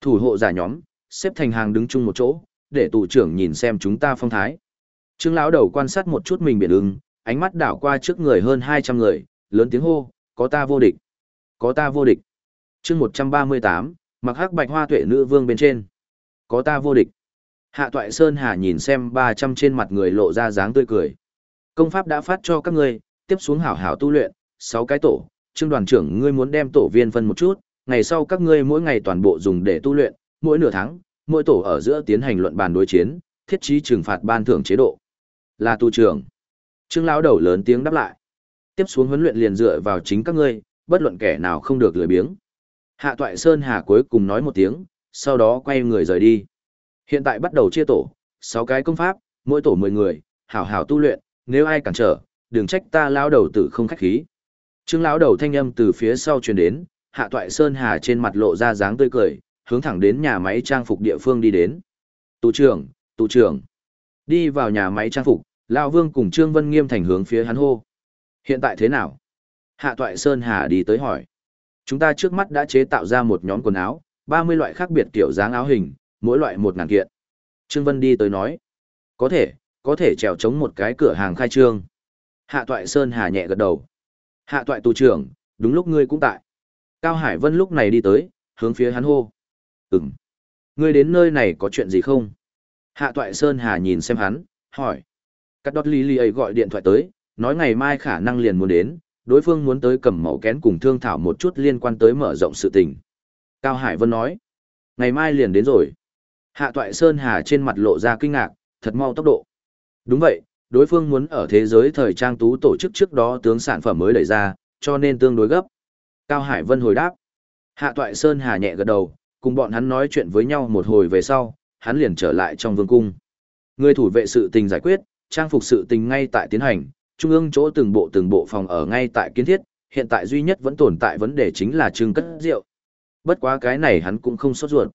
Thủ hộ giả nhóm, xếp thành hàng đứng chung một chỗ, để tù trưởng nhìn xem chúng ta phong thái. Trương lão đầu quan sát một chút mình biển ưng, ánh mắt đảo qua trước người hơn 200 người, lớn tiếng hô, có ta vô địch, có ta vô địch. chương 138, mặc hắc bạch hoa tuệ nữ vương bên trên. Có ta vô địch. Hạ toại Sơn Hà nhìn xem 300 trên mặt người lộ ra dáng tươi cười. Công pháp đã phát cho các ngươi, tiếp xuống hảo hảo tu luyện, sáu cái tổ, trương đoàn trưởng ngươi muốn đem tổ viên phân một chút, ngày sau các ngươi mỗi ngày toàn bộ dùng để tu luyện, mỗi nửa tháng, mỗi tổ ở giữa tiến hành luận bàn đối chiến, thiết trí trừng phạt ban thưởng chế độ. Là tu trưởng. Trương lão đầu lớn tiếng đáp lại. Tiếp xuống huấn luyện liền dựa vào chính các ngươi, bất luận kẻ nào không được lười biếng. Hạ Toại Sơn Hà cuối cùng nói một tiếng, sau đó quay người rời đi. Hiện tại bắt đầu chia tổ, 6 cái công pháp, mỗi tổ 10 người, hảo hảo tu luyện, nếu ai cản trở, đừng trách ta lão đầu tử không khách khí. Trương lão đầu thanh âm từ phía sau truyền đến, Hạ Toại Sơn Hà trên mặt lộ ra dáng tươi cười, hướng thẳng đến nhà máy trang phục địa phương đi đến. Tù trưởng, tù trưởng. Đi vào nhà máy trang phục, lão Vương cùng Trương Vân Nghiêm thành hướng phía hắn hô. Hiện tại thế nào? Hạ Toại Sơn Hà đi tới hỏi. Chúng ta trước mắt đã chế tạo ra một nhóm quần áo, 30 loại khác biệt kiểu dáng áo hình, mỗi loại một ngàn kiện. Trương Vân đi tới nói. Có thể, có thể trèo chống một cái cửa hàng khai trương. Hạ Toại Sơn Hà nhẹ gật đầu. Hạ Toại tù trưởng, đúng lúc ngươi cũng tại. Cao Hải Vân lúc này đi tới, hướng phía hắn hô. Ừm. Ngươi đến nơi này có chuyện gì không? Hạ Toại Sơn Hà nhìn xem hắn, hỏi. Cắt đọt lý lý ấy gọi điện thoại tới, nói ngày mai khả năng liền muốn đến, đối phương muốn tới cầm mẫu kén cùng thương thảo một chút liên quan tới mở rộng sự tình. Cao Hải Vân nói, ngày mai liền đến rồi. Hạ Toại Sơn Hà trên mặt lộ ra kinh ngạc, thật mau tốc độ. Đúng vậy, đối phương muốn ở thế giới thời trang tú tổ chức trước đó tướng sản phẩm mới đẩy ra, cho nên tương đối gấp. Cao Hải Vân hồi đáp. Hạ Toại Sơn hà nhẹ gật đầu, cùng bọn hắn nói chuyện với nhau một hồi về sau, hắn liền trở lại trong vương cung. Người thủ vệ sự tình giải quyết, trang phục sự tình ngay tại tiến hành, trung ương chỗ từng bộ từng bộ phòng ở ngay tại kiến thiết, hiện tại duy nhất vẫn tồn tại vấn đề chính là trưng cất rượu. Bất quá cái này hắn cũng không sốt ruột.